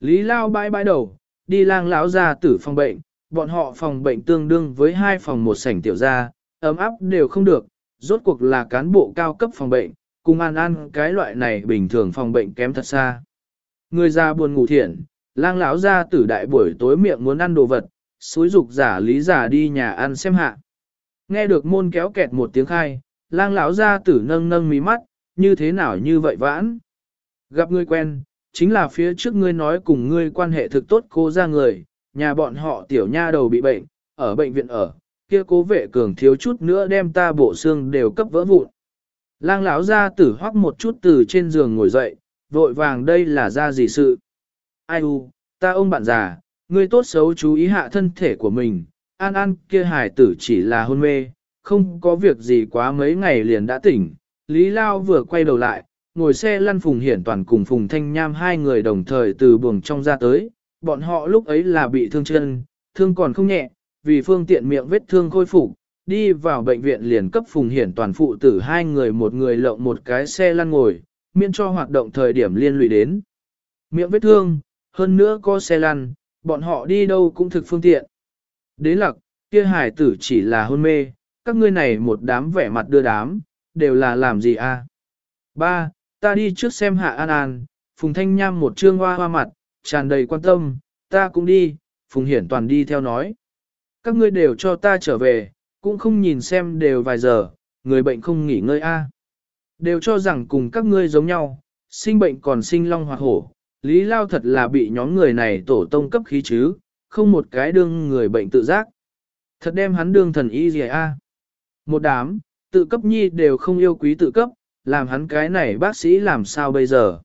Lý Lao bãi bãi đầu, đi lang lão ra tử phòng bệnh, bọn họ phòng bệnh tương đương với hai phòng một sảnh tiểu gia, ấm áp đều không được, rốt cuộc là cán bộ cao cấp phòng bệnh, cùng an an cái loại này bình thường phòng bệnh kém thật xa. Người già buồn ngủ thiện, lang lão ra tử đại buổi tối miệng muốn ăn đồ vật, suối dục giả lý giả đi nhà ăn xem hạ. Nghe được môn kéo kẹt một tiếng khai, lang lão ra tử nâng nâng mí mắt, như thế nào như vậy vãn. Gặp người quen, chính là phía trước ngươi nói cùng ngươi quan hệ thực tốt cô ra người, nhà bọn họ tiểu nha đầu bị bệnh, ở bệnh viện ở, kia cố vệ cường thiếu chút nữa đem ta bộ xương đều cấp vỡ vụn. Lang lão ra tử hoắc một chút từ trên giường ngồi dậy, vội vàng đây là ra gì sự. Ai u, ta ông bạn già, ngươi tốt xấu chú ý hạ thân thể của mình, an an kia hài tử chỉ là hôn mê, không có việc gì quá mấy ngày liền đã tỉnh. Lý Lao vừa quay đầu lại, ngồi xe lăn Phùng Hiển Toàn cùng Phùng Thanh Nham hai người đồng thời từ buồng trong ra tới, bọn họ lúc ấy là bị thương chân, thương còn không nhẹ, vì phương tiện miệng vết thương khôi phục, đi vào bệnh viện liền cấp Phùng Hiển Toàn phụ tử hai người một người lộng một cái xe lăn ngồi, miễn cho hoạt động thời điểm liên lụy đến. Miệng vết thương, hơn nữa có xe lăn, bọn họ đi đâu cũng thực phương tiện. Đến lặc, kia hải tử chỉ là hôn mê, các ngươi này một đám vẻ mặt đưa đám, đều là làm gì a? À? Ba, ta đi trước xem hạ an an, Phùng Thanh Nham một trương hoa hoa mặt, tràn đầy quan tâm, ta cũng đi, Phùng Hiển toàn đi theo nói. Các ngươi đều cho ta trở về, cũng không nhìn xem đều vài giờ, người bệnh không nghỉ ngơi a. Đều cho rằng cùng các ngươi giống nhau, sinh bệnh còn sinh long hoặc hổ, Lý Lao thật là bị nhóm người này tổ tông cấp khí chứ, không một cái đương người bệnh tự giác. Thật đem hắn đương thần y gì a? Một đám, tự cấp nhi đều không yêu quý tự cấp, làm hắn cái này bác sĩ làm sao bây giờ?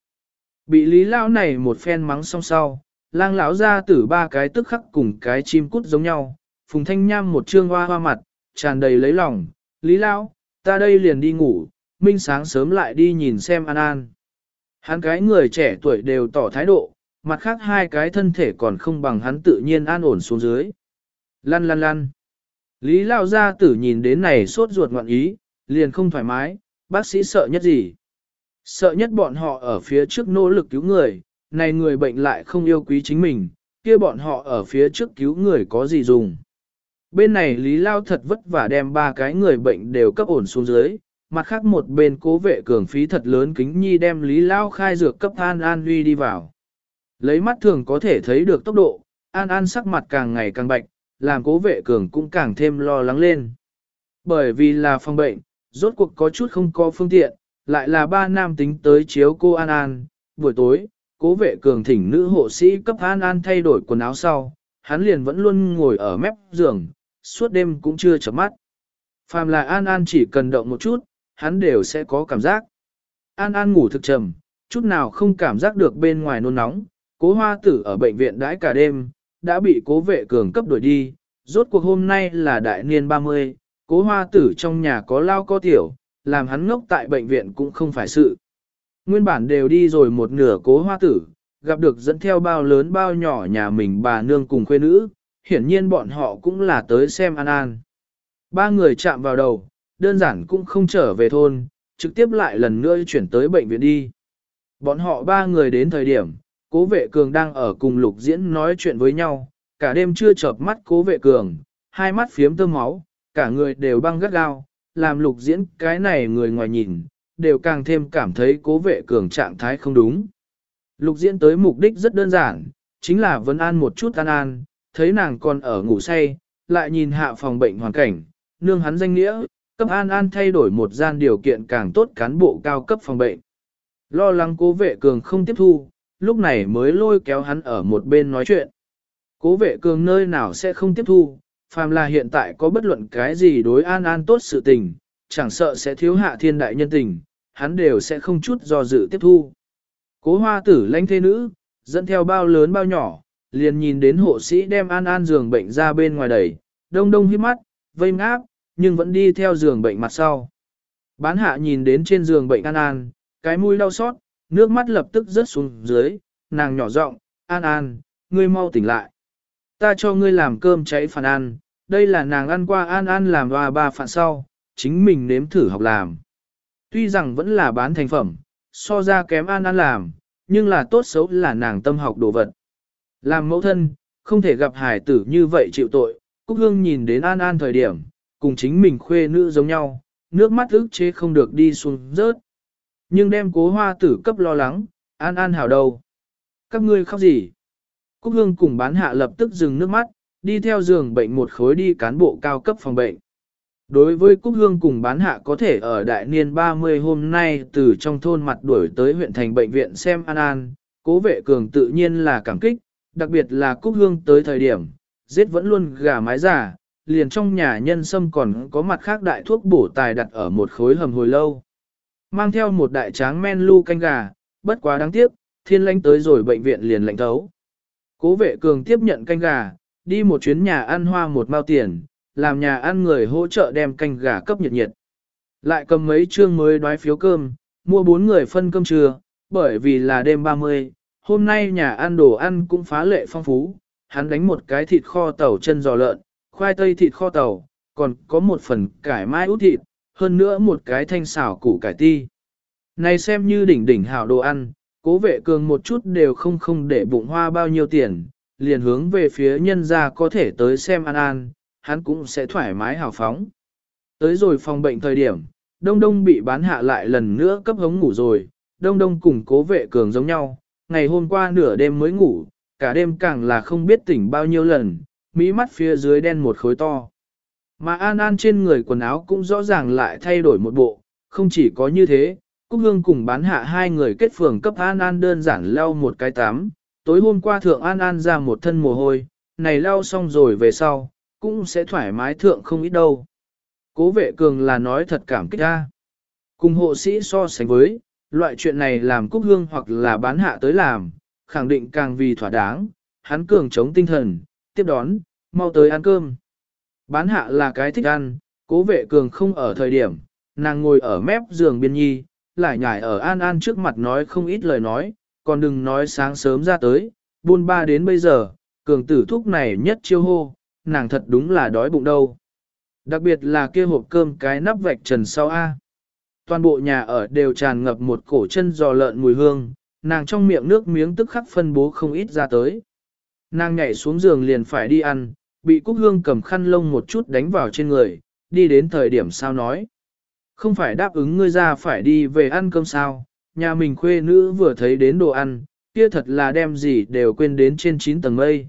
Bị Lý lão này một phen mắng xong sau, lang lão ra tử ba cái tức khắc cùng cái chim cút giống nhau, phùng thanh nham một trương hoa hoa mặt, tràn đầy lấy lòng, Lý lão ta đây liền đi ngủ, minh sáng sớm lại đi nhìn xem An An. Hắn cái người trẻ tuổi đều tỏ thái độ, mặt khác hai cái thân thể còn không bằng hắn tự nhiên an ổn xuống dưới. Lăn lăn lăn. Lý Lao Gia tử nhìn đến này sốt ruột ngoạn ý, liền không thoải mái, bác sĩ sợ nhất gì. Sợ nhất bọn họ ở phía trước nỗ lực cứu người, này người bệnh lại không yêu quý chính mình, kia bọn họ ở phía trước cứu người có gì dùng. Bên này Lý Lao thật vất vả đem ba cái người bệnh đều cấp ổn xuống dưới, mặt khác một bên cố vệ cường phí thật lớn kính nhi đem Lý Lao khai dược cấp An An Huy đi vào. Lấy mắt thường có thể thấy được tốc độ, An An sắc mặt càng ngày càng bạch, làm cố vệ cường cũng càng thêm lo lắng lên. Bởi vì là phòng bệnh, rốt cuộc có chút không có phương tiện, lại là ba nam tính tới chiếu cô An An, buổi tối, cố vệ cường thỉnh nữ hộ sĩ cấp An An thay đổi quần áo sau, hắn liền vẫn luôn ngồi ở mép giường, suốt đêm cũng chưa chợp mắt. Phàm là An An chỉ cần động một chút, hắn đều sẽ có cảm giác. An An ngủ thực trầm, chút nào không cảm giác được bên ngoài nôn nóng, cố hoa tử ở bệnh viện đãi cả đêm, đã bị cố vệ cường cấp đuổi đi, rốt cuộc hôm nay là đại niên 30, cố hoa tử trong nhà có lao có tiểu, làm hắn ngốc tại bệnh viện cũng không phải sự. Nguyên bản đều đi rồi một nửa cố hoa tử, gặp được dẫn theo bao lớn bao nhỏ nhà mình bà nương cùng khuê nữ, hiển nhiên bọn họ cũng là tới xem An An. Ba người chạm vào đầu, đơn giản cũng không trở về thôn, trực tiếp lại lần nữa chuyển tới bệnh viện đi. Bọn họ ba người đến thời điểm, cố vệ cường đang ở cùng lục diễn nói chuyện với nhau, cả đêm chưa chợp mắt cố vệ cường, hai mắt phiếm tơ máu, cả người đều băng gắt gao, làm lục diễn cái này người ngoài nhìn, đều càng thêm cảm thấy cố vệ cường trạng thái không đúng. Lục diễn tới mục đích rất đơn giản, chính là vấn an một chút an an, thấy nàng còn ở ngủ say, lại nhìn hạ phòng bệnh hoàn cảnh, nương hắn danh nghĩa, cấp an an thay đổi một gian điều kiện càng tốt cán bộ cao cấp phòng bệnh. Lo lắng cố vệ cường không tiếp thu, lúc này mới lôi kéo hắn ở một bên nói chuyện. Cố vệ cường nơi nào sẽ không tiếp thu, phàm là hiện tại có bất luận cái gì đối an an tốt sự tình, chẳng sợ sẽ thiếu hạ thiên đại nhân tình, hắn đều sẽ không chút do dự tiếp thu. Cố hoa tử lãnh thế nữ, dẫn theo bao lớn bao nhỏ, liền nhìn đến hộ sĩ đem an an giường bệnh ra bên ngoài đẩy, đông đông hiếp mắt, vây ngáp, nhưng vẫn đi theo giường bệnh mặt sau. Bán hạ nhìn đến trên giường bệnh an an, cái mũi đau xót, nước mắt lập tức rớt xuống dưới, nàng nhỏ giọng, an an, ngươi mau tỉnh lại. Ta cho ngươi làm cơm cháy phản ăn, đây là nàng ăn qua an an làm hoa ba phản sau, chính mình nếm thử học làm. Tuy rằng vẫn là bán thành phẩm, so ra kém an an làm, nhưng là tốt xấu là nàng tâm học đồ vật. Làm mẫu thân, không thể gặp hải tử như vậy chịu tội, Cúc Hương nhìn đến An An thời điểm, cùng chính mình khuê nữ giống nhau, nước mắt ức chế không được đi xuống rớt. Nhưng đem cố hoa tử cấp lo lắng, An An hảo đầu. Các ngươi khóc gì? Cúc Hương cùng bán hạ lập tức dừng nước mắt, đi theo giường bệnh một khối đi cán bộ cao cấp phòng bệnh. Đối với Cúc Hương cùng bán hạ có thể ở đại niên 30 hôm nay từ trong thôn mặt đuổi tới huyện thành bệnh viện xem An An, cố vệ cường tự nhiên là cảm kích, đặc biệt là Cúc Hương tới thời điểm, giết vẫn luôn gà mái giả, liền trong nhà nhân sâm còn có mặt khác đại thuốc bổ tài đặt ở một khối hầm hồi lâu. Mang theo một đại tráng men lu canh gà, bất quá đáng tiếc, thiên lãnh tới rồi bệnh viện liền lạnh thấu. Cố vệ cường tiếp nhận canh gà, đi một chuyến nhà ăn hoa một mao tiền, làm nhà ăn người hỗ trợ đem canh gà cấp nhiệt nhiệt. Lại cầm mấy trương mới đoái phiếu cơm, mua bốn người phân cơm trưa, bởi vì là đêm 30, hôm nay nhà ăn đồ ăn cũng phá lệ phong phú, hắn đánh một cái thịt kho tàu chân giò lợn, khoai tây thịt kho tàu, còn có một phần cải mai út thịt, hơn nữa một cái thanh xảo củ cải ti. Này xem như đỉnh đỉnh hảo đồ ăn, cố vệ cường một chút đều không không để bụng hoa bao nhiêu tiền, liền hướng về phía nhân gia có thể tới xem an an, hắn cũng sẽ thoải mái hào phóng. Tới rồi phòng bệnh thời điểm, Đông Đông bị bán hạ lại lần nữa cấp hống ngủ rồi, Đông Đông cùng cố vệ cường giống nhau, ngày hôm qua nửa đêm mới ngủ, cả đêm càng là không biết tỉnh bao nhiêu lần, mỹ mắt phía dưới đen một khối to. Mà An An trên người quần áo cũng rõ ràng lại thay đổi một bộ, không chỉ có như thế, Cúc Hương cùng bán hạ hai người kết phường cấp An An đơn giản lau một cái tắm, tối hôm qua thượng An An ra một thân mồ hôi, này lau xong rồi về sau, cũng sẽ thoải mái thượng không ít đâu. Cố vệ cường là nói thật cảm kích ra. Cùng hộ sĩ so sánh với, loại chuyện này làm Cúc Hương hoặc là bán hạ tới làm, khẳng định càng vì thỏa đáng, hắn cường chống tinh thần, tiếp đón, mau tới ăn cơm. Bán hạ là cái thích ăn, cố vệ cường không ở thời điểm, nàng ngồi ở mép giường biên nhi, lại nhải ở An An trước mặt nói không ít lời nói, còn đừng nói sáng sớm ra tới, buôn ba đến bây giờ, cường tử thúc này nhất chiêu hô, nàng thật đúng là đói bụng đâu. Đặc biệt là kia hộp cơm cái nắp vạch trần sau A. Toàn bộ nhà ở đều tràn ngập một cổ chân giò lợn mùi hương, nàng trong miệng nước miếng tức khắc phân bố không ít ra tới. Nàng nhảy xuống giường liền phải đi ăn, bị Cúc Hương cầm khăn lông một chút đánh vào trên người, đi đến thời điểm sao nói. Không phải đáp ứng ngươi ra phải đi về ăn cơm sao, nhà mình khuê nữ vừa thấy đến đồ ăn, kia thật là đem gì đều quên đến trên 9 tầng mây.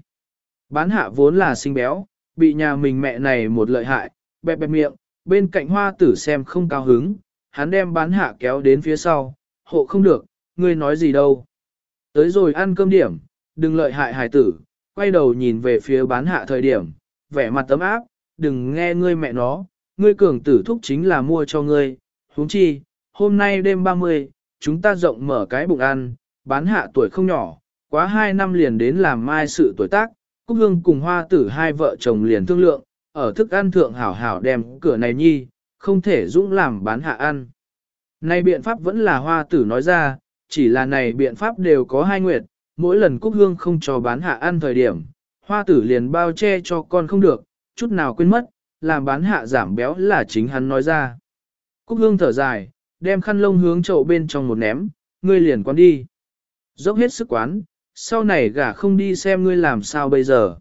Bán hạ vốn là sinh béo, bị nhà mình mẹ này một lợi hại, bẹp bẹp miệng, bên cạnh hoa tử xem không cao hứng, hắn đem bán hạ kéo đến phía sau, hộ không được, ngươi nói gì đâu. Tới rồi ăn cơm điểm, đừng lợi hại hài tử, quay đầu nhìn về phía bán hạ thời điểm, vẻ mặt tấm áp, đừng nghe ngươi mẹ nó, ngươi cường tử thúc chính là mua cho ngươi, huống chi, hôm nay đêm 30, chúng ta rộng mở cái bụng ăn, bán hạ tuổi không nhỏ, quá 2 năm liền đến làm mai sự tuổi tác, Cúc Hương cùng hoa tử hai vợ chồng liền thương lượng, ở thức ăn thượng hảo hảo đem cửa này nhi, không thể dũng làm bán hạ ăn. Này biện pháp vẫn là hoa tử nói ra, chỉ là này biện pháp đều có hai nguyệt, mỗi lần Cúc Hương không cho bán hạ ăn thời điểm, hoa tử liền bao che cho con không được, chút nào quên mất, làm bán hạ giảm béo là chính hắn nói ra. Cúc Hương thở dài, đem khăn lông hướng chậu bên trong một ném, ngươi liền quán đi. Dốc hết sức quán, sau này gả không đi xem ngươi làm sao bây giờ.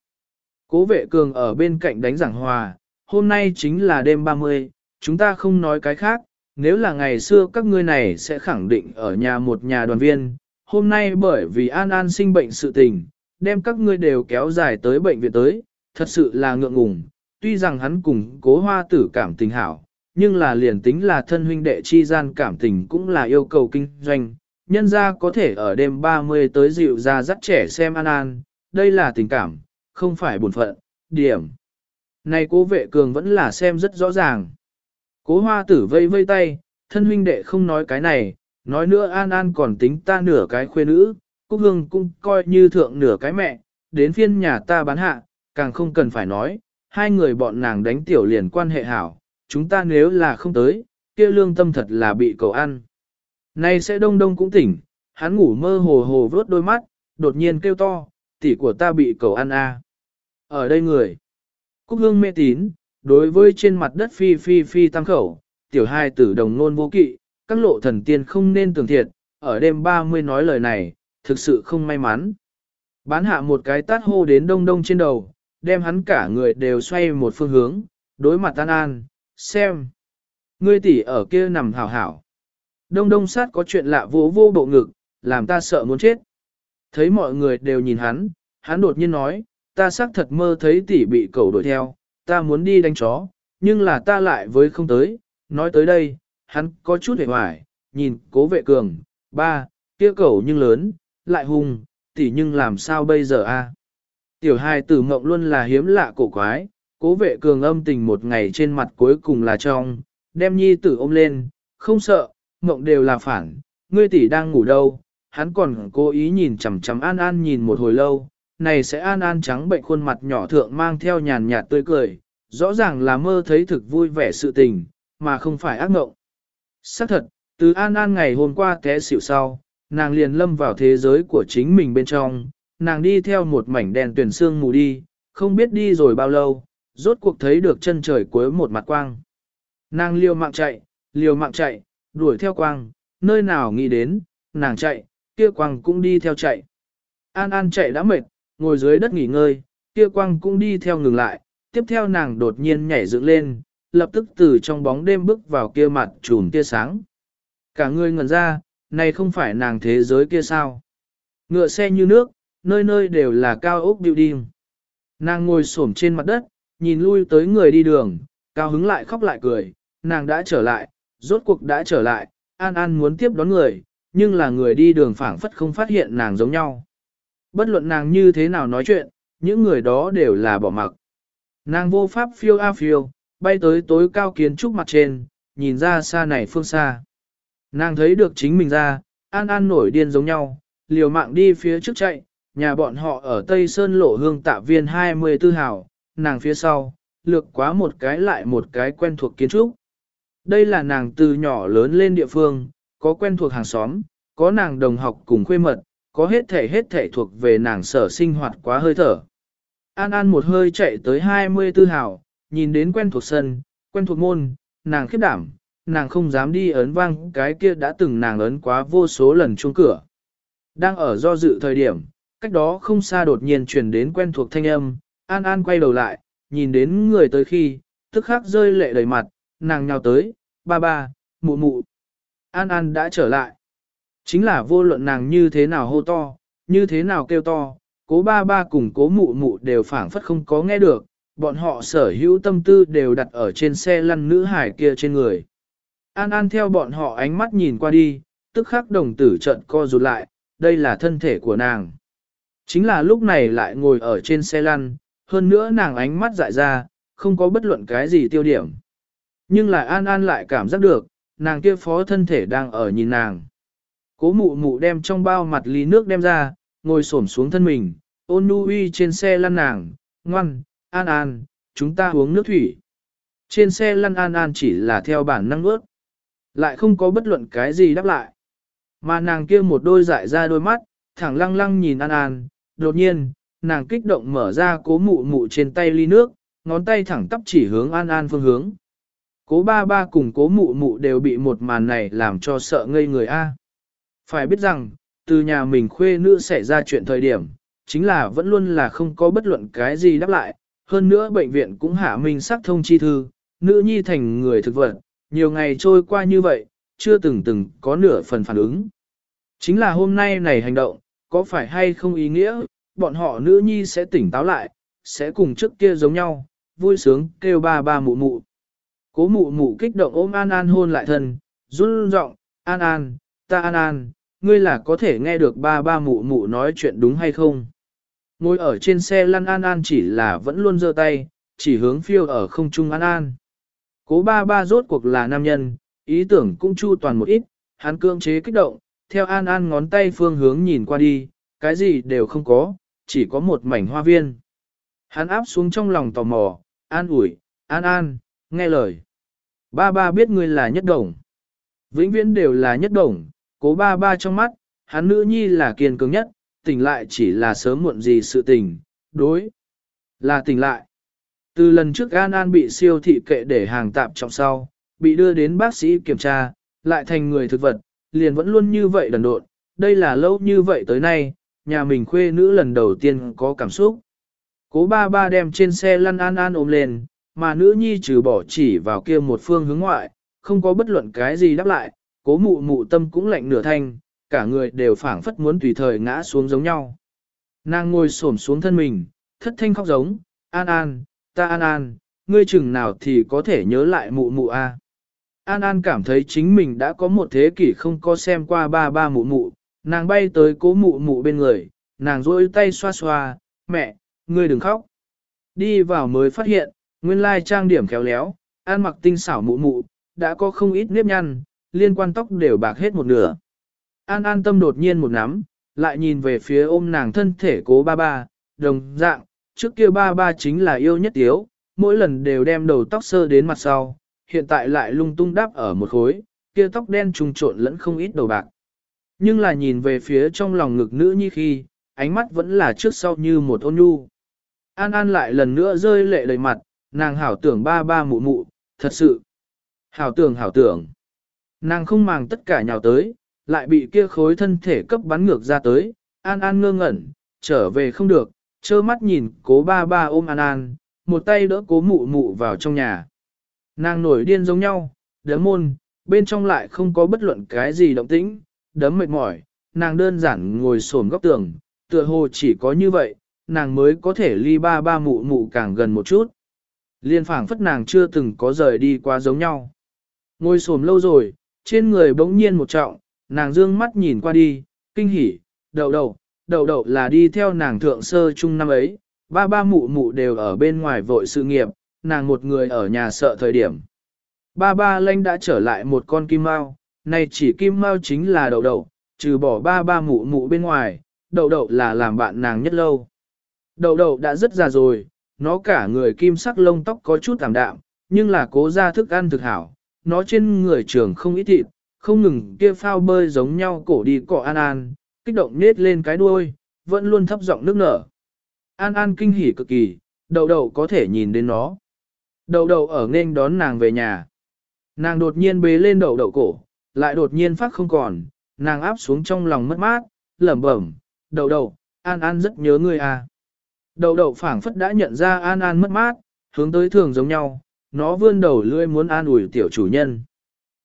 Cố vệ cường ở bên cạnh đánh giảng hòa, hôm nay chính là đêm 30, chúng ta không nói cái khác, nếu là ngày xưa các ngươi này sẽ khẳng định ở nhà một nhà đoàn viên, hôm nay bởi vì An An sinh bệnh sự tình, đem các ngươi đều kéo dài tới bệnh viện tới, thật sự là ngượng ngùng, tuy rằng hắn cùng cố hoa tử cảm tình hảo, nhưng là liền tính là thân huynh đệ chi gian cảm tình cũng là yêu cầu kinh doanh, nhân ra có thể ở đêm 30 tới dịu ra dắt trẻ xem An An, đây là tình cảm, không phải buồn phận, điểm. Này cố vệ cường vẫn là xem rất rõ ràng. Cố hoa tử vây vây tay, thân huynh đệ không nói cái này, nói nữa An An còn tính ta nửa cái khuê nữ, Cúc Hương cũng coi như thượng nửa cái mẹ, đến phiên nhà ta bán hạ, càng không cần phải nói, hai người bọn nàng đánh tiểu liền quan hệ hảo, chúng ta nếu là không tới, kia lương tâm thật là bị cầu ăn. Nay sẽ đông đông cũng tỉnh, hắn ngủ mơ hồ hồ vớt đôi mắt, đột nhiên kêu to, tỷ của ta bị cầu ăn a. Ở đây người, Cúc Hương mê tín, đối với trên mặt đất phi phi phi tăng khẩu, tiểu hai tử đồng nôn vô kỵ, các lộ thần tiên không nên tưởng thiệt, ở đêm 30 nói lời này, thực sự không may mắn. Bán hạ một cái tát hô đến đông đông trên đầu, đem hắn cả người đều xoay một phương hướng, đối mặt An An, xem. Ngươi tỷ ở kia nằm hảo hảo. Đông đông sát có chuyện lạ vô vô bộ ngực, làm ta sợ muốn chết. Thấy mọi người đều nhìn hắn, hắn đột nhiên nói, ta xác thật mơ thấy tỷ bị cẩu đuổi theo, ta muốn đi đánh chó, nhưng là ta lại với không tới, nói tới đây, hắn có chút hề hoài, nhìn cố vệ cường, ba, kia cẩu nhưng lớn, lại hung, tỷ nhưng làm sao bây giờ a? Tiểu hài tử mộng luôn là hiếm lạ cổ quái, cố vệ cường âm tình một ngày trên mặt cuối cùng là trong, đem nhi tử ôm lên, không sợ, mộng đều là phản, ngươi tỷ đang ngủ đâu, hắn còn cố ý nhìn chằm chằm an an nhìn một hồi lâu, này sẽ an an trắng bệnh khuôn mặt nhỏ thượng mang theo nhàn nhạt tươi cười, rõ ràng là mơ thấy thực vui vẻ sự tình, mà không phải ác mộng. Xác thật, từ an an ngày hôm qua té xỉu sau, nàng liền lâm vào thế giới của chính mình bên trong, nàng đi theo một mảnh đèn tuyển xương mù đi, không biết đi rồi bao lâu, rốt cuộc thấy được chân trời cuối một mặt quang. Nàng liều mạng chạy, liều mạng chạy, đuổi theo quang, nơi nào nghĩ đến, nàng chạy, kia quang cũng đi theo chạy. An An chạy đã mệt, ngồi dưới đất nghỉ ngơi, kia quang cũng đi theo ngừng lại, tiếp theo nàng đột nhiên nhảy dựng lên, lập tức từ trong bóng đêm bước vào kia mặt trùm tia sáng. Cả người ngẩn ra, này không phải nàng thế giới kia sao? Ngựa xe như nước, nơi nơi đều là cao ốc building. Nàng ngồi xổm trên mặt đất, nhìn lui tới người đi đường, cao hứng lại khóc lại cười, nàng đã trở lại, rốt cuộc đã trở lại, An An muốn tiếp đón người, nhưng là người đi đường phảng phất không phát hiện nàng giống nhau. Bất luận nàng như thế nào nói chuyện, những người đó đều là bỏ mặc. Nàng vô pháp phiêu a phiêu, bay tới tối cao kiến trúc mặt trên, nhìn ra xa này phương xa. Nàng thấy được chính mình ra, An An nổi điên giống nhau, liều mạng đi phía trước chạy, nhà bọn họ ở Tây Sơn lộ hương tạ viên 24 hào, nàng phía sau, lược quá một cái lại một cái quen thuộc kiến trúc. Đây là nàng từ nhỏ lớn lên địa phương, có quen thuộc hàng xóm, có nàng đồng học cùng khuê mật, có hết thể hết thể thuộc về nàng sở sinh hoạt quá hơi thở. An An một hơi chạy tới 24 hào, nhìn đến quen thuộc sân, quen thuộc môn, nàng khiếp đảm, nàng không dám đi ấn vang cái kia đã từng nàng ấn quá vô số lần chuông cửa. Đang ở do dự thời điểm, cách đó không xa đột nhiên truyền đến quen thuộc thanh âm, An An quay đầu lại, nhìn đến người tới khi, tức khắc rơi lệ đầy mặt, nàng nhào tới, ba ba, mụ mụ. An An đã trở lại. Chính là vô luận nàng như thế nào hô to, như thế nào kêu to, cố ba ba cùng cố mụ mụ đều phảng phất không có nghe được, bọn họ sở hữu tâm tư đều đặt ở trên xe lăn nữ hải kia trên người. An An theo bọn họ ánh mắt nhìn qua đi, tức khắc đồng tử trận co rụt lại, đây là thân thể của nàng. Chính là lúc này lại ngồi ở trên xe lăn, hơn nữa nàng ánh mắt dại ra, không có bất luận cái gì tiêu điểm. Nhưng lại An An lại cảm giác được, nàng kia phó thân thể đang ở nhìn nàng. Cố mụ mụ đem trong bao mặt ly nước đem ra, ngồi xổm xuống thân mình, ôn nu uy trên xe lăn nàng, ngoan, An An, chúng ta uống nước thủy. Trên xe lăn An An chỉ là theo bản năng ướt, lại không có bất luận cái gì đáp lại. Mà nàng kia một đôi dại ra đôi mắt, thẳng lăng lăng nhìn An An, đột nhiên, nàng kích động mở ra cố mụ mụ trên tay ly nước, ngón tay thẳng tắp chỉ hướng An An phương hướng. Cố ba ba cùng cố mụ mụ đều bị một màn này làm cho sợ ngây người A. Phải biết rằng, từ nhà mình khuê nữ xảy ra chuyện thời điểm, chính là vẫn luôn là không có bất luận cái gì đáp lại, hơn nữa bệnh viện cũng hạ minh sắc thông chi thư, nữ nhi thành người thực vật, nhiều ngày trôi qua như vậy, chưa từng từng có nửa phần phản ứng. Chính là hôm nay này hành động, có phải hay không ý nghĩa, bọn họ nữ nhi sẽ tỉnh táo lại, sẽ cùng trước kia giống nhau, vui sướng kêu ba ba mụ mụ. Cố mụ mụ kích động ôm An An hôn lại thân, run giọng, An An, ta An An, ngươi là có thể nghe được ba ba mụ mụ nói chuyện đúng hay không? Ngồi ở trên xe lăn An An chỉ là vẫn luôn giơ tay, chỉ hướng phiêu ở không trung An An. Cố ba ba rốt cuộc là nam nhân, ý tưởng cũng chu toàn một ít, hắn cương chế kích động, theo An An ngón tay phương hướng nhìn qua đi, cái gì đều không có, chỉ có một mảnh hoa viên. Hắn áp xuống trong lòng tò mò, an ủi, an an, nghe lời. Ba ba biết ngươi là nhất đồng. Vĩnh viễn đều là nhất đồng, cố ba ba trong mắt, hắn nữ nhi là kiên cường nhất, tỉnh lại chỉ là sớm muộn gì sự tình, đối. Là tỉnh lại. Từ lần trước An An bị siêu thị kệ để hàng tạm trọng sau, bị đưa đến bác sĩ kiểm tra, lại thành người thực vật, liền vẫn luôn như vậy đần độn, đây là lâu như vậy tới nay, nhà mình khuê nữ lần đầu tiên có cảm xúc. Cố ba ba đem trên xe lăn an an ôm lên, mà nữ nhi trừ bỏ chỉ vào kia một phương hướng ngoại, không có bất luận cái gì đáp lại, cố mụ mụ tâm cũng lạnh nửa thanh, cả người đều phảng phất muốn tùy thời ngã xuống giống nhau. Nàng ngồi xổm xuống thân mình, thất thanh khóc giống, an an, ta an an, ngươi chừng nào thì có thể nhớ lại mụ mụ a. An An cảm thấy chính mình đã có một thế kỷ không có xem qua ba ba mụ mụ, nàng bay tới cố mụ mụ bên người, nàng rôi tay xoa xoa, mẹ, ngươi đừng khóc. Đi vào mới phát hiện, nguyên lai trang điểm khéo léo, An mặc tinh xảo mụ mụ, đã có không ít nếp nhăn, liên quan tóc đều bạc hết một nửa. An An tâm đột nhiên một nắm, lại nhìn về phía ôm nàng thân thể cố ba ba, đồng dạng, trước kia ba ba chính là yêu nhất tiếu, mỗi lần đều đem đầu tóc sơ đến mặt sau, hiện tại lại lung tung đáp ở một khối, kia tóc đen trùng trộn lẫn không ít đầu bạc. Nhưng là nhìn về phía trong lòng ngực nữ nhi khi, ánh mắt vẫn là trước sau như một ôn nhu. An An lại lần nữa rơi lệ đầy mặt, nàng hảo tưởng ba ba mụ mụ, thật sự. Hảo tưởng hảo tưởng. Nàng không màng tất cả nhào tới, lại bị kia khối thân thể cấp bắn ngược ra tới, An An ngơ ngẩn, trở về không được, trơ mắt nhìn cố ba ba ôm An An, một tay đỡ cố mụ mụ vào trong nhà. Nàng nổi điên giống nhau, đấm môn, bên trong lại không có bất luận cái gì động tĩnh, đấm mệt mỏi, nàng đơn giản ngồi xổm góc tường, tựa hồ chỉ có như vậy, nàng mới có thể ly ba ba mụ mụ càng gần một chút. Liên phảng phất nàng chưa từng có rời đi qua giống nhau. Ngồi xổm lâu rồi, trên người bỗng nhiên một trọng, nàng dương mắt nhìn qua đi, kinh hỉ, đậu đậu, đậu đậu là đi theo nàng thượng sơ chung năm ấy, ba ba mụ mụ đều ở bên ngoài vội sự nghiệp, nàng một người ở nhà sợ thời điểm. Ba ba lanh đã trở lại một con kim mao, này chỉ kim mao chính là đậu đậu, trừ bỏ ba ba mụ mụ bên ngoài, đậu đậu là làm bạn nàng nhất lâu. Đậu đậu đã rất già rồi, nó cả người kim sắc lông tóc có chút tạm đạm, nhưng là cố ra thức ăn thực hảo, nó trên người trường không ít thịt, không ngừng kia phao bơi giống nhau cổ đi cọ an an, kích động nết lên cái đuôi, vẫn luôn thấp giọng nước nở. An An kinh hỉ cực kỳ, đậu đậu có thể nhìn đến nó. Đầu đầu ở nên đón nàng về nhà. Nàng đột nhiên bế lên đầu đầu cổ, lại đột nhiên phát không còn, nàng áp xuống trong lòng mất mát, lẩm bẩm, đầu đầu, An An rất nhớ ngươi à. Đầu đầu phảng phất đã nhận ra An An mất mát, hướng tới thường giống nhau, nó vươn đầu lưỡi muốn an ủi tiểu chủ nhân.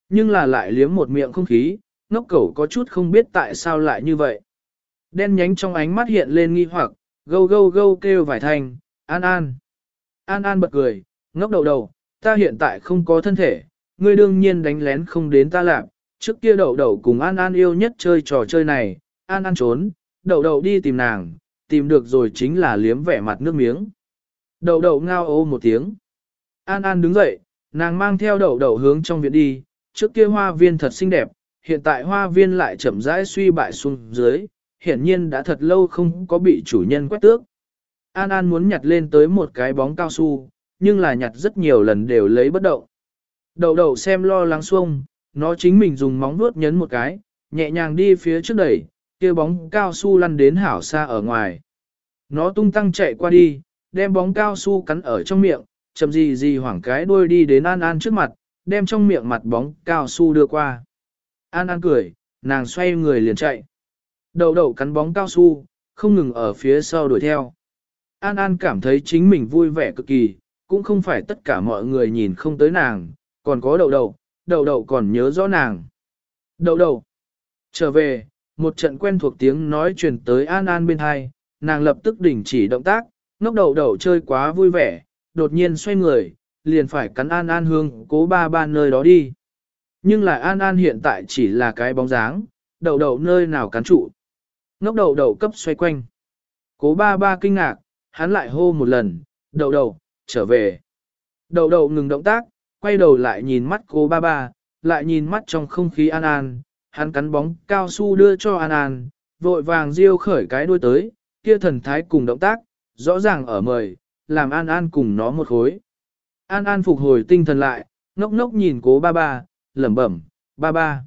Nhưng là lại liếm một miệng không khí, ngốc cẩu có chút không biết tại sao lại như vậy. Đen nhánh trong ánh mắt hiện lên nghi hoặc, gâu gâu gâu kêu vài thanh, an an. An an bật cười, ngốc đầu đầu, ta hiện tại không có thân thể, ngươi đương nhiên đánh lén không đến ta làm. Trước kia đậu đậu cùng An An yêu nhất chơi trò chơi này, An An trốn, đậu đậu đi tìm nàng, tìm được rồi chính là liếm vẻ mặt nước miếng. Đậu đậu ngao ô một tiếng. An An đứng dậy, nàng mang theo đậu đậu hướng trong viện đi, trước kia hoa viên thật xinh đẹp, hiện tại hoa viên lại chậm rãi suy bại xuống dưới, hiển nhiên đã thật lâu không có bị chủ nhân quét tước. An An muốn nhặt lên tới một cái bóng cao su, nhưng là nhặt rất nhiều lần đều lấy bất động. Đậu đậu xem lo lắng xuông, nó chính mình dùng móng vuốt nhấn một cái, nhẹ nhàng đi phía trước đẩy, kia bóng cao su lăn đến hảo xa ở ngoài. Nó tung tăng chạy qua đi, đem bóng cao su cắn ở trong miệng, chậm gì gì hoảng cái đuôi đi đến An An trước mặt, đem trong miệng mặt bóng cao su đưa qua. An An cười, nàng xoay người liền chạy. Đầu đầu cắn bóng cao su, không ngừng ở phía sau đuổi theo. An An cảm thấy chính mình vui vẻ cực kỳ, cũng không phải tất cả mọi người nhìn không tới nàng, còn có đầu đầu, đầu đầu còn nhớ rõ nàng. Đầu đầu, trở về, một trận quen thuộc tiếng nói truyền tới An An bên hai, nàng lập tức đình chỉ động tác, ngốc đầu đầu chơi quá vui vẻ, đột nhiên xoay người, liền phải cắn An An hương cố ba ba nơi đó đi. Nhưng lại An An hiện tại chỉ là cái bóng dáng, đầu đầu nơi nào cắn trụ. Ngốc đầu đầu cấp xoay quanh. Cố ba ba kinh ngạc, hắn lại hô một lần, đầu đầu, trở về. Đầu đầu ngừng động tác, quay đầu lại nhìn mắt cô ba ba, lại nhìn mắt trong không khí An An, hắn cắn bóng cao su đưa cho An An, vội vàng riêu khởi cái đuôi tới, kia thần thái cùng động tác, rõ ràng ở mời, làm An An cùng nó một khối. An An phục hồi tinh thần lại, ngốc ngốc nhìn cố ba ba, lẩm bẩm, ba ba.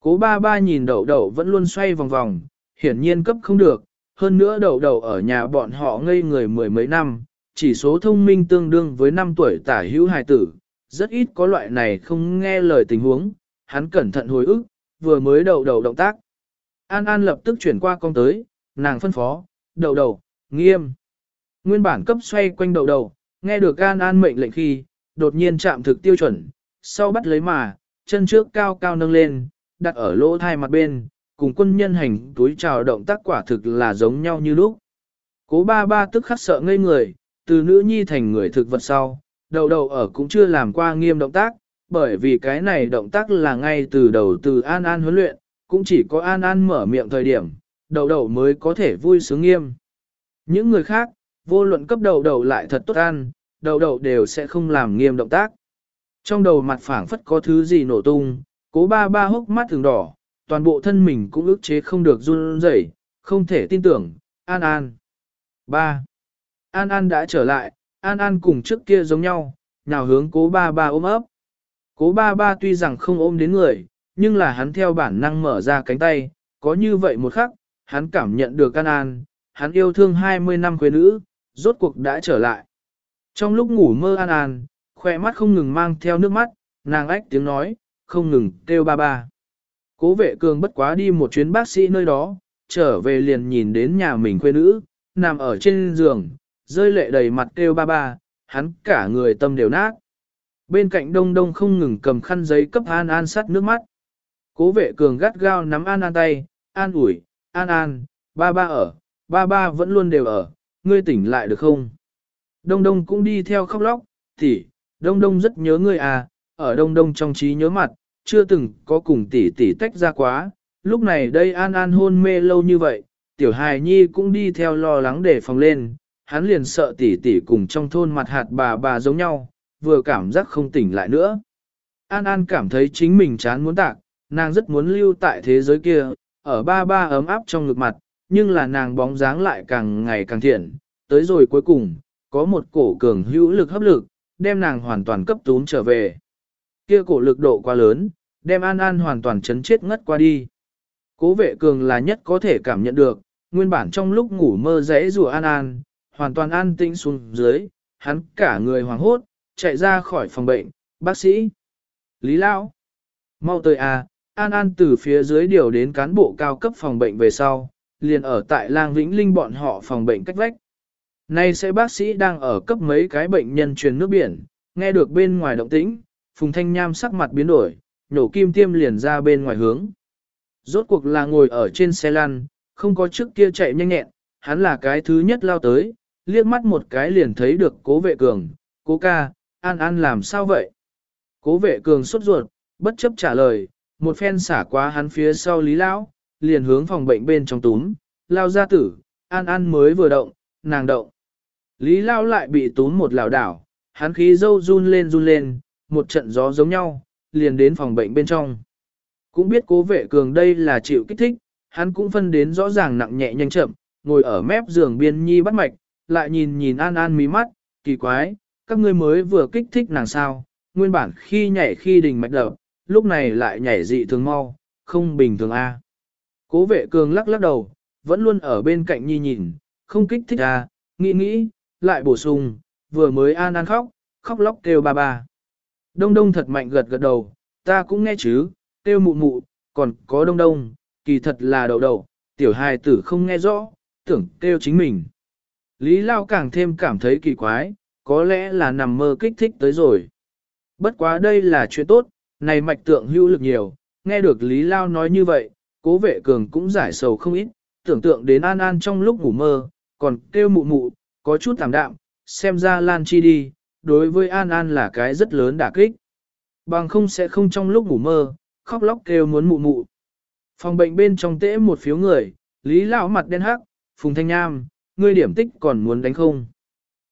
Cố ba ba nhìn đậu đậu vẫn luôn xoay vòng vòng, hiển nhiên cấp không được, hơn nữa đậu đậu ở nhà bọn họ ngây người mười mấy năm, chỉ số thông minh tương đương với năm tuổi tả hữu hài tử, rất ít có loại này không nghe lời tình huống, hắn cẩn thận hồi ức, vừa mới đầu đầu động tác. An An lập tức chuyển qua con tới, nàng phân phó, đầu đầu, nghiêm. Nguyên bản cấp xoay quanh đầu đầu, nghe được An An mệnh lệnh khi, đột nhiên chạm thực tiêu chuẩn, sau bắt lấy mà, chân trước cao cao nâng lên, đặt ở lỗ thai mặt bên, cùng quân nhân hành túi chào động tác quả thực là giống nhau như lúc. Cố ba ba tức khắc sợ ngây người, từ nữ nhi thành người thực vật sau, đầu đầu ở cũng chưa làm qua nghiêm động tác, bởi vì cái này động tác là ngay từ đầu từ An An huấn luyện, cũng chỉ có An An mở miệng thời điểm, đầu đầu mới có thể vui sướng nghiêm. Những người khác, vô luận cấp đầu đầu lại thật tốt ăn, đầu đầu đều sẽ không làm nghiêm động tác. Trong đầu mặt phảng phất có thứ gì nổ tung, cố ba ba hốc mắt thường đỏ, toàn bộ thân mình cũng ức chế không được run rẩy, không thể tin tưởng, An An. ba An An đã trở lại, An An cùng trước kia giống nhau, nào hướng cố ba ba ôm ấp. Cố ba ba tuy rằng không ôm đến người, nhưng là hắn theo bản năng mở ra cánh tay, có như vậy một khắc, hắn cảm nhận được An An, hắn yêu thương 20 năm quê nữ, rốt cuộc đã trở lại. Trong lúc ngủ mơ An An, khoe mắt không ngừng mang theo nước mắt, nàng ách tiếng nói, không ngừng kêu ba ba. Cố vệ cường bất quá đi một chuyến bác sĩ nơi đó, trở về liền nhìn đến nhà mình quê nữ, nằm ở trên giường, rơi lệ đầy mặt kêu ba ba, hắn cả người tâm đều nát. Bên cạnh đông đông không ngừng cầm khăn giấy cấp an an sắt nước mắt. Cố vệ cường gắt gao nắm an an tay, an ủi, an an, ba ba ở, ba ba vẫn luôn đều ở, ngươi tỉnh lại được không? Đông đông cũng đi theo khóc lóc, tỷ, đông đông rất nhớ ngươi à, ở đông đông trong trí nhớ mặt, chưa từng có cùng tỷ tỷ tách ra quá, lúc này đây an an hôn mê lâu như vậy, tiểu hài nhi cũng đi theo lo lắng để phòng lên, hắn liền sợ tỷ tỷ cùng trong thôn mặt hạt bà bà giống nhau, vừa cảm giác không tỉnh lại nữa. An An cảm thấy chính mình chán muốn tạc, nàng rất muốn lưu tại thế giới kia, ở ba ba ấm áp trong ngực mặt, nhưng là nàng bóng dáng lại càng ngày càng thiện, tới rồi cuối cùng, có một cổ cường hữu lực hấp lực, đem nàng hoàn toàn cấp tún trở về. Kia cổ lực độ quá lớn, đem An An hoàn toàn chấn chết ngất qua đi. Cố vệ cường là nhất có thể cảm nhận được, nguyên bản trong lúc ngủ mơ rẽ rùa An An, hoàn toàn an tĩnh xuống dưới, hắn cả người hoảng hốt, chạy ra khỏi phòng bệnh, bác sĩ. Lý Lão, mau tới à, An An từ phía dưới điều đến cán bộ cao cấp phòng bệnh về sau, liền ở tại lang vĩnh linh bọn họ phòng bệnh cách vách. Nay sẽ bác sĩ đang ở cấp mấy cái bệnh nhân truyền nước biển, nghe được bên ngoài động tĩnh, Phùng Thanh Nham sắc mặt biến đổi, nổ kim tiêm liền ra bên ngoài hướng. Rốt cuộc là ngồi ở trên xe lăn, không có trước kia chạy nhanh nhẹn, hắn là cái thứ nhất lao tới, liếc mắt một cái liền thấy được cố vệ cường, cố ca, an an làm sao vậy? Cố vệ cường sốt ruột, bất chấp trả lời, một phen xả quá hắn phía sau lý lão, liền hướng phòng bệnh bên trong túm, lao ra tử, an an mới vừa động, nàng động. Lý lao lại bị túm một lảo đảo, hắn khí dâu run lên run lên, một trận gió giống nhau, liền đến phòng bệnh bên trong. Cũng biết cố vệ cường đây là chịu kích thích, hắn cũng phân đến rõ ràng nặng nhẹ nhanh chậm, ngồi ở mép giường biên nhi bắt mạch, lại nhìn nhìn an an mí mắt, kỳ quái, các ngươi mới vừa kích thích nàng sao, nguyên bản khi nhảy khi đình mạch đập, lúc này lại nhảy dị thường mau, không bình thường a. Cố vệ cường lắc lắc đầu, vẫn luôn ở bên cạnh nhi nhìn, không kích thích à nghĩ nghĩ, lại bổ sung, vừa mới an an khóc, khóc lóc kêu ba ba. Đông đông thật mạnh gật gật đầu, ta cũng nghe chứ, kêu mụ mụ, còn có đông đông, kỳ thật là đầu đầu, tiểu hài tử không nghe rõ, tưởng kêu chính mình. Lý Lao càng thêm cảm thấy kỳ quái, có lẽ là nằm mơ kích thích tới rồi. Bất quá đây là chuyện tốt, này mạch tượng hữu lực nhiều, nghe được Lý Lao nói như vậy, cố vệ cường cũng giải sầu không ít, tưởng tượng đến An An trong lúc ngủ mơ, còn kêu mụ mụ, có chút tạm đạm, xem ra Lan Chi đi, đối với An An là cái rất lớn đả kích. Bằng không sẽ không trong lúc ngủ mơ, khóc lóc kêu muốn mụ mụ. Phòng bệnh bên trong tễ một phiếu người, Lý Lão mặt đen hắc, Phùng Thanh Nham, ngươi điểm tích còn muốn đánh không?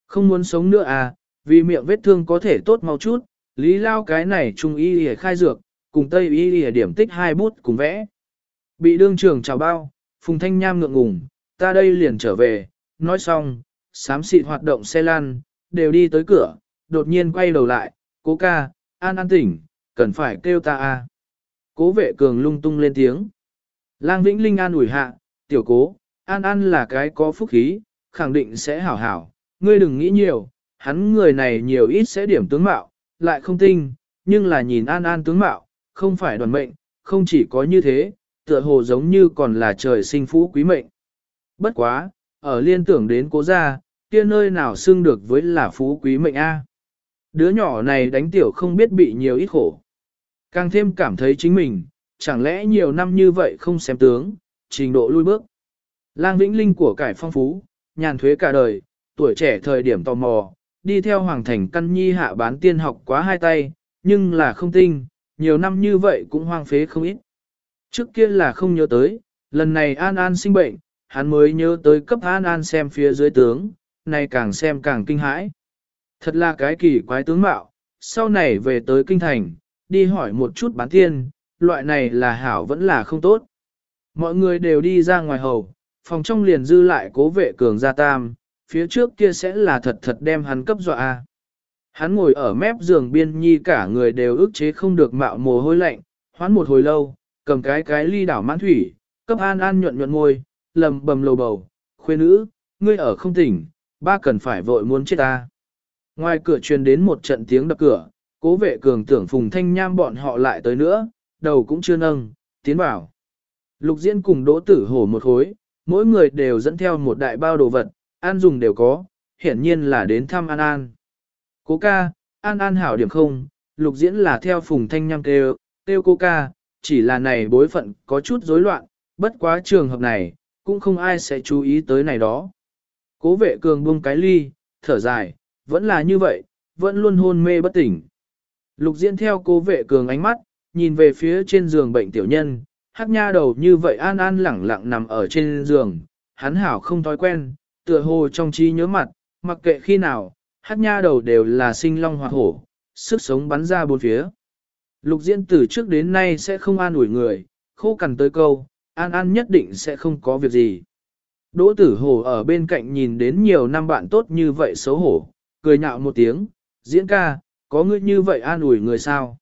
Không muốn sống nữa à, vì miệng vết thương có thể tốt mau chút, Lý Lao cái này trung y y khai dược, cùng Tây y y điểm tích hai bút cùng vẽ. Bị đương trưởng chào bao, Phùng Thanh Nham ngượng ngùng, ta đây liền trở về, nói xong, sám xịt hoạt động xe lan, đều đi tới cửa, đột nhiên quay đầu lại, cố ca, an an tỉnh, cần phải kêu ta a. Cố vệ cường lung tung lên tiếng. Lang Vĩnh Linh an ủi hạ, tiểu cố, an an là cái có phúc khí, khẳng định sẽ hảo hảo, ngươi đừng nghĩ nhiều, hắn người này nhiều ít sẽ điểm tướng mạo, lại không tinh, nhưng là nhìn an an tướng mạo, không phải đoàn mệnh, không chỉ có như thế, tựa hồ giống như còn là trời sinh phú quý mệnh. Bất quá, ở liên tưởng đến cố gia, kia nơi nào xưng được với là phú quý mệnh A. Đứa nhỏ này đánh tiểu không biết bị nhiều ít khổ. Càng thêm cảm thấy chính mình, chẳng lẽ nhiều năm như vậy không xem tướng, trình độ lui bước. Lang Vĩnh Linh của cải phong phú, nhàn thuế cả đời, tuổi trẻ thời điểm tò mò, đi theo Hoàng Thành Căn Nhi hạ bán tiên học quá hai tay, nhưng là không tinh, nhiều năm như vậy cũng hoang phế không ít. Trước kia là không nhớ tới, lần này An An sinh bệnh, hắn mới nhớ tới cấp An An xem phía dưới tướng, này càng xem càng kinh hãi. Thật là cái kỳ quái tướng mạo, sau này về tới kinh thành, đi hỏi một chút bán tiên, loại này là hảo vẫn là không tốt. Mọi người đều đi ra ngoài hầu, phòng trong liền dư lại cố vệ cường gia tam, phía trước kia sẽ là thật thật đem hắn cấp dọa a. Hắn ngồi ở mép giường biên nhi cả người đều ức chế không được mạo mồ hôi lạnh, hoán một hồi lâu, cầm cái cái ly đảo mãn thủy, cấp an an nhuận nhuận ngôi, lầm bầm lầu bầu, khuê nữ, ngươi ở không tỉnh, ba cần phải vội muốn chết ta. Ngoài cửa truyền đến một trận tiếng đập cửa, cố vệ cường tưởng phùng thanh nham bọn họ lại tới nữa, đầu cũng chưa nâng, tiến vào. Lục diễn cùng đỗ tử hổ một khối, mỗi người đều dẫn theo một đại bao đồ vật, an dùng đều có, hiển nhiên là đến thăm An An. Cố ca, An An hảo điểm không, lục diễn là theo phùng thanh nhăm kêu, kêu cố ca, chỉ là này bối phận có chút rối loạn, bất quá trường hợp này, cũng không ai sẽ chú ý tới này đó. Cố vệ cường buông cái ly, thở dài, vẫn là như vậy, vẫn luôn hôn mê bất tỉnh. Lục diễn theo cố vệ cường ánh mắt, nhìn về phía trên giường bệnh tiểu nhân, hắc nha đầu như vậy an an lẳng lặng nằm ở trên giường, hắn hảo không thói quen, tựa hồ trong trí nhớ mặt, mặc kệ khi nào, hắc nha đầu đều là sinh long hoặc hổ, sức sống bắn ra bốn phía. Lục diễn từ trước đến nay sẽ không an ủi người, khô cằn tới câu, an an nhất định sẽ không có việc gì. Đỗ tử hổ ở bên cạnh nhìn đến nhiều năm bạn tốt như vậy xấu hổ, cười nhạo một tiếng, diễn ca, có ngươi như vậy an ủi người sao?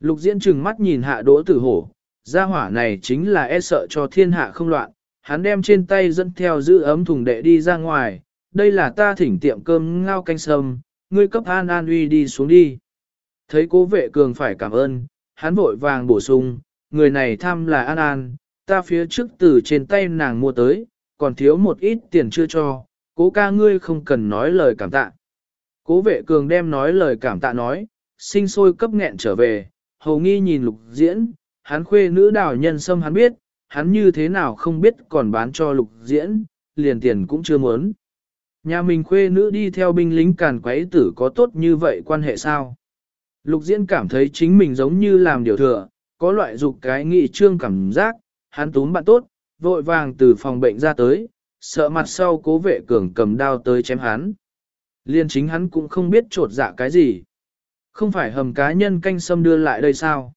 Lục diễn trừng mắt nhìn hạ đỗ tử hổ, gia hỏa này chính là e sợ cho thiên hạ không loạn, hắn đem trên tay dẫn theo giữ ấm thùng đệ đi ra ngoài, đây là ta thỉnh tiệm cơm ngao canh sâm, ngươi cấp an an uy đi xuống đi. Thấy cố vệ cường phải cảm ơn, hắn vội vàng bổ sung, người này thăm là an an, ta phía trước từ trên tay nàng mua tới, còn thiếu một ít tiền chưa cho, cố ca ngươi không cần nói lời cảm tạ. Cố vệ cường đem nói lời cảm tạ nói, sinh sôi cấp nghẹn trở về, hầu nghi nhìn lục diễn, hắn khuê nữ đào nhân sâm hắn biết, hắn như thế nào không biết còn bán cho lục diễn, liền tiền cũng chưa muốn. Nhà mình khuê nữ đi theo binh lính càn quấy tử có tốt như vậy quan hệ sao? Lục diễn cảm thấy chính mình giống như làm điều thừa, có loại dục cái nghị trương cảm giác, hắn túm bạn tốt, vội vàng từ phòng bệnh ra tới, sợ mặt sau cố vệ cường cầm đao tới chém hắn. Liên chính hắn cũng không biết trột dạ cái gì. Không phải hầm cá nhân canh sâm đưa lại đây sao?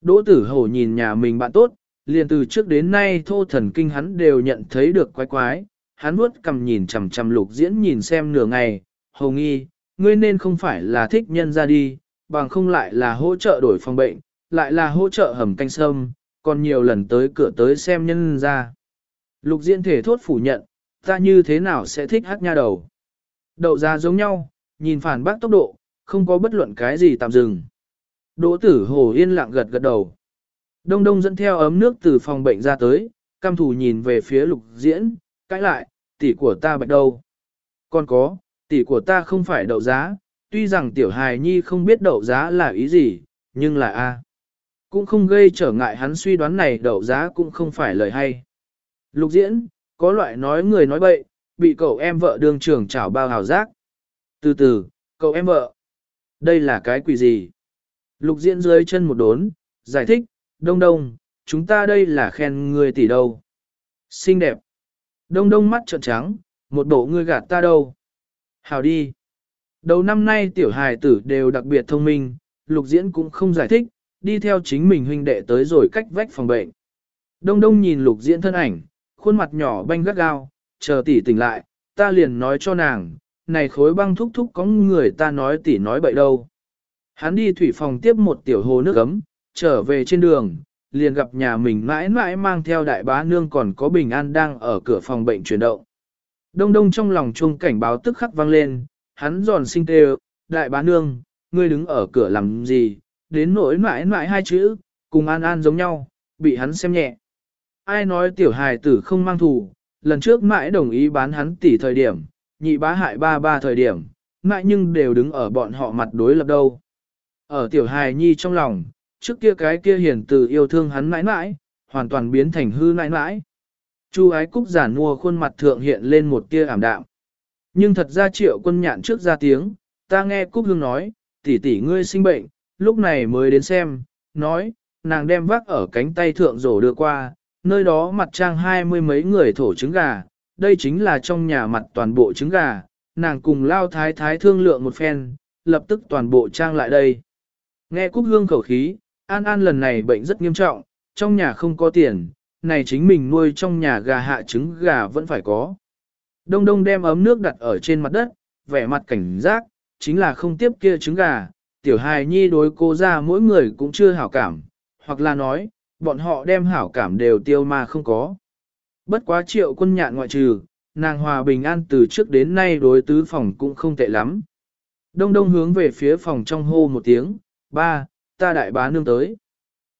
Đỗ tử hổ nhìn nhà mình bạn tốt, liền từ trước đến nay thô thần kinh hắn đều nhận thấy được quái quái, hắn vuốt cầm nhìn chằm chằm lục diễn nhìn xem nửa ngày, hầu nghi, ngươi nên không phải là thích nhân ra đi, bằng không lại là hỗ trợ đổi phòng bệnh, lại là hỗ trợ hầm canh sâm, còn nhiều lần tới cửa tới xem nhân ra. Lục diễn thể thốt phủ nhận, ta như thế nào sẽ thích hát nha đầu. Đậu ra giống nhau, nhìn phản bác tốc độ, không có bất luận cái gì tạm dừng. Đỗ tử hồ yên lặng gật gật đầu. Đông đông dẫn theo ấm nước từ phòng bệnh ra tới, cam thủ nhìn về phía lục diễn, cãi lại, tỷ của ta bạch đâu. Còn có, tỷ của ta không phải đậu giá, tuy rằng tiểu hài nhi không biết đậu giá là ý gì, nhưng là A. Cũng không gây trở ngại hắn suy đoán này đậu giá cũng không phải lời hay. Lục diễn, có loại nói người nói bậy, bị cậu em vợ đương trưởng chảo bao hào giác. Từ từ, cậu em vợ, đây là cái quỷ gì? Lục diễn dưới chân một đốn, giải thích, đông đông, chúng ta đây là khen người tỷ đâu. Xinh đẹp. Đông đông mắt trợn trắng, một bộ ngươi gạt ta đâu. Hào đi. Đầu năm nay tiểu hài tử đều đặc biệt thông minh, lục diễn cũng không giải thích, đi theo chính mình huynh đệ tới rồi cách vách phòng bệnh. Đông đông nhìn lục diễn thân ảnh, khuôn mặt nhỏ banh gắt gao, chờ tỷ tỉnh lại, ta liền nói cho nàng, này khối băng thúc thúc có người ta nói tỷ nói bậy đâu. Hắn đi thủy phòng tiếp một tiểu hồ nước ấm, trở về trên đường, liền gặp nhà mình mãi mãi mang theo đại bá nương còn có bình an đang ở cửa phòng bệnh chuyển động. Đông đông trong lòng chuông cảnh báo tức khắc vang lên, hắn giòn sinh tê đại bá nương, ngươi đứng ở cửa làm gì, đến nỗi mãi mãi hai chữ, cùng an an giống nhau, bị hắn xem nhẹ. Ai nói tiểu hài tử không mang thù, lần trước mãi đồng ý bán hắn tỷ thời điểm, nhị bá hại ba ba thời điểm, mãi nhưng đều đứng ở bọn họ mặt đối lập đâu. Ở tiểu hài nhi trong lòng, trước kia cái kia hiền từ yêu thương hắn mãi mãi, hoàn toàn biến thành hư mãi mãi. Chu ái cúc giản mua khuôn mặt thượng hiện lên một tia ảm đạm. Nhưng thật ra triệu quân nhạn trước ra tiếng, ta nghe cúc hương nói, tỷ tỷ ngươi sinh bệnh, lúc này mới đến xem, nói, nàng đem vác ở cánh tay thượng rổ đưa qua, nơi đó mặt trang hai mươi mấy người thổ trứng gà, đây chính là trong nhà mặt toàn bộ trứng gà, nàng cùng lao thái thái thương lượng một phen, lập tức toàn bộ trang lại đây. Nghe Cúc Hương khẩu khí, An An lần này bệnh rất nghiêm trọng, trong nhà không có tiền, này chính mình nuôi trong nhà gà hạ trứng gà vẫn phải có. Đông đông đem ấm nước đặt ở trên mặt đất, vẻ mặt cảnh giác, chính là không tiếp kia trứng gà, tiểu hài nhi đối cô ra mỗi người cũng chưa hảo cảm, hoặc là nói, bọn họ đem hảo cảm đều tiêu mà không có. Bất quá triệu quân nhạn ngoại trừ, nàng hòa bình an từ trước đến nay đối tứ phòng cũng không tệ lắm. Đông đông hướng về phía phòng trong hô một tiếng, ba, ta đại bá nương tới.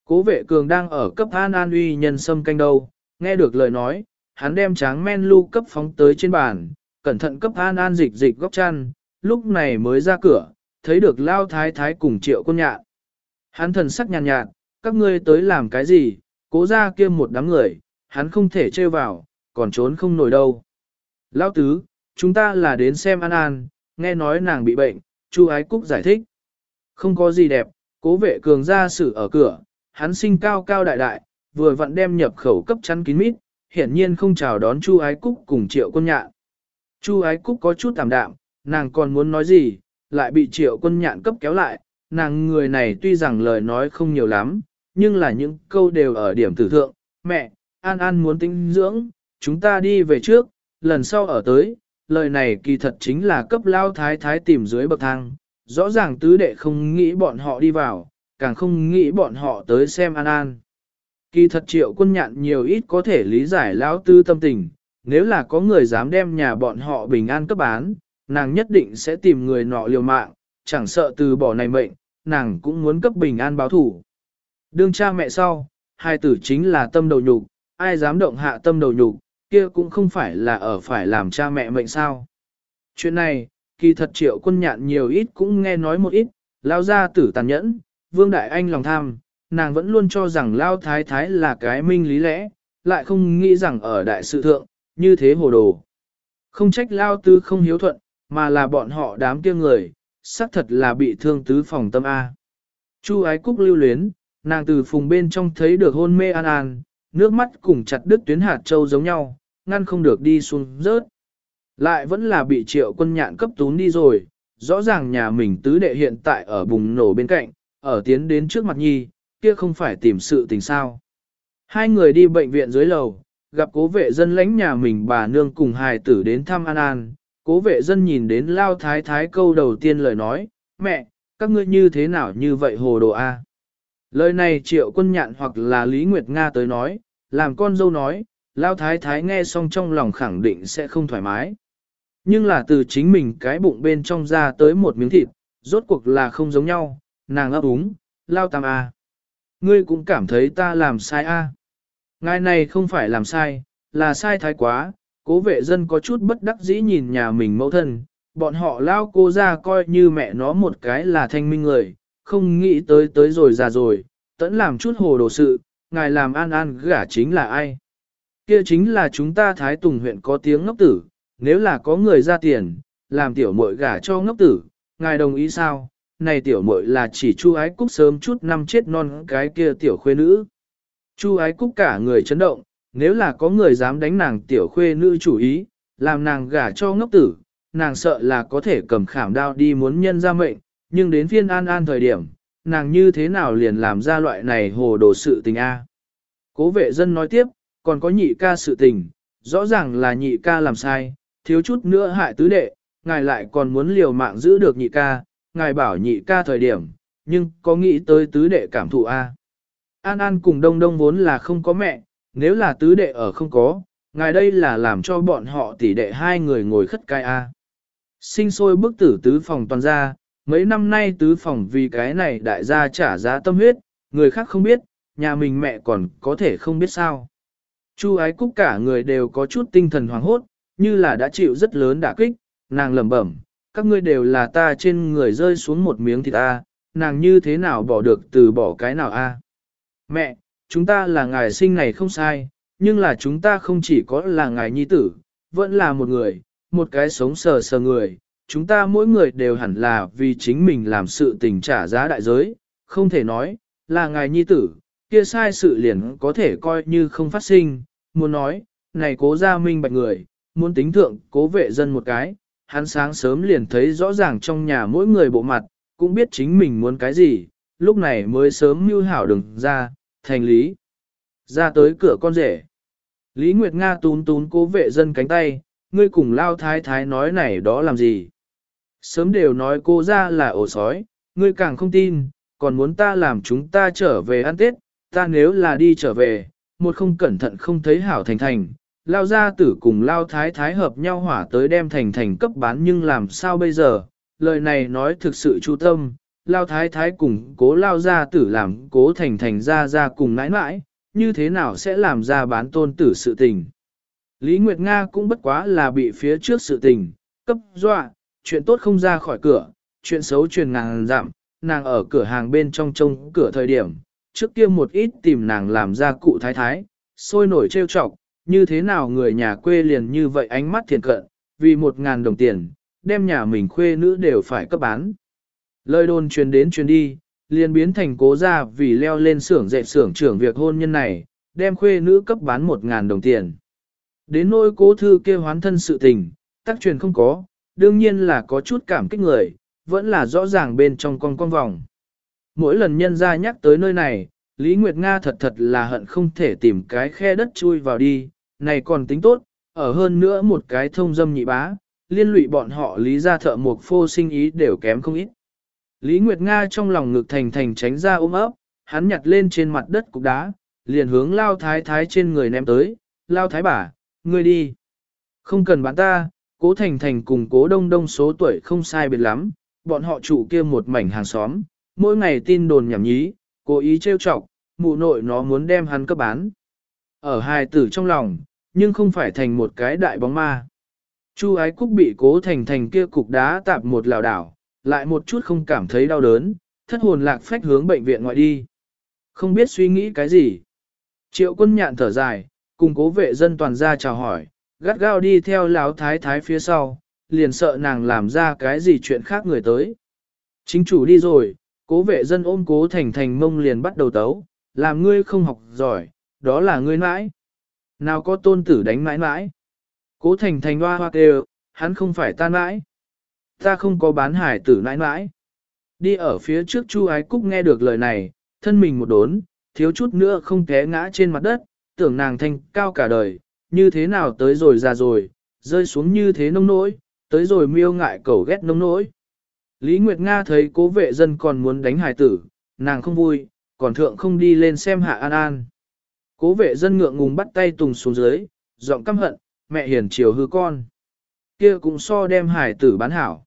Cố vệ cường đang ở cấp an an uy nhân sâm canh đâu, nghe được lời nói, hắn đem tráng men lưu cấp phóng tới trên bàn, cẩn thận cấp an an dịch dịch góc chăn, lúc này mới ra cửa, thấy được lao thái thái cùng triệu quân nhạn. Hắn thần sắc nhàn nhạt, nhạt, các ngươi tới làm cái gì, cố ra kia một đám người, hắn không thể trêu vào, còn trốn không nổi đâu. Lão tứ, chúng ta là đến xem An An, nghe nói nàng bị bệnh, Chu Ái Cúc giải thích. Không có gì đẹp, cố vệ cường ra xử ở cửa, hắn sinh cao cao đại đại, vừa vặn đem nhập khẩu cấp chắn kín mít, hiển nhiên không chào đón Chu Ái Cúc cùng Triệu Quân Nhạn. Chu Ái Cúc có chút tạm đạm, nàng còn muốn nói gì, lại bị Triệu Quân Nhạn cấp kéo lại, nàng người này tuy rằng lời nói không nhiều lắm, nhưng là những câu đều ở điểm tử thượng, mẹ, An An muốn tinh dưỡng, chúng ta đi về trước, lần sau ở tới, lời này kỳ thật chính là cấp lao thái thái tìm dưới bậc thang, rõ ràng tứ đệ không nghĩ bọn họ đi vào, càng không nghĩ bọn họ tới xem An An. Kỳ thật triệu quân nhạn nhiều ít có thể lý giải lão tư tâm tình, nếu là có người dám đem nhà bọn họ bình an cấp bán, nàng nhất định sẽ tìm người nọ liều mạng, chẳng sợ từ bỏ này mệnh, nàng cũng muốn cấp bình an báo thủ. Đương cha mẹ sau, hai tử chính là tâm đầu nhục, ai dám động hạ tâm đầu nhục, kia cũng không phải là ở phải làm cha mẹ mệnh sao. Chuyện này, kỳ thật triệu quân nhạn nhiều ít cũng nghe nói một ít, lao ra tử tàn nhẫn, vương đại anh lòng tham, nàng vẫn luôn cho rằng lao thái thái là cái minh lý lẽ, lại không nghĩ rằng ở đại sự thượng, như thế hồ đồ. Không trách lao tư không hiếu thuận, mà là bọn họ đám kia người, xác thật là bị thương tứ phòng tâm A. Chu ái cúc lưu luyến, nàng từ phùng bên trong thấy được hôn mê an an, nước mắt cùng chặt đứt tuyến hạt châu giống nhau, ngăn không được đi xuống rớt. Lại vẫn là bị triệu quân nhạn cấp tún đi rồi, rõ ràng nhà mình tứ đệ hiện tại ở bùng nổ bên cạnh, ở tiến đến trước mặt nhi, kia không phải tìm sự tình sao. Hai người đi bệnh viện dưới lầu, gặp cố vệ dân lãnh nhà mình bà nương cùng hài tử đến thăm An An, cố vệ dân nhìn đến lao thái thái câu đầu tiên lời nói, mẹ, các ngươi như thế nào như vậy hồ đồ a? Lời này triệu quân nhạn hoặc là Lý Nguyệt Nga tới nói, làm con dâu nói, lao thái thái nghe xong trong lòng khẳng định sẽ không thoải mái. Nhưng là từ chính mình cái bụng bên trong ra tới một miếng thịt, rốt cuộc là không giống nhau, nàng ấp úng, lao tam a. Ngươi cũng cảm thấy ta làm sai a. Ngài này không phải làm sai, là sai thái quá, cố vệ dân có chút bất đắc dĩ nhìn nhà mình mẫu thân, bọn họ lao cô ra coi như mẹ nó một cái là thanh minh người, không nghĩ tới tới rồi già rồi, tẫn làm chút hồ đồ sự, ngài làm an an gả chính là ai? Kia chính là chúng ta Thái Tùng huyện có tiếng ngốc tử, nếu là có người ra tiền, làm tiểu muội gả cho ngốc tử, ngài đồng ý sao? Này tiểu muội là chỉ chu ái cúc sớm chút năm chết non cái kia tiểu khuê nữ. Chu ái cúc cả người chấn động, nếu là có người dám đánh nàng tiểu khuê nữ chủ ý, làm nàng gả cho ngốc tử, nàng sợ là có thể cầm khảm đao đi muốn nhân ra mệnh, nhưng đến phiên an an thời điểm, nàng như thế nào liền làm ra loại này hồ đồ sự tình a? Cố vệ dân nói tiếp, còn có nhị ca sự tình, rõ ràng là nhị ca làm sai, thiếu chút nữa hại tứ đệ, ngài lại còn muốn liều mạng giữ được nhị ca, ngài bảo nhị ca thời điểm, nhưng có nghĩ tới tứ đệ cảm thụ a? An An cùng Đông Đông vốn là không có mẹ, nếu là tứ đệ ở không có, ngài đây là làm cho bọn họ tỷ đệ hai người ngồi khất cai a. À? Sinh sôi bức tử tứ phòng toàn ra, mấy năm nay tứ phòng vì cái này đại gia trả giá tâm huyết, người khác không biết, nhà mình mẹ còn có thể không biết sao. Chu ái cúc cả người đều có chút tinh thần hoảng hốt, như là đã chịu rất lớn đả kích, nàng lẩm bẩm, các ngươi đều là ta trên người rơi xuống một miếng thịt ta, nàng như thế nào bỏ được từ bỏ cái nào a? Mẹ, chúng ta là ngài sinh này không sai, nhưng là chúng ta không chỉ có là ngài nhi tử, vẫn là một người, một cái sống sờ sờ người, chúng ta mỗi người đều hẳn là vì chính mình làm sự tình trả giá đại giới, không thể nói, là ngài nhi tử, kia sai sự liền có thể coi như không phát sinh, muốn nói, này cố gia minh bạch người, muốn tính thượng cố vệ dân một cái, hắn sáng sớm liền thấy rõ ràng trong nhà mỗi người bộ mặt, cũng biết chính mình muốn cái gì, lúc này mới sớm mưu hảo đừng ra, thành lý. Ra tới cửa con rể. Lý Nguyệt Nga tún tún cố vệ dân cánh tay, ngươi cùng lao thái thái nói này đó làm gì. Sớm đều nói cô ra là ổ sói, ngươi càng không tin, còn muốn ta làm chúng ta trở về ăn Tết, ta nếu là đi trở về, một không cẩn thận không thấy hảo thành thành, lao gia tử cùng lao thái thái hợp nhau hỏa tới đem thành thành cấp bán nhưng làm sao bây giờ, lời này nói thực sự chu tâm, lao thái thái cùng cố lao gia tử làm cố thành thành ra ra cùng nãi nãi, như thế nào sẽ làm ra bán tôn tử sự tình. Lý Nguyệt Nga cũng bất quá là bị phía trước sự tình, cấp dọa, chuyện tốt không ra khỏi cửa, chuyện xấu truyền ngàn dặm, nàng ở cửa hàng bên trong trông cửa thời điểm, trước kia một ít tìm nàng làm ra cụ thái thái, sôi nổi trêu chọc, như thế nào người nhà quê liền như vậy ánh mắt thiền cận, vì một ngàn đồng tiền, đem nhà mình khuê nữ đều phải cấp bán. Lời đồn truyền đến truyền đi, liền biến thành cố ra vì leo lên xưởng dệt xưởng trưởng việc hôn nhân này, đem khuê nữ cấp bán một ngàn đồng tiền. Đến nỗi cố thư kêu hoán thân sự tình, tác truyền không có, đương nhiên là có chút cảm kích người, vẫn là rõ ràng bên trong con con vòng. Mỗi lần nhân ra nhắc tới nơi này, Lý Nguyệt Nga thật thật là hận không thể tìm cái khe đất chui vào đi, này còn tính tốt, ở hơn nữa một cái thông dâm nhị bá, liên lụy bọn họ lý ra thợ một phô sinh ý đều kém không ít. Lý Nguyệt Nga trong lòng ngực thành thành tránh ra ôm ấp, hắn nhặt lên trên mặt đất cục đá, liền hướng lao thái thái trên người ném tới, lao thái bà, ngươi đi. Không cần bán ta, cố thành thành cùng cố đông đông số tuổi không sai biệt lắm, bọn họ chủ kia một mảnh hàng xóm, mỗi ngày tin đồn nhảm nhí, cố ý trêu chọc, mụ nội nó muốn đem hắn cấp bán. Ở hai tử trong lòng, nhưng không phải thành một cái đại bóng ma. Chu ái cúc bị cố thành thành kia cục đá tạp một lào đảo, lại một chút không cảm thấy đau đớn, thất hồn lạc phách hướng bệnh viện ngoại đi. Không biết suy nghĩ cái gì. Triệu quân nhạn thở dài, cùng cố vệ dân toàn ra chào hỏi, gắt gao đi theo láo thái thái phía sau, liền sợ nàng làm ra cái gì chuyện khác người tới. Chính chủ đi rồi, cố vệ dân ôm cố thành thành mông liền bắt đầu tấu, làm ngươi không học giỏi, đó là ngươi mãi. Nào có tôn tử đánh mãi mãi. Cố thành thành hoa hoa kêu, hắn không phải ta mãi. Ta không có bán hải tử mãi mãi. Đi ở phía trước Chu Ái Cúc nghe được lời này, thân mình một đốn, thiếu chút nữa không té ngã trên mặt đất, tưởng nàng thanh cao cả đời, như thế nào tới rồi già rồi, rơi xuống như thế nông nỗi, tới rồi miêu ngại cầu ghét nông nỗi. Lý Nguyệt Nga thấy cố vệ dân còn muốn đánh hải tử, nàng không vui, còn thượng không đi lên xem hạ an an. Cố vệ dân ngượng ngùng bắt tay tùng xuống dưới, giọng căm hận, mẹ hiền chiều hư con. kia cũng so đem hải tử bán hảo.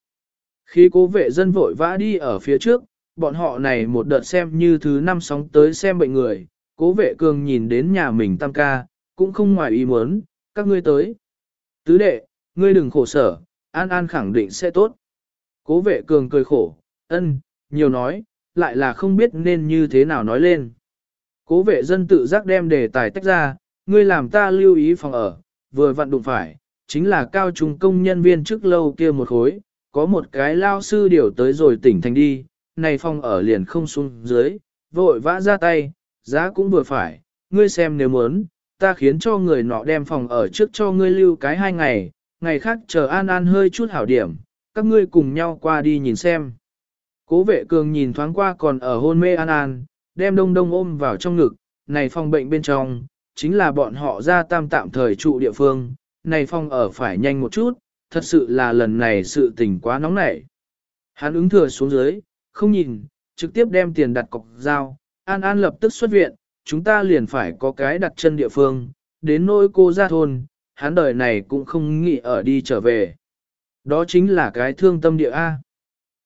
Khi cố vệ dân vội vã đi ở phía trước, bọn họ này một đợt xem như thứ năm sóng tới xem bệnh người, cố vệ cường nhìn đến nhà mình tam ca, cũng không ngoài ý muốn, các ngươi tới. Tứ đệ, ngươi đừng khổ sở, an an khẳng định sẽ tốt. Cố vệ cường cười khổ, ân, nhiều nói, lại là không biết nên như thế nào nói lên. Cố vệ dân tự giác đem đề tài tách ra, ngươi làm ta lưu ý phòng ở, vừa vặn đụng phải, chính là cao trung công nhân viên trước lâu kia một khối, có một cái lao sư điều tới rồi tỉnh thành đi, này phòng ở liền không xuống dưới, vội vã ra tay, giá cũng vừa phải, ngươi xem nếu muốn, ta khiến cho người nọ đem phòng ở trước cho ngươi lưu cái hai ngày, ngày khác chờ an an hơi chút hảo điểm, các ngươi cùng nhau qua đi nhìn xem. Cố vệ cường nhìn thoáng qua còn ở hôn mê an an, đem đông đông ôm vào trong ngực, này phòng bệnh bên trong, chính là bọn họ ra tam tạm thời trụ địa phương, này phòng ở phải nhanh một chút, thật sự là lần này sự tình quá nóng nảy. Hắn ứng thừa xuống dưới, không nhìn, trực tiếp đem tiền đặt cọc dao, An An lập tức xuất viện, chúng ta liền phải có cái đặt chân địa phương, đến nỗi cô ra thôn, hắn đời này cũng không nghĩ ở đi trở về. Đó chính là cái thương tâm địa A.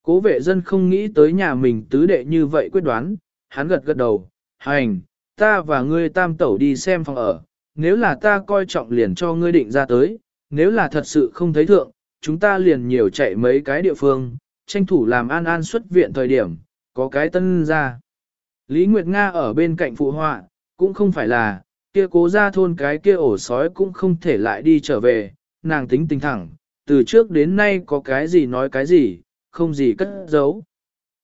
Cố vệ dân không nghĩ tới nhà mình tứ đệ như vậy quyết đoán, hắn gật gật đầu, hành, ta và ngươi tam tẩu đi xem phòng ở, nếu là ta coi trọng liền cho ngươi định ra tới, nếu là thật sự không thấy thượng, chúng ta liền nhiều chạy mấy cái địa phương, tranh thủ làm an an xuất viện thời điểm, có cái tân ra. Lý Nguyệt Nga ở bên cạnh phụ họa, cũng không phải là, kia cố ra thôn cái kia ổ sói cũng không thể lại đi trở về, nàng tính tình thẳng, từ trước đến nay có cái gì nói cái gì, không gì cất giấu.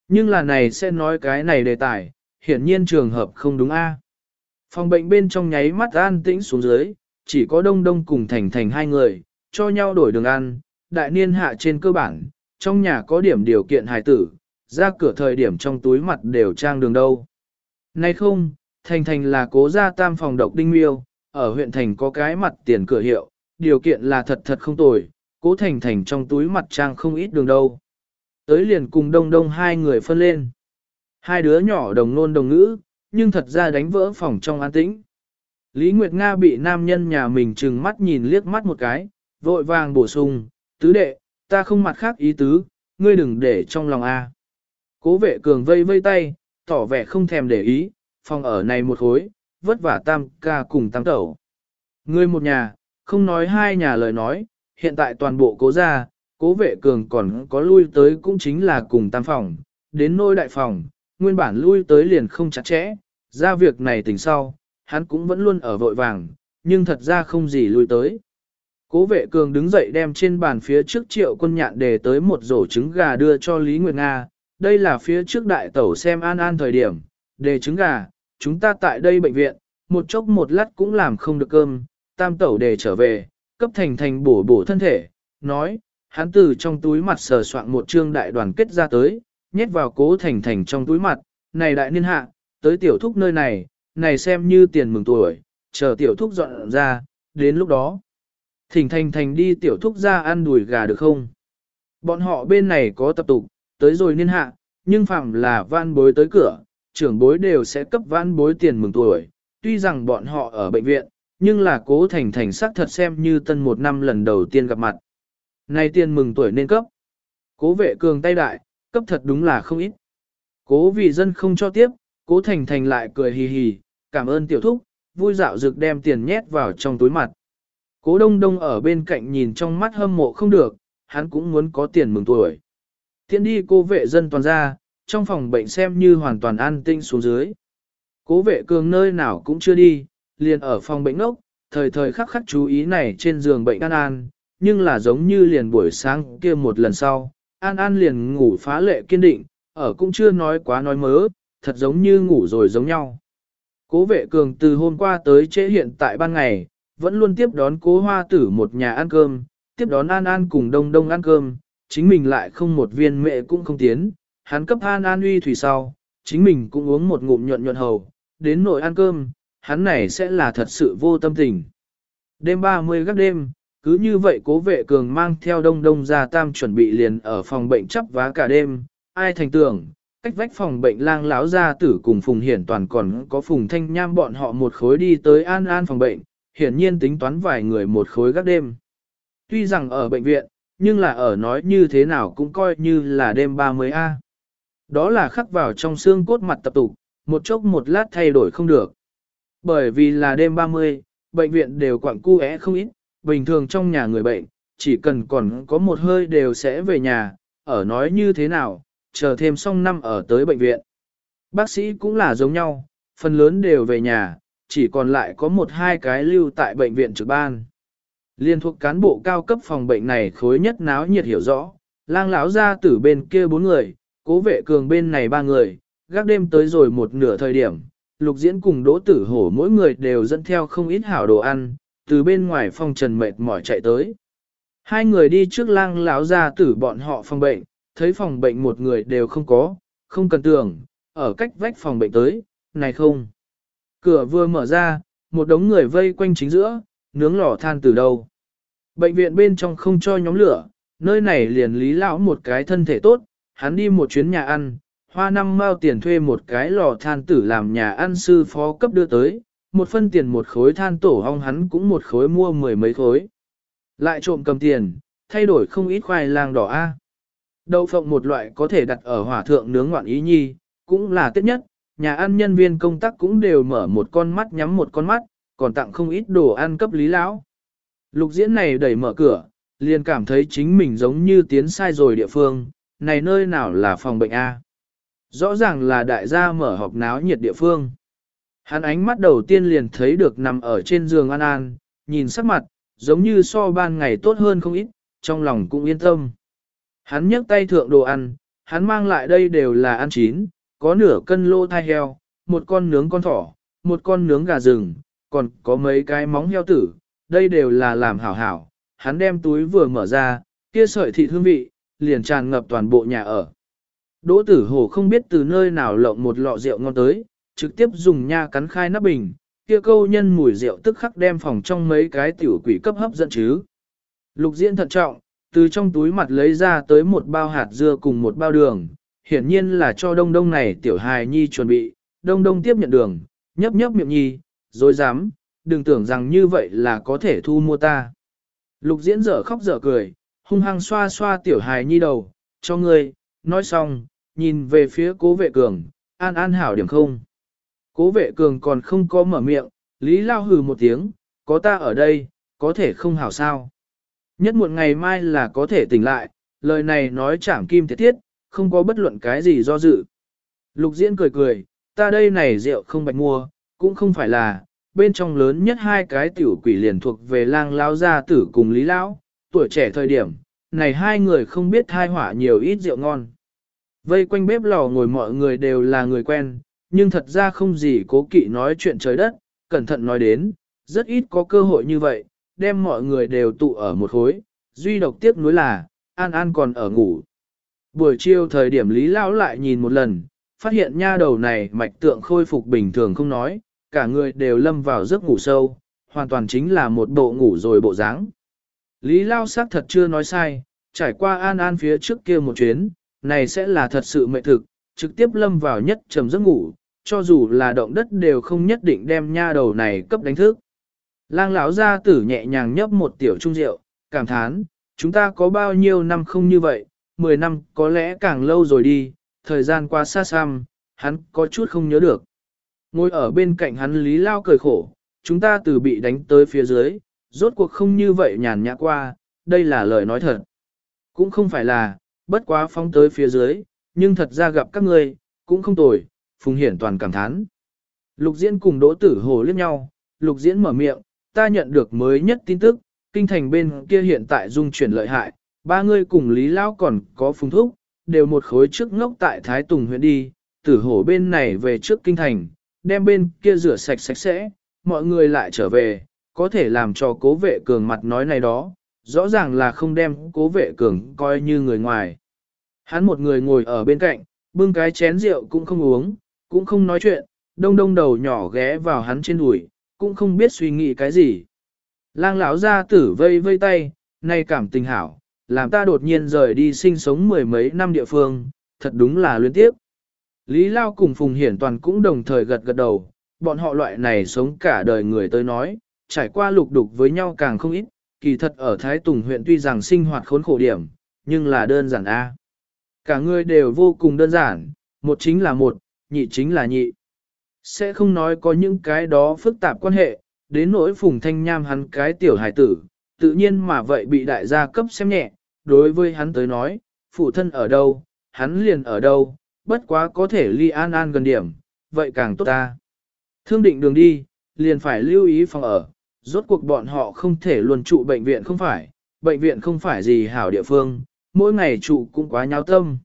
Nhưng là này sẽ nói cái này đề tài, hiển nhiên trường hợp không đúng a. Phòng bệnh bên trong nháy mắt an tĩnh xuống dưới, chỉ có đông đông cùng thành thành hai người, cho nhau đổi đường ăn, đại niên hạ trên cơ bản, trong nhà có điểm điều kiện hài tử, ra cửa thời điểm trong túi mặt đều trang đường đâu. Nay không, thành thành là cố gia tam phòng độc đinh miêu, ở huyện thành có cái mặt tiền cửa hiệu, điều kiện là thật thật không tồi, cố thành thành trong túi mặt trang không ít đường đâu. Tới liền cùng đông đông hai người phân lên. Hai đứa nhỏ đồng nôn đồng ngữ, nhưng thật ra đánh vỡ phòng trong an tĩnh. Lý Nguyệt Nga bị nam nhân nhà mình trừng mắt nhìn liếc mắt một cái, vội vàng bổ sung, tứ đệ, ta không mặt khác ý tứ, ngươi đừng để trong lòng a. Cố vệ cường vây vây tay, tỏ vẻ không thèm để ý, phòng ở này một khối, vất vả tam ca cùng tam tẩu. Ngươi một nhà, không nói hai nhà lời nói, hiện tại toàn bộ cố gia, cố vệ cường còn có lui tới cũng chính là cùng tam phòng, đến nôi đại phòng, nguyên bản lui tới liền không chặt chẽ, ra việc này tỉnh sau, hắn cũng vẫn luôn ở vội vàng, nhưng thật ra không gì lui tới. Cố vệ cường đứng dậy đem trên bàn phía trước triệu quân nhạn đề tới một rổ trứng gà đưa cho Lý Nguyệt Nga, đây là phía trước đại tẩu xem an an thời điểm, đề trứng gà, chúng ta tại đây bệnh viện, một chốc một lát cũng làm không được cơm, tam tẩu đề trở về, cấp thành thành bổ bổ thân thể, nói, hắn từ trong túi mặt sờ soạn một trương đại đoàn kết ra tới, nhét vào cố thành thành trong túi mặt, này đại niên hạ, tới tiểu thúc nơi này, này xem như tiền mừng tuổi, chờ tiểu thúc dọn ra, đến lúc đó. Thỉnh thành thành đi tiểu thúc ra ăn đùi gà được không? Bọn họ bên này có tập tục, tới rồi niên hạ, nhưng phạm là van bối tới cửa, trưởng bối đều sẽ cấp van bối tiền mừng tuổi. Tuy rằng bọn họ ở bệnh viện, nhưng là cố thành thành sắc thật xem như tân một năm lần đầu tiên gặp mặt. Này tiền mừng tuổi nên cấp. Cố vệ cường tay đại, cấp thật đúng là không ít. Cố vì dân không cho tiếp, cố thành thành lại cười hì hì, cảm ơn tiểu thúc, vui dạo dược đem tiền nhét vào trong túi mặt. Cố đông đông ở bên cạnh nhìn trong mắt hâm mộ không được, hắn cũng muốn có tiền mừng tuổi. Tiến đi cô vệ dân toàn ra, trong phòng bệnh xem như hoàn toàn an tinh xuống dưới. Cố vệ cường nơi nào cũng chưa đi, liền ở phòng bệnh ốc, thời thời khắc khắc chú ý này trên giường bệnh an an, nhưng là giống như liền buổi sáng kia một lần sau, an an liền ngủ phá lệ kiên định, ở cũng chưa nói quá nói mớ, thật giống như ngủ rồi giống nhau. Cố vệ cường từ hôm qua tới trễ hiện tại ban ngày, vẫn luôn tiếp đón cố hoa tử một nhà ăn cơm, tiếp đón An An cùng đông đông ăn cơm, chính mình lại không một viên mẹ cũng không tiến, hắn cấp An An uy thủy sau, chính mình cũng uống một ngụm nhuận nhuận hầu, đến nội ăn cơm, hắn này sẽ là thật sự vô tâm tình. Đêm 30 gác đêm, cứ như vậy cố vệ cường mang theo đông đông ra tam chuẩn bị liền ở phòng bệnh chấp vá cả đêm, ai thành tưởng, cách vách phòng bệnh lang láo ra tử cùng Phùng Hiển toàn còn có Phùng Thanh Nham bọn họ một khối đi tới an an phòng bệnh, hiển nhiên tính toán vài người một khối gác đêm. Tuy rằng ở bệnh viện, nhưng là ở nói như thế nào cũng coi như là đêm 30A. Đó là khắc vào trong xương cốt mặt tập tục, một chốc một lát thay đổi không được. Bởi vì là đêm 30, bệnh viện đều quặng cu é không ít, bình thường trong nhà người bệnh, chỉ cần còn có một hơi đều sẽ về nhà, ở nói như thế nào, chờ thêm xong năm ở tới bệnh viện. Bác sĩ cũng là giống nhau, phần lớn đều về nhà, chỉ còn lại có một hai cái lưu tại bệnh viện trực ban. Liên thuộc cán bộ cao cấp phòng bệnh này khối nhất náo nhiệt hiểu rõ, lang lão ra tử bên kia bốn người, cố vệ cường bên này ba người, gác đêm tới rồi một nửa thời điểm, lục diễn cùng đỗ tử hổ mỗi người đều dẫn theo không ít hảo đồ ăn, từ bên ngoài phòng trần mệt mỏi chạy tới. Hai người đi trước lang lão ra tử bọn họ phòng bệnh, thấy phòng bệnh một người đều không có, không cần tưởng, ở cách vách phòng bệnh tới, này không. Cửa vừa mở ra, một đống người vây quanh chính giữa, nướng lò than từ đầu Bệnh viện bên trong không cho nhóm lửa, nơi này liền lý lão một cái thân thể tốt, hắn đi một chuyến nhà ăn, hoa năm mao tiền thuê một cái lò than tử làm nhà ăn sư phó cấp đưa tới, một phân tiền một khối than tổ hong hắn cũng một khối mua mười mấy khối. Lại trộm cầm tiền, thay đổi không ít khoai lang đỏ A. Đậu phộng một loại có thể đặt ở hỏa thượng nướng ngoạn ý nhi, cũng là tiết nhất, nhà ăn nhân viên công tác cũng đều mở một con mắt nhắm một con mắt, còn tặng không ít đồ ăn cấp lý lão. Lục diễn này đẩy mở cửa, liền cảm thấy chính mình giống như tiến sai rồi địa phương, này nơi nào là phòng bệnh A. Rõ ràng là đại gia mở họp náo nhiệt địa phương. Hắn ánh mắt đầu tiên liền thấy được nằm ở trên giường An An, nhìn sắc mặt, giống như so ban ngày tốt hơn không ít, trong lòng cũng yên tâm. Hắn nhấc tay thượng đồ ăn, hắn mang lại đây đều là ăn chín, có nửa cân lô thai heo, một con nướng con thỏ, một con nướng gà rừng, còn có mấy cái móng heo tử, đây đều là làm hảo hảo. Hắn đem túi vừa mở ra, kia sợi thịt hương vị, liền tràn ngập toàn bộ nhà ở. Đỗ tử hồ không biết từ nơi nào lộng một lọ rượu ngon tới, trực tiếp dùng nha cắn khai nắp bình, kia câu nhân mùi rượu tức khắc đem phòng trong mấy cái tiểu quỷ cấp hấp dẫn chứ. Lục diễn thận trọng, từ trong túi mặt lấy ra tới một bao hạt dưa cùng một bao đường, hiển nhiên là cho đông đông này tiểu hài nhi chuẩn bị, đông đông tiếp nhận đường, nhấp nhấp miệng nhi, dối dám, đừng tưởng rằng như vậy là có thể thu mua ta. Lục diễn dở khóc dở cười, hung hăng xoa xoa tiểu hài nhi đầu, cho ngươi, nói xong, nhìn về phía cố vệ cường, an an hảo điểm không. Cố vệ cường còn không có mở miệng, Lý Lao hừ một tiếng, có ta ở đây, có thể không hảo sao. Nhất muộn ngày mai là có thể tỉnh lại, lời này nói chảm kim thiết thiết, không có bất luận cái gì do dự. Lục diễn cười cười, ta đây này rượu không bạch mua, cũng không phải là, bên trong lớn nhất hai cái tiểu quỷ liền thuộc về lang lao gia tử cùng Lý Lão, tuổi trẻ thời điểm, này hai người không biết thai hỏa nhiều ít rượu ngon. Vây quanh bếp lò ngồi mọi người đều là người quen, nhưng thật ra không gì cố kỵ nói chuyện trời đất, cẩn thận nói đến, rất ít có cơ hội như vậy, đem mọi người đều tụ ở một khối, duy độc tiếc nuối là, An An còn ở ngủ. Buổi chiều thời điểm Lý Lão lại nhìn một lần, phát hiện nha đầu này mạch tượng khôi phục bình thường không nói, cả người đều lâm vào giấc ngủ sâu, hoàn toàn chính là một bộ ngủ rồi bộ dáng. Lý Lao xác thật chưa nói sai, trải qua An An phía trước kia một chuyến, này sẽ là thật sự mệt thực, trực tiếp lâm vào nhất trầm giấc ngủ, cho dù là động đất đều không nhất định đem nha đầu này cấp đánh thức. Lang lão gia tử nhẹ nhàng nhấp một tiểu trung rượu, cảm thán, chúng ta có bao nhiêu năm không như vậy, 10 năm có lẽ càng lâu rồi đi, thời gian qua xa xăm, hắn có chút không nhớ được. Ngồi ở bên cạnh hắn Lý Lao cười khổ, chúng ta từ bị đánh tới phía dưới, rốt cuộc không như vậy nhàn nhã qua, đây là lời nói thật. Cũng không phải là, bất quá phóng tới phía dưới, nhưng thật ra gặp các ngươi, cũng không tồi, Phùng Hiển toàn cảm thán. Lục Diễn cùng Đỗ Tử Hồ liếc nhau, Lục Diễn mở miệng, ta nhận được mới nhất tin tức, kinh thành bên kia hiện tại dung chuyển lợi hại, ba người cùng Lý Lão còn có Phùng Thúc, đều một khối trước ngốc tại Thái Tùng huyện đi, Tử Hổ bên này về trước kinh thành, đem bên kia rửa sạch sạch sẽ, mọi người lại trở về, có thể làm cho cố vệ cường mặt nói này đó, rõ ràng là không đem cố vệ cường coi như người ngoài. Hắn một người ngồi ở bên cạnh, bưng cái chén rượu cũng không uống, cũng không nói chuyện, đông đông đầu nhỏ ghé vào hắn trên đùi, cũng không biết suy nghĩ cái gì. Lang lão ra tử vây vây tay, nay cảm tình hảo, làm ta đột nhiên rời đi sinh sống mười mấy năm địa phương, thật đúng là luyến tiếp. Lý Lao cùng Phùng Hiển Toàn cũng đồng thời gật gật đầu, bọn họ loại này sống cả đời người tới nói, trải qua lục đục với nhau càng không ít, kỳ thật ở Thái Tùng huyện tuy rằng sinh hoạt khốn khổ điểm, nhưng là đơn giản A. Cả người đều vô cùng đơn giản, một chính là một, nhị chính là nhị. Sẽ không nói có những cái đó phức tạp quan hệ, đến nỗi Phùng Thanh Nham hắn cái tiểu hải tử, tự nhiên mà vậy bị đại gia cấp xem nhẹ, đối với hắn tới nói, phụ thân ở đâu, hắn liền ở đâu, bất quá có thể ly an an gần điểm, vậy càng tốt ta. Thương định đường đi, liền phải lưu ý phòng ở, rốt cuộc bọn họ không thể luôn trụ bệnh viện không phải, bệnh viện không phải gì hảo địa phương, mỗi ngày trụ cũng quá nháo tâm.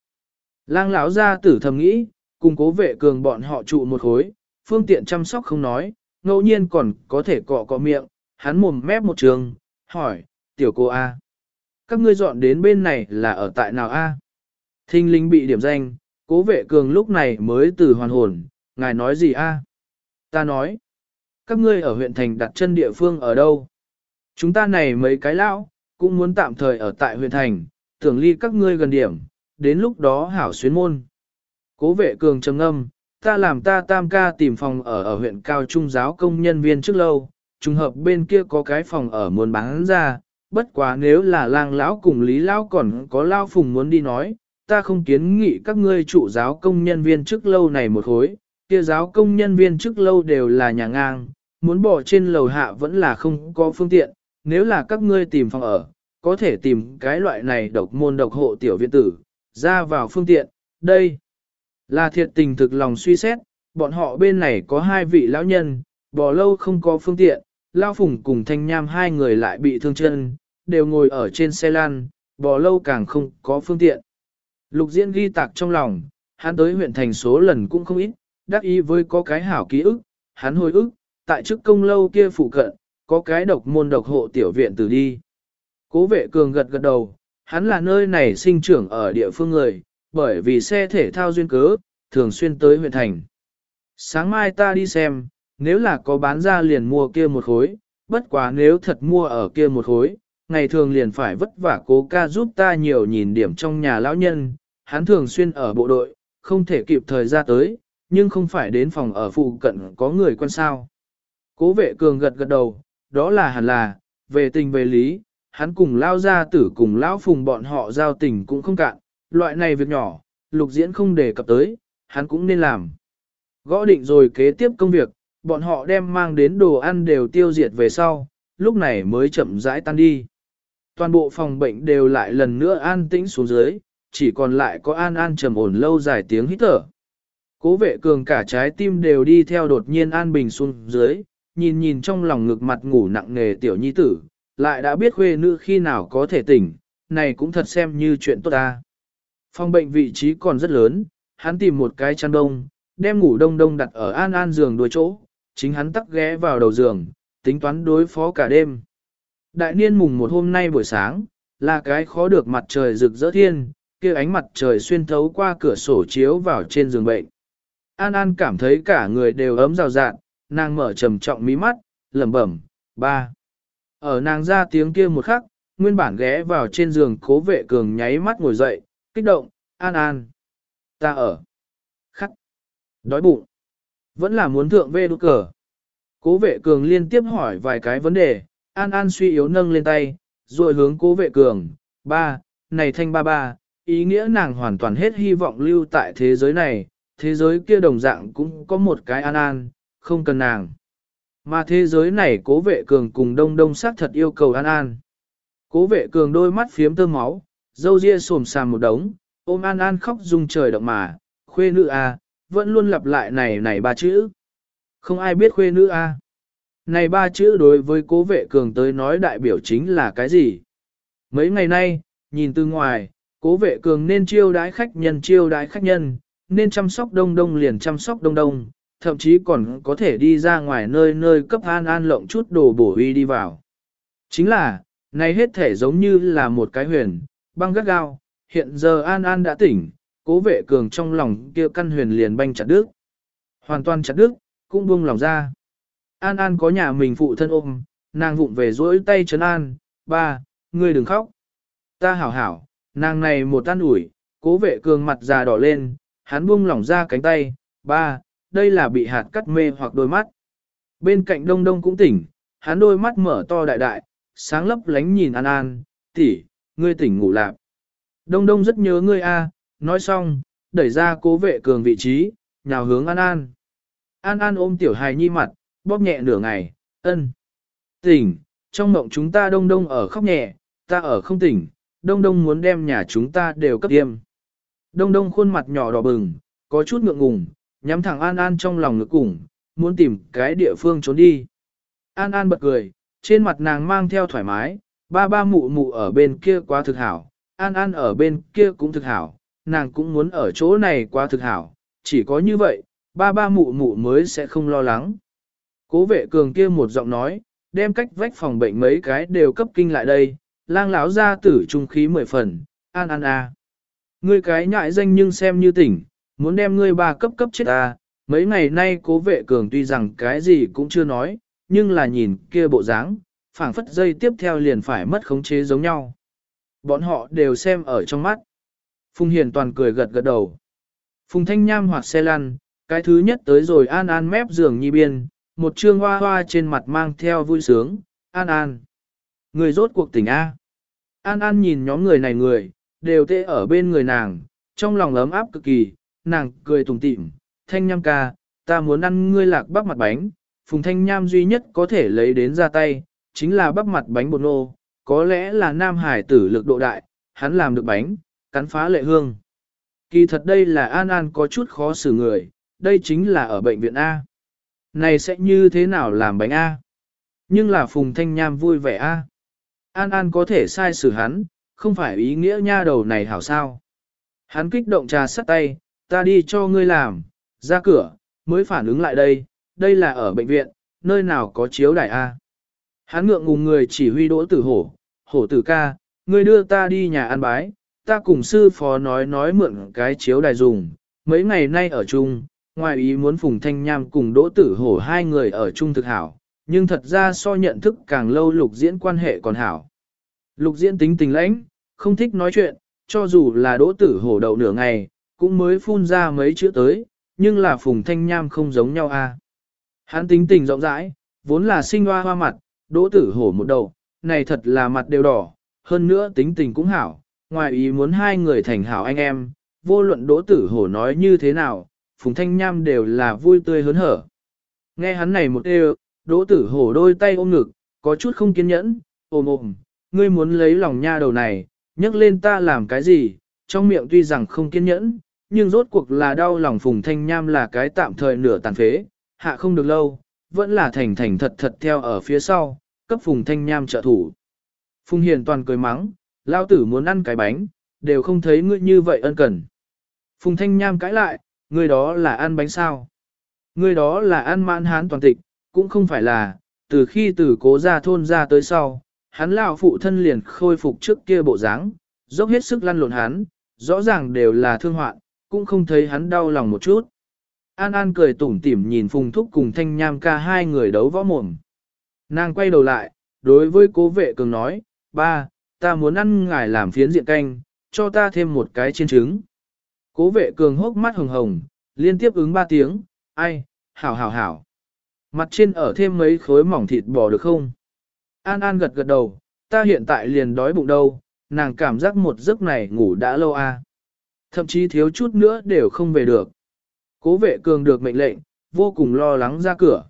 Lang lão ra tử thầm nghĩ, cùng cố vệ cường bọn họ trụ một khối, phương tiện chăm sóc không nói, ngẫu nhiên còn có thể cọ cọ miệng, hắn mồm mép một trường, hỏi, tiểu cô A. Các ngươi dọn đến bên này là ở tại nào A? Thinh linh bị điểm danh, cố vệ cường lúc này mới từ hoàn hồn, ngài nói gì A? Ta nói, các ngươi ở huyện thành đặt chân địa phương ở đâu? Chúng ta này mấy cái lão, cũng muốn tạm thời ở tại huyện thành, tưởng ly các ngươi gần điểm, đến lúc đó hảo xuyến môn. Cố vệ cường trầm ngâm. ta làm ta tam ca tìm phòng ở ở huyện cao trung giáo công nhân viên trước lâu, trùng hợp bên kia có cái phòng ở muốn bán ra, bất quá nếu là lang lão cùng lý lão còn có lao phùng muốn đi nói, ta không kiến nghị các ngươi trụ giáo công nhân viên trước lâu này một khối, kia giáo công nhân viên trước lâu đều là nhà ngang, muốn bỏ trên lầu hạ vẫn là không có phương tiện, nếu là các ngươi tìm phòng ở, có thể tìm cái loại này độc môn độc hộ tiểu viện tử, ra vào phương tiện, đây là thiệt tình thực lòng suy xét, bọn họ bên này có hai vị lão nhân, bỏ lâu không có phương tiện, Lao Phùng cùng Thanh Nham hai người lại bị thương chân, đều ngồi ở trên xe lan, Bỏ lâu càng không có phương tiện. Lục diễn ghi tạc trong lòng, hắn tới huyện thành số lần cũng không ít, đắc ý với có cái hảo ký ức, hắn hồi ức, tại chức công lâu kia phụ cận, có cái độc môn độc hộ tiểu viện từ đi. Cố vệ cường gật gật đầu, hắn là nơi này sinh trưởng ở địa phương người, bởi vì xe thể thao duyên cớ, thường xuyên tới huyện thành. Sáng mai ta đi xem, nếu là có bán ra liền mua kia một khối, bất quá nếu thật mua ở kia một khối, ngày thường liền phải vất vả cố ca giúp ta nhiều nhìn điểm trong nhà lão nhân, hắn thường xuyên ở bộ đội, không thể kịp thời ra tới, nhưng không phải đến phòng ở phụ cận có người quan sao. Cố vệ cường gật gật đầu, đó là hẳn là, về tình về lý, hắn cùng lao gia tử cùng lão phùng bọn họ giao tình cũng không cạn, loại này việc nhỏ, lục diễn không đề cập tới, hắn cũng nên làm. Gõ định rồi kế tiếp công việc, bọn họ đem mang đến đồ ăn đều tiêu diệt về sau, lúc này mới chậm rãi tan đi. Toàn bộ phòng bệnh đều lại lần nữa an tĩnh xuống dưới, chỉ còn lại có an an trầm ổn lâu dài tiếng hít thở. Cố vệ cường cả trái tim đều đi theo đột nhiên an bình xuống dưới, nhìn nhìn trong lòng ngực mặt ngủ nặng nề tiểu nhi tử, lại đã biết khuê nữ khi nào có thể tỉnh, này cũng thật xem như chuyện tốt ta. Phòng bệnh vị trí còn rất lớn, hắn tìm một cái chăn đông, đem ngủ đông đông đặt ở an an giường đuôi chỗ, chính hắn tắc ghé vào đầu giường, tính toán đối phó cả đêm. Đại niên mùng một hôm nay buổi sáng, là cái khó được mặt trời rực rỡ thiên, kia ánh mặt trời xuyên thấu qua cửa sổ chiếu vào trên giường bệnh. An An cảm thấy cả người đều ấm rào rạt, nàng mở trầm trọng mí mắt, lẩm bẩm, ba. Ở nàng ra tiếng kia một khắc, nguyên bản ghé vào trên giường cố vệ cường nháy mắt ngồi dậy, kích động, An An. Ta ở. Khắc. Đói bụng. Vẫn là muốn thượng về đốt cờ. Cố vệ cường liên tiếp hỏi vài cái vấn đề, An An suy yếu nâng lên tay, rồi hướng cố vệ cường, ba, này thanh ba ba, ý nghĩa nàng hoàn toàn hết hy vọng lưu tại thế giới này, thế giới kia đồng dạng cũng có một cái An An, không cần nàng. Mà thế giới này cố vệ cường cùng đông đông xác thật yêu cầu An An. Cố vệ cường đôi mắt phiếm tơ máu, dâu ria xồm xàm một đống, ôm An An khóc rung trời động mà, khuê nữ à, vẫn luôn lặp lại này này ba chữ. Không ai biết khuê nữ a. Này ba chữ đối với cố vệ cường tới nói đại biểu chính là cái gì? Mấy ngày nay, nhìn từ ngoài, cố vệ cường nên chiêu đái khách nhân chiêu đái khách nhân, nên chăm sóc đông đông liền chăm sóc đông đông, thậm chí còn có thể đi ra ngoài nơi nơi cấp an an lộng chút đồ bổ uy đi vào. Chính là, này hết thể giống như là một cái huyền, băng gắt gao, hiện giờ an an đã tỉnh, cố vệ cường trong lòng kia căn huyền liền banh chặt đứt. Hoàn toàn chặt đứt, cũng buông lòng ra. An An có nhà mình phụ thân ôm, nàng vụng về duỗi tay chấn an, ba, ngươi đừng khóc. Ta hảo hảo, nàng này một tan ủi, cố vệ cường mặt già đỏ lên, hắn buông lỏng ra cánh tay, ba, đây là bị hạt cắt mê hoặc đôi mắt. Bên cạnh đông đông cũng tỉnh, hắn đôi mắt mở to đại đại, sáng lấp lánh nhìn An An, tỷ, ngươi tỉnh ngủ lạc. Đông đông rất nhớ ngươi a, nói xong, đẩy ra cố vệ cường vị trí, nhào hướng An An. An An ôm tiểu hài nhi mặt, bóp nhẹ nửa ngày, ân. Tỉnh, trong mộng chúng ta đông đông ở khóc nhẹ, ta ở không tỉnh, đông đông muốn đem nhà chúng ta đều cấp tiêm. Đông đông khuôn mặt nhỏ đỏ bừng, có chút ngượng ngùng, nhắm thẳng An An trong lòng ngực cùng, muốn tìm cái địa phương trốn đi. An An bật cười, trên mặt nàng mang theo thoải mái, ba ba mụ mụ ở bên kia quá thực hảo, An An ở bên kia cũng thực hảo, nàng cũng muốn ở chỗ này quá thực hảo, chỉ có như vậy, ba ba mụ mụ mới sẽ không lo lắng. Cố vệ cường kia một giọng nói, đem cách vách phòng bệnh mấy cái đều cấp kinh lại đây, lang lão ra tử trung khí mười phần, an an a. Ngươi cái nhại danh nhưng xem như tỉnh, muốn đem ngươi ba cấp cấp chết ta, mấy ngày nay cố vệ cường tuy rằng cái gì cũng chưa nói, nhưng là nhìn kia bộ dáng, phảng phất dây tiếp theo liền phải mất khống chế giống nhau. Bọn họ đều xem ở trong mắt. Phùng Hiền toàn cười gật gật đầu. Phùng Thanh Nham hoặc xe lăn, cái thứ nhất tới rồi an an mép giường nhi biên, một trương hoa hoa trên mặt mang theo vui sướng, an an. Người rốt cuộc tỉnh A. An an nhìn nhóm người này người, đều tê ở bên người nàng, trong lòng ấm áp cực kỳ, nàng cười tùng tịm, thanh Nham ca, ta muốn ăn ngươi lạc bắp mặt bánh, Phùng Thanh Nham duy nhất có thể lấy đến ra tay, chính là bắp mặt bánh bột nô, có lẽ là nam hải tử lực độ đại, hắn làm được bánh, cắn phá lệ hương. Kỳ thật đây là An An có chút khó xử người, đây chính là ở bệnh viện A. Này sẽ như thế nào làm bánh A? Nhưng là Phùng Thanh Nham vui vẻ A. An An có thể sai xử hắn, không phải ý nghĩa nha đầu này hảo sao. Hắn kích động trà sắt tay, ta đi cho ngươi làm, ra cửa, mới phản ứng lại đây, đây là ở bệnh viện, nơi nào có chiếu đài A. Hắn ngượng ngùng người chỉ huy đỗ tử hổ, hổ tử ca, ngươi đưa ta đi nhà ăn bái, ta cùng sư phó nói nói mượn cái chiếu đài dùng, mấy ngày nay ở chung, ngoài ý muốn Phùng Thanh Nham cùng đỗ tử hổ hai người ở chung thực hảo, nhưng thật ra so nhận thức càng lâu lục diễn quan hệ còn hảo. Lục diễn tính tình lãnh, không thích nói chuyện, cho dù là đỗ tử hổ đầu nửa ngày, cũng mới phun ra mấy chữ tới, nhưng là Phùng Thanh Nham không giống nhau a. À. Hắn tính tình rộng rãi, vốn là sinh hoa hoa mặt, đỗ tử hổ một đầu, này thật là mặt đều đỏ, hơn nữa tính tình cũng hảo, ngoài ý muốn hai người thành hảo anh em, vô luận đỗ tử hổ nói như thế nào, Phùng Thanh Nham đều là vui tươi hớn hở. Nghe hắn này một đều, đỗ tử hổ đôi tay ôm ngực, có chút không kiên nhẫn, ôm ôm, ngươi muốn lấy lòng nha đầu này, nhắc lên ta làm cái gì, trong miệng tuy rằng không kiên nhẫn, nhưng rốt cuộc là đau lòng Phùng Thanh Nham là cái tạm thời nửa tàn phế, hạ không được lâu, vẫn là thành thành thật thật theo ở phía sau, cấp Phùng Thanh Nham trợ thủ. Phùng Hiền toàn cười mắng, lao tử muốn ăn cái bánh, đều không thấy ngươi như vậy ân cần. Phùng Thanh Nham cãi lại, ngươi đó là ăn bánh sao? Ngươi đó là ăn mãn hán toàn tịch, cũng không phải là, từ khi từ cố ra thôn ra tới sau, hắn lão phụ thân liền khôi phục trước kia bộ dáng, dốc hết sức lăn lộn hắn, rõ ràng đều là thương hoạn, cũng không thấy hắn đau lòng một chút. An An cười tủm tỉm nhìn Phùng Thúc cùng Thanh Nham ca hai người đấu võ mồm. Nàng quay đầu lại, đối với cố vệ cường nói, ba, ta muốn ăn ngài làm phiến diện canh, cho ta thêm một cái chiên trứng. Cố vệ cường hốc mắt hồng hồng, liên tiếp ứng ba tiếng, ai, hảo hảo hảo. Mặt trên ở thêm mấy khối mỏng thịt bò được không? An An gật gật đầu, ta hiện tại liền đói bụng đâu, nàng cảm giác một giấc này ngủ đã lâu à. Thậm chí thiếu chút nữa đều không về được. Cố vệ cường được mệnh lệnh, vô cùng lo lắng ra cửa.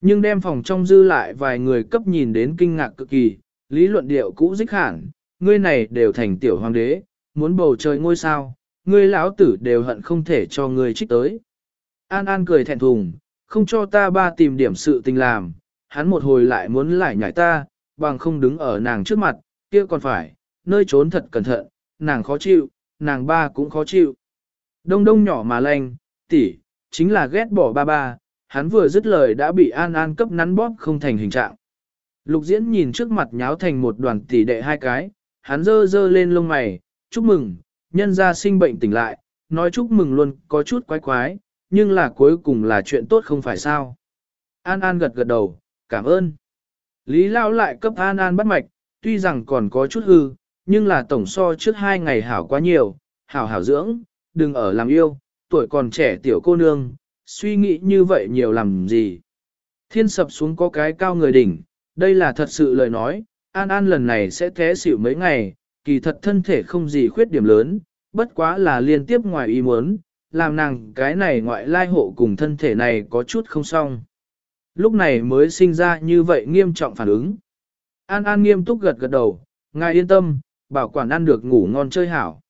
Nhưng đem phòng trong dư lại vài người cấp nhìn đến kinh ngạc cực kỳ, lý luận điệu cũ dích hẳn, ngươi này đều thành tiểu hoàng đế, muốn bầu trời ngôi sao, ngươi lão tử đều hận không thể cho ngươi trích tới. An An cười thẹn thùng, không cho ta ba tìm điểm sự tình làm, hắn một hồi lại muốn lại nhảy ta, bằng không đứng ở nàng trước mặt, kia còn phải, nơi trốn thật cẩn thận, nàng khó chịu, nàng ba cũng khó chịu. Đông đông nhỏ mà lanh, tỷ, chính là ghét bỏ ba ba, hắn vừa dứt lời đã bị An An cấp nắn bóp không thành hình trạng. Lục diễn nhìn trước mặt nháo thành một đoàn tỷ đệ hai cái, hắn dơ dơ lên lông mày, chúc mừng, nhân ra sinh bệnh tỉnh lại, nói chúc mừng luôn có chút quái quái, nhưng là cuối cùng là chuyện tốt không phải sao. An An gật gật đầu, cảm ơn. Lý Lao lại cấp An An bắt mạch, tuy rằng còn có chút hư, nhưng là tổng so trước hai ngày hảo quá nhiều, hảo hảo dưỡng, đừng ở làm yêu, tuổi còn trẻ tiểu cô nương, suy nghĩ như vậy nhiều làm gì. Thiên sập xuống có cái cao người đỉnh, đây là thật sự lời nói, An An lần này sẽ té xỉu mấy ngày, kỳ thật thân thể không gì khuyết điểm lớn, bất quá là liên tiếp ngoài ý muốn, làm nàng cái này ngoại lai hộ cùng thân thể này có chút không xong. Lúc này mới sinh ra như vậy nghiêm trọng phản ứng. An An nghiêm túc gật gật đầu, ngài yên tâm, bảo quản ăn được ngủ ngon chơi hảo.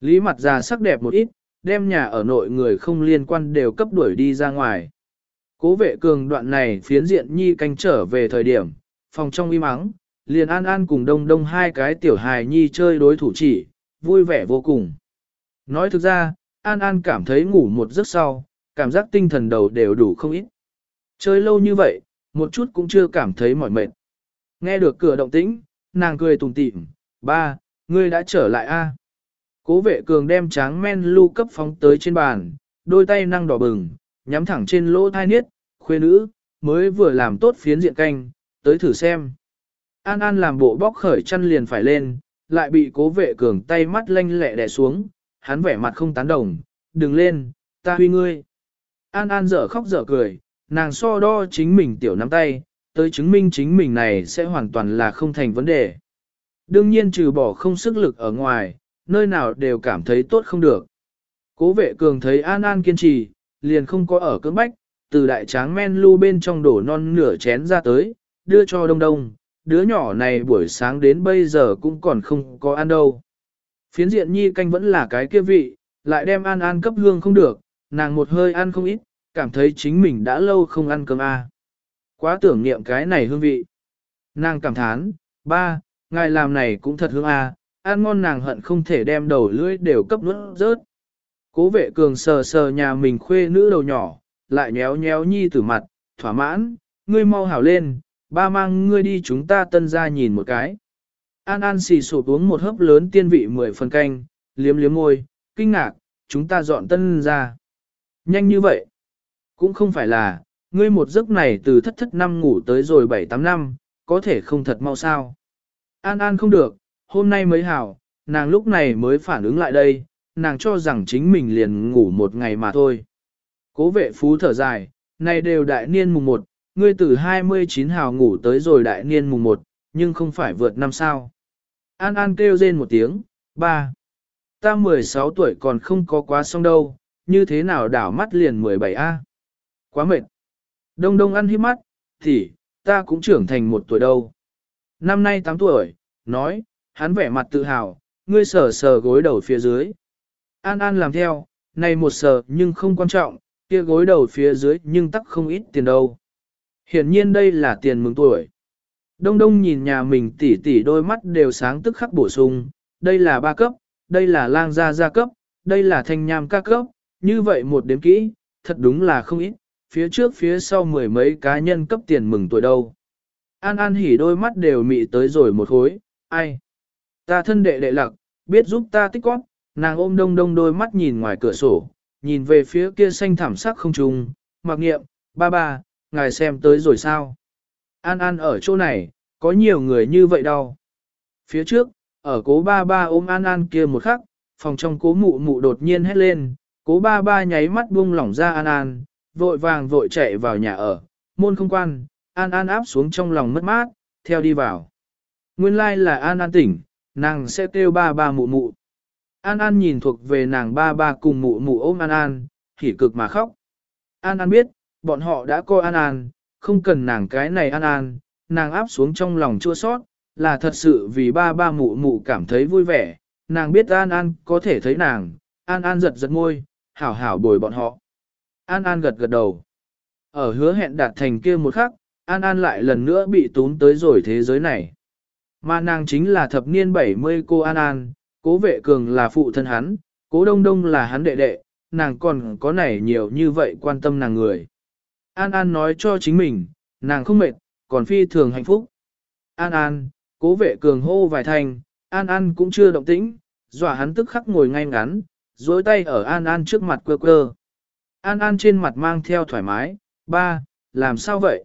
Lý mặt già sắc đẹp một ít, đem nhà ở nội người không liên quan đều cấp đuổi đi ra ngoài. Cố vệ cường đoạn này phiến diện nhi canh trở về thời điểm, phòng trong im mắng, liền an an cùng đông đông hai cái tiểu hài nhi chơi đối thủ chỉ, vui vẻ vô cùng. Nói thực ra, an an cảm thấy ngủ một giấc sau, cảm giác tinh thần đầu đều đủ không ít. Chơi lâu như vậy, một chút cũng chưa cảm thấy mỏi mệt. Nghe được cửa động tĩnh, nàng cười tùng tịm, ba, ngươi đã trở lại a. Cố vệ cường đem tráng men lưu cấp phóng tới trên bàn, đôi tay năng đỏ bừng, nhắm thẳng trên lỗ thai niết, khuê nữ, mới vừa làm tốt phiến diện canh, tới thử xem. An An làm bộ bóc khởi chăn liền phải lên, lại bị cố vệ cường tay mắt lanh lẹ đè xuống, hắn vẻ mặt không tán đồng, đừng lên, ta huy ngươi. An An dở khóc dở cười, nàng so đo chính mình tiểu nắm tay, tới chứng minh chính mình này sẽ hoàn toàn là không thành vấn đề. Đương nhiên trừ bỏ không sức lực ở ngoài, nơi nào đều cảm thấy tốt không được. Cố vệ cường thấy An An kiên trì, liền không có ở cưỡng bách, từ đại tráng men lưu bên trong đổ non nửa chén ra tới, đưa cho đông đông, đứa nhỏ này buổi sáng đến bây giờ cũng còn không có ăn đâu. Phiến diện nhi canh vẫn là cái kia vị, lại đem ăn ăn cấp hương không được, nàng một hơi ăn không ít, cảm thấy chính mình đã lâu không ăn cơm a. Quá tưởng niệm cái này hương vị. Nàng cảm thán, ba, ngài làm này cũng thật hương a, ăn ngon nàng hận không thể đem đầu lưỡi đều cấp nuốt rớt. Cố vệ cường sờ sờ nhà mình khuê nữ đầu nhỏ, lại nhéo nhéo nhi tử mặt, thỏa mãn, ngươi mau hảo lên, ba mang ngươi đi chúng ta tân ra nhìn một cái. An An xì sụp uống một hớp lớn tiên vị mười phần canh, liếm liếm môi, kinh ngạc, chúng ta dọn tân ra. Nhanh như vậy. Cũng không phải là, ngươi một giấc này từ thất thất năm ngủ tới rồi bảy tám năm, có thể không thật mau sao. An An không được, hôm nay mới hảo, nàng lúc này mới phản ứng lại đây, nàng cho rằng chính mình liền ngủ một ngày mà thôi. Cố vệ phú thở dài, này đều đại niên mùng 1, ngươi từ 29 hào ngủ tới rồi đại niên mùng 1, nhưng không phải vượt năm sao. An An kêu rên một tiếng, ba. Ta 16 tuổi còn không có quá xong đâu, như thế nào đảo mắt liền 17A. Quá mệt. Đông đông ăn hiếp mắt, thì, ta cũng trưởng thành một tuổi đâu. Năm nay 8 tuổi, nói, hắn vẻ mặt tự hào, ngươi sờ sờ gối đầu phía dưới. An An làm theo, này một sờ nhưng không quan trọng, kia gối đầu phía dưới nhưng tắc không ít tiền đâu. Hiển nhiên đây là tiền mừng tuổi. Đông đông nhìn nhà mình tỉ tỉ đôi mắt đều sáng tức khắc bổ sung, đây là ba cấp, đây là lang gia gia cấp, đây là thanh nham ca cấp, như vậy một đếm kỹ, thật đúng là không ít, phía trước phía sau mười mấy cá nhân cấp tiền mừng tuổi đâu. An An hỉ đôi mắt đều mị tới rồi một khối, ai? Ta thân đệ đệ lặc, biết giúp ta tích quát, nàng ôm đông đông đôi mắt nhìn ngoài cửa sổ, nhìn về phía kia xanh thảm sắc không trùng, mặc nghiệm, ba ba, ngài xem tới rồi sao? An An ở chỗ này, có nhiều người như vậy đâu. Phía trước, ở cố ba ba ôm An An kia một khắc, phòng trong cố mụ mụ đột nhiên hét lên, cố ba ba nháy mắt buông lỏng ra An An, vội vàng vội chạy vào nhà ở, môn không quan, An An áp xuống trong lòng mất mát, theo đi vào. Nguyên lai like là An An tỉnh, nàng sẽ kêu ba ba mụ mụ. An An nhìn thuộc về nàng ba ba cùng mụ mụ ôm An An, hỉ cực mà khóc. An An biết, bọn họ đã coi An An, không cần nàng cái này An An, nàng áp xuống trong lòng chua sót, là thật sự vì ba ba mụ mụ cảm thấy vui vẻ, nàng biết An An có thể thấy nàng, An An giật giật môi, hảo hảo bồi bọn họ. An An gật gật đầu. Ở hứa hẹn đạt thành kia một khắc, An An lại lần nữa bị tún tới rồi thế giới này. Mà nàng chính là thập niên 70 cô An An, cố vệ cường là phụ thân hắn, cố đông đông là hắn đệ đệ, nàng còn có nảy nhiều như vậy quan tâm nàng người. An An nói cho chính mình, nàng không mệt, còn phi thường hạnh phúc. An An, cố vệ cường hô vài thanh, An An cũng chưa động tĩnh, dọa hắn tức khắc ngồi ngay ngắn, dối tay ở An An trước mặt quơ quơ. An An trên mặt mang theo thoải mái, ba, làm sao vậy?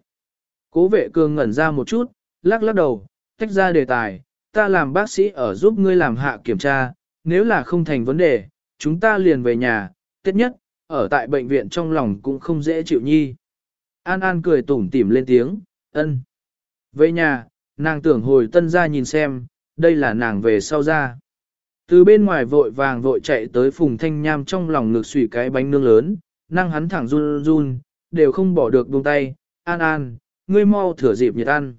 Cố vệ cường ngẩn ra một chút, lắc lắc đầu, tách ra đề tài, ta làm bác sĩ ở giúp ngươi làm hạ kiểm tra, nếu là không thành vấn đề, chúng ta liền về nhà, tiết nhất, ở tại bệnh viện trong lòng cũng không dễ chịu nhi. An An cười tủm tỉm lên tiếng, ân. Về nhà, nàng tưởng hồi tân ra nhìn xem, đây là nàng về sau ra. Từ bên ngoài vội vàng vội chạy tới phùng thanh nham trong lòng ngực xủy cái bánh nướng lớn, năng hắn thẳng run run, đều không bỏ được buông tay, An An, ngươi mau thửa dịp nhiệt ăn.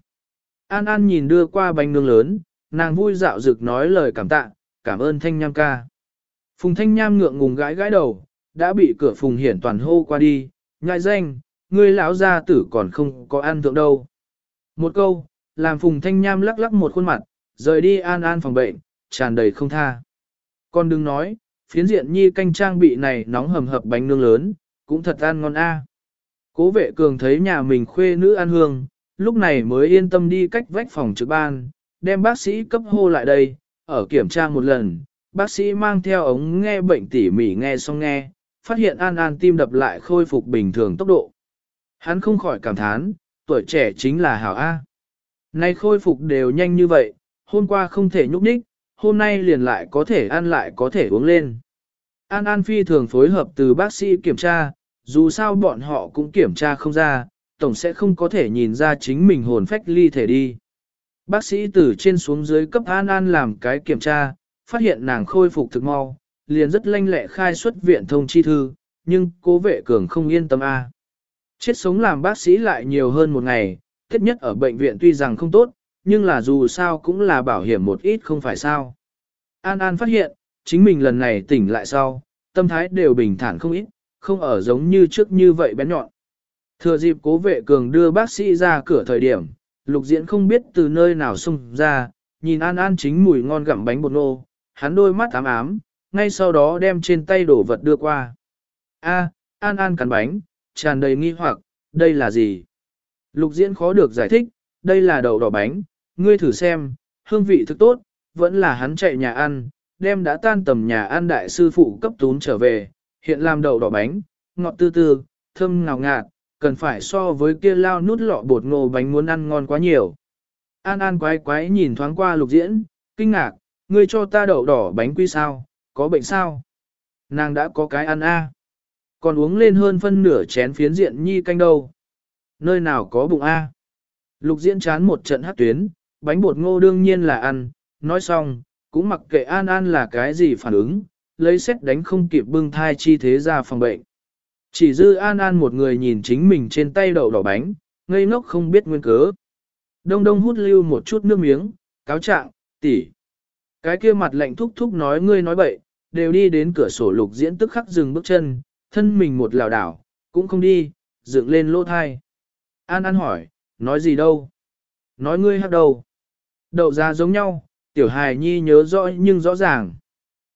An An nhìn đưa qua bánh nướng lớn, nàng vui dạo dực nói lời cảm tạ, cảm ơn thanh nham ca. Phùng thanh nham ngượng ngùng gãi gãi đầu, đã bị cửa phùng hiển toàn hô qua đi, Nhại danh, ngươi lão gia tử còn không có ăn thượng đâu. Một câu, làm phùng thanh nham lắc lắc một khuôn mặt, rời đi an an phòng bệnh, tràn đầy không tha. Con đừng nói, phiến diện nhi canh trang bị này nóng hầm hập bánh nướng lớn, cũng thật ăn ngon a. Cố vệ cường thấy nhà mình khuê nữ ăn hương, lúc này mới yên tâm đi cách vách phòng trực ban, đem bác sĩ cấp hô lại đây, ở kiểm tra một lần, bác sĩ mang theo ống nghe bệnh tỉ mỉ nghe xong nghe, phát hiện An An tim đập lại khôi phục bình thường tốc độ. Hắn không khỏi cảm thán, tuổi trẻ chính là hảo A. Nay khôi phục đều nhanh như vậy, hôm qua không thể nhúc nhích, hôm nay liền lại có thể ăn lại có thể uống lên. An An phi thường phối hợp từ bác sĩ kiểm tra, dù sao bọn họ cũng kiểm tra không ra, tổng sẽ không có thể nhìn ra chính mình hồn phách ly thể đi. Bác sĩ từ trên xuống dưới cấp An An làm cái kiểm tra, phát hiện nàng khôi phục thực mau, liền rất lanh lẹ khai xuất viện thông chi thư, nhưng cố vệ cường không yên tâm A. Chết sống làm bác sĩ lại nhiều hơn một ngày, thiết nhất ở bệnh viện tuy rằng không tốt, nhưng là dù sao cũng là bảo hiểm một ít không phải sao. An An phát hiện, chính mình lần này tỉnh lại sau, tâm thái đều bình thản không ít, không ở giống như trước như vậy bén nhọn. Thừa dịp cố vệ cường đưa bác sĩ ra cửa thời điểm, lục diễn không biết từ nơi nào xông ra, nhìn An An chính mùi ngon gặm bánh bột nô, hắn đôi mắt ám ám, ngay sau đó đem trên tay đổ vật đưa qua. A, An An cắn bánh, tràn đầy nghi hoặc, đây là gì? Lục diễn khó được giải thích, đây là đậu đỏ bánh, ngươi thử xem, hương vị thức tốt, vẫn là hắn chạy nhà ăn, đem đã tan tầm nhà ăn đại sư phụ cấp tún trở về, hiện làm đậu đỏ bánh, ngọt tư tư, thơm ngào ngạt, cần phải so với kia lao nút lọ bột ngô bánh muốn ăn ngon quá nhiều. An An quái quái nhìn thoáng qua lục diễn, kinh ngạc, ngươi cho ta đậu đỏ bánh quy sao, có bệnh sao? Nàng đã có cái ăn a, Còn uống lên hơn phân nửa chén phiến diện nhi canh đâu. Nơi nào có bụng a? Lục diễn chán một trận hát tuyến, bánh bột ngô đương nhiên là ăn, nói xong, cũng mặc kệ An An là cái gì phản ứng, lấy xét đánh không kịp bưng thai chi thế ra phòng bệnh. Chỉ dư An An một người nhìn chính mình trên tay đậu đỏ bánh, ngây ngốc không biết nguyên cớ. Đông đông hút lưu một chút nước miếng, cáo trạng, tỉ. Cái kia mặt lạnh thúc thúc nói ngươi nói bậy, đều đi đến cửa sổ lục diễn tức khắc dừng bước chân, thân mình một lảo đảo, cũng không đi, dựng lên lỗ thai. An An hỏi, nói gì đâu? Nói ngươi hát đầu, Đậu ra giống nhau, tiểu hài nhi nhớ rõ nhưng rõ ràng.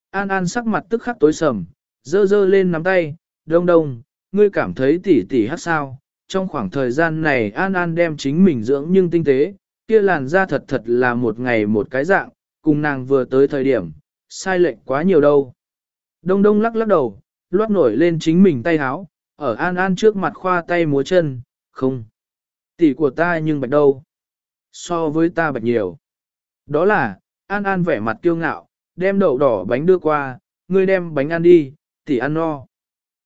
An An sắc mặt tức khắc tối sầm, dơ dơ lên nắm tay, đông đông, ngươi cảm thấy tỉ tỉ hát sao? Trong khoảng thời gian này An An đem chính mình dưỡng nhưng tinh tế, kia làn da thật thật là một ngày một cái dạng, cùng nàng vừa tới thời điểm, sai lệch quá nhiều đâu. Đông đông lắc lắc đầu, loát nổi lên chính mình tay háo, ở An An trước mặt khoa tay múa chân, không. Tỷ của ta nhưng bạch đâu? So với ta bạch nhiều. Đó là, An An vẻ mặt kiêu ngạo, đem đậu đỏ bánh đưa qua, ngươi đem bánh ăn đi, tỷ ăn no.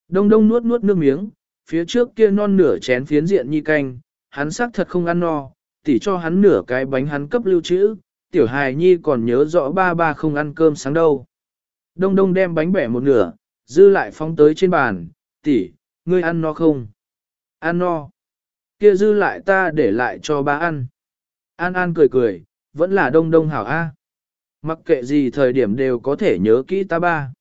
Đông đông nuốt nuốt nước miếng, phía trước kia non nửa chén phiến diện nhi canh, hắn xác thật không ăn no, tỷ cho hắn nửa cái bánh hắn cấp lưu trữ, tiểu hài nhi còn nhớ rõ ba ba không ăn cơm sáng đâu. Đông đông đem bánh bẻ một nửa, dư lại phóng tới trên bàn, tỷ, ngươi ăn no không? Ăn no. Kia dư lại ta để lại cho ba ăn. An An cười cười, vẫn là đông đông hảo A. Mặc kệ gì thời điểm đều có thể nhớ kỹ ta ba.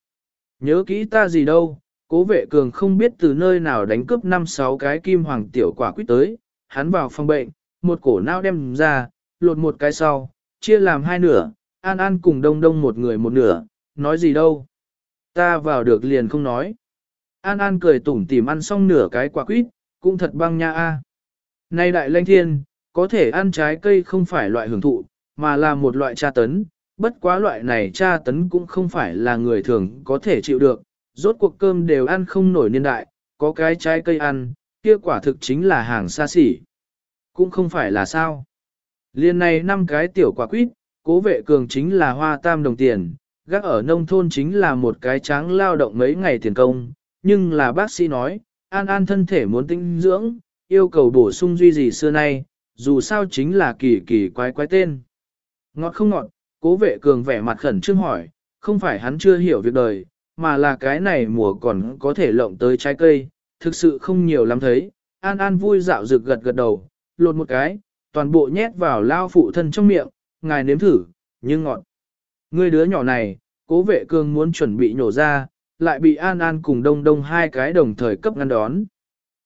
Nhớ kỹ ta gì đâu, cố vệ cường không biết từ nơi nào đánh cướp năm sáu cái kim hoàng tiểu quả quýt tới, hắn vào phòng bệnh, một cổ nao đem ra, lột một cái sau, chia làm hai nửa, An An cùng đông đông một người một nửa, nói gì đâu. Ta vào được liền không nói. An An cười tủm tỉm ăn xong nửa cái quả quýt, cũng thật băng nha a. Nay đại lanh thiên, có thể ăn trái cây không phải loại hưởng thụ, mà là một loại tra tấn, bất quá loại này tra tấn cũng không phải là người thường có thể chịu được, rốt cuộc cơm đều ăn không nổi niên đại, có cái trái cây ăn, kia quả thực chính là hàng xa xỉ. Cũng không phải là sao. Liên này năm cái tiểu quả quýt, cố vệ cường chính là hoa tam đồng tiền, gác ở nông thôn chính là một cái tráng lao động mấy ngày tiền công, nhưng là bác sĩ nói, an an thân thể muốn tinh dưỡng, yêu cầu bổ sung duy gì xưa nay, dù sao chính là kỳ kỳ quái quái tên. Ngọt không ngọt, cố vệ cường vẻ mặt khẩn trương hỏi, không phải hắn chưa hiểu việc đời, mà là cái này mùa còn có thể lộng tới trái cây, thực sự không nhiều lắm thấy. An An vui dạo rực gật gật đầu, lột một cái, toàn bộ nhét vào lao phụ thân trong miệng, ngài nếm thử, nhưng ngọt. Người đứa nhỏ này, cố vệ cương muốn chuẩn bị nhổ ra, lại bị An An cùng Đông Đông hai cái đồng thời cấp ngăn đón.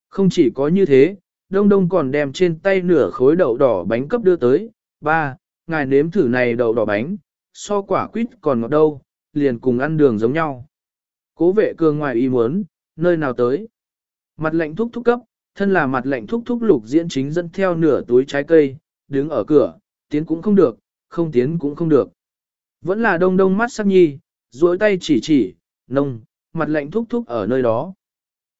Không chỉ có như thế, Đông Đông còn đem trên tay nửa khối đậu đỏ bánh cấp đưa tới, ba, ngài nếm thử này đậu đỏ bánh, so quả quýt còn ngọt đâu, liền cùng ăn đường giống nhau. Cố vệ cường ngoài ý muốn, nơi nào tới. Mặt lệnh thúc thúc cấp, thân là mặt lệnh thúc thúc lục diễn chính dẫn theo nửa túi trái cây, đứng ở cửa, tiến cũng không được, không tiến cũng không được. Vẫn là đông đông mắt sắc nhi, duỗi tay chỉ chỉ, nông, mặt lệnh thúc thúc ở nơi đó.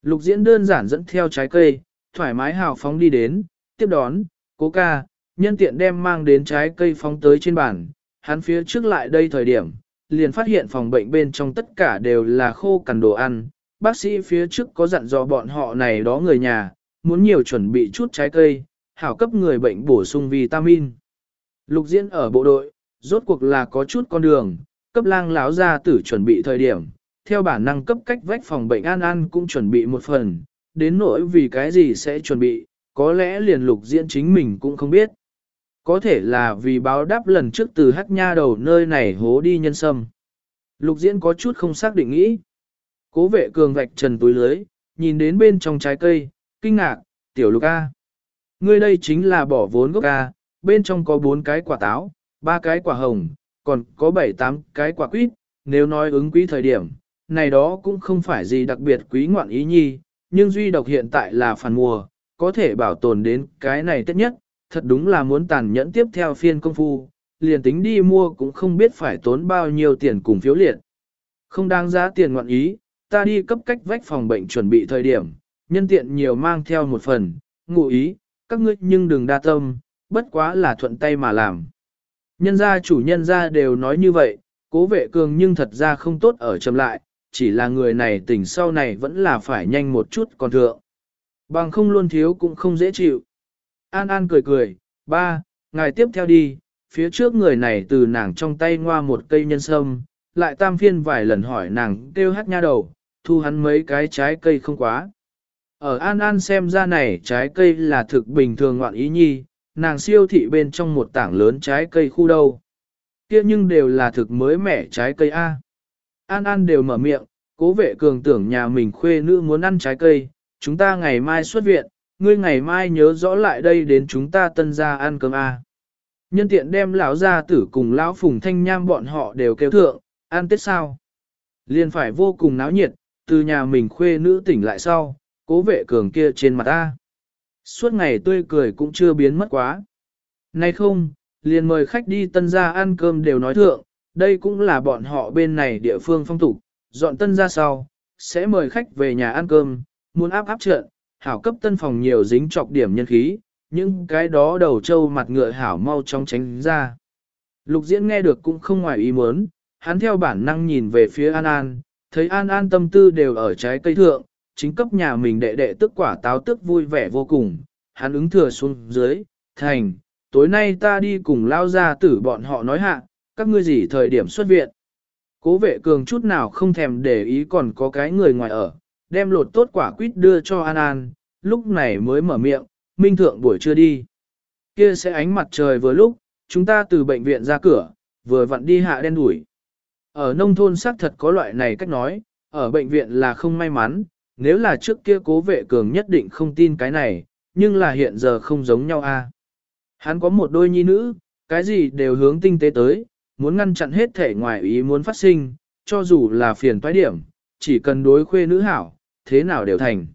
Lục diễn đơn giản dẫn theo trái cây, thoải mái hào phóng đi đến, tiếp đón, cố ca, nhân tiện đem mang đến trái cây phóng tới trên bàn, hắn phía trước lại đây thời điểm, liền phát hiện phòng bệnh bên trong tất cả đều là khô cằn đồ ăn, bác sĩ phía trước có dặn dò bọn họ này đó người nhà, muốn nhiều chuẩn bị chút trái cây, hảo cấp người bệnh bổ sung vitamin. Lục diễn ở bộ đội, rốt cuộc là có chút con đường, cấp lang láo ra tử chuẩn bị thời điểm, theo bản năng cấp cách vách phòng bệnh an an cũng chuẩn bị một phần, đến nỗi vì cái gì sẽ chuẩn bị, có lẽ liền lục diễn chính mình cũng không biết. Có thể là vì báo đáp lần trước từ hắc nha đầu nơi này hố đi nhân sâm. Lục diễn có chút không xác định nghĩ. Cố vệ cường vạch trần túi lưới, nhìn đến bên trong trái cây, kinh ngạc, tiểu lục A. Ngươi đây chính là bỏ vốn gốc A, bên trong có bốn cái quả táo, ba cái quả hồng, còn có bảy tám cái quả quýt, nếu nói ứng quý thời điểm, này đó cũng không phải gì đặc biệt quý ngoạn ý nhi, nhưng duy độc hiện tại là phản mùa, có thể bảo tồn đến cái này tất nhất, thật đúng là muốn tàn nhẫn tiếp theo phiên công phu, liền tính đi mua cũng không biết phải tốn bao nhiêu tiền cùng phiếu liệt. Không đáng giá tiền ngoạn ý, ta đi cấp cách vách phòng bệnh chuẩn bị thời điểm, nhân tiện nhiều mang theo một phần, ngụ ý, các ngươi nhưng đừng đa tâm, bất quá là thuận tay mà làm. Nhân gia chủ nhân gia đều nói như vậy, cố vệ cường nhưng thật ra không tốt ở chậm lại, chỉ là người này tỉnh sau này vẫn là phải nhanh một chút còn thượng. Bằng không luôn thiếu cũng không dễ chịu. An An cười cười, ba, ngài tiếp theo đi, phía trước người này từ nàng trong tay ngoa một cây nhân sâm, lại tam phiên vài lần hỏi nàng kêu hát nha đầu, thu hắn mấy cái trái cây không quá. Ở An An xem ra này trái cây là thực bình thường ngoạn ý nhi, nàng siêu thị bên trong một tảng lớn trái cây khu đâu. kia nhưng đều là thực mới mẻ trái cây A. An An đều mở miệng, cố vệ cường tưởng nhà mình khuê nữ muốn ăn trái cây, chúng ta ngày mai xuất viện, ngươi ngày mai nhớ rõ lại đây đến chúng ta tân ra ăn cơm A. Nhân tiện đem lão gia tử cùng lão phùng thanh nham bọn họ đều kêu thượng, ăn tết sao. Liền phải vô cùng náo nhiệt, từ nhà mình khuê nữ tỉnh lại sau, cố vệ cường kia trên mặt ta Suốt ngày tươi cười cũng chưa biến mất quá. Nay không, liền mời khách đi tân gia ăn cơm đều nói thượng, đây cũng là bọn họ bên này địa phương phong tục, dọn tân gia sau, sẽ mời khách về nhà ăn cơm, muốn áp áp trận, hảo cấp tân phòng nhiều dính trọc điểm nhân khí, những cái đó đầu trâu mặt ngựa hảo mau chóng tránh ra. Lục diễn nghe được cũng không ngoài ý muốn, hắn theo bản năng nhìn về phía An An, thấy An An tâm tư đều ở trái cây thượng, chính cấp nhà mình đệ đệ tức quả táo tức vui vẻ vô cùng, hắn ứng thừa xuống dưới, thành, tối nay ta đi cùng lao ra tử bọn họ nói hạ, các ngươi gì thời điểm xuất viện. Cố vệ cường chút nào không thèm để ý còn có cái người ngoài ở, đem lột tốt quả quýt đưa cho An An, lúc này mới mở miệng, minh thượng buổi trưa đi. Kia sẽ ánh mặt trời vừa lúc, chúng ta từ bệnh viện ra cửa, vừa vặn đi hạ đen đuổi. Ở nông thôn xác thật có loại này cách nói, ở bệnh viện là không may mắn, nếu là trước kia cố vệ cường nhất định không tin cái này, nhưng là hiện giờ không giống nhau a. Hắn có một đôi nhi nữ, cái gì đều hướng tinh tế tới, muốn ngăn chặn hết thể ngoài ý muốn phát sinh, cho dù là phiền toái điểm, chỉ cần đối khuê nữ hảo, thế nào đều thành.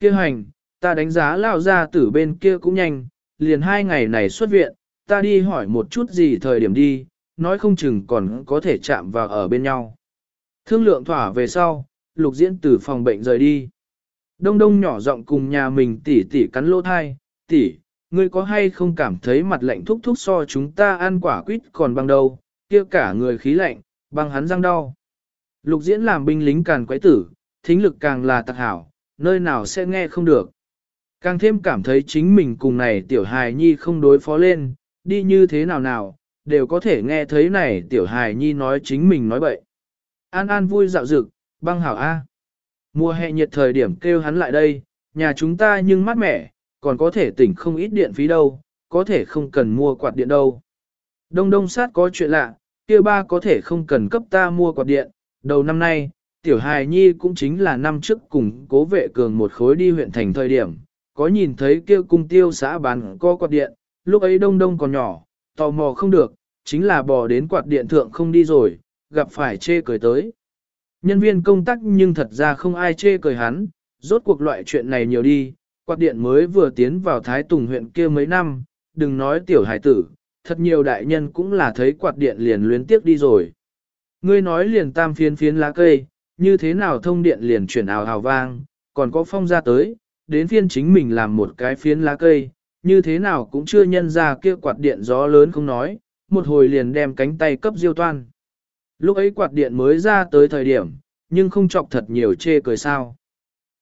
Kêu hành, ta đánh giá lao ra tử bên kia cũng nhanh, liền hai ngày này xuất viện, ta đi hỏi một chút gì thời điểm đi, nói không chừng còn có thể chạm vào ở bên nhau. Thương lượng thỏa về sau, lục diễn từ phòng bệnh rời đi. Đông đông nhỏ giọng cùng nhà mình tỉ tỉ cắn lỗ thai, tỉ, ngươi có hay không cảm thấy mặt lạnh thúc thúc so chúng ta ăn quả quýt còn băng đâu, kia cả người khí lạnh, băng hắn răng đau. Lục diễn làm binh lính càn quái tử, thính lực càng là tặc hảo, nơi nào sẽ nghe không được. Càng thêm cảm thấy chính mình cùng này tiểu hài nhi không đối phó lên, đi như thế nào nào, đều có thể nghe thấy này tiểu hài nhi nói chính mình nói bậy. An An vui dạo dực, băng hảo A. Mùa hè nhiệt thời điểm kêu hắn lại đây, nhà chúng ta nhưng mát mẻ, còn có thể tỉnh không ít điện phí đâu, có thể không cần mua quạt điện đâu. Đông đông sát có chuyện lạ, kia ba có thể không cần cấp ta mua quạt điện, đầu năm nay, tiểu hài nhi cũng chính là năm trước cùng cố vệ cường một khối đi huyện thành thời điểm, có nhìn thấy kia cung tiêu xã bán có quạt điện, lúc ấy đông đông còn nhỏ, tò mò không được, chính là bò đến quạt điện thượng không đi rồi, gặp phải chê cười tới. Nhân viên công tác nhưng thật ra không ai chê cười hắn, rốt cuộc loại chuyện này nhiều đi, quạt điện mới vừa tiến vào Thái Tùng huyện kia mấy năm, đừng nói tiểu hải tử, thật nhiều đại nhân cũng là thấy quạt điện liền luyến tiếc đi rồi. Ngươi nói liền tam phiến phiến lá cây, như thế nào thông điện liền chuyển ảo hào vang, còn có phong ra tới, đến phiên chính mình làm một cái phiến lá cây, như thế nào cũng chưa nhân ra kia quạt điện gió lớn không nói, một hồi liền đem cánh tay cấp diêu toan. Lúc ấy quạt điện mới ra tới thời điểm, nhưng không chọc thật nhiều chê cười sao.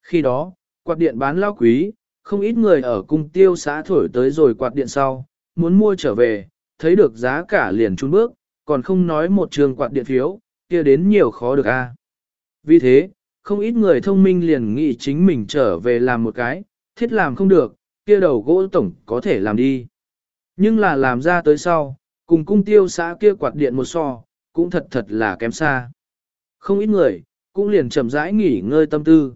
Khi đó, quạt điện bán lao quý, không ít người ở cung tiêu xã thổi tới rồi quạt điện sau, muốn mua trở về, thấy được giá cả liền trốn bước, còn không nói một trường quạt điện phiếu, kia đến nhiều khó được a. Vì thế, không ít người thông minh liền nghĩ chính mình trở về làm một cái, thiết làm không được, kia đầu gỗ tổng có thể làm đi. Nhưng là làm ra tới sau, cùng cung tiêu xã kia quạt điện một so, cũng thật thật là kém xa. Không ít người, cũng liền chậm rãi nghỉ ngơi tâm tư.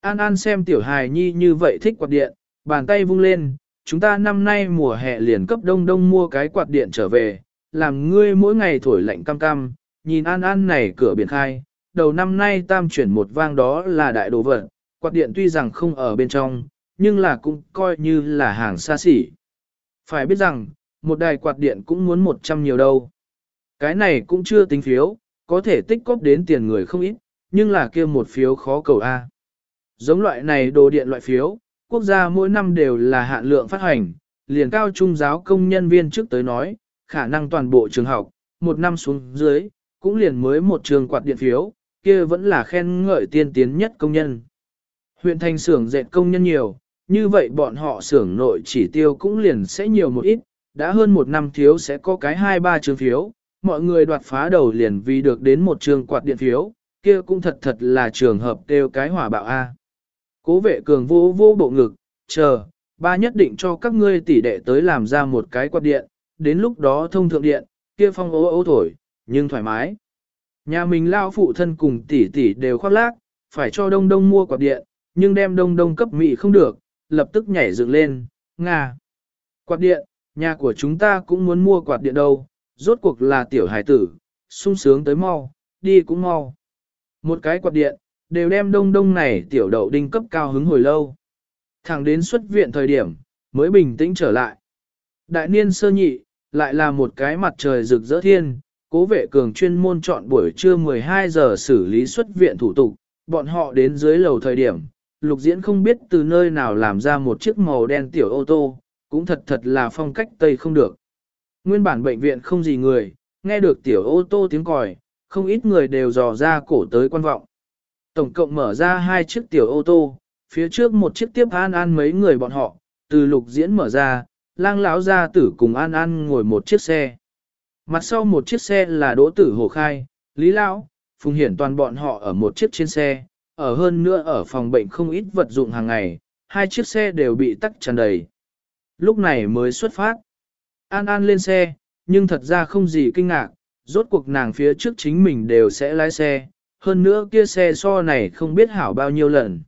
An An xem tiểu hài nhi như vậy thích quạt điện, bàn tay vung lên, chúng ta năm nay mùa hè liền cấp đông đông mua cái quạt điện trở về, làm ngươi mỗi ngày thổi lạnh cam cam, nhìn An An này cửa biển khai, đầu năm nay tam chuyển một vang đó là đại đồ vật, quạt điện tuy rằng không ở bên trong, nhưng là cũng coi như là hàng xa xỉ. Phải biết rằng, một đài quạt điện cũng muốn 100 nhiều đâu. Cái này cũng chưa tính phiếu, có thể tích cóp đến tiền người không ít, nhưng là kia một phiếu khó cầu A. Giống loại này đồ điện loại phiếu, quốc gia mỗi năm đều là hạn lượng phát hành, liền cao trung giáo công nhân viên trước tới nói, khả năng toàn bộ trường học, một năm xuống dưới, cũng liền mới một trường quạt điện phiếu, kia vẫn là khen ngợi tiên tiến nhất công nhân. Huyện thành xưởng dệt công nhân nhiều, như vậy bọn họ xưởng nội chỉ tiêu cũng liền sẽ nhiều một ít, đã hơn một năm thiếu sẽ có cái hai ba trường phiếu, mọi người đoạt phá đầu liền vì được đến một trường quạt điện phiếu, kia cũng thật thật là trường hợp tiêu cái hỏa bạo A. Cố vệ cường vô vô bộ ngực, chờ, ba nhất định cho các ngươi tỷ đệ tới làm ra một cái quạt điện, đến lúc đó thông thượng điện, kia phong ố ố thổi, nhưng thoải mái. Nhà mình lao phụ thân cùng tỷ tỷ đều khoác lác, phải cho đông đông mua quạt điện, nhưng đem đông đông cấp mị không được, lập tức nhảy dựng lên, Nga. Quạt điện, nhà của chúng ta cũng muốn mua quạt điện đâu, rốt cuộc là tiểu hải tử, sung sướng tới mau, đi cũng mau. Một cái quạt điện, đều đem đông đông này tiểu đậu đinh cấp cao hứng hồi lâu. Thẳng đến xuất viện thời điểm, mới bình tĩnh trở lại. Đại niên sơ nhị, lại là một cái mặt trời rực rỡ thiên, cố vệ cường chuyên môn chọn buổi trưa 12 giờ xử lý xuất viện thủ tục, bọn họ đến dưới lầu thời điểm, lục diễn không biết từ nơi nào làm ra một chiếc màu đen tiểu ô tô, cũng thật thật là phong cách Tây không được. Nguyên bản bệnh viện không gì người, nghe được tiểu ô tô tiếng còi, không ít người đều dò ra cổ tới quan vọng. Tổng cộng mở ra hai chiếc tiểu ô tô, phía trước một chiếc tiếp an an mấy người bọn họ, từ lục diễn mở ra, lang lão gia tử cùng an an ngồi một chiếc xe. Mặt sau một chiếc xe là đỗ tử hồ khai, lý lão, phùng hiển toàn bọn họ ở một chiếc trên xe, ở hơn nữa ở phòng bệnh không ít vật dụng hàng ngày, hai chiếc xe đều bị tắc tràn đầy. Lúc này mới xuất phát. An An lên xe, nhưng thật ra không gì kinh ngạc, rốt cuộc nàng phía trước chính mình đều sẽ lái xe, hơn nữa kia xe so này không biết hảo bao nhiêu lần.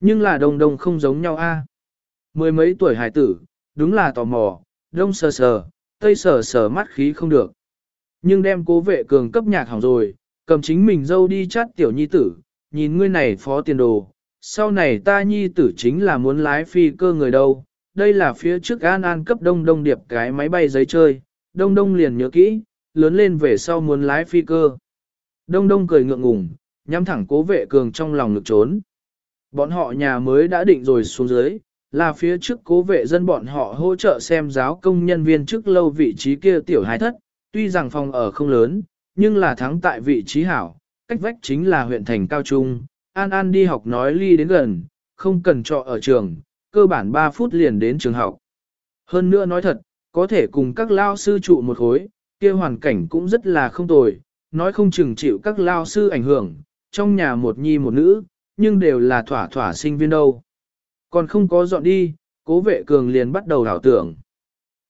Nhưng là đồng đồng không giống nhau a. Mười mấy tuổi hải tử, đúng là tò mò, đông sờ sờ, tây sở sở mắt khí không được. Nhưng đem cố vệ cường cấp nhạc hỏng rồi, cầm chính mình dâu đi chát tiểu nhi tử, nhìn ngươi này phó tiền đồ, sau này ta nhi tử chính là muốn lái phi cơ người đâu, đây là phía trước An An cấp đông đông điệp cái máy bay giấy chơi, đông đông liền nhớ kỹ, lớn lên về sau muốn lái phi cơ. Đông đông cười ngượng ngùng, nhắm thẳng cố vệ cường trong lòng ngực trốn. Bọn họ nhà mới đã định rồi xuống dưới, là phía trước cố vệ dân bọn họ hỗ trợ xem giáo công nhân viên trước lâu vị trí kia tiểu hái thất, tuy rằng phòng ở không lớn, nhưng là thắng tại vị trí hảo, cách vách chính là huyện thành cao trung, An An đi học nói ly đến gần, không cần trọ ở trường, cơ bản 3 phút liền đến trường học. Hơn nữa nói thật, có thể cùng các lao sư trụ một khối, kia hoàn cảnh cũng rất là không tồi, nói không chừng chịu các lao sư ảnh hưởng, trong nhà một nhi một nữ, nhưng đều là thỏa thỏa sinh viên đâu. Còn không có dọn đi, cố vệ cường liền bắt đầu đảo tưởng.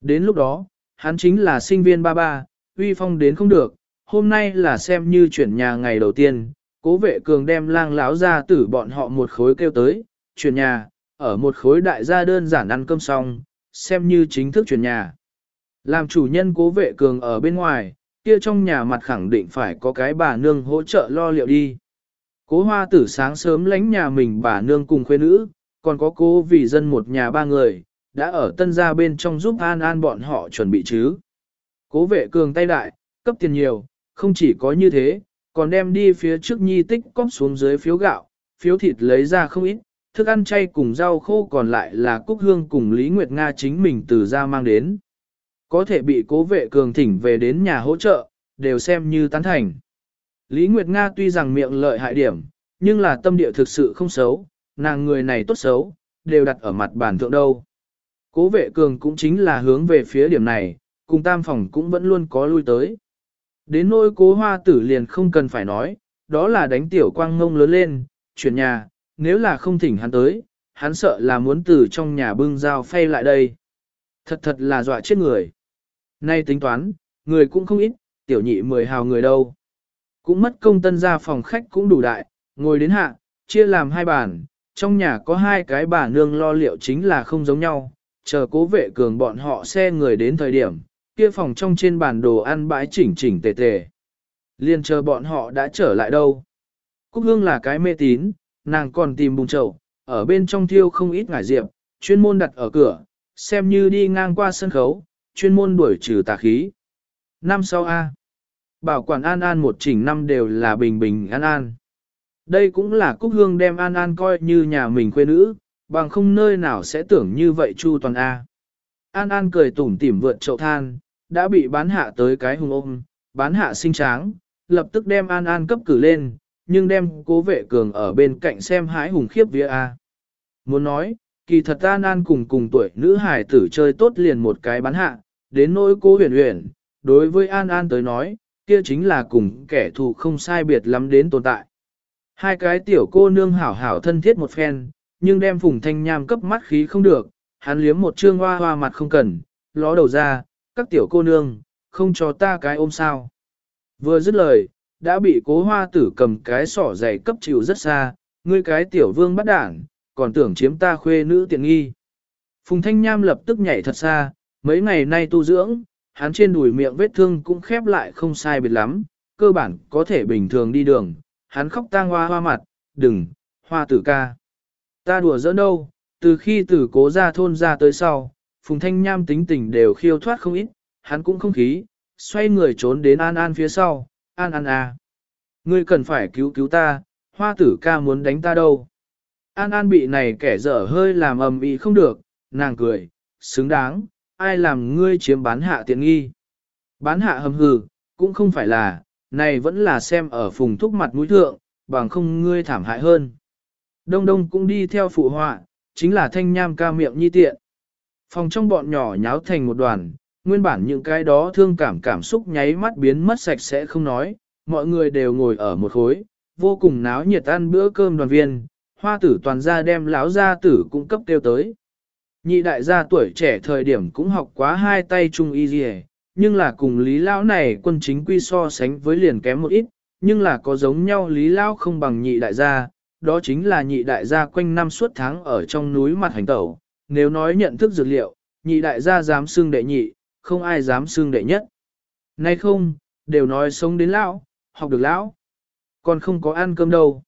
Đến lúc đó, hắn chính là sinh viên ba ba, uy phong đến không được, hôm nay là xem như chuyển nhà ngày đầu tiên, cố vệ cường đem lang láo ra tử bọn họ một khối kêu tới, chuyển nhà, ở một khối đại gia đơn giản ăn cơm xong, xem như chính thức chuyển nhà. Làm chủ nhân cố vệ cường ở bên ngoài, kia trong nhà mặt khẳng định phải có cái bà nương hỗ trợ lo liệu đi. Cố hoa tử sáng sớm lánh nhà mình bà nương cùng khuê nữ, còn có cố vì dân một nhà ba người, đã ở tân gia bên trong giúp an an bọn họ chuẩn bị chứ. Cố vệ cường tay đại, cấp tiền nhiều, không chỉ có như thế, còn đem đi phía trước nhi tích cóp xuống dưới phiếu gạo, phiếu thịt lấy ra không ít, thức ăn chay cùng rau khô còn lại là Cúc Hương cùng Lý Nguyệt Nga chính mình từ ra mang đến. Có thể bị cố vệ cường thỉnh về đến nhà hỗ trợ, đều xem như tán thành. Lý Nguyệt Nga tuy rằng miệng lợi hại điểm, nhưng là tâm địa thực sự không xấu, nàng người này tốt xấu, đều đặt ở mặt bàn thượng đâu. Cố vệ cường cũng chính là hướng về phía điểm này, cùng tam phòng cũng vẫn luôn có lui tới. Đến nỗi cố hoa tử liền không cần phải nói, đó là đánh tiểu quang ngông lớn lên, chuyển nhà, nếu là không thỉnh hắn tới, hắn sợ là muốn từ trong nhà bưng dao phay lại đây. Thật thật là dọa chết người. Nay tính toán, người cũng không ít, tiểu nhị mười hào người đâu. Cũng mất công tân ra phòng khách cũng đủ đại, ngồi đến hạ, chia làm hai bàn, trong nhà có hai cái bà nương lo liệu chính là không giống nhau, chờ cố vệ cường bọn họ xe người đến thời điểm, kia phòng trong trên bàn đồ ăn bãi chỉnh chỉnh tề tề. Liên chờ bọn họ đã trở lại đâu. Cúc hương là cái mê tín, nàng còn tìm bùng chậu, ở bên trong thiêu không ít ngải diệp, chuyên môn đặt ở cửa, xem như đi ngang qua sân khấu, chuyên môn đuổi trừ tà khí. Năm sau A. Bảo quản An An một chỉnh năm đều là bình bình an an. Đây cũng là Cúc Hương đem An An coi như nhà mình quê nữ, bằng không nơi nào sẽ tưởng như vậy Chu Toàn A. An An cười tủm tỉm vượt chậu than, đã bị bán hạ tới cái hùng ôm, bán hạ sinh tráng, lập tức đem An An cấp cử lên, nhưng đem cố vệ cường ở bên cạnh xem hái hùng khiếp vía A. Muốn nói, kỳ thật An An cùng cùng tuổi nữ hải tử chơi tốt liền một cái bán hạ, đến nỗi cố huyền huyền, đối với An An tới nói, kia chính là cùng kẻ thù không sai biệt lắm đến tồn tại. Hai cái tiểu cô nương hảo hảo thân thiết một phen, nhưng đem phùng thanh nham cấp mắt khí không được, hắn liếm một trương hoa hoa mặt không cần, ló đầu ra, các tiểu cô nương, không cho ta cái ôm sao. Vừa dứt lời, đã bị cố hoa tử cầm cái sỏ dày cấp chịu rất xa, ngươi cái tiểu vương bắt đảng, còn tưởng chiếm ta khuê nữ tiện nghi. Phùng thanh nham lập tức nhảy thật xa, mấy ngày nay tu dưỡng, hắn trên đùi miệng vết thương cũng khép lại không sai biệt lắm, cơ bản có thể bình thường đi đường, hắn khóc tang hoa hoa mặt, đừng, hoa tử ca. Ta đùa giỡn đâu, từ khi tử cố ra thôn ra tới sau, Phùng Thanh Nham tính tình đều khiêu thoát không ít, hắn cũng không khí, xoay người trốn đến An An phía sau, An An à. Ngươi cần phải cứu cứu ta, hoa tử ca muốn đánh ta đâu. An An bị này kẻ dở hơi làm ầm ĩ không được, nàng cười, xứng đáng, ai làm ngươi chiếm bán hạ tiện nghi. Bán hạ hầm hừ, cũng không phải là, này vẫn là xem ở phùng thúc mặt mũi thượng, bằng không ngươi thảm hại hơn. Đông đông cũng đi theo phụ họa, chính là thanh nham ca miệng nhi tiện. Phòng trong bọn nhỏ nháo thành một đoàn, nguyên bản những cái đó thương cảm cảm xúc nháy mắt biến mất sạch sẽ không nói, mọi người đều ngồi ở một khối, vô cùng náo nhiệt ăn bữa cơm đoàn viên, hoa tử toàn gia đem lão gia tử cung cấp tiêu tới. Nhị đại gia tuổi trẻ thời điểm cũng học quá hai tay chung y gì nhưng là cùng lý lão này quân chính quy so sánh với liền kém một ít, nhưng là có giống nhau lý lão không bằng nhị đại gia, đó chính là nhị đại gia quanh năm suốt tháng ở trong núi mặt hành tẩu, nếu nói nhận thức dược liệu, nhị đại gia dám xưng đệ nhị, không ai dám xưng đệ nhất. Nay không, đều nói sống đến lão, học được lão, còn không có ăn cơm đâu.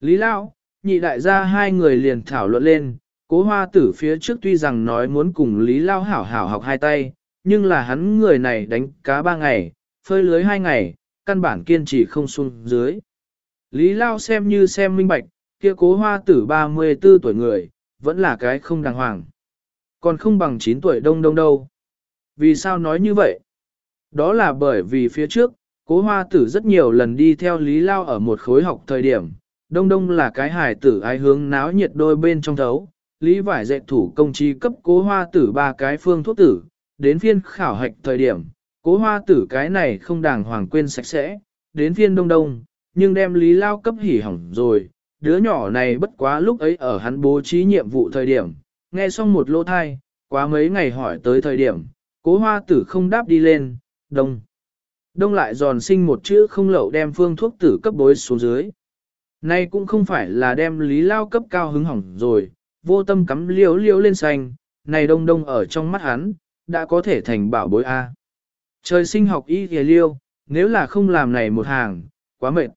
Lý lão, nhị đại gia hai người liền thảo luận lên, cố hoa tử phía trước tuy rằng nói muốn cùng Lý lão hảo hảo học hai tay, nhưng là hắn người này đánh cá ba ngày, phơi lưới hai ngày, căn bản kiên trì không xuống dưới. Lý Lao xem như xem minh bạch, kia cố hoa tử 34 tuổi người, vẫn là cái không đàng hoàng. Còn không bằng 9 tuổi đông đông đâu. Vì sao nói như vậy? Đó là bởi vì phía trước, cố hoa tử rất nhiều lần đi theo Lý Lao ở một khối học thời điểm. Đông đông là cái hài tử ai hướng náo nhiệt đôi bên trong thấu. Lý vải dạy thủ công chi cấp cố hoa tử ba cái phương thuốc tử, đến phiên khảo hạch thời điểm, cố hoa tử cái này không đàng hoàng quên sạch sẽ, đến phiên đông đông, nhưng đem lý lao cấp hỉ hỏng rồi, đứa nhỏ này bất quá lúc ấy ở hắn bố trí nhiệm vụ thời điểm, nghe xong một lô thai, quá mấy ngày hỏi tới thời điểm, cố hoa tử không đáp đi lên, đông. Đông lại giòn sinh một chữ không lậu đem phương thuốc tử cấp bối xuống dưới. Nay cũng không phải là đem lý lao cấp cao hứng hỏng rồi, vô tâm cắm liếu liếu lên xanh, này đông đông ở trong mắt hắn, đã có thể thành bảo bối A. Trời sinh học y kìa liêu, nếu là không làm này một hàng, quá mệt.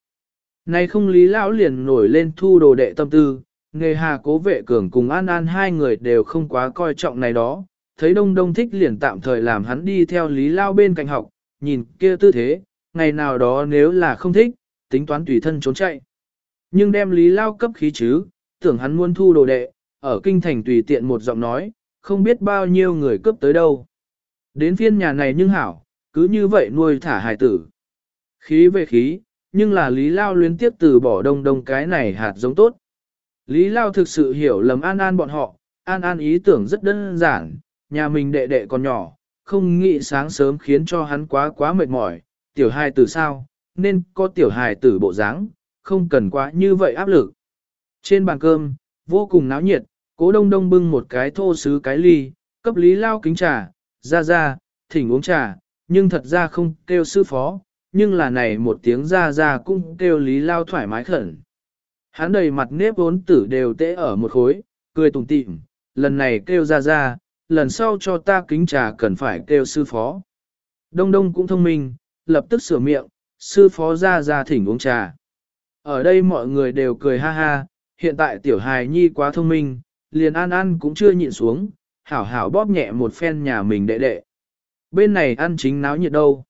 Này không lý lão liền nổi lên thu đồ đệ tâm tư, nghề hà cố vệ cường cùng an an hai người đều không quá coi trọng này đó, thấy đông đông thích liền tạm thời làm hắn đi theo lý lao bên cạnh học, nhìn kia tư thế, ngày nào đó nếu là không thích, tính toán tùy thân trốn chạy. Nhưng đem lý lao cấp khí chứ, tưởng hắn muốn thu đồ đệ, ở kinh thành tùy tiện một giọng nói, không biết bao nhiêu người cướp tới đâu. Đến phiên nhà này nhưng hảo, cứ như vậy nuôi thả hài tử. Khí về khí, nhưng là Lý Lao luyến tiếp từ bỏ đông đông cái này hạt giống tốt. Lý Lao thực sự hiểu lầm An An bọn họ, An An ý tưởng rất đơn giản, nhà mình đệ đệ còn nhỏ, không nghĩ sáng sớm khiến cho hắn quá quá mệt mỏi, tiểu hài tử sao, nên có tiểu hài tử bộ dáng, không cần quá như vậy áp lực. Trên bàn cơm, vô cùng náo nhiệt, cố đông đông bưng một cái thô sứ cái ly, cấp lý lao kính trà, ra ra, thỉnh uống trà, nhưng thật ra không kêu sư phó, nhưng là này một tiếng ra ra cũng kêu lý lao thoải mái khẩn. Hắn đầy mặt nếp vốn tử đều tễ ở một khối, cười tủm tỉm, lần này kêu ra ra, lần sau cho ta kính trà cần phải kêu sư phó. Đông đông cũng thông minh, lập tức sửa miệng, sư phó ra ra thỉnh uống trà. Ở đây mọi người đều cười ha ha, hiện tại tiểu hài nhi quá thông minh, liền an An cũng chưa nhịn xuống, hảo hảo bóp nhẹ một phen nhà mình đệ đệ. Bên này ăn chính náo nhiệt đâu.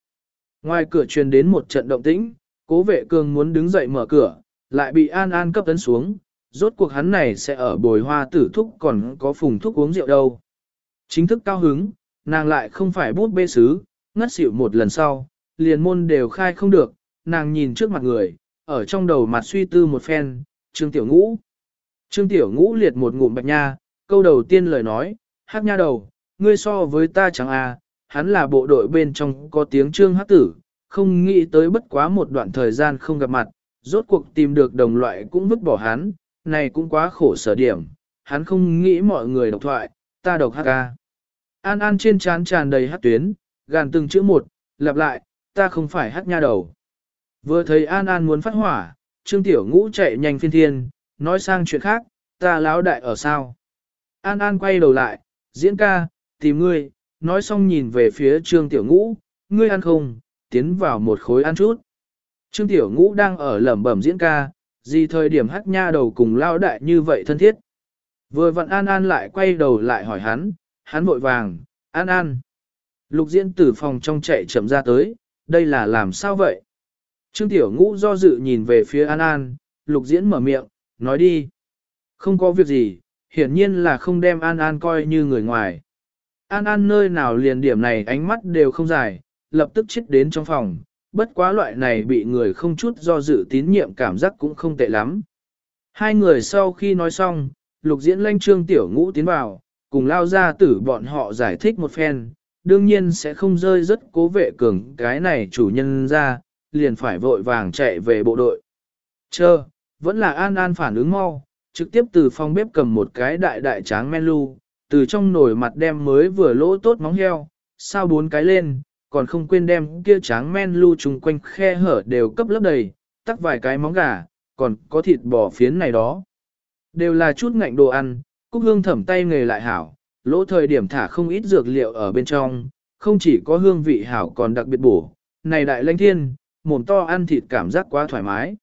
Ngoài cửa truyền đến một trận động tĩnh, cố vệ cường muốn đứng dậy mở cửa, lại bị an an cấp tấn xuống, rốt cuộc hắn này sẽ ở bồi hoa tử thúc còn có phùng thúc uống rượu đâu. Chính thức cao hứng, nàng lại không phải bút bê sứ, ngất xỉu một lần sau, liền môn đều khai không được, nàng nhìn trước mặt người, ở trong đầu mặt suy tư một phen, Trương Tiểu Ngũ. Trương Tiểu Ngũ liệt một ngụm bạch nha, câu đầu tiên lời nói, hát nha đầu, ngươi so với ta chẳng à, hắn là bộ đội bên trong có tiếng Trương hát tử, không nghĩ tới bất quá một đoạn thời gian không gặp mặt, rốt cuộc tìm được đồng loại cũng vứt bỏ hắn, này cũng quá khổ sở điểm, hắn không nghĩ mọi người độc thoại, ta độc hát ca. À. An An trên trán tràn đầy hát tuyến, gàn từng chữ một, lặp lại, ta không phải hát nha đầu. Vừa thấy An An muốn phát hỏa, Trương Tiểu Ngũ chạy nhanh phiên thiên, nói sang chuyện khác, ta lão đại ở sao. An An quay đầu lại, diễn ca, tìm ngươi, nói xong nhìn về phía Trương Tiểu Ngũ, ngươi ăn không, tiến vào một khối ăn chút. Trương Tiểu Ngũ đang ở lẩm bẩm diễn ca, gì thời điểm hắc nha đầu cùng lao đại như vậy thân thiết. Vừa vặn An An lại quay đầu lại hỏi hắn, hắn vội vàng, An An. Lục diễn từ phòng trong chạy chậm ra tới, đây là làm sao vậy? Trương Tiểu Ngũ do dự nhìn về phía An An, lục diễn mở miệng, nói đi. Không có việc gì, hiển nhiên là không đem An An coi như người ngoài. An An nơi nào liền điểm này ánh mắt đều không dài, lập tức chết đến trong phòng, bất quá loại này bị người không chút do dự tín nhiệm cảm giác cũng không tệ lắm. Hai người sau khi nói xong, lục diễn lanh trương tiểu ngũ tiến vào, cùng lao ra tử bọn họ giải thích một phen, đương nhiên sẽ không rơi rất cố vệ cường cái này chủ nhân ra, liền phải vội vàng chạy về bộ đội. Chờ, vẫn là an an phản ứng mau, trực tiếp từ phòng bếp cầm một cái đại đại tráng men lu, từ trong nồi mặt đem mới vừa lỗ tốt móng heo, sao bốn cái lên, còn không quên đem kia tráng men lu chung quanh khe hở đều cấp lớp đầy, tắc vài cái móng gà, còn có thịt bò phiến này đó. Đều là chút ngạnh đồ ăn, cúc hương thẩm tay nghề lại hảo, lỗ thời điểm thả không ít dược liệu ở bên trong, không chỉ có hương vị hảo còn đặc biệt bổ. Này đại lãnh thiên, mồm to ăn thịt cảm giác quá thoải mái.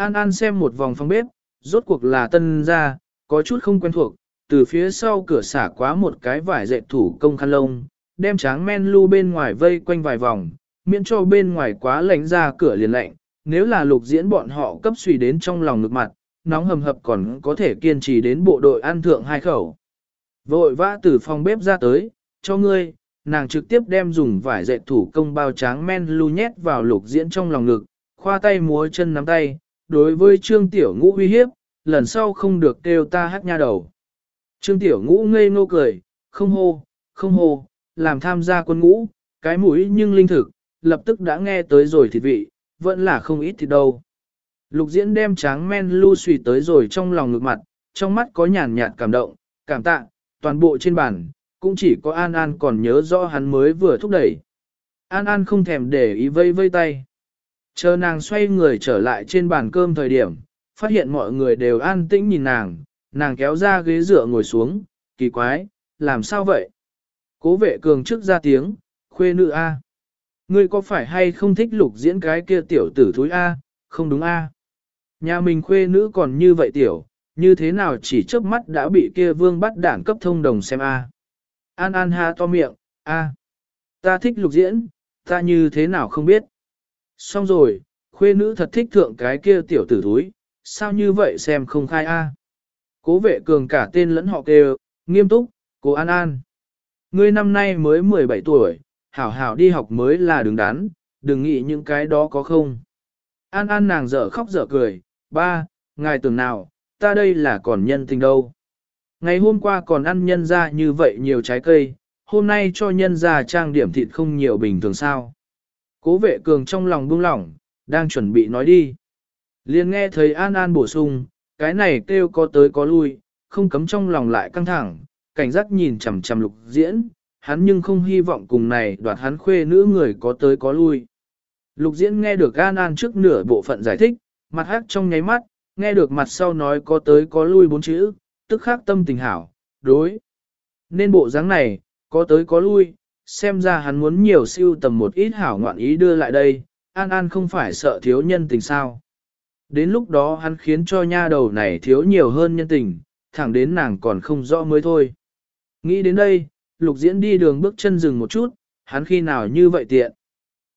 An An xem một vòng phòng bếp, rốt cuộc là tân ra, có chút không quen thuộc, từ phía sau cửa xả quá một cái vải dệt thủ công khăn lông, đem tráng men lưu bên ngoài vây quanh vài vòng, miễn cho bên ngoài quá lạnh ra cửa liền lạnh, nếu là lục diễn bọn họ cấp suy đến trong lòng ngực mặt, nóng hầm hập còn có thể kiên trì đến bộ đội ăn thượng hai khẩu. Vội vã từ phòng bếp ra tới, cho ngươi, nàng trực tiếp đem dùng vải dệt thủ công bao tráng men lưu nhét vào lục diễn trong lòng ngực, khoa tay múa chân nắm tay, đối với trương tiểu ngũ uy hiếp, lần sau không được kêu ta hát nha đầu. Trương tiểu ngũ ngây ngô cười, không hô, không hô, làm tham gia quân ngũ, cái mũi nhưng linh thực, lập tức đã nghe tới rồi thịt vị, vẫn là không ít thịt đâu. Lục diễn đem tráng men lưu suy tới rồi trong lòng ngực mặt, trong mắt có nhàn nhạt cảm động, cảm tạ, toàn bộ trên bàn, cũng chỉ có An An còn nhớ rõ hắn mới vừa thúc đẩy. An An không thèm để ý vây vây tay. Chờ nàng xoay người trở lại trên bàn cơm thời điểm, phát hiện mọi người đều an tĩnh nhìn nàng, nàng kéo ra ghế dựa ngồi xuống, kỳ quái, làm sao vậy? Cố vệ cường trước ra tiếng, khuê nữ A. Ngươi có phải hay không thích lục diễn cái kia tiểu tử thúi A, không đúng A. Nhà mình khuê nữ còn như vậy tiểu, như thế nào chỉ chớp mắt đã bị kia vương bắt đảng cấp thông đồng xem A. An An ha to miệng, A. Ta thích lục diễn, ta như thế nào không biết. Xong rồi, khuê nữ thật thích thượng cái kia tiểu tử thúi, sao như vậy xem không khai A. Cố vệ cường cả tên lẫn họ kêu, nghiêm túc, cố An An. Ngươi năm nay mới 17 tuổi, hảo hảo đi học mới là đứng đắn, đừng nghĩ những cái đó có không. An An nàng dở khóc dở cười, ba, ngài tưởng nào, ta đây là còn nhân tình đâu. Ngày hôm qua còn ăn nhân ra như vậy nhiều trái cây, hôm nay cho nhân ra trang điểm thịt không nhiều bình thường sao. Cố vệ cường trong lòng buông lỏng, đang chuẩn bị nói đi. Liền nghe thấy An An bổ sung, cái này kêu có tới có lui, không cấm trong lòng lại căng thẳng, cảnh giác nhìn chằm chằm lục diễn, hắn nhưng không hy vọng cùng này đoạt hắn khuê nữ người có tới có lui. Lục diễn nghe được An An trước nửa bộ phận giải thích, mặt hắc trong nháy mắt, nghe được mặt sau nói có tới có lui bốn chữ, tức khắc tâm tình hảo, đối. Nên bộ dáng này, có tới có lui, xem ra hắn muốn nhiều siêu tầm một ít hảo ngoạn ý đưa lại đây, An An không phải sợ thiếu nhân tình sao. Đến lúc đó hắn khiến cho nha đầu này thiếu nhiều hơn nhân tình, thẳng đến nàng còn không rõ mới thôi. Nghĩ đến đây, lục diễn đi đường bước chân dừng một chút, hắn khi nào như vậy tiện.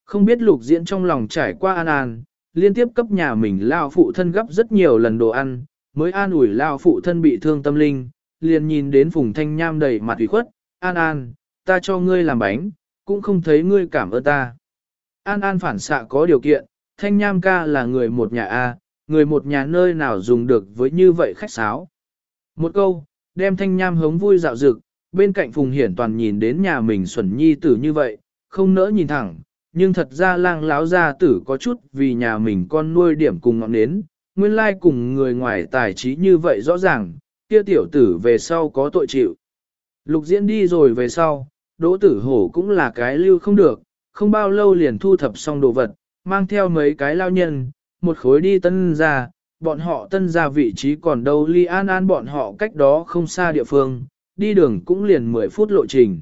Không biết lục diễn trong lòng trải qua an an, liên tiếp cấp nhà mình lao phụ thân gấp rất nhiều lần đồ ăn, mới an ủi lao phụ thân bị thương tâm linh, liền nhìn đến phùng thanh nham đầy mặt ủy khuất, an an, ta cho ngươi làm bánh, cũng không thấy ngươi cảm ơn ta. An an phản xạ có điều kiện, thanh nham ca là người một nhà A, người một nhà nơi nào dùng được với như vậy khách sáo. Một câu, đem thanh nham hống vui dạo dực, bên cạnh Phùng Hiển toàn nhìn đến nhà mình xuẩn nhi tử như vậy, không nỡ nhìn thẳng, nhưng thật ra lang láo gia tử có chút vì nhà mình con nuôi điểm cùng ngọn nến, nguyên lai cùng người ngoài tài trí như vậy rõ ràng, kia tiểu tử về sau có tội chịu. Lục diễn đi rồi về sau, đỗ tử hổ cũng là cái lưu không được, không bao lâu liền thu thập xong đồ vật, mang theo mấy cái lao nhân, một khối đi tân ra, bọn họ tân ra vị trí còn đâu ly an an bọn họ cách đó không xa địa phương, đi đường cũng liền 10 phút lộ trình.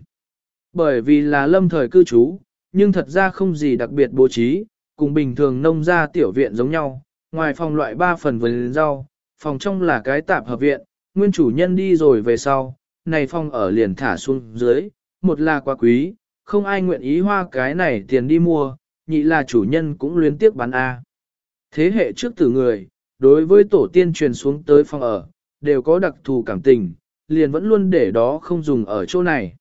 Bởi vì là lâm thời cư trú, nhưng thật ra không gì đặc biệt bố trí, cùng bình thường nông gia tiểu viện giống nhau, ngoài phòng loại 3 phần vườn rau, phòng trong là cái tạp hợp viện, nguyên chủ nhân đi rồi về sau, này phòng ở liền thả xuống dưới, một là quá quý, không ai nguyện ý hoa cái này tiền đi mua, nhị là chủ nhân cũng luyến tiếc bán A. Thế hệ trước từ người, đối với tổ tiên truyền xuống tới phòng ở, đều có đặc thù cảm tình, liền vẫn luôn để đó không dùng ở chỗ này.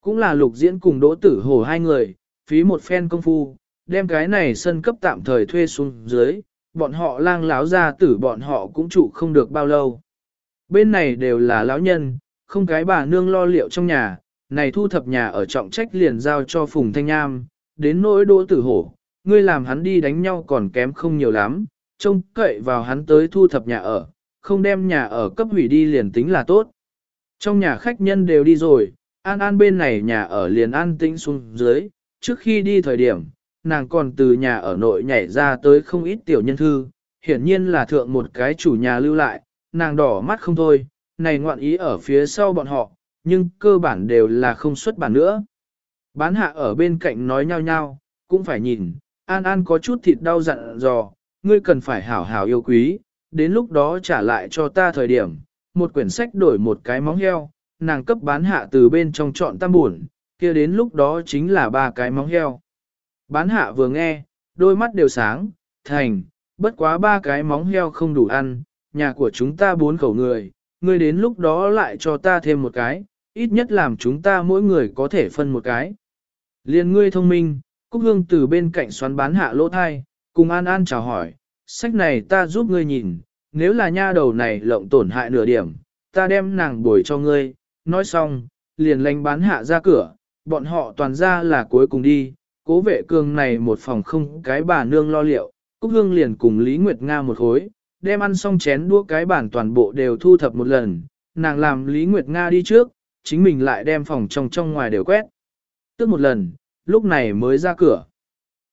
Cũng là lục diễn cùng đỗ tử hồ hai người, phí một phen công phu, đem cái này sân cấp tạm thời thuê xuống dưới, bọn họ lang láo ra tử bọn họ cũng trụ không được bao lâu. Bên này đều là lão nhân, không cái bà nương lo liệu trong nhà, này thu thập nhà ở trọng trách liền giao cho Phùng Thanh Nam đến nỗi đỗ tử hổ, ngươi làm hắn đi đánh nhau còn kém không nhiều lắm, trông cậy vào hắn tới thu thập nhà ở, không đem nhà ở cấp hủy đi liền tính là tốt. Trong nhà khách nhân đều đi rồi, An An bên này nhà ở liền an tĩnh xuống dưới, trước khi đi thời điểm, nàng còn từ nhà ở nội nhảy ra tới không ít tiểu nhân thư, hiển nhiên là thượng một cái chủ nhà lưu lại, nàng đỏ mắt không thôi, này ngoạn ý ở phía sau bọn họ, nhưng cơ bản đều là không xuất bản nữa. Bán hạ ở bên cạnh nói nhau nhau, cũng phải nhìn, An An có chút thịt đau dặn dò, ngươi cần phải hảo hảo yêu quý, đến lúc đó trả lại cho ta thời điểm, một quyển sách đổi một cái móng heo, nàng cấp bán hạ từ bên trong chọn tam buồn, kia đến lúc đó chính là ba cái móng heo. Bán hạ vừa nghe, đôi mắt đều sáng, thành, bất quá ba cái móng heo không đủ ăn, nhà của chúng ta bốn khẩu người, ngươi đến lúc đó lại cho ta thêm một cái, ít nhất làm chúng ta mỗi người có thể phân một cái. Liên ngươi thông minh, Cúc Hương từ bên cạnh xoắn bán hạ lỗ thai, cùng An An chào hỏi, sách này ta giúp ngươi nhìn, nếu là nha đầu này lộng tổn hại nửa điểm, ta đem nàng bồi cho ngươi, nói xong, liền lánh bán hạ ra cửa, bọn họ toàn ra là cuối cùng đi, cố vệ cường này một phòng không cái bà nương lo liệu, Cúc Hương liền cùng Lý Nguyệt Nga một khối, đem ăn xong chén đũa cái bản toàn bộ đều thu thập một lần, nàng làm Lý Nguyệt Nga đi trước, chính mình lại đem phòng trong trong ngoài đều quét. Tức một lần, lúc này mới ra cửa.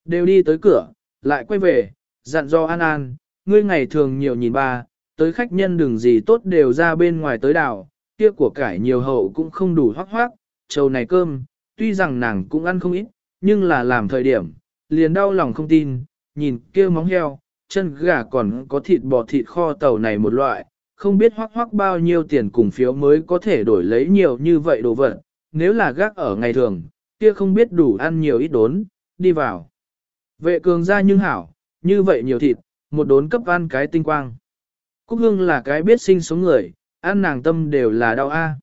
Đều đi tới cửa, lại quay về, dặn do An An, ngươi ngày thường nhiều nhìn ba, tới khách nhân đừng gì tốt đều ra bên ngoài tới đảo, kia của cải nhiều hậu cũng không đủ hoác hoác, trầu này cơm, tuy rằng nàng cũng ăn không ít, nhưng là làm thời điểm, liền đau lòng không tin, nhìn kia móng heo, chân gà còn có thịt bò thịt kho tàu này một loại, không biết hoác hoác bao nhiêu tiền cùng phiếu mới có thể đổi lấy nhiều như vậy đồ vật, nếu là gác ở ngày thường, kia không biết đủ ăn nhiều ít đốn, đi vào. Vệ cường ra nhưng hảo, như vậy nhiều thịt, một đốn cấp ăn cái tinh quang. Cúc Hương là cái biết sinh sống người, ăn nàng tâm đều là đau a.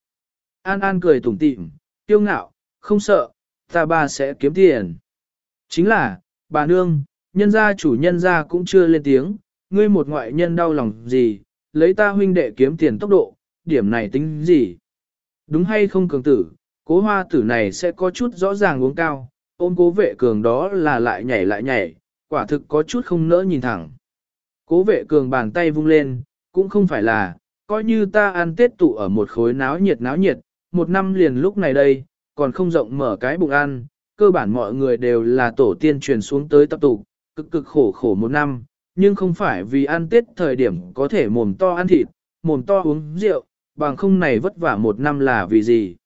An An cười tủm tỉm, tiêu ngạo, không sợ, ta ba sẽ kiếm tiền. Chính là, bà nương, nhân gia chủ nhân gia cũng chưa lên tiếng, ngươi một ngoại nhân đau lòng gì, lấy ta huynh đệ kiếm tiền tốc độ, điểm này tính gì. Đúng hay không cường tử, cố hoa tử này sẽ có chút rõ ràng uống cao, ôm cố vệ cường đó là lại nhảy lại nhảy, quả thực có chút không nỡ nhìn thẳng. Cố vệ cường bàn tay vung lên, cũng không phải là, coi như ta ăn tết tụ ở một khối náo nhiệt náo nhiệt, một năm liền lúc này đây, còn không rộng mở cái bụng ăn, cơ bản mọi người đều là tổ tiên truyền xuống tới tập tụ, cực cực khổ khổ một năm, nhưng không phải vì ăn tết thời điểm có thể mồm to ăn thịt, mồm to uống rượu, bằng không này vất vả một năm là vì gì.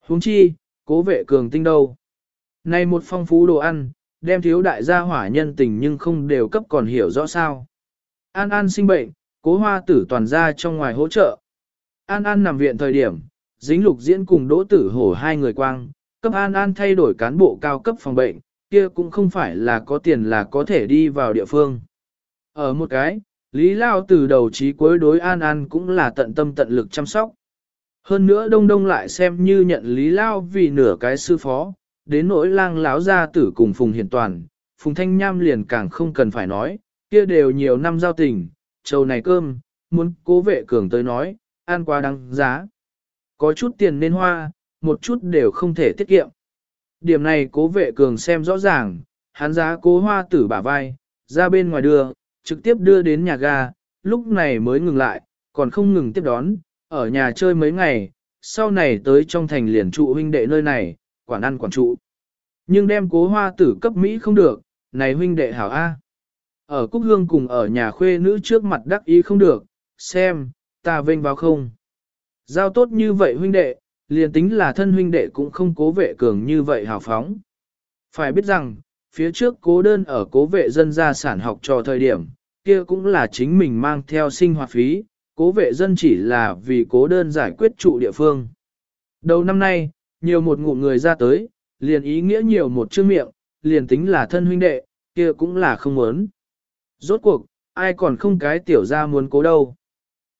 Huống chi, cố vệ cường tinh đâu. Này một phong phú đồ ăn, đem thiếu đại gia hỏa nhân tình nhưng không đều cấp còn hiểu rõ sao. An An sinh bệnh, cố hoa tử toàn ra trong ngoài hỗ trợ. An An nằm viện thời điểm, dính lục diễn cùng đỗ tử hổ hai người quang, cấp An An thay đổi cán bộ cao cấp phòng bệnh, kia cũng không phải là có tiền là có thể đi vào địa phương. Ở một cái, Lý Lao từ đầu chí cuối đối An An cũng là tận tâm tận lực chăm sóc. Hơn nữa đông đông lại xem như nhận Lý Lao vì nửa cái sư phó, đến nỗi lang láo gia tử cùng Phùng Hiền Toàn, Phùng Thanh Nham liền càng không cần phải nói, kia đều nhiều năm giao tình, trầu này cơm, muốn cố vệ cường tới nói, ăn quá đáng giá. Có chút tiền nên hoa, một chút đều không thể tiết kiệm. Điểm này cố vệ cường xem rõ ràng, hắn giá cố hoa tử bả vai, ra bên ngoài đưa, trực tiếp đưa đến nhà ga, lúc này mới ngừng lại, còn không ngừng tiếp đón, ở nhà chơi mấy ngày, sau này tới trong thành liền trụ huynh đệ nơi này, quản ăn quản trụ. Nhưng đem cố hoa tử cấp Mỹ không được, này huynh đệ hảo A. Ở Cúc Hương cùng ở nhà khuê nữ trước mặt đắc ý không được, xem, ta vênh vào không. Giao tốt như vậy huynh đệ, liền tính là thân huynh đệ cũng không cố vệ cường như vậy hào phóng. Phải biết rằng, phía trước cố đơn ở cố vệ dân gia sản học cho thời điểm, kia cũng là chính mình mang theo sinh hoạt phí, cố vệ dân chỉ là vì cố đơn giải quyết trụ địa phương. Đầu năm nay, nhiều một ngụ người ra tới, liền ý nghĩa nhiều một chữ miệng, liền tính là thân huynh đệ, kia cũng là không muốn. Rốt cuộc, ai còn không cái tiểu ra muốn cố đâu.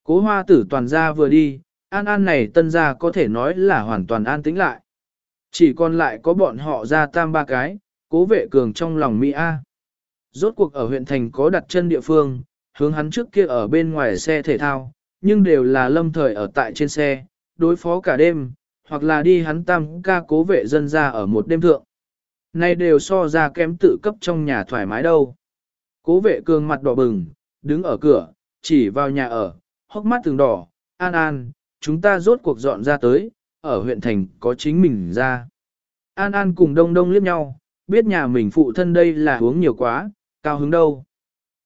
Cố hoa tử toàn gia vừa đi, an an này tân gia có thể nói là hoàn toàn an tĩnh lại. Chỉ còn lại có bọn họ ra tam ba cái, cố vệ cường trong lòng Mỹ A. Rốt cuộc ở huyện thành có đặt chân địa phương, hướng hắn trước kia ở bên ngoài xe thể thao, nhưng đều là lâm thời ở tại trên xe, đối phó cả đêm, hoặc là đi hắn tam ca cố vệ dân ra ở một đêm thượng. Này đều so ra kém tự cấp trong nhà thoải mái đâu. Cố vệ cường mặt đỏ bừng, đứng ở cửa, chỉ vào nhà ở, hốc mắt từng đỏ, an an, chúng ta rốt cuộc dọn ra tới, ở huyện thành có chính mình ra. An An cùng đông đông liếc nhau, biết nhà mình phụ thân đây là uống nhiều quá, cao hứng đâu.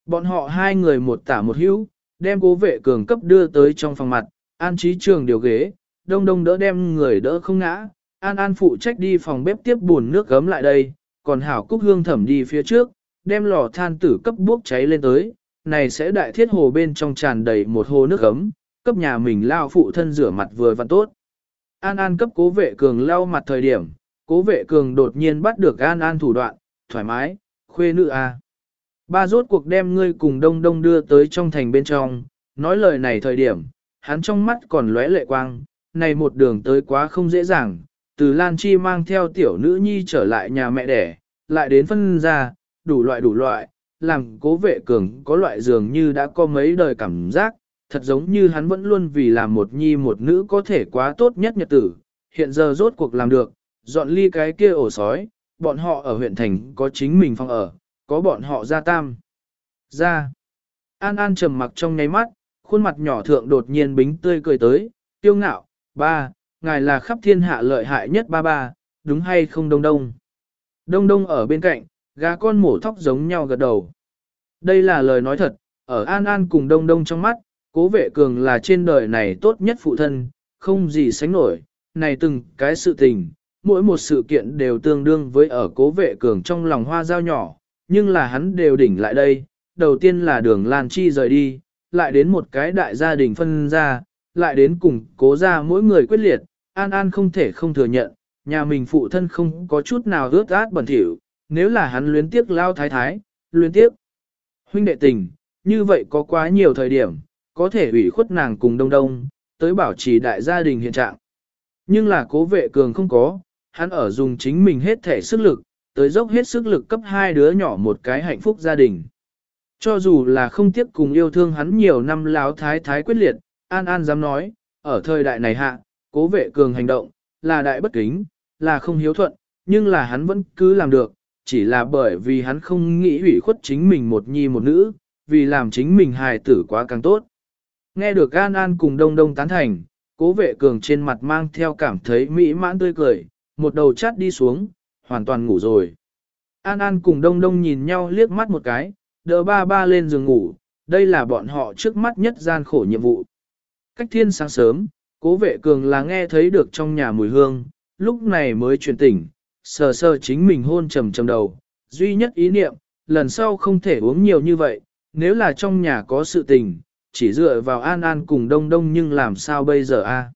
Bọn họ hai người một tả một hữu, đem cố vệ cường cấp đưa tới trong phòng mặt, an trí trường điều ghế, đông đông đỡ đem người đỡ không ngã, an an phụ trách đi phòng bếp tiếp buồn nước gấm lại đây, còn hảo cúc hương thẩm đi phía trước, đem lò than tử cấp bốc cháy lên tới, này sẽ đại thiết hồ bên trong tràn đầy một hồ nước gấm, cấp nhà mình lao phụ thân rửa mặt vừa vặn tốt. An An cấp cố vệ cường lau mặt thời điểm, cố vệ cường đột nhiên bắt được An An thủ đoạn, thoải mái, khuê nữ a. À. Ba rốt cuộc đem ngươi cùng đông đông đưa tới trong thành bên trong, nói lời này thời điểm, hắn trong mắt còn lóe lệ quang, này một đường tới quá không dễ dàng, từ Lan Chi mang theo tiểu nữ nhi trở lại nhà mẹ đẻ, lại đến phân ra, đủ loại đủ loại, làm cố vệ cường có loại dường như đã có mấy đời cảm giác, thật giống như hắn vẫn luôn vì làm một nhi một nữ có thể quá tốt nhất nhật tử, hiện giờ rốt cuộc làm được, dọn ly cái kia ổ sói, bọn họ ở huyện thành có chính mình phòng ở, có bọn họ ra tam. Ra. An An trầm mặc trong nháy mắt, khuôn mặt nhỏ thượng đột nhiên bính tươi cười tới, tiêu ngạo, ba, ngài là khắp thiên hạ lợi hại nhất ba ba, đúng hay không đông đông. Đông đông ở bên cạnh, gà con mổ thóc giống nhau gật đầu. Đây là lời nói thật, ở An An cùng đông đông trong mắt, cố vệ cường là trên đời này tốt nhất phụ thân, không gì sánh nổi, này từng cái sự tình, mỗi một sự kiện đều tương đương với ở cố vệ cường trong lòng hoa dao nhỏ, nhưng là hắn đều đỉnh lại đây, đầu tiên là đường Lan Chi rời đi, lại đến một cái đại gia đình phân ra, lại đến cùng cố ra mỗi người quyết liệt, An An không thể không thừa nhận, nhà mình phụ thân không có chút nào ướt át bẩn thỉu, nếu là hắn luyến tiếc lao thái thái, luyến tiếc huynh đệ tình, như vậy có quá nhiều thời điểm, có thể ủy khuất nàng cùng đông đông, tới bảo trì đại gia đình hiện trạng. Nhưng là cố vệ cường không có, hắn ở dùng chính mình hết thể sức lực, tới dốc hết sức lực cấp hai đứa nhỏ một cái hạnh phúc gia đình. Cho dù là không tiếc cùng yêu thương hắn nhiều năm láo thái thái quyết liệt, An An dám nói, ở thời đại này hạ, cố vệ cường hành động, là đại bất kính, là không hiếu thuận, nhưng là hắn vẫn cứ làm được, chỉ là bởi vì hắn không nghĩ hủy khuất chính mình một nhi một nữ, vì làm chính mình hài tử quá càng tốt. Nghe được An An cùng Đông Đông tán thành, cố vệ cường trên mặt mang theo cảm thấy mỹ mãn tươi cười, một đầu chát đi xuống, hoàn toàn ngủ rồi. An An cùng Đông Đông nhìn nhau liếc mắt một cái, đỡ ba ba lên giường ngủ, đây là bọn họ trước mắt nhất gian khổ nhiệm vụ. Cách thiên sáng sớm, cố vệ cường là nghe thấy được trong nhà mùi hương, lúc này mới chuyển tỉnh, sờ sờ chính mình hôn trầm trầm đầu, duy nhất ý niệm, lần sau không thể uống nhiều như vậy, nếu là trong nhà có sự tình, chỉ dựa vào An An cùng Đông Đông nhưng làm sao bây giờ a?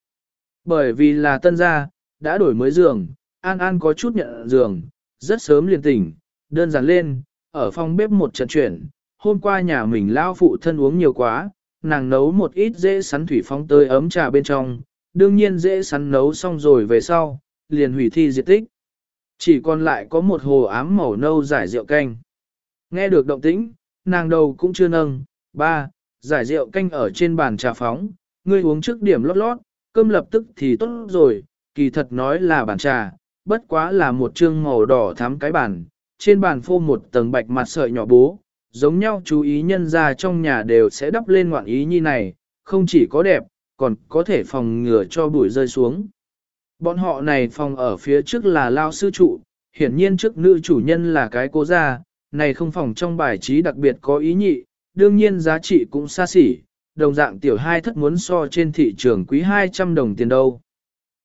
Bởi vì là tân gia, đã đổi mới giường, An An có chút nhận giường, rất sớm liền tỉnh, đơn giản lên, ở phòng bếp một trận chuyển, hôm qua nhà mình lao phụ thân uống nhiều quá, nàng nấu một ít dễ sắn thủy phóng tới ấm trà bên trong, đương nhiên dễ sắn nấu xong rồi về sau, liền hủy thi diệt tích. Chỉ còn lại có một hồ ám màu nâu giải rượu canh. Nghe được động tĩnh, nàng đầu cũng chưa nâng, ba, giải rượu canh ở trên bàn trà phóng, ngươi uống trước điểm lót lót, cơm lập tức thì tốt rồi, kỳ thật nói là bàn trà, bất quá là một chương màu đỏ thắm cái bàn, trên bàn phô một tầng bạch mặt sợi nhỏ bố, giống nhau chú ý nhân ra trong nhà đều sẽ đắp lên ngoạn ý như này, không chỉ có đẹp, còn có thể phòng ngừa cho bụi rơi xuống. Bọn họ này phòng ở phía trước là lao sư trụ, hiển nhiên trước nữ chủ nhân là cái cô gia, này không phòng trong bài trí đặc biệt có ý nhị, đương nhiên giá trị cũng xa xỉ, đồng dạng tiểu hai thất muốn so trên thị trường quý 200 đồng tiền đâu.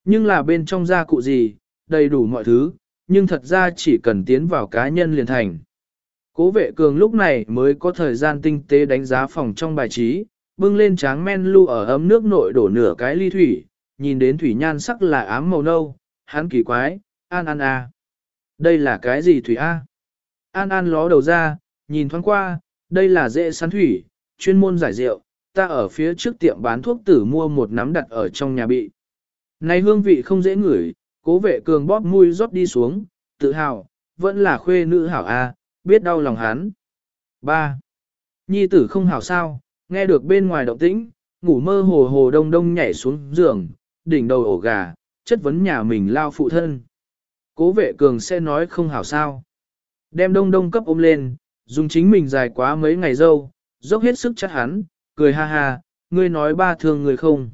Nhưng là bên trong gia cụ gì, đầy đủ mọi thứ, nhưng thật ra chỉ cần tiến vào cá nhân liền thành. Cố vệ cường lúc này mới có thời gian tinh tế đánh giá phòng trong bài trí, bưng lên tráng men lưu ở ấm nước nội đổ nửa cái ly thủy, nhìn đến thủy nhan sắc là ám màu nâu, hắn kỳ quái, an an a. Đây là cái gì thủy a? An an ló đầu ra, nhìn thoáng qua, đây là dễ sắn thủy, chuyên môn giải rượu, ta ở phía trước tiệm bán thuốc tử mua một nắm đặt ở trong nhà bị. Này hương vị không dễ ngửi, cố vệ cường bóp mũi rót đi xuống, tự hào, vẫn là khuê nữ hảo a, biết đau lòng hắn. 3. Nhi tử không hảo sao, nghe được bên ngoài động tĩnh, ngủ mơ hồ hồ đông đông nhảy xuống giường, đỉnh đầu ổ gà, chất vấn nhà mình lao phụ thân. Cố vệ cường sẽ nói không hảo sao. Đem đông đông cấp ôm lên, dùng chính mình dài quá mấy ngày dâu, dốc hết sức chắc hắn, cười ha ha, ngươi nói ba thương người không.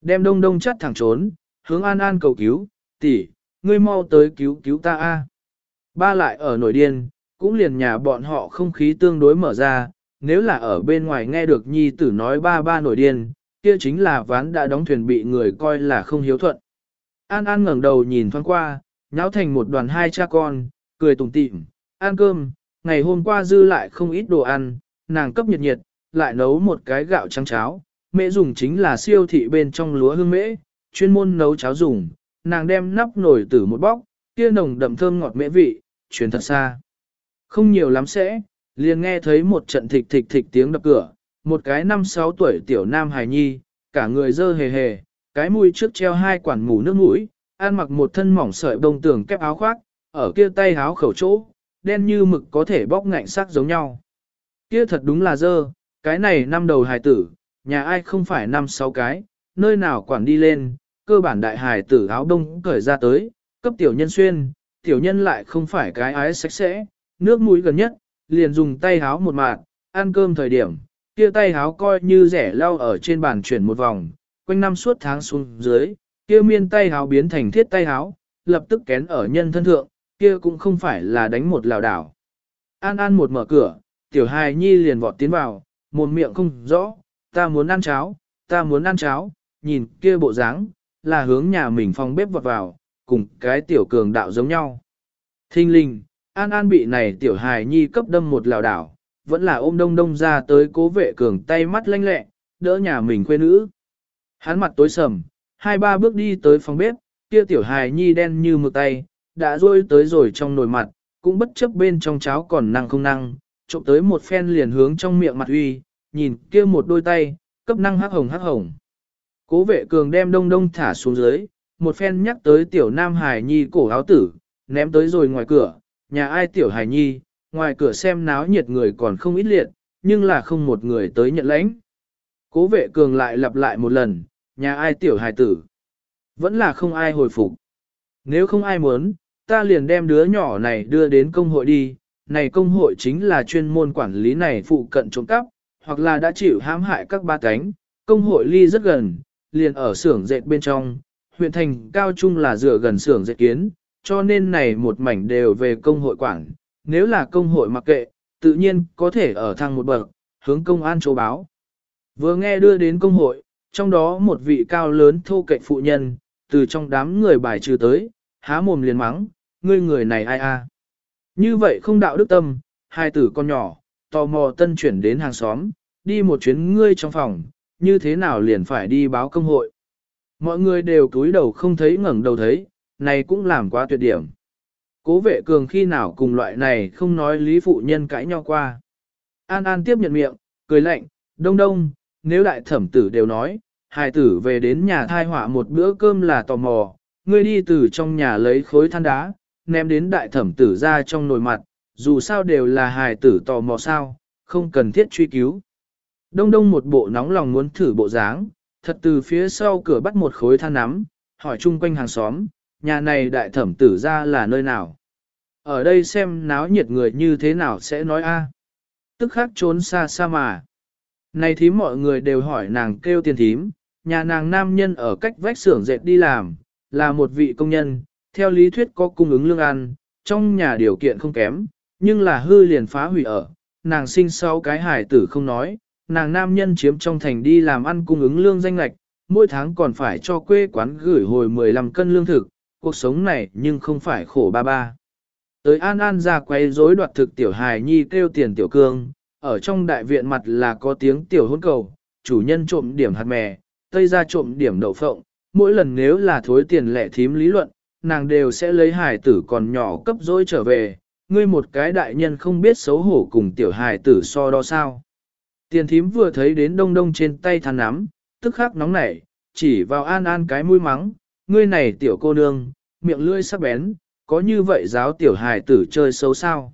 Đem đông đông chắt thẳng trốn, hướng an an cầu cứu, tỷ, ngươi mau tới cứu cứu ta a. Ba lại ở nổi điên, cũng liền nhà bọn họ không khí tương đối mở ra, nếu là ở bên ngoài nghe được nhi tử nói ba ba nổi điên, kia chính là ván đã đóng thuyền bị người coi là không hiếu thuận. An An ngẩng đầu nhìn thoáng qua, nháo thành một đoàn hai cha con, cười tủm tỉm, ăn cơm, ngày hôm qua dư lại không ít đồ ăn, nàng cấp nhiệt nhiệt, lại nấu một cái gạo trắng cháo, mẹ dùng chính là siêu thị bên trong lúa hương mễ, chuyên môn nấu cháo dùng, nàng đem nắp nồi từ một bóc, kia nồng đậm thơm ngọt mễ vị, truyền thật xa. Không nhiều lắm sẽ, liền nghe thấy một trận thịch thịch thịch tiếng đập cửa, một cái năm sáu tuổi tiểu nam hài nhi, cả người dơ hề hề, cái mũi trước treo hai quản mù nước mũi, ăn mặc một thân mỏng sợi bông tường kép áo khoác, ở kia tay áo khẩu chỗ, đen như mực có thể bóc ngạnh sắc giống nhau. Kia thật đúng là dơ, cái này năm đầu hài tử, nhà ai không phải năm sáu cái, nơi nào quản đi lên, cơ bản đại hài tử áo đông cởi ra tới, cấp tiểu nhân xuyên, tiểu nhân lại không phải cái ái sạch sẽ, nước mũi gần nhất, liền dùng tay háo một mạt, ăn cơm thời điểm, kia tay háo coi như rẻ lau ở trên bàn chuyển một vòng, quanh năm suốt tháng xuống dưới, kia miên tay háo biến thành thiết tay háo, lập tức kén ở nhân thân thượng, kia cũng không phải là đánh một lào đảo. An An một mở cửa, tiểu hài nhi liền vọt tiến vào, một miệng không rõ, ta muốn ăn cháo, ta muốn ăn cháo, nhìn kia bộ dáng, là hướng nhà mình phòng bếp vọt vào, cùng cái tiểu cường đạo giống nhau. Thinh linh, An An bị này tiểu hài nhi cấp đâm một lào đảo, vẫn là ôm đông đông ra tới cố vệ cường tay mắt lanh lẹ, đỡ nhà mình quê nữ. Hắn mặt tối sầm, hai ba bước đi tới phòng bếp, kia tiểu hài nhi đen như mực tay, đã rôi tới rồi trong nồi mặt, cũng bất chấp bên trong cháo còn năng không năng, trộm tới một phen liền hướng trong miệng mặt uy, nhìn kia một đôi tay, cấp năng hắc hồng hắc hồng. Cố vệ cường đem đông đông thả xuống dưới, một phen nhắc tới tiểu nam hài nhi cổ áo tử, ném tới rồi ngoài cửa, nhà ai tiểu hài nhi, ngoài cửa xem náo nhiệt người còn không ít liệt, nhưng là không một người tới nhận lãnh. Cố vệ cường lại lặp lại một lần, nhà ai tiểu hài tử. Vẫn là không ai hồi phục. Nếu không ai muốn, ta liền đem đứa nhỏ này đưa đến công hội đi, này công hội chính là chuyên môn quản lý này phụ cận trộm cắp, hoặc là đã chịu hãm hại các ba cánh, công hội ly rất gần, liền ở xưởng dệt bên trong, huyện thành cao trung là dựa gần xưởng dệt kiến, cho nên này một mảnh đều về công hội quản, nếu là công hội mặc kệ, tự nhiên có thể ở thang một bậc, hướng công an chỗ báo. Vừa nghe đưa đến công hội, trong đó một vị cao lớn thô cạnh phụ nhân, từ trong đám người bài trừ tới, há mồm liền mắng, ngươi người này ai a? Như vậy không đạo đức tâm, hai tử con nhỏ, tò mò tân chuyển đến hàng xóm, đi một chuyến ngươi trong phòng, như thế nào liền phải đi báo công hội. Mọi người đều cúi đầu không thấy ngẩng đầu thấy, này cũng làm quá tuyệt điểm. Cố vệ cường khi nào cùng loại này không nói lý phụ nhân cãi nhau qua. An An tiếp nhận miệng, cười lạnh, đông đông, nếu đại thẩm tử đều nói, hài tử về đến nhà thai họa một bữa cơm là tò mò, ngươi đi từ trong nhà lấy khối than đá, ném đến đại thẩm tử ra trong nồi mặt, dù sao đều là hài tử tò mò sao, không cần thiết truy cứu. Đông đông một bộ nóng lòng muốn thử bộ dáng, thật từ phía sau cửa bắt một khối than nắm, hỏi chung quanh hàng xóm, nhà này đại thẩm tử ra là nơi nào. Ở đây xem náo nhiệt người như thế nào sẽ nói a Tức khắc trốn xa xa mà. Này thím mọi người đều hỏi nàng kêu tiền thím, nhà nàng nam nhân ở cách vách xưởng dệt đi làm, là một vị công nhân, theo lý thuyết có cung ứng lương ăn, trong nhà điều kiện không kém, nhưng là hư liền phá hủy ở, nàng sinh sau cái hải tử không nói, nàng nam nhân chiếm trong thành đi làm ăn cung ứng lương danh lạch, mỗi tháng còn phải cho quê quán gửi hồi 15 cân lương thực, cuộc sống này nhưng không phải khổ ba ba. Tới An An ra quay rối đoạt thực tiểu hài nhi kêu tiền tiểu cương, ở trong đại viện mặt là có tiếng tiểu hôn cầu, chủ nhân trộm điểm hạt mè, tây ra trộm điểm đậu phộng, mỗi lần nếu là thối tiền lẻ thím lý luận, nàng đều sẽ lấy hài tử còn nhỏ cấp dối trở về, ngươi một cái đại nhân không biết xấu hổ cùng tiểu hài tử so đo sao. Tiền thím vừa thấy đến đông đông trên tay than nắm, tức khắc nóng nảy, chỉ vào an an cái mũi mắng, ngươi này tiểu cô nương, miệng lưỡi sắc bén, có như vậy giáo tiểu hài tử chơi xấu sao.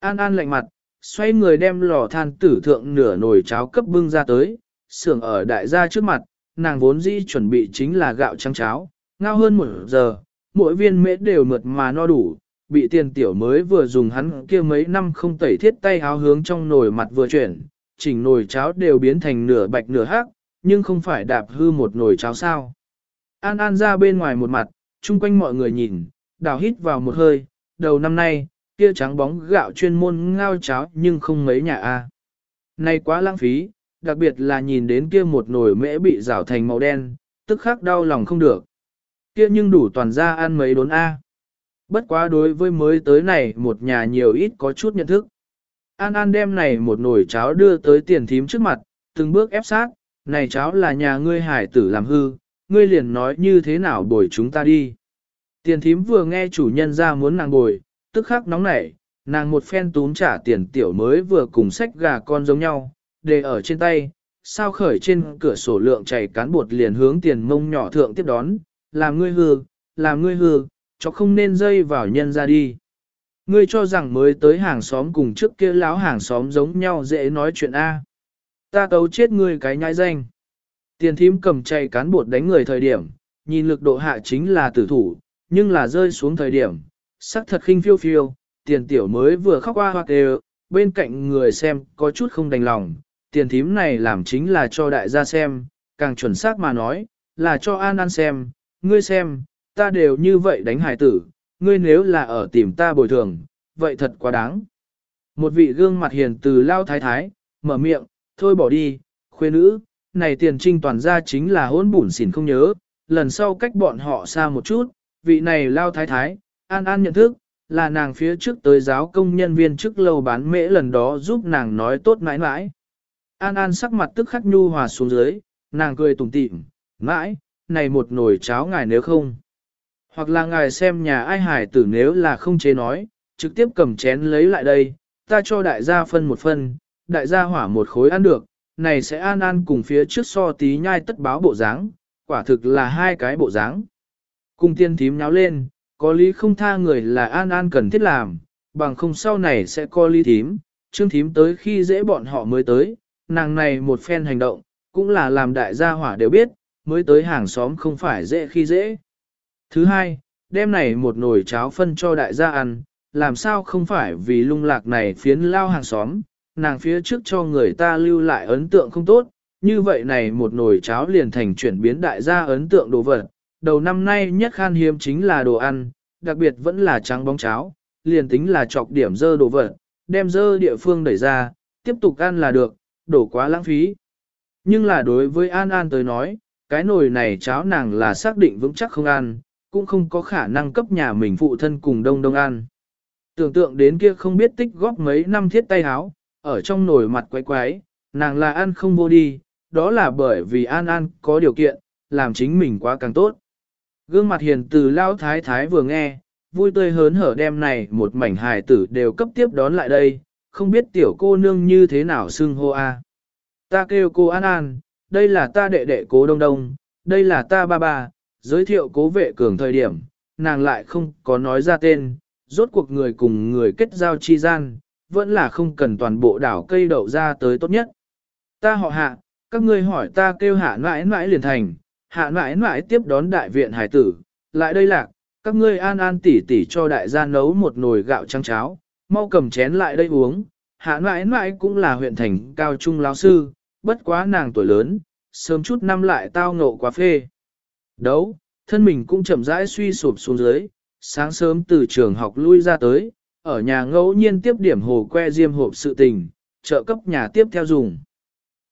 An an lạnh mặt, xoay người đem lò than tử thượng nửa nồi cháo cấp bưng ra tới, sưởng ở đại gia trước mặt, nàng vốn dĩ chuẩn bị chính là gạo trắng cháo, ngao hơn một giờ, mỗi viên mễ đều mượt mà no đủ, bị tiền tiểu mới vừa dùng hắn kia mấy năm không tẩy thiết tay háo hướng trong nồi mặt vừa chuyển, chỉnh nồi cháo đều biến thành nửa bạch nửa hắc, nhưng không phải đạp hư một nồi cháo sao. An An ra bên ngoài một mặt, chung quanh mọi người nhìn, đào hít vào một hơi, đầu năm nay, kia trắng bóng gạo chuyên môn ngao cháo nhưng không mấy nhà a. Này quá lãng phí, đặc biệt là nhìn đến kia một nồi mễ bị rào thành màu đen, tức khắc đau lòng không được. Kia nhưng đủ toàn ra ăn mấy đốn a. Bất quá đối với mới tới này một nhà nhiều ít có chút nhận thức. An An đem này một nồi cháo đưa tới tiền thím trước mặt, từng bước ép sát, này cháo là nhà ngươi hải tử làm hư, ngươi liền nói như thế nào bồi chúng ta đi. Tiền thím vừa nghe chủ nhân ra muốn nàng bồi, tức khắc nóng nảy, nàng một phen túm trả tiền tiểu mới vừa cùng sách gà con giống nhau, để ở trên tay, sao khởi trên cửa sổ lượng chảy cán bột liền hướng tiền mông nhỏ thượng tiếp đón, làm ngươi hư, làm ngươi hư, cho không nên dây vào nhân ra đi. Ngươi cho rằng mới tới hàng xóm cùng trước kia lão hàng xóm giống nhau dễ nói chuyện A. Ta tấu chết ngươi cái nhãi danh. Tiền thím cầm chạy cán bột đánh người thời điểm, nhìn lực độ hạ chính là tử thủ, nhưng là rơi xuống thời điểm, sắc thật khinh phiêu phiêu, tiền tiểu mới vừa khóc qua hoặc đều, bên cạnh người xem có chút không đành lòng, tiền thím này làm chính là cho đại gia xem, càng chuẩn xác mà nói, là cho An An xem, ngươi xem, ta đều như vậy đánh hài tử, ngươi nếu là ở tìm ta bồi thường, vậy thật quá đáng. Một vị gương mặt hiền từ lao thái thái, mở miệng, thôi bỏ đi, khuê nữ, này tiền trinh toàn ra chính là hôn bủn xỉn không nhớ, lần sau cách bọn họ xa một chút, vị này lao thái thái, an an nhận thức, là nàng phía trước tới giáo công nhân viên trước lâu bán mễ lần đó giúp nàng nói tốt mãi mãi. An an sắc mặt tức khắc nhu hòa xuống dưới, nàng cười tủm tỉm, mãi, này một nồi cháo ngài nếu không. Hoặc là ngài xem nhà ai hải tử nếu là không chế nói, trực tiếp cầm chén lấy lại đây, ta cho đại gia phân một phân, đại gia hỏa một khối ăn được, này sẽ an an cùng phía trước so tí nhai tất báo bộ dáng, quả thực là hai cái bộ dáng. Cùng tiên thím nháo lên, có lý không tha người là an an cần thiết làm, bằng không sau này sẽ co lý thím, trương thím tới khi dễ bọn họ mới tới, nàng này một phen hành động, cũng là làm đại gia hỏa đều biết, mới tới hàng xóm không phải dễ khi dễ. Thứ hai, đem này một nồi cháo phân cho đại gia ăn, làm sao không phải vì lung lạc này phiến lao hàng xóm, nàng phía trước cho người ta lưu lại ấn tượng không tốt, như vậy này một nồi cháo liền thành chuyển biến đại gia ấn tượng đồ vật. Đầu năm nay nhất khan hiếm chính là đồ ăn, đặc biệt vẫn là trắng bóng cháo, liền tính là chọc điểm dơ đồ vật, đem dơ địa phương đẩy ra, tiếp tục ăn là được, đổ quá lãng phí. Nhưng là đối với An An tới nói, cái nồi này cháo nàng là xác định vững chắc không ăn, cũng không có khả năng cấp nhà mình phụ thân cùng đông đông ăn. Tưởng tượng đến kia không biết tích góp mấy năm thiết tay háo, ở trong nồi mặt quái quái, nàng là ăn không vô đi, đó là bởi vì An An có điều kiện, làm chính mình quá càng tốt. Gương mặt hiền từ lao thái thái vừa nghe, vui tươi hớn hở đem này một mảnh hài tử đều cấp tiếp đón lại đây, không biết tiểu cô nương như thế nào xưng hô a. Ta kêu cô An An, đây là ta đệ đệ cố đông đông, đây là ta ba ba, giới thiệu cố vệ cường thời điểm, nàng lại không có nói ra tên, rốt cuộc người cùng người kết giao chi gian, vẫn là không cần toàn bộ đảo cây đậu ra tới tốt nhất. Ta họ hạ, các ngươi hỏi ta kêu hạ mãi mãi liền thành, hạ mãi mãi tiếp đón đại viện hải tử, lại đây lạc, các ngươi an an tỉ tỉ cho đại gia nấu một nồi gạo trắng cháo, mau cầm chén lại đây uống. Hạ mãi mãi cũng là huyện thành cao trung lão sư, bất quá nàng tuổi lớn, sớm chút năm lại tao ngộ quá phê. Đấu, thân mình cũng chậm rãi suy sụp xuống dưới, sáng sớm từ trường học lui ra tới, ở nhà ngẫu nhiên tiếp điểm hồ que diêm hộp sự tình, trợ cấp nhà tiếp theo dùng.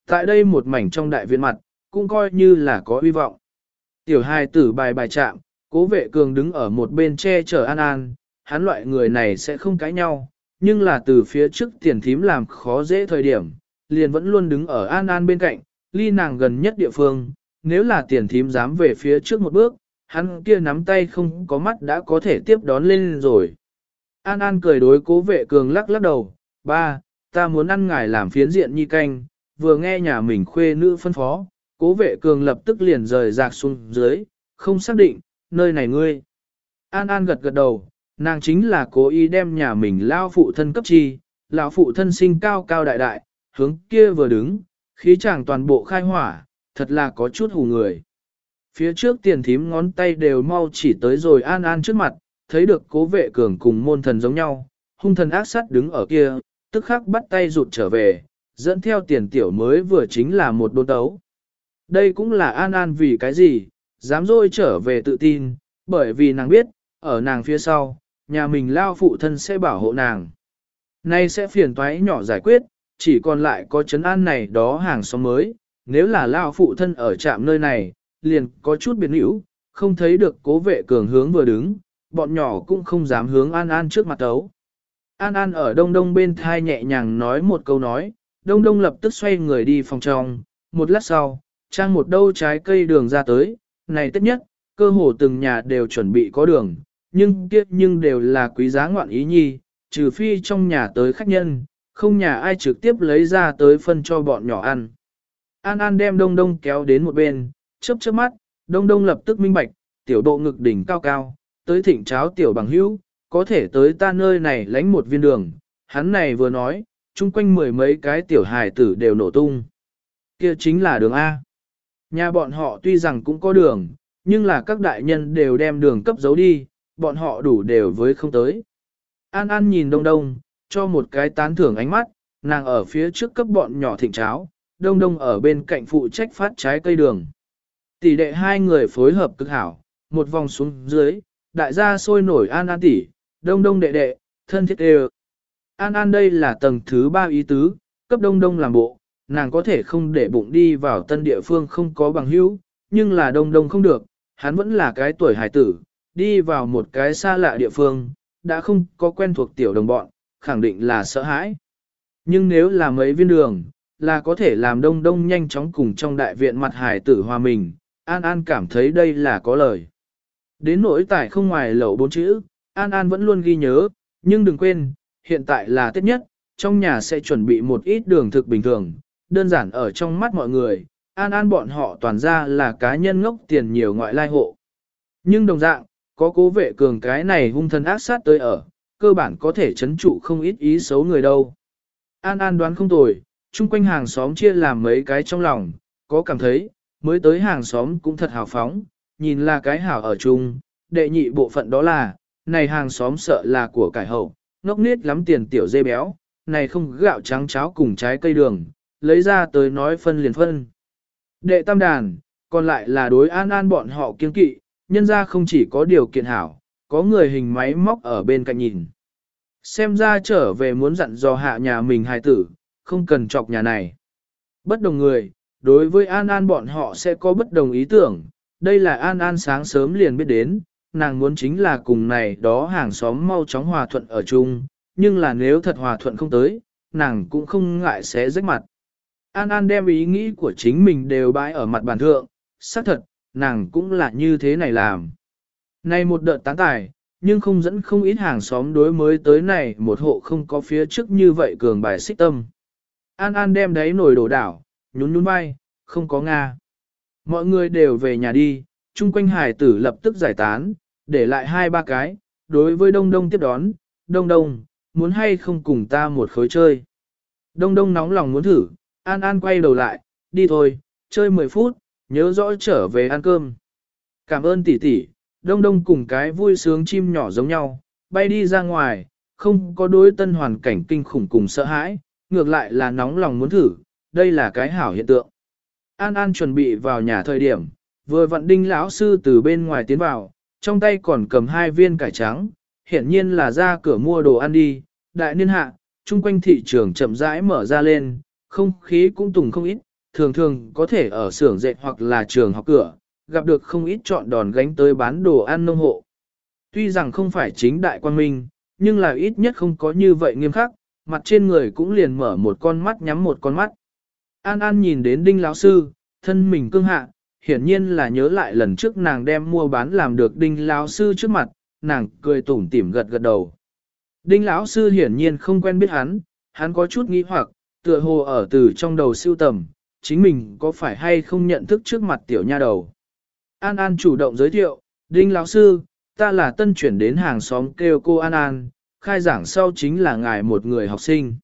Tại đây một mảnh trong đại viện mặt, cũng coi như là có hy vọng. Tiểu hai tử bài bài chạm, cố vệ cường đứng ở một bên che chở an an, hắn loại người này sẽ không cãi nhau, nhưng là từ phía trước tiền thím làm khó dễ thời điểm, liền vẫn luôn đứng ở an an bên cạnh, ly nàng gần nhất địa phương, nếu là tiền thím dám về phía trước một bước, hắn kia nắm tay không có mắt đã có thể tiếp đón lên rồi. An An cười đối cố vệ cường lắc lắc đầu, ba, ta muốn ăn ngài làm phiến diện nhi canh, vừa nghe nhà mình khuê nữ phân phó, cố vệ cường lập tức liền rời rạc xuống dưới, không xác định, nơi này ngươi. An An gật gật đầu, nàng chính là cố ý đem nhà mình lao phụ thân cấp chi, lão phụ thân sinh cao cao đại đại, hướng kia vừa đứng, khí chàng toàn bộ khai hỏa, thật là có chút hù người. Phía trước tiền thím ngón tay đều mau chỉ tới rồi An An trước mặt, thấy được cố vệ cường cùng môn thần giống nhau, hung thần ác sát đứng ở kia, tức khắc bắt tay rụt trở về, dẫn theo tiền tiểu mới vừa chính là một đôn tấu. Đây cũng là An An vì cái gì, dám dôi trở về tự tin, bởi vì nàng biết, ở nàng phía sau, nhà mình lao phụ thân sẽ bảo hộ nàng. Nay sẽ phiền toái nhỏ giải quyết, chỉ còn lại có chấn an này đó hàng xóm mới, nếu là lao phụ thân ở trạm nơi này, liền có chút biệt hữu, không thấy được cố vệ cường hướng vừa đứng, bọn nhỏ cũng không dám hướng An An trước mặt tấu. An An ở đông đông bên thai nhẹ nhàng nói một câu nói, đông đông lập tức xoay người đi phòng trong, một lát sau, trang một đâu trái cây đường ra tới, này tất nhất, cơ hồ từng nhà đều chuẩn bị có đường, nhưng kiếp nhưng đều là quý giá ngoạn ý nhi, trừ phi trong nhà tới khách nhân, không nhà ai trực tiếp lấy ra tới phân cho bọn nhỏ ăn. An An đem đông đông kéo đến một bên, chớp chớp mắt, đông đông lập tức minh bạch, tiểu độ ngực đỉnh cao cao, tới thỉnh cháo tiểu bằng hữu, có thể tới ta nơi này lánh một viên đường, hắn này vừa nói, chung quanh mười mấy cái tiểu hài tử đều nổ tung. Kia chính là đường A. Nhà bọn họ tuy rằng cũng có đường, nhưng là các đại nhân đều đem đường cấp giấu đi, bọn họ đủ đều với không tới. An An nhìn đông đông, cho một cái tán thưởng ánh mắt, nàng ở phía trước cấp bọn nhỏ thịnh cháo, đông đông ở bên cạnh phụ trách phát trái cây đường. Tỷ đệ hai người phối hợp cực hảo, một vòng xuống dưới, đại gia sôi nổi An An tỷ, đông đông đệ đệ, thân thiết đều. An An đây là tầng thứ ba ý tứ, cấp đông đông làm bộ, nàng có thể không để bụng đi vào tân địa phương không có bằng hữu, nhưng là đông đông không được, hắn vẫn là cái tuổi hải tử, đi vào một cái xa lạ địa phương, đã không có quen thuộc tiểu đồng bọn, khẳng định là sợ hãi. Nhưng nếu là mấy viên đường, là có thể làm đông đông nhanh chóng cùng trong đại viện mặt hải tử hòa mình, An An cảm thấy đây là có lời. Đến nỗi tải không ngoài lẩu bốn chữ, An An vẫn luôn ghi nhớ, nhưng đừng quên, hiện tại là Tết nhất, trong nhà sẽ chuẩn bị một ít đường thực bình thường, đơn giản ở trong mắt mọi người, An An bọn họ toàn ra là cá nhân ngốc tiền nhiều ngoại lai hộ. Nhưng đồng dạng, có cố vệ cường cái này hung thân ác sát tới ở, cơ bản có thể chấn trụ không ít ý xấu người đâu. An An đoán không tồi, chung quanh hàng xóm chia làm mấy cái trong lòng, có cảm thấy, mới tới hàng xóm cũng thật hào phóng, nhìn là cái hảo ở chung, đệ nhị bộ phận đó là, này hàng xóm sợ là của cải hậu, ngốc nết lắm tiền tiểu dê béo, này không gạo trắng cháo cùng trái cây đường, lấy ra tới nói phân liền phân. Đệ tam đàn, còn lại là đối an an bọn họ kiên kỵ, nhân ra không chỉ có điều kiện hảo, có người hình máy móc ở bên cạnh nhìn. Xem ra trở về muốn dặn dò hạ nhà mình hài tử, không cần chọc nhà này. Bất đồng người, đối với An An bọn họ sẽ có bất đồng ý tưởng, đây là An An sáng sớm liền biết đến, nàng muốn chính là cùng này đó hàng xóm mau chóng hòa thuận ở chung, nhưng là nếu thật hòa thuận không tới, nàng cũng không ngại sẽ rách mặt. An An đem ý nghĩ của chính mình đều bãi ở mặt bàn thượng, xác thật, nàng cũng là như thế này làm. Này một đợt tán tài, nhưng không dẫn không ít hàng xóm đối mới tới này một hộ không có phía trước như vậy cường bài xích tâm. An An đem đấy nồi đổ đảo, nhún nhún vai, không có Nga. Mọi người đều về nhà đi, chung quanh hải tử lập tức giải tán, để lại hai ba cái, đối với đông đông tiếp đón, đông đông, muốn hay không cùng ta một khối chơi. Đông đông nóng lòng muốn thử, An An quay đầu lại, đi thôi, chơi 10 phút, nhớ rõ trở về ăn cơm. Cảm ơn tỷ tỷ, đông đông cùng cái vui sướng chim nhỏ giống nhau, bay đi ra ngoài, không có đối tân hoàn cảnh kinh khủng cùng sợ hãi, ngược lại là nóng lòng muốn thử, đây là cái hảo hiện tượng. An An chuẩn bị vào nhà thời điểm, vừa vặn đinh lão sư từ bên ngoài tiến vào, trong tay còn cầm hai viên cải trắng, hiển nhiên là ra cửa mua đồ ăn đi, đại niên hạ, chung quanh thị trường chậm rãi mở ra lên, không khí cũng tùng không ít, thường thường có thể ở xưởng dệt hoặc là trường học cửa, gặp được không ít chọn đòn gánh tới bán đồ ăn nông hộ. Tuy rằng không phải chính đại quan minh, nhưng là ít nhất không có như vậy nghiêm khắc, mặt trên người cũng liền mở một con mắt nhắm một con mắt. An An nhìn đến đinh lão sư, thân mình cương hạ, hiển nhiên là nhớ lại lần trước nàng đem mua bán làm được đinh lão sư trước mặt, nàng cười tủm tỉm gật gật đầu. Đinh lão sư hiển nhiên không quen biết hắn, hắn có chút nghi hoặc, tựa hồ ở từ trong đầu siêu tầm, chính mình có phải hay không nhận thức trước mặt tiểu nha đầu. An An chủ động giới thiệu, Đinh lão sư, ta là tân chuyển đến hàng xóm kêu cô An An, khai giảng sau chính là ngài một người học sinh.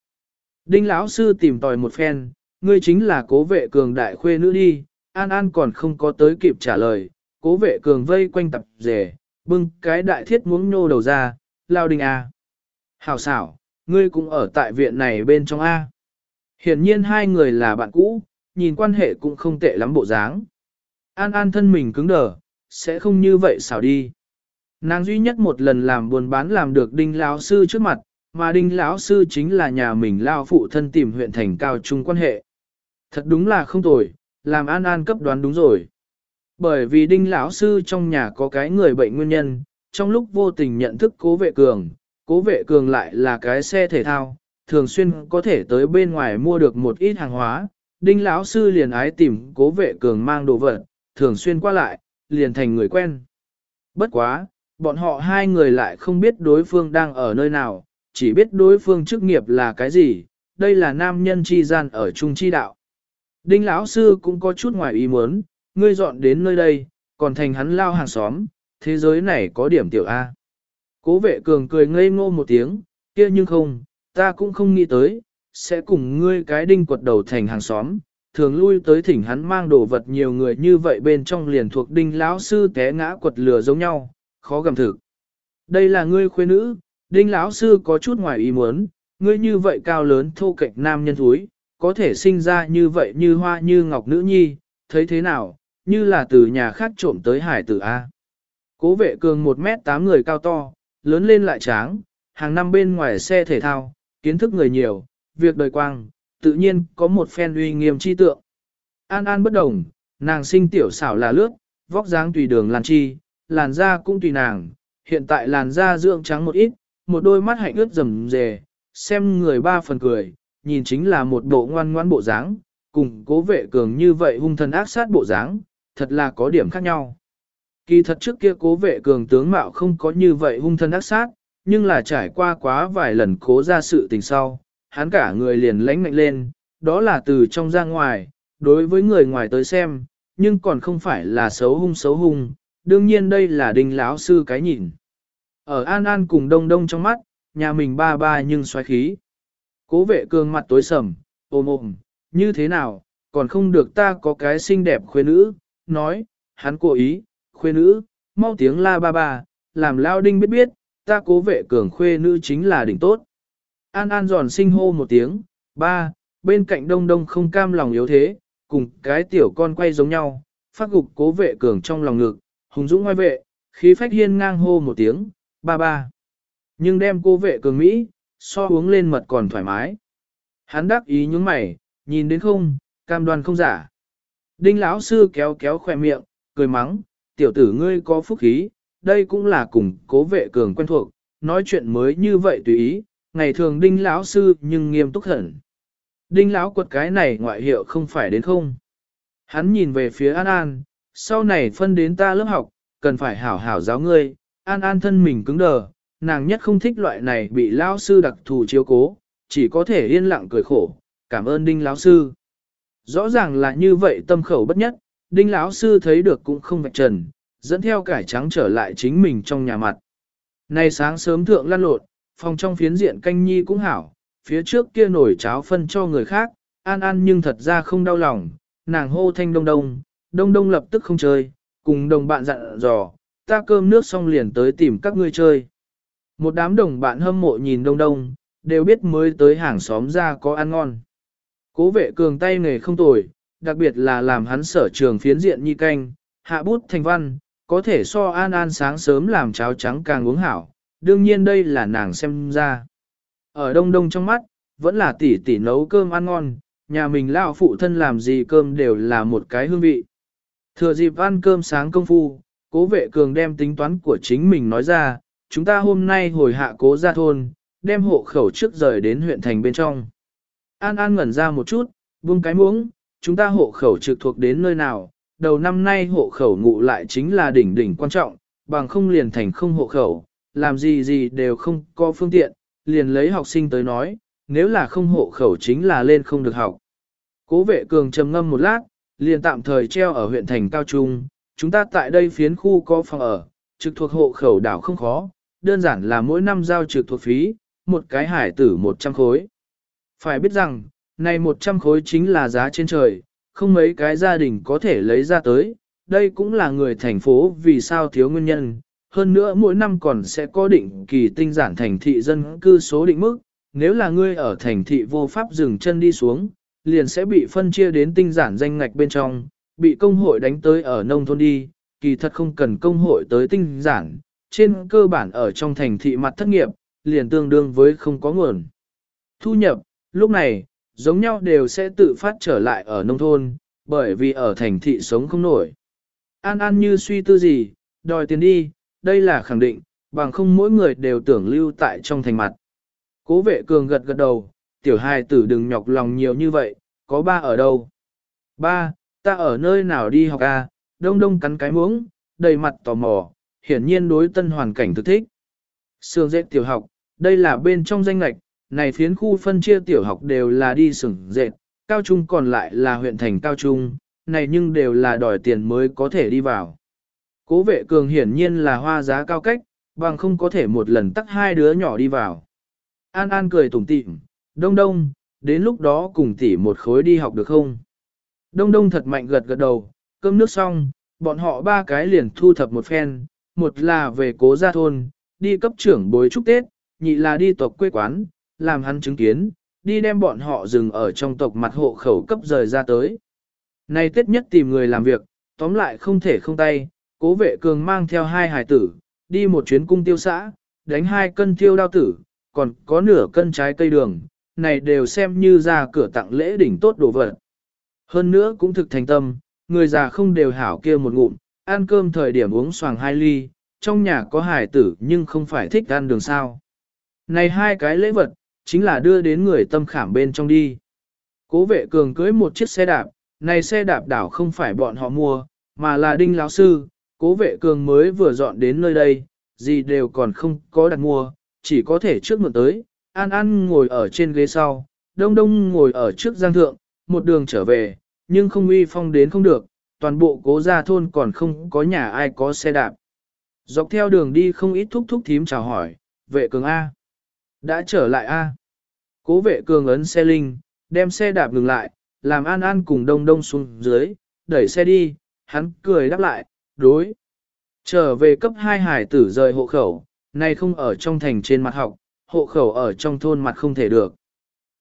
Đinh lão sư tìm tòi một phen, ngươi chính là cố vệ cường đại khuê nữ đi, An An còn không có tới kịp trả lời, cố vệ cường vây quanh tập rể, bưng cái đại thiết muốn nhô đầu ra, lao đình A. À, hảo xảo, ngươi cũng ở tại viện này bên trong A. Hiển nhiên hai người là bạn cũ, nhìn quan hệ cũng không tệ lắm bộ dáng. An An thân mình cứng đờ, sẽ không như vậy xảo đi. Nàng duy nhất một lần làm buồn bán làm được đinh lão sư trước mặt, mà đinh lão sư chính là nhà mình lao phụ thân tìm huyện thành cao trung quan hệ. Thật đúng là không tồi, làm An An cấp đoán đúng rồi. Bởi vì đinh lão sư trong nhà có cái người bệnh nguyên nhân, trong lúc vô tình nhận thức cố vệ cường, cố vệ cường lại là cái xe thể thao, thường xuyên có thể tới bên ngoài mua được một ít hàng hóa. Đinh lão sư liền ái tìm cố vệ cường mang đồ vật, thường xuyên qua lại, liền thành người quen. Bất quá, bọn họ hai người lại không biết đối phương đang ở nơi nào, chỉ biết đối phương chức nghiệp là cái gì, đây là nam nhân chi gian ở trung chi đạo. Đinh lão sư cũng có chút ngoài ý muốn, ngươi dọn đến nơi đây, còn thành hắn lao hàng xóm, thế giới này có điểm tiểu A. Cố vệ cường cười ngây ngô một tiếng, kia nhưng không, ta cũng không nghĩ tới, sẽ cùng ngươi cái đinh quật đầu thành hàng xóm, thường lui tới thỉnh hắn mang đồ vật nhiều người như vậy bên trong liền thuộc đinh lão sư té ngã quật lửa giống nhau, khó gầm thực. Đây là ngươi khuê nữ, đinh lão sư có chút ngoài ý muốn, ngươi như vậy cao lớn thô kệch nam nhân thúi, có thể sinh ra như vậy như hoa như ngọc nữ nhi, thấy thế nào, như là từ nhà khác trộm tới hải tử A. Cố vệ cường 1 mét 8 người cao to, lớn lên lại tráng, hàng năm bên ngoài xe thể thao, kiến thức người nhiều, việc đời quang, tự nhiên có một phen uy nghiêm chi tượng. An An bất đồng, nàng sinh tiểu xảo là lướt, vóc dáng tùy đường làn chi, làn da cũng tùy nàng, hiện tại làn da dưỡng trắng một ít, một đôi mắt hạnh ướt rầm rề, xem người ba phần cười, nhìn chính là một bộ ngoan ngoãn bộ dáng, cùng cố vệ cường như vậy hung thần ác sát bộ dáng, thật là có điểm khác nhau. Kỳ thật trước kia cố vệ cường tướng mạo không có như vậy hung thân ác sát, nhưng là trải qua quá vài lần cố ra sự tình sau, hắn cả người liền lánh mạnh lên, đó là từ trong ra ngoài, đối với người ngoài tới xem, nhưng còn không phải là xấu hung xấu hung, đương nhiên đây là đinh lão sư cái nhìn. Ở An An cùng đông đông trong mắt, nhà mình ba ba nhưng xoáy khí. Cố vệ cường mặt tối sầm, ôm ôm, như thế nào, còn không được ta có cái xinh đẹp khuê nữ, nói, hắn cố ý, khuê nữ, mau tiếng la ba ba, làm lao đinh biết biết, ta cố vệ cường khuê nữ chính là đỉnh tốt. An An giòn sinh hô một tiếng, ba, bên cạnh đông đông không cam lòng yếu thế, cùng cái tiểu con quay giống nhau, phát gục cố vệ cường trong lòng ngực, hùng dũng ngoài vệ, khí phách hiên ngang hô một tiếng, ba ba. Nhưng đem cô vệ cường Mỹ, so uống lên mật còn thoải mái. Hắn đắc ý những mày, nhìn đến không, cam đoan không giả. Đinh lão sư kéo kéo khỏe miệng, cười mắng, tiểu tử ngươi có phúc khí, đây cũng là cùng cố vệ cường quen thuộc, nói chuyện mới như vậy tùy ý, ngày thường đinh lão sư nhưng nghiêm túc hẳn. Đinh lão quật cái này ngoại hiệu không phải đến không. Hắn nhìn về phía An An, sau này phân đến ta lớp học, cần phải hảo hảo giáo ngươi, An An thân mình cứng đờ, nàng nhất không thích loại này bị lão sư đặc thù chiếu cố, chỉ có thể yên lặng cười khổ, cảm ơn đinh lão sư. Rõ ràng là như vậy tâm khẩu bất nhất, đinh lão sư thấy được cũng không vạch trần, dẫn theo cải trắng trở lại chính mình trong nhà mặt. Nay sáng sớm thượng lăn lộn, phòng trong phiến diện canh nhi cũng hảo, phía trước kia nổi cháo phân cho người khác, an an nhưng thật ra không đau lòng, nàng hô thanh đông đông, đông đông lập tức không chơi, cùng đồng bạn dặn dò, ta cơm nước xong liền tới tìm các ngươi chơi. Một đám đồng bạn hâm mộ nhìn đông đông, đều biết mới tới hàng xóm ra có ăn ngon. Cố vệ cường tay nghề không tồi, đặc biệt là làm hắn sở trường phiến diện nhi canh, hạ bút thành văn, có thể so an an sáng sớm làm cháo trắng càng uống hảo, đương nhiên đây là nàng xem ra. Ở đông đông trong mắt, vẫn là tỷ tỷ nấu cơm ăn ngon, nhà mình lão phụ thân làm gì cơm đều là một cái hương vị. Thừa dịp ăn cơm sáng công phu, cố vệ cường đem tính toán của chính mình nói ra, chúng ta hôm nay hồi hạ cố ra thôn, đem hộ khẩu trước rời đến huyện thành bên trong. An An ngẩn ra một chút, buông cái muỗng, chúng ta hộ khẩu trực thuộc đến nơi nào, đầu năm nay hộ khẩu ngụ lại chính là đỉnh đỉnh quan trọng, bằng không liền thành không hộ khẩu, làm gì gì đều không có phương tiện, liền lấy học sinh tới nói, nếu là không hộ khẩu chính là lên không được học. Cố vệ cường trầm ngâm một lát, liền tạm thời treo ở huyện thành cao trung, chúng ta tại đây phiến khu có phòng ở, trực thuộc hộ khẩu đảo không khó, đơn giản là mỗi năm giao trực thuộc phí, một cái hải tử 100 khối. Phải biết rằng, này 100 khối chính là giá trên trời, không mấy cái gia đình có thể lấy ra tới, đây cũng là người thành phố vì sao thiếu nguyên nhân. Hơn nữa mỗi năm còn sẽ có định kỳ tinh giản thành thị dân cư số định mức, nếu là ngươi ở thành thị vô pháp dừng chân đi xuống, liền sẽ bị phân chia đến tinh giản danh ngạch bên trong, bị công hội đánh tới ở nông thôn đi, kỳ thật không cần công hội tới tinh giản, trên cơ bản ở trong thành thị mặt thất nghiệp, liền tương đương với không có nguồn. Thu nhập, lúc này, giống nhau đều sẽ tự phát trở lại ở nông thôn, bởi vì ở thành thị sống không nổi. An An như suy tư gì, đòi tiền đi, đây là khẳng định, bằng không mỗi người đều tưởng lưu tại trong thành mặt. Cố vệ cường gật gật đầu, tiểu hài tử đừng nhọc lòng nhiều như vậy, có ba ở đâu? Ba, ta ở nơi nào đi học à, đông đông cắn cái muỗng, đầy mặt tò mò, hiển nhiên đối tân hoàn cảnh thực thích. Sương dệt tiểu học, đây là bên trong danh lạch, này phiến khu phân chia tiểu học đều là đi sừng dệt, cao trung còn lại là huyện thành cao trung, này nhưng đều là đòi tiền mới có thể đi vào. Cố vệ cường hiển nhiên là hoa giá cao cách, bằng không có thể một lần tắt hai đứa nhỏ đi vào. An An cười tủm tỉm, đông đông, đến lúc đó cùng tỷ một khối đi học được không? Đông đông thật mạnh gật gật đầu, cơm nước xong, bọn họ ba cái liền thu thập một phen, một là về cố gia thôn, đi cấp trưởng bối chúc Tết, nhị là đi tộc quê quán, làm hắn chứng kiến, đi đem bọn họ dừng ở trong tộc mặt hộ khẩu cấp rời ra tới. Này Tết nhất tìm người làm việc, tóm lại không thể không tay, cố vệ cường mang theo hai hải tử, đi một chuyến cung tiêu xã, đánh hai cân tiêu đao tử, còn có nửa cân trái cây đường, này đều xem như ra cửa tặng lễ đỉnh tốt đồ vật. Hơn nữa cũng thực thành tâm, người già không đều hảo kia một ngụm, ăn cơm thời điểm uống xoàng hai ly, trong nhà có hải tử nhưng không phải thích ăn đường sao. Này hai cái lễ vật, chính là đưa đến người tâm khảm bên trong đi. Cố vệ cường cưới một chiếc xe đạp, này xe đạp đảo không phải bọn họ mua, mà là đinh lão sư, cố vệ cường mới vừa dọn đến nơi đây, gì đều còn không có đặt mua, chỉ có thể trước mượn tới, An An ngồi ở trên ghế sau, Đông Đông ngồi ở trước giang thượng, một đường trở về, nhưng không uy phong đến không được, toàn bộ cố gia thôn còn không có nhà ai có xe đạp. Dọc theo đường đi không ít thúc thúc thím chào hỏi, vệ cường A. Đã trở lại A. Cố vệ cường ấn xe linh, đem xe đạp ngừng lại, làm An An cùng Đông Đông xuống dưới, đẩy xe đi, hắn cười đáp lại, đối. Trở về cấp 2 hải tử rời hộ khẩu, nay không ở trong thành trên mặt học, hộ khẩu ở trong thôn mặt không thể được.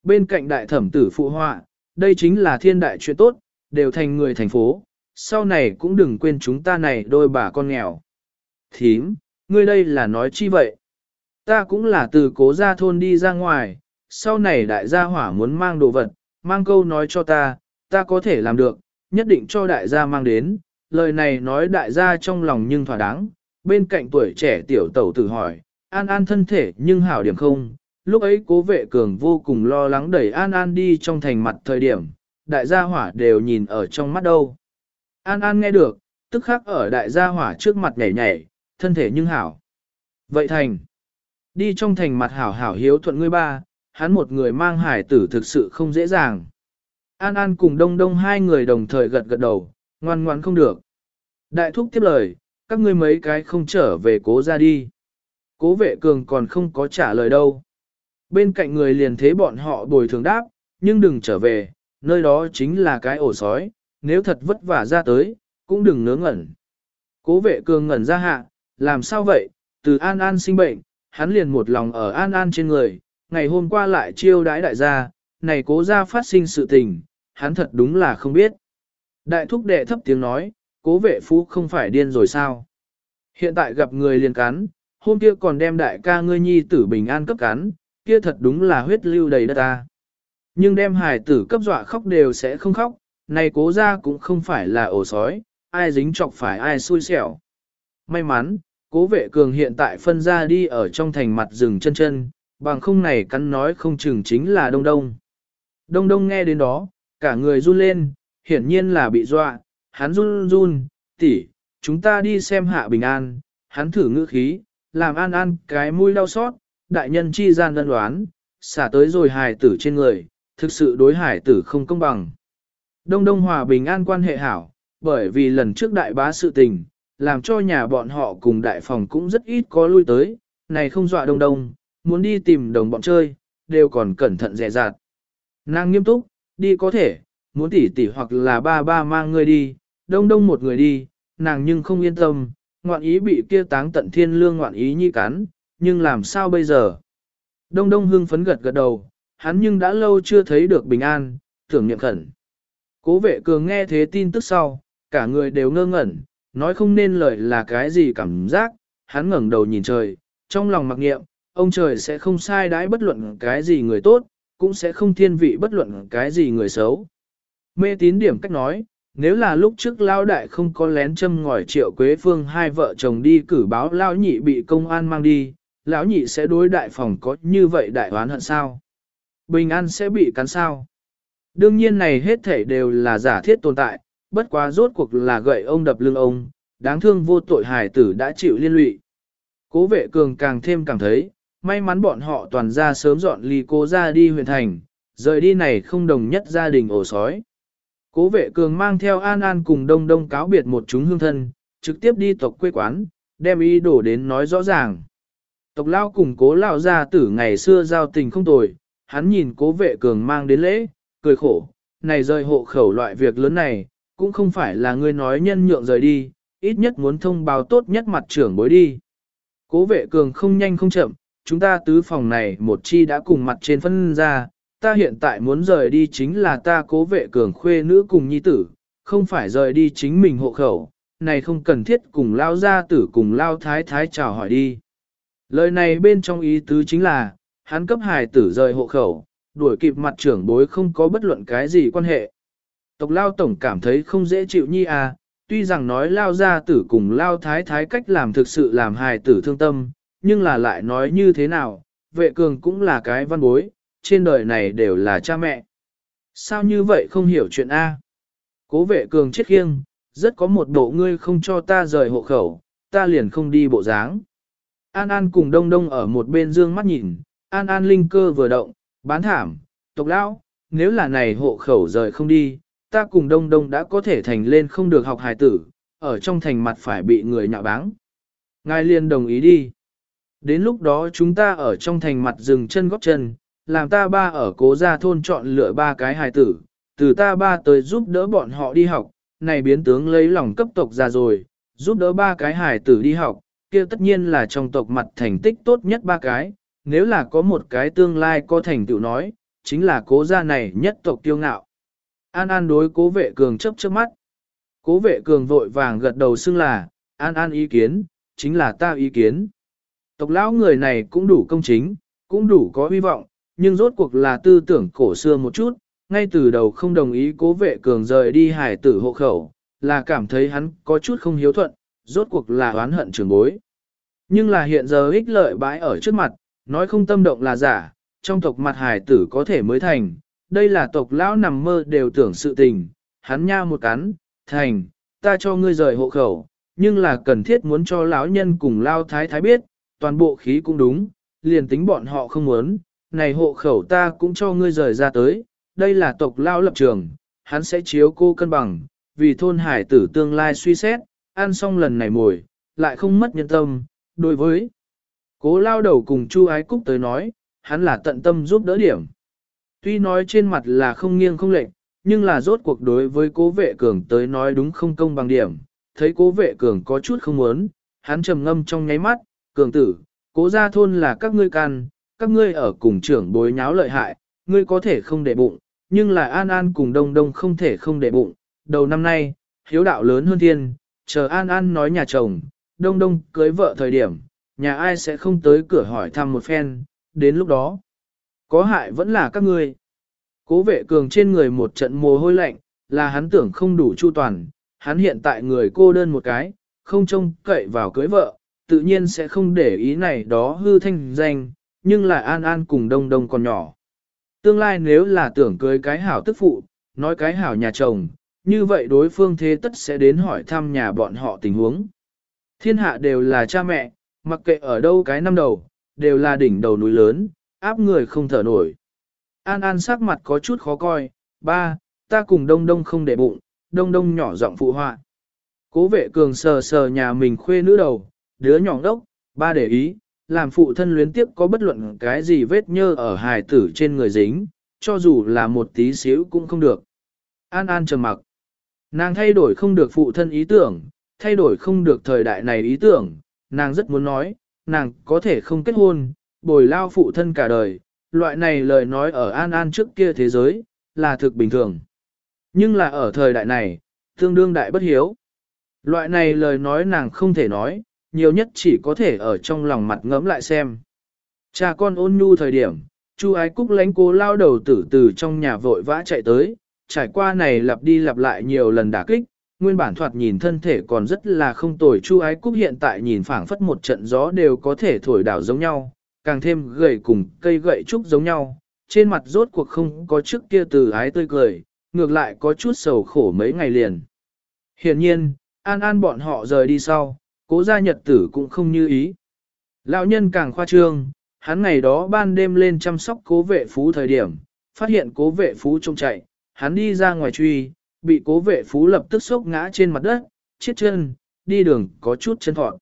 Bên cạnh đại thẩm tử phụ họa, đây chính là thiên đại chuyện tốt, đều thành người thành phố, sau này cũng đừng quên chúng ta này đôi bà con nghèo. Thím, ngươi đây là nói chi vậy? Ta cũng là từ cố gia thôn đi ra ngoài, sau này đại gia hỏa muốn mang đồ vật, mang câu nói cho ta, ta có thể làm được, nhất định cho đại gia mang đến. Lời này nói đại gia trong lòng nhưng thỏa đáng, bên cạnh tuổi trẻ tiểu tẩu tử hỏi, An An thân thể nhưng hảo điểm không? Lúc ấy cố vệ cường vô cùng lo lắng đẩy An An đi trong thành mặt thời điểm, đại gia hỏa đều nhìn ở trong mắt đâu. An An nghe được, tức khắc ở đại gia hỏa trước mặt nhảy nhảy, thân thể nhưng hảo. Vậy thành, đi trong thành mặt hảo hảo hiếu thuận ngươi ba, hắn một người mang hải tử thực sự không dễ dàng. An An cùng Đông Đông hai người đồng thời gật gật đầu, ngoan ngoan không được. Đại thúc tiếp lời, các ngươi mấy cái không trở về cố ra đi. Cố vệ cường còn không có trả lời đâu. Bên cạnh người liền thế bọn họ bồi thường đáp, nhưng đừng trở về, nơi đó chính là cái ổ sói, nếu thật vất vả ra tới, cũng đừng nướng ngẩn. Cố vệ cường ngẩn ra hạ, làm sao vậy, từ An An sinh bệnh, hắn liền một lòng ở An An trên người, ngày hôm qua lại chiêu đãi đại gia, này cố ra phát sinh sự tình, hắn thật đúng là không biết. Đại thúc đệ thấp tiếng nói, cố vệ phú không phải điên rồi sao? Hiện tại gặp người liền cắn, hôm kia còn đem đại ca ngươi nhi tử bình an cấp cắn, kia thật đúng là huyết lưu đầy đất ta. Nhưng đem hài tử cấp dọa khóc đều sẽ không khóc, này cố ra cũng không phải là ổ sói, ai dính chọc phải ai xui xẻo. May mắn, cố vệ cường hiện tại phân ra đi ở trong thành mặt rừng chân chân, bằng không này cắn nói không chừng chính là đông đông. Đông đông nghe đến đó, cả người run lên, hiển nhiên là bị dọa, hắn run run, tỷ, chúng ta đi xem hạ bình an, hắn thử ngữ khí, làm an an cái mũi đau xót, đại nhân chi gian đơn đoán, xả tới rồi hài tử trên người, thực sự đối hải tử không công bằng. Đông Đông Hòa bình an quan hệ hảo, bởi vì lần trước đại bá sự tình, làm cho nhà bọn họ cùng đại phòng cũng rất ít có lui tới, này không dọa Đông Đông, muốn đi tìm đồng bọn chơi, đều còn cẩn thận dè dặt. Nàng nghiêm túc, đi có thể, muốn tỉ tỉ hoặc là ba ba mang người đi, Đông Đông một người đi, nàng nhưng không yên tâm, ngoạn ý bị kia táng tận thiên lương ngoạn ý nhi cắn, nhưng làm sao bây giờ? Đông Đông hưng phấn gật gật đầu, hắn nhưng đã lâu chưa thấy được bình an, tưởng niệm khẩn. Cố vệ cường nghe thế tin tức sau, cả người đều ngơ ngẩn, nói không nên lời là cái gì cảm giác, hắn ngẩng đầu nhìn trời, trong lòng mặc nghiệm, ông trời sẽ không sai đãi bất luận cái gì người tốt, cũng sẽ không thiên vị bất luận cái gì người xấu. Mê tín điểm cách nói, nếu là lúc trước lao đại không có lén châm ngòi triệu quế phương hai vợ chồng đi cử báo lao nhị bị công an mang đi, lão nhị sẽ đối đại phòng có như vậy đại oán hận sao? Bình an sẽ bị cắn sao? Đương nhiên này hết thể đều là giả thiết tồn tại, bất quá rốt cuộc là gậy ông đập lưng ông, đáng thương vô tội hài tử đã chịu liên lụy. Cố vệ cường càng thêm càng thấy, may mắn bọn họ toàn ra sớm dọn ly cố ra đi huyện thành, rời đi này không đồng nhất gia đình ổ sói. Cố vệ cường mang theo An An cùng đông đông cáo biệt một chúng hương thân, trực tiếp đi tộc quê quán, đem ý đổ đến nói rõ ràng. Tộc lao cùng cố lao gia tử ngày xưa giao tình không tồi, hắn nhìn cố vệ cường mang đến lễ, cười khổ, này rời hộ khẩu loại việc lớn này, cũng không phải là ngươi nói nhân nhượng rời đi, ít nhất muốn thông báo tốt nhất mặt trưởng bối đi. Cố vệ cường không nhanh không chậm, chúng ta tứ phòng này một chi đã cùng mặt trên phân ra, ta hiện tại muốn rời đi chính là ta cố vệ cường khuê nữ cùng nhi tử, không phải rời đi chính mình hộ khẩu, này không cần thiết cùng lao gia tử cùng lao thái thái chào hỏi đi. Lời này bên trong ý tứ chính là, hắn cấp hài tử rời hộ khẩu, đuổi kịp mặt trưởng bối không có bất luận cái gì quan hệ. Tộc lao tổng cảm thấy không dễ chịu nhi à, tuy rằng nói lao gia tử cùng lao thái thái cách làm thực sự làm hài tử thương tâm, nhưng là lại nói như thế nào, vệ cường cũng là cái văn bối, trên đời này đều là cha mẹ. Sao như vậy không hiểu chuyện A? Cố vệ cường chết khiêng, rất có một bộ ngươi không cho ta rời hộ khẩu, ta liền không đi bộ dáng. An An cùng Đông Đông ở một bên dương mắt nhìn, An An linh cơ vừa động, bán thảm, tộc lão, nếu là này hộ khẩu rời không đi, ta cùng Đông Đông đã có thể thành lên không được học hài tử, ở trong thành mặt phải bị người nhạo báng. Ngài liền đồng ý đi. Đến lúc đó chúng ta ở trong thành mặt dừng chân góp chân, làm ta ba ở cố gia thôn chọn lựa ba cái hài tử, từ ta ba tới giúp đỡ bọn họ đi học, này biến tướng lấy lòng cấp tộc ra rồi, giúp đỡ ba cái hài tử đi học, kia tất nhiên là trong tộc mặt thành tích tốt nhất ba cái, nếu là có một cái tương lai có thành tựu nói, chính là cố gia này nhất tộc tiêu ngạo. An An đối cố vệ cường chấp trước mắt. Cố vệ cường vội vàng gật đầu xưng là, An An ý kiến, chính là ta ý kiến. Tộc lão người này cũng đủ công chính, cũng đủ có hy vọng, nhưng rốt cuộc là tư tưởng cổ xưa một chút, ngay từ đầu không đồng ý cố vệ cường rời đi hải tử hộ khẩu, là cảm thấy hắn có chút không hiếu thuận, rốt cuộc là oán hận trường bối. Nhưng là hiện giờ ích lợi bãi ở trước mặt, nói không tâm động là giả, trong tộc mặt hải tử có thể mới thành, đây là tộc lão nằm mơ đều tưởng sự tình, hắn nha một cắn, thành, ta cho ngươi rời hộ khẩu, nhưng là cần thiết muốn cho lão nhân cùng lao thái thái biết, toàn bộ khí cũng đúng, liền tính bọn họ không muốn, này hộ khẩu ta cũng cho ngươi rời ra tới, đây là tộc lao lập trường, hắn sẽ chiếu cô cân bằng, vì thôn hải tử tương lai suy xét, ăn xong lần này mồi, lại không mất nhân tâm, đối với cố lao đầu cùng chu ái cúc tới nói, hắn là tận tâm giúp đỡ điểm. Tuy nói trên mặt là không nghiêng không lệch, nhưng là rốt cuộc đối với cố vệ cường tới nói đúng không công bằng điểm, thấy cố vệ cường có chút không muốn, hắn trầm ngâm trong nháy mắt, cường tử, cố gia thôn là các ngươi can, các ngươi ở cùng trưởng bối nháo lợi hại, ngươi có thể không để bụng, nhưng là An An cùng Đông Đông không thể không để bụng. Đầu năm nay, hiếu đạo lớn hơn thiên, chờ An An nói nhà chồng, Đông Đông cưới vợ thời điểm, nhà ai sẽ không tới cửa hỏi thăm một phen, đến lúc đó. Có hại vẫn là các ngươi. Cố vệ cường trên người một trận mồ hôi lạnh, là hắn tưởng không đủ chu toàn, hắn hiện tại người cô đơn một cái, không trông cậy vào cưới vợ, tự nhiên sẽ không để ý này đó hư thanh danh, nhưng lại an an cùng đông đông còn nhỏ. Tương lai nếu là tưởng cưới cái hảo tức phụ, nói cái hảo nhà chồng, như vậy đối phương thế tất sẽ đến hỏi thăm nhà bọn họ tình huống. Thiên hạ đều là cha mẹ, mặc kệ ở đâu cái năm đầu, đều là đỉnh đầu núi lớn, áp người không thở nổi. An An sắc mặt có chút khó coi, ba, ta cùng đông đông không để bụng, đông đông nhỏ giọng phụ họa. Cố vệ cường sờ sờ nhà mình khuê nữ đầu, đứa nhỏ đốc, ba để ý, làm phụ thân luyến tiếp có bất luận cái gì vết nhơ ở hài tử trên người dính, cho dù là một tí xíu cũng không được. An An trầm mặc. Nàng thay đổi không được phụ thân ý tưởng, thay đổi không được thời đại này ý tưởng, nàng rất muốn nói, nàng có thể không kết hôn, bồi lao phụ thân cả đời, loại này lời nói ở An An trước kia thế giới, là thực bình thường. Nhưng là ở thời đại này, tương đương đại bất hiếu. Loại này lời nói nàng không thể nói, nhiều nhất chỉ có thể ở trong lòng mặt ngẫm lại xem. Cha con ôn nhu thời điểm, Chu ái cúc lánh cố lao đầu tử từ trong nhà vội vã chạy tới, trải qua này lặp đi lặp lại nhiều lần đả kích, nguyên bản thoạt nhìn thân thể còn rất là không tồi. Chu ái cúc hiện tại nhìn phảng phất một trận gió đều có thể thổi đảo giống nhau, càng thêm gầy cùng cây gậy trúc giống nhau, trên mặt rốt cuộc không có trước kia từ ái tươi cười, ngược lại có chút sầu khổ mấy ngày liền. Hiển nhiên, an an bọn họ rời đi sau, cố gia nhật tử cũng không như ý. Lão nhân càng khoa trương, hắn ngày đó ban đêm lên chăm sóc cố vệ phú thời điểm, phát hiện cố vệ phú trông chạy, hắn đi ra ngoài truy, bị cố vệ phú lập tức sốc ngã trên mặt đất, chết chân, đi đường có chút chân thọt.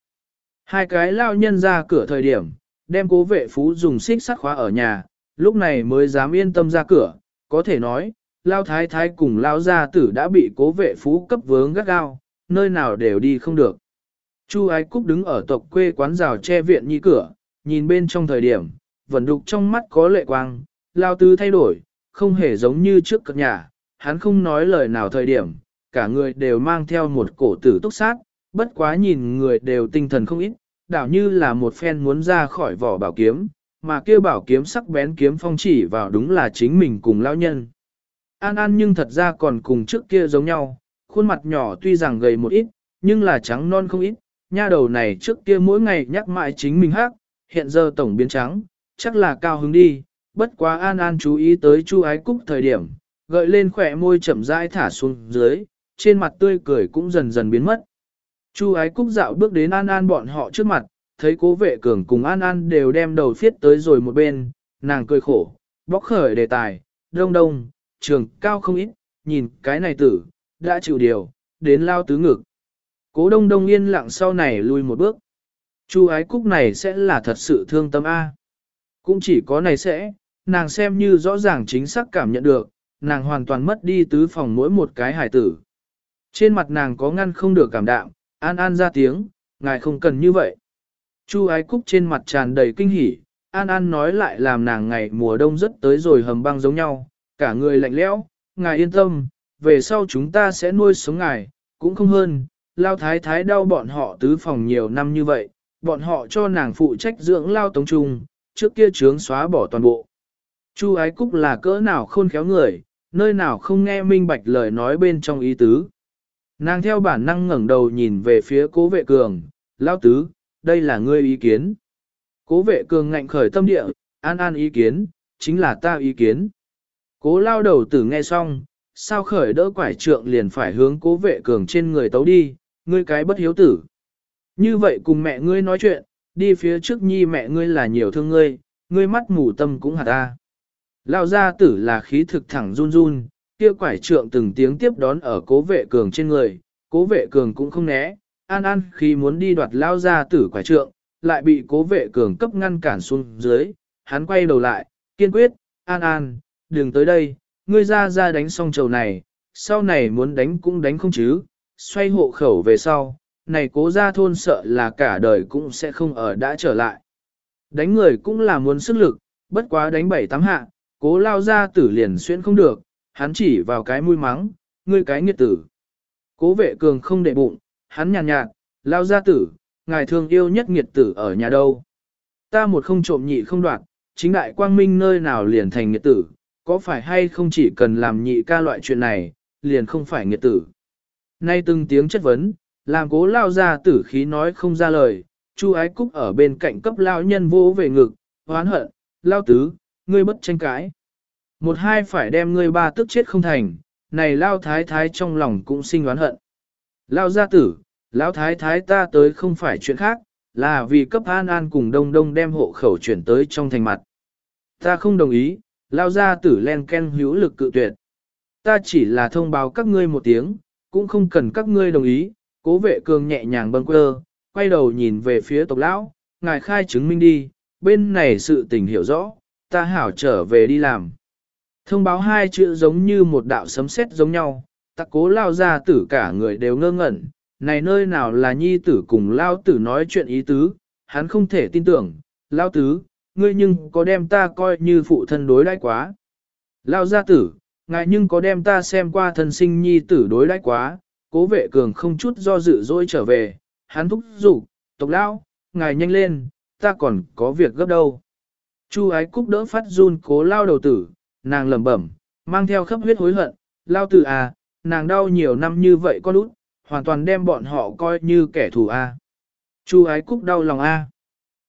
Hai cái lao nhân ra cửa thời điểm, đem cố vệ phú dùng xích sắt khóa ở nhà, lúc này mới dám yên tâm ra cửa, có thể nói, lao thái thái cùng lao gia tử đã bị cố vệ phú cấp vướng gắt gao, nơi nào đều đi không được. Chu Ái Cúc đứng ở tộc quê quán rào che viện nhi cửa, nhìn bên trong thời điểm, vẫn đục trong mắt có lệ quang, lao tư thay đổi, không hề giống như trước cập nhà, hắn không nói lời nào thời điểm, cả người đều mang theo một cổ tử túc sát, bất quá nhìn người đều tinh thần không ít, đảo như là một phen muốn ra khỏi vỏ bảo kiếm, mà kêu bảo kiếm sắc bén kiếm phong chỉ vào đúng là chính mình cùng lão nhân. An An nhưng thật ra còn cùng trước kia giống nhau, khuôn mặt nhỏ tuy rằng gầy một ít, nhưng là trắng non không ít, nha đầu này trước kia mỗi ngày nhắc mãi chính mình hát, hiện giờ tổng biến trắng, chắc là cao hứng đi, bất quá An An chú ý tới Chu Ái Cúc thời điểm, gợi lên khỏe môi chậm rãi thả xuống dưới, trên mặt tươi cười cũng dần dần biến mất. Chu Ái Cúc dạo bước đến An An bọn họ trước mặt, thấy cố vệ cường cùng An An đều đem đầu phiết tới rồi một bên, nàng cười khổ, bóc khởi đề tài, đông đông, trường cao không ít, nhìn cái này tử, đã chịu điều, đến lao tứ ngực. Cố đông đông yên lặng sau này lui một bước. Chu ái cúc này sẽ là thật sự thương tâm A. Cũng chỉ có này sẽ, nàng xem như rõ ràng chính xác cảm nhận được, nàng hoàn toàn mất đi tứ phòng mỗi một cái hải tử. Trên mặt nàng có ngăn không được cảm đạm, An An ra tiếng, ngài không cần như vậy. Chu ái cúc trên mặt tràn đầy kinh hỉ, An An nói lại làm nàng ngày mùa đông rất tới rồi hầm băng giống nhau, cả người lạnh lẽo, ngài yên tâm, về sau chúng ta sẽ nuôi sống ngài, cũng không hơn, lao thái thái đau bọn họ tứ phòng nhiều năm như vậy, bọn họ cho nàng phụ trách dưỡng lao tống trung, trước kia trướng xóa bỏ toàn bộ. Chu ái cúc là cỡ nào khôn khéo người, nơi nào không nghe minh bạch lời nói bên trong ý tứ. Nàng theo bản năng ngẩng đầu nhìn về phía cố vệ cường, lao tứ, đây là ngươi ý kiến. Cố vệ cường ngạnh khởi tâm địa, an an ý kiến, chính là ta ý kiến. Cố lao đầu tử nghe xong, sao khởi đỡ quải trượng liền phải hướng cố vệ cường trên người tấu đi, ngươi cái bất hiếu tử. Như vậy cùng mẹ ngươi nói chuyện, đi phía trước nhi mẹ ngươi là nhiều thương ngươi, ngươi mắt mù tâm cũng hạt ta. Lao gia tử là khí thực thẳng run run, kia quải trượng từng tiếng tiếp đón ở cố vệ cường trên người, cố vệ cường cũng không né, an an khi muốn đi đoạt lao gia tử quải trượng, lại bị cố vệ cường cấp ngăn cản xuống dưới, hắn quay đầu lại, kiên quyết, an an, đừng tới đây, ngươi ra ra đánh xong trầu này, sau này muốn đánh cũng đánh không chứ, xoay hộ khẩu về sau, này cố ra thôn sợ là cả đời cũng sẽ không ở đã trở lại. Đánh người cũng là muốn sức lực, bất quá đánh bảy tám hạ, cố lao ra tử liền xuyên không được, hắn chỉ vào cái mũi mắng, ngươi cái nghiệt tử. Cố vệ cường không để bụng, hắn nhàn nhạt, nhạt, lao ra tử, ngài thương yêu nhất nghiệt tử ở nhà đâu. Ta một không trộm nhị không đoạt, chính đại quang minh nơi nào liền thành nghiệt tử, có phải hay không chỉ cần làm nhị ca loại chuyện này, liền không phải nghiệt tử. Nay từng tiếng chất vấn, làm cố lao ra tử khí nói không ra lời, Chu ái cúc ở bên cạnh cấp lao nhân vô về ngực, hoán hận, lao tứ, ngươi bất tranh cãi. Một hai phải đem ngươi ba tức chết không thành, này lao thái thái trong lòng cũng sinh oán hận. Lao gia tử, lao thái thái ta tới không phải chuyện khác, là vì cấp an an cùng đông đông đem hộ khẩu chuyển tới trong thành mặt. Ta không đồng ý, lao gia tử len ken hữu lực cự tuyệt. Ta chỉ là thông báo các ngươi một tiếng, cũng không cần các ngươi đồng ý, cố vệ cường nhẹ nhàng bâng quơ, quay đầu nhìn về phía tộc lão, ngài khai chứng minh đi, bên này sự tình hiểu rõ, ta hảo trở về đi làm. Thông báo hai chữ giống như một đạo sấm sét giống nhau, tặc cố lao ra tử cả người đều ngơ ngẩn, này nơi nào là nhi tử cùng lao tử nói chuyện ý tứ, hắn không thể tin tưởng, lao tứ, ngươi nhưng có đem ta coi như phụ thân đối đãi quá. Lao gia tử, ngài nhưng có đem ta xem qua thân sinh nhi tử đối đãi quá, cố vệ cường không chút do dự dỗi trở về, hắn thúc giục, tộc lao, ngài nhanh lên, ta còn có việc gấp đâu. Chu ái cúc đỡ phát run cố lao đầu tử, nàng lẩm bẩm, mang theo khắp huyết hối hận, lao tử à, nàng đau nhiều năm như vậy con út, hoàn toàn đem bọn họ coi như kẻ thù a. À. Chu ái cúc đau lòng a,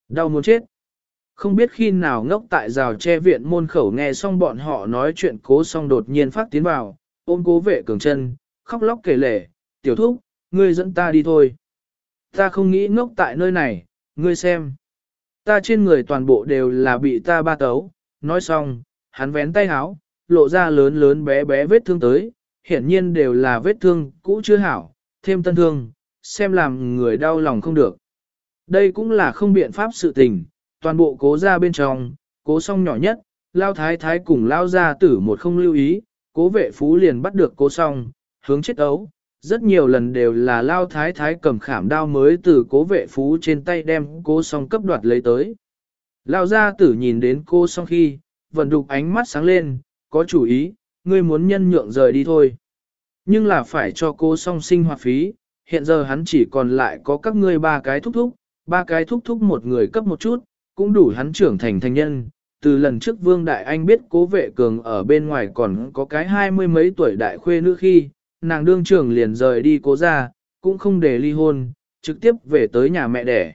đau muốn chết. Không biết khi nào ngốc tại rào che viện môn khẩu nghe xong bọn họ nói chuyện cố xong đột nhiên phát tiến vào, ôm cố vệ cường chân, khóc lóc kể lể, tiểu thúc, ngươi dẫn ta đi thôi. Ta không nghĩ ngốc tại nơi này, ngươi xem. Ta trên người toàn bộ đều là bị ta ba tấu, nói xong, hắn vén tay háo, lộ ra lớn lớn bé bé vết thương tới, hiển nhiên đều là vết thương cũ chưa hảo, thêm tân thương, xem làm người đau lòng không được. Đây cũng là không biện pháp sự tình, toàn bộ cố ra bên trong, cố song nhỏ nhất, lao thái thái cùng lao ra tử một không lưu ý, cố vệ phú liền bắt được cố song, hướng chết ấu. Rất nhiều lần đều là lao thái thái cầm khảm đao mới từ cố vệ phú trên tay đem cố song cấp đoạt lấy tới. Lao gia tử nhìn đến cô song khi, vận đục ánh mắt sáng lên, có chủ ý, ngươi muốn nhân nhượng rời đi thôi. Nhưng là phải cho cô song sinh hoạt phí, hiện giờ hắn chỉ còn lại có các ngươi ba cái thúc thúc, ba cái thúc thúc một người cấp một chút, cũng đủ hắn trưởng thành thành nhân. Từ lần trước Vương Đại Anh biết cố vệ cường ở bên ngoài còn có cái hai mươi mấy tuổi đại khuê nữ khi, nàng đương trưởng liền rời đi cố ra, cũng không để ly hôn, trực tiếp về tới nhà mẹ đẻ.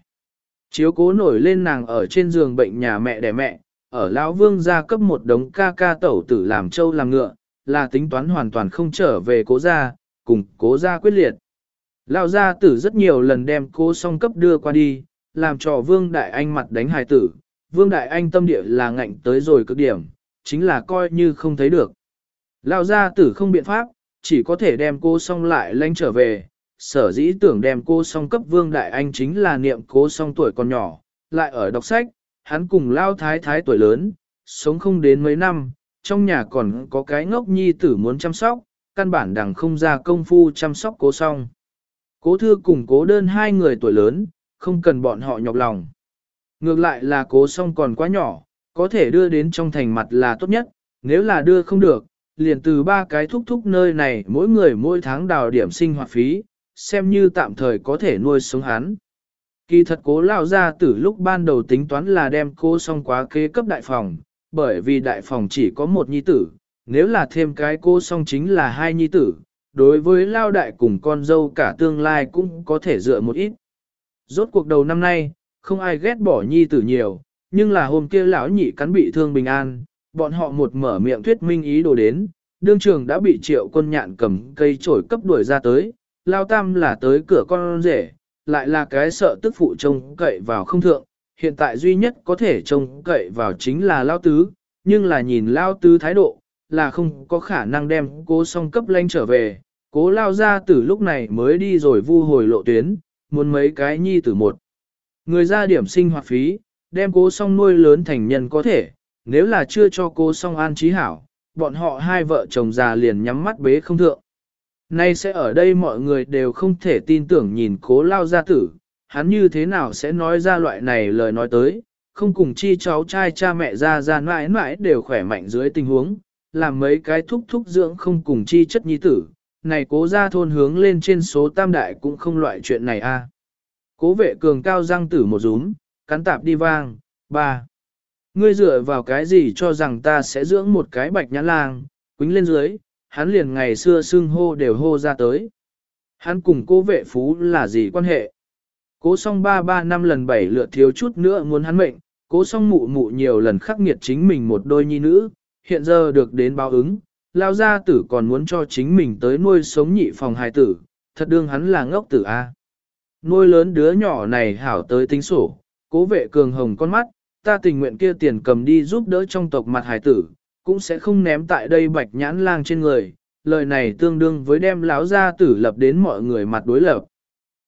Chiếu cố nổi lên nàng ở trên giường bệnh nhà mẹ đẻ mẹ, ở lão vương gia cấp một đống ca ca tẩu tử làm trâu làm ngựa, là tính toán hoàn toàn không trở về cố gia, cùng cố gia quyết liệt. Lão gia tử rất nhiều lần đem cố song cấp đưa qua đi, làm cho Vương Đại Anh mặt đánh hài tử. Vương Đại Anh tâm địa là ngạnh tới rồi cực điểm, chính là coi như không thấy được. lao gia tử không biện pháp, chỉ có thể đem cô song lại lanh trở về. Sở dĩ tưởng đem cô song cấp Vương Đại Anh chính là niệm cô song tuổi còn nhỏ, lại ở đọc sách, hắn cùng Lao Thái Thái tuổi lớn, sống không đến mấy năm, trong nhà còn có cái ngốc nhi tử muốn chăm sóc, căn bản đằng không ra công phu chăm sóc cố song. Cố thư cùng cố đơn hai người tuổi lớn, không cần bọn họ nhọc lòng. Ngược lại là cố song còn quá nhỏ, có thể đưa đến trong thành mặt là tốt nhất, nếu là đưa không được, liền từ ba cái thúc thúc nơi này mỗi người mỗi tháng đào điểm sinh hoạt phí, xem như tạm thời có thể nuôi sống hắn. Kỳ thật cố lao ra từ lúc ban đầu tính toán là đem cô song quá kế cấp đại phòng, bởi vì đại phòng chỉ có một nhi tử, nếu là thêm cái cô song chính là hai nhi tử, đối với lao đại cùng con dâu cả tương lai cũng có thể dựa một ít. Rốt cuộc đầu năm nay, không ai ghét bỏ nhi tử nhiều, nhưng là hôm kia lão nhị cắn bị thương bình an, bọn họ một mở miệng thuyết minh ý đồ đến, đương trường đã bị triệu quân nhạn cầm cây trổi cấp đuổi ra tới, lao tam là tới cửa con rể, lại là cái sợ tức phụ trông cậy vào không thượng, hiện tại duy nhất có thể trông cậy vào chính là lao tứ, nhưng là nhìn lao tứ thái độ, là không có khả năng đem cố song cấp lanh trở về, cố lao ra từ lúc này mới đi rồi vu hồi lộ tuyến, muốn mấy cái nhi tử một. Người ra điểm sinh hoạt phí, đem cố song nuôi lớn thành nhân có thể, nếu là chưa cho cố song an trí hảo, bọn họ hai vợ chồng già liền nhắm mắt bế không thượng. Nay sẽ ở đây mọi người đều không thể tin tưởng nhìn cố lao gia tử, hắn như thế nào sẽ nói ra loại này lời nói tới, không cùng chi cháu trai cha mẹ ra ra mãi mãi đều khỏe mạnh dưới tình huống, làm mấy cái thúc thúc dưỡng không cùng chi chất nhi tử, này cố ra thôn hướng lên trên số tam đại cũng không loại chuyện này a. Cố vệ cường cao răng tử một rúm, cắn tạp đi vang, ba. Ngươi dựa vào cái gì cho rằng ta sẽ dưỡng một cái bạch nhãn lang, quính lên dưới, hắn liền ngày xưa xưng hô đều hô ra tới. Hắn cùng cố vệ phú là gì quan hệ? Cố song ba ba năm lần bảy lượt thiếu chút nữa muốn hắn mệnh, cố song mụ mụ nhiều lần khắc nghiệt chính mình một đôi nhi nữ, hiện giờ được đến báo ứng, lao gia tử còn muốn cho chính mình tới nuôi sống nhị phòng hài tử, thật đương hắn là ngốc tử a. Nuôi lớn đứa nhỏ này hảo tới tính sổ, cố vệ cường hồng con mắt, ta tình nguyện kia tiền cầm đi giúp đỡ trong tộc mặt hài tử, cũng sẽ không ném tại đây bạch nhãn lang trên người, lời này tương đương với đem lão gia tử lập đến mọi người mặt đối lập.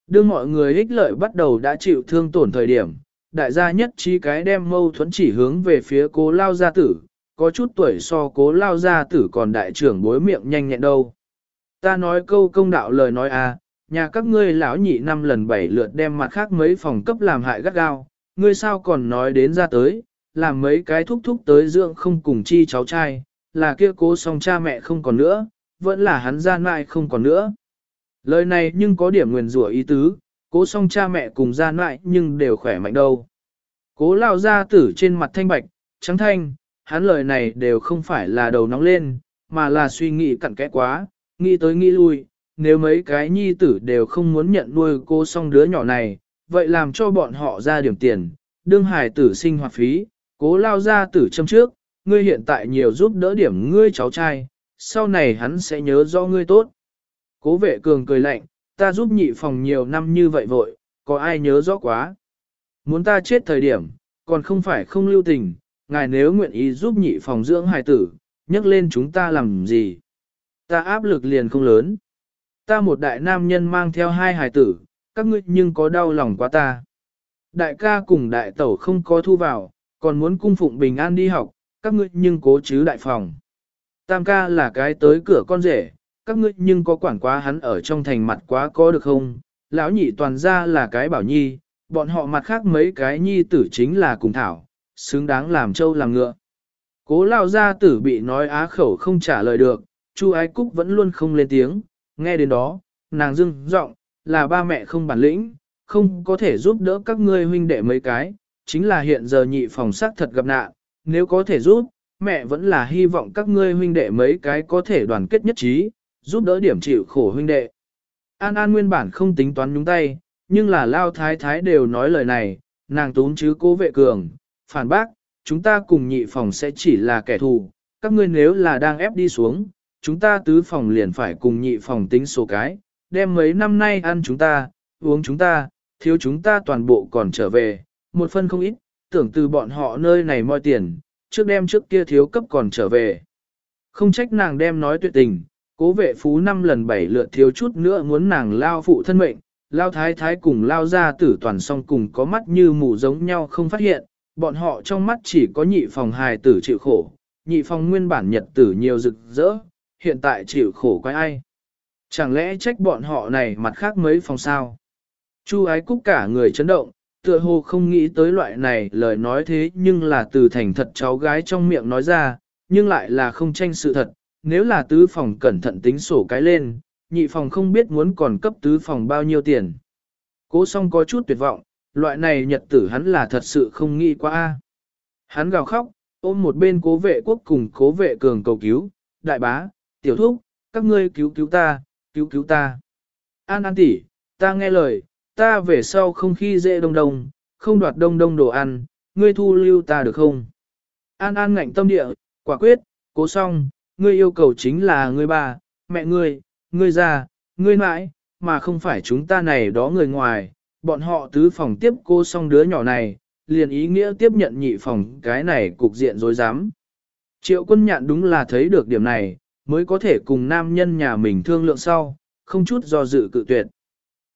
Đương mọi người ích lợi bắt đầu đã chịu thương tổn thời điểm, đại gia nhất trí cái đem mâu thuẫn chỉ hướng về phía cố lao gia tử, có chút tuổi so cố lao gia tử còn đại trưởng bối miệng nhanh nhẹn đâu. Ta nói câu công đạo lời nói à, nhà các ngươi lão nhị năm lần bảy lượt đem mặt khác mấy phòng cấp làm hại gắt gao, ngươi sao còn nói đến ra tới, làm mấy cái thúc thúc tới dưỡng không cùng chi cháu trai, là kia cố song cha mẹ không còn nữa, vẫn là hắn gian mại không còn nữa. Lời này nhưng có điểm nguyền rủa ý tứ, cố song cha mẹ cùng gian mại nhưng đều khỏe mạnh đâu. Cố lao ra tử trên mặt thanh bạch, trắng thanh, hắn lời này đều không phải là đầu nóng lên, mà là suy nghĩ cặn kẽ quá, nghĩ tới nghĩ lui, nếu mấy cái nhi tử đều không muốn nhận nuôi cô song đứa nhỏ này, vậy làm cho bọn họ ra điểm tiền, đương hải tử sinh hoạt phí, cố lao ra tử châm trước, ngươi hiện tại nhiều giúp đỡ điểm ngươi cháu trai, sau này hắn sẽ nhớ do ngươi tốt. Cố vệ cường cười lạnh, ta giúp nhị phòng nhiều năm như vậy vội, có ai nhớ rõ quá. Muốn ta chết thời điểm, còn không phải không lưu tình, ngài nếu nguyện ý giúp nhị phòng dưỡng hài tử, nhắc lên chúng ta làm gì. Ta áp lực liền không lớn. Ta một đại nam nhân mang theo hai hài tử, các ngươi nhưng có đau lòng quá ta. Đại ca cùng đại tẩu không có thu vào, còn muốn cung phụng bình an đi học, các ngươi nhưng cố chứ đại phòng. Tam ca là cái tới cửa con rể, các ngươi nhưng có quản quá hắn ở trong thành mặt quá có được không? Lão nhị toàn ra là cái bảo nhi, bọn họ mặt khác mấy cái nhi tử chính là cùng thảo, xứng đáng làm trâu làm ngựa. Cố lao gia tử bị nói á khẩu không trả lời được, Chu Ái Cúc vẫn luôn không lên tiếng, nghe đến đó, nàng dưng giọng là ba mẹ không bản lĩnh, không có thể giúp đỡ các ngươi huynh đệ mấy cái, chính là hiện giờ nhị phòng sắc thật gặp nạn, nếu có thể giúp, mẹ vẫn là hy vọng các ngươi huynh đệ mấy cái có thể đoàn kết nhất trí, giúp đỡ điểm chịu khổ huynh đệ. An An nguyên bản không tính toán nhúng tay, nhưng là lao thái thái đều nói lời này, nàng tốn chứ cố vệ cường, phản bác, chúng ta cùng nhị phòng sẽ chỉ là kẻ thù, các ngươi nếu là đang ép đi xuống, chúng ta tứ phòng liền phải cùng nhị phòng tính số cái, đem mấy năm nay ăn chúng ta, uống chúng ta, thiếu chúng ta toàn bộ còn trở về, một phân không ít, tưởng từ bọn họ nơi này moi tiền, trước đem trước kia thiếu cấp còn trở về. Không trách nàng đem nói tuyệt tình, cố vệ phú năm lần bảy lượt thiếu chút nữa muốn nàng lao phụ thân mệnh, lao thái thái cùng lao ra tử toàn song cùng có mắt như mù giống nhau không phát hiện, bọn họ trong mắt chỉ có nhị phòng hài tử chịu khổ, nhị phòng nguyên bản nhật tử nhiều rực rỡ, hiện tại chịu khổ quái ai. Chẳng lẽ trách bọn họ này mặt khác mấy phòng sao? Chu ái cúc cả người chấn động, tựa hồ không nghĩ tới loại này lời nói thế nhưng là từ thành thật cháu gái trong miệng nói ra, nhưng lại là không tranh sự thật. Nếu là tứ phòng cẩn thận tính sổ cái lên, nhị phòng không biết muốn còn cấp tứ phòng bao nhiêu tiền. Cố song có chút tuyệt vọng, loại này nhật tử hắn là thật sự không nghĩ qua. a. Hắn gào khóc, ôm một bên cố vệ quốc cùng cố vệ cường cầu cứu, đại bá, tiểu thúc, các ngươi cứu cứu ta, cứu cứu ta. An An tỷ, ta nghe lời, ta về sau không khi dễ đông đông, không đoạt đông đông đồ ăn, ngươi thu lưu ta được không? An An ngạnh tâm địa, quả quyết, cố xong, ngươi yêu cầu chính là ngươi bà mẹ ngươi, ngươi già, ngươi mãi, mà không phải chúng ta này đó người ngoài, bọn họ tứ phòng tiếp cô xong đứa nhỏ này, liền ý nghĩa tiếp nhận nhị phòng cái này cục diện dối dám. Triệu quân nhạn đúng là thấy được điểm này, mới có thể cùng nam nhân nhà mình thương lượng sau, không chút do dự cự tuyệt.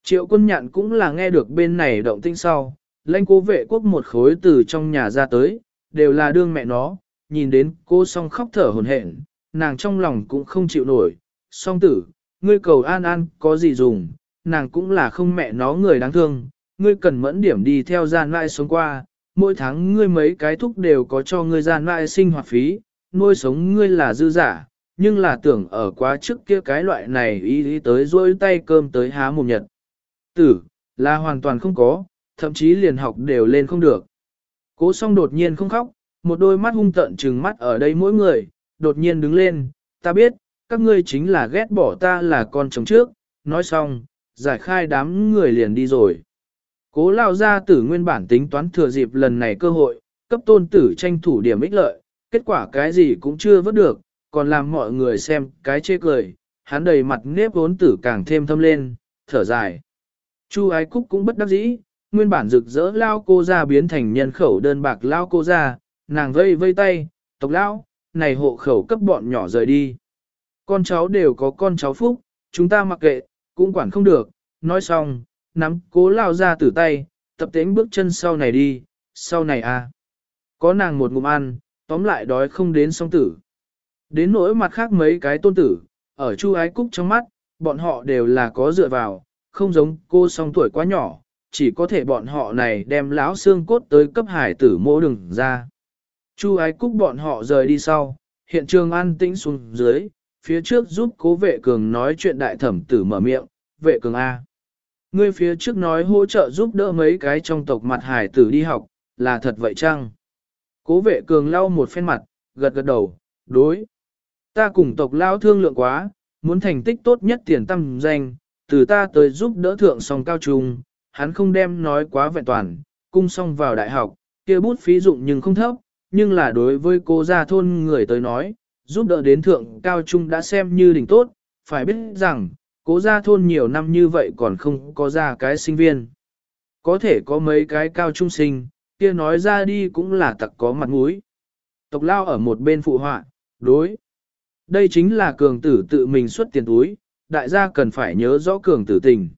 Triệu quân nhạn cũng là nghe được bên này động tinh sau, lãnh cố vệ quốc một khối từ trong nhà ra tới, đều là đương mẹ nó, nhìn đến cô song khóc thở hồn hển, nàng trong lòng cũng không chịu nổi, song tử, ngươi cầu an an có gì dùng, nàng cũng là không mẹ nó người đáng thương, ngươi cần mẫn điểm đi theo gian lại sống qua, mỗi tháng ngươi mấy cái thúc đều có cho ngươi gian lại sinh hoạt phí, nuôi sống ngươi là dư giả, nhưng là tưởng ở quá trước kia cái loại này ý ý tới rôi tay cơm tới há một nhật. Tử, là hoàn toàn không có, thậm chí liền học đều lên không được. Cố song đột nhiên không khóc, một đôi mắt hung tận trừng mắt ở đây mỗi người, đột nhiên đứng lên, ta biết, các ngươi chính là ghét bỏ ta là con chồng trước, nói xong, giải khai đám người liền đi rồi. Cố lao ra tử nguyên bản tính toán thừa dịp lần này cơ hội, cấp tôn tử tranh thủ điểm ích lợi, kết quả cái gì cũng chưa vớt được, còn làm mọi người xem cái chê cười, hắn đầy mặt nếp vốn tử càng thêm thâm lên, thở dài. Chu ái cúc cũng bất đắc dĩ, nguyên bản rực rỡ lao cô ra biến thành nhân khẩu đơn bạc lao cô ra, nàng vây vây tay, tộc lao, này hộ khẩu cấp bọn nhỏ rời đi. Con cháu đều có con cháu phúc, chúng ta mặc kệ, cũng quản không được, nói xong, nắm cố lao ra từ tay, tập tính bước chân sau này đi, sau này à. Có nàng một ngụm ăn, tóm lại đói không đến song tử. Đến nỗi mặt khác mấy cái tôn tử, ở chu ái cúc trong mắt, bọn họ đều là có dựa vào, không giống cô song tuổi quá nhỏ, chỉ có thể bọn họ này đem lão xương cốt tới cấp hải tử mô đừng ra. Chu ái cúc bọn họ rời đi sau, hiện trường an tĩnh xuống dưới, phía trước giúp cố vệ cường nói chuyện đại thẩm tử mở miệng, vệ cường A. Ngươi phía trước nói hỗ trợ giúp đỡ mấy cái trong tộc mặt hải tử đi học, là thật vậy chăng? Cố vệ cường lau một phen mặt, gật gật đầu, đối. Ta cùng tộc lao thương lượng quá, muốn thành tích tốt nhất tiền tâm danh, từ ta tới giúp đỡ thượng song cao trung, hắn không đem nói quá vẹn toàn, cung song vào đại học, kia bút phí dụng nhưng không thấp, nhưng là đối với cô gia thôn người tới nói, giúp đỡ đến thượng cao trung đã xem như đỉnh tốt, phải biết rằng, cố gia thôn nhiều năm như vậy còn không có ra cái sinh viên. Có thể có mấy cái cao trung sinh, kia nói ra đi cũng là tặc có mặt mũi. Tộc lao ở một bên phụ họa, đối. Đây chính là cường tử tự mình xuất tiền túi, đại gia cần phải nhớ rõ cường tử tình.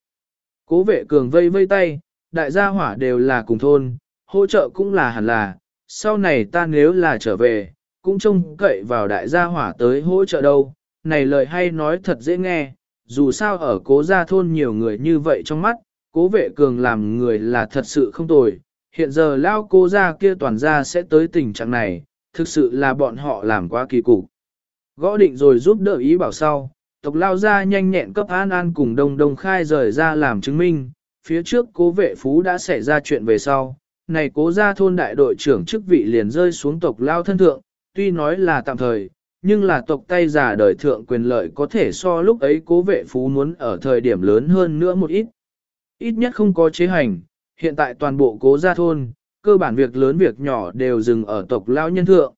Cố vệ cường vây vây tay, đại gia hỏa đều là cùng thôn, hỗ trợ cũng là hẳn là, sau này ta nếu là trở về, cũng trông cậy vào đại gia hỏa tới hỗ trợ đâu, này lời hay nói thật dễ nghe, dù sao ở cố gia thôn nhiều người như vậy trong mắt, cố vệ cường làm người là thật sự không tồi, hiện giờ lao cố gia kia toàn gia sẽ tới tình trạng này, thực sự là bọn họ làm quá kỳ cục. Gõ định rồi giúp đỡ ý bảo sau, tộc lao gia nhanh nhẹn cấp an an cùng đông đông khai rời ra làm chứng minh, phía trước cố vệ phú đã xảy ra chuyện về sau, này cố gia thôn đại đội trưởng chức vị liền rơi xuống tộc lao thân thượng, tuy nói là tạm thời, nhưng là tộc tay giả đời thượng quyền lợi có thể so lúc ấy cố vệ phú muốn ở thời điểm lớn hơn nữa một ít. Ít nhất không có chế hành, hiện tại toàn bộ cố gia thôn, cơ bản việc lớn việc nhỏ đều dừng ở tộc lao nhân thượng.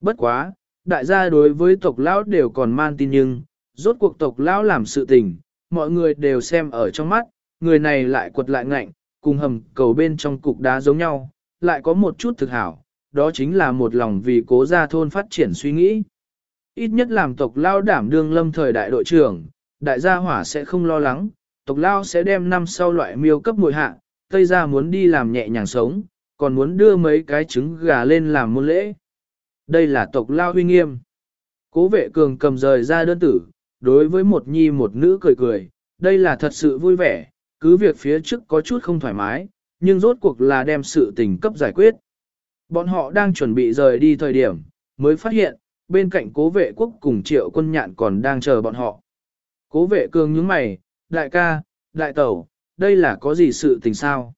Bất quá, đại gia đối với tộc lão đều còn man tin nhưng, rốt cuộc tộc lão làm sự tình, mọi người đều xem ở trong mắt, người này lại quật lại ngạnh, cùng hầm cầu bên trong cục đá giống nhau, lại có một chút thực hảo, đó chính là một lòng vì cố gia thôn phát triển suy nghĩ. Ít nhất làm tộc lao đảm đương lâm thời đại đội trưởng, đại gia hỏa sẽ không lo lắng, tộc lao sẽ đem năm sau loại miêu cấp mùi hạ, tây gia muốn đi làm nhẹ nhàng sống, còn muốn đưa mấy cái trứng gà lên làm môn lễ. Đây là tộc lao huy nghiêm. Cố vệ cường cầm rời ra đơn tử, đối với một nhi một nữ cười cười, đây là thật sự vui vẻ, cứ việc phía trước có chút không thoải mái, nhưng rốt cuộc là đem sự tình cấp giải quyết. Bọn họ đang chuẩn bị rời đi thời điểm, mới phát hiện, bên cạnh cố vệ quốc cùng triệu quân nhạn còn đang chờ bọn họ. Cố vệ cường nhướng mày, đại ca, đại tẩu, đây là có gì sự tình sao?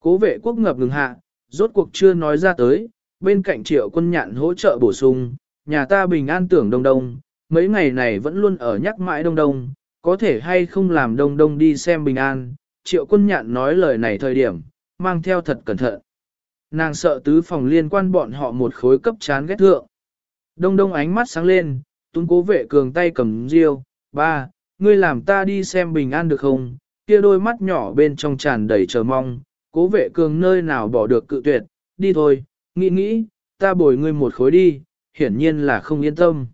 Cố vệ quốc ngập ngừng hạ, rốt cuộc chưa nói ra tới, bên cạnh triệu quân nhạn hỗ trợ bổ sung, nhà ta bình an tưởng đông đông, mấy ngày này vẫn luôn ở nhắc mãi đông đông, có thể hay không làm đông đông đi xem bình an, triệu quân nhạn nói lời này thời điểm, mang theo thật cẩn thận. Nàng sợ tứ phòng liên quan bọn họ một khối cấp chán ghét thượng. Đông đông ánh mắt sáng lên, tuấn cố vệ cường tay cầm riêu, ba, ngươi làm ta đi xem bình an được không, kia đôi mắt nhỏ bên trong tràn đầy chờ mong, cố vệ cường nơi nào bỏ được cự tuyệt, đi thôi, nghĩ nghĩ, ta bồi ngươi một khối đi, hiển nhiên là không yên tâm.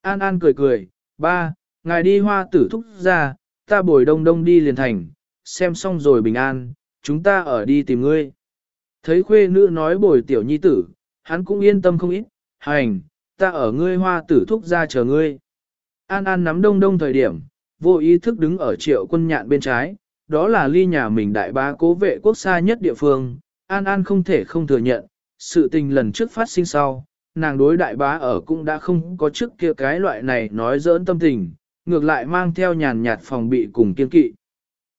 An An cười cười, ba, ngài đi hoa tử thúc ra, ta bồi đông đông đi liền thành, xem xong rồi bình an, chúng ta ở đi tìm ngươi. Thấy khuê nữ nói bồi tiểu nhi tử, hắn cũng yên tâm không ít, hành, ta ở ngươi hoa tử thúc ra chờ ngươi. An An nắm đông đông thời điểm, vô ý thức đứng ở triệu quân nhạn bên trái, đó là ly nhà mình đại bá cố vệ quốc xa nhất địa phương, An An không thể không thừa nhận, sự tình lần trước phát sinh sau, nàng đối đại bá ở cũng đã không có trước kia cái loại này nói dỡn tâm tình, ngược lại mang theo nhàn nhạt phòng bị cùng kiên kỵ.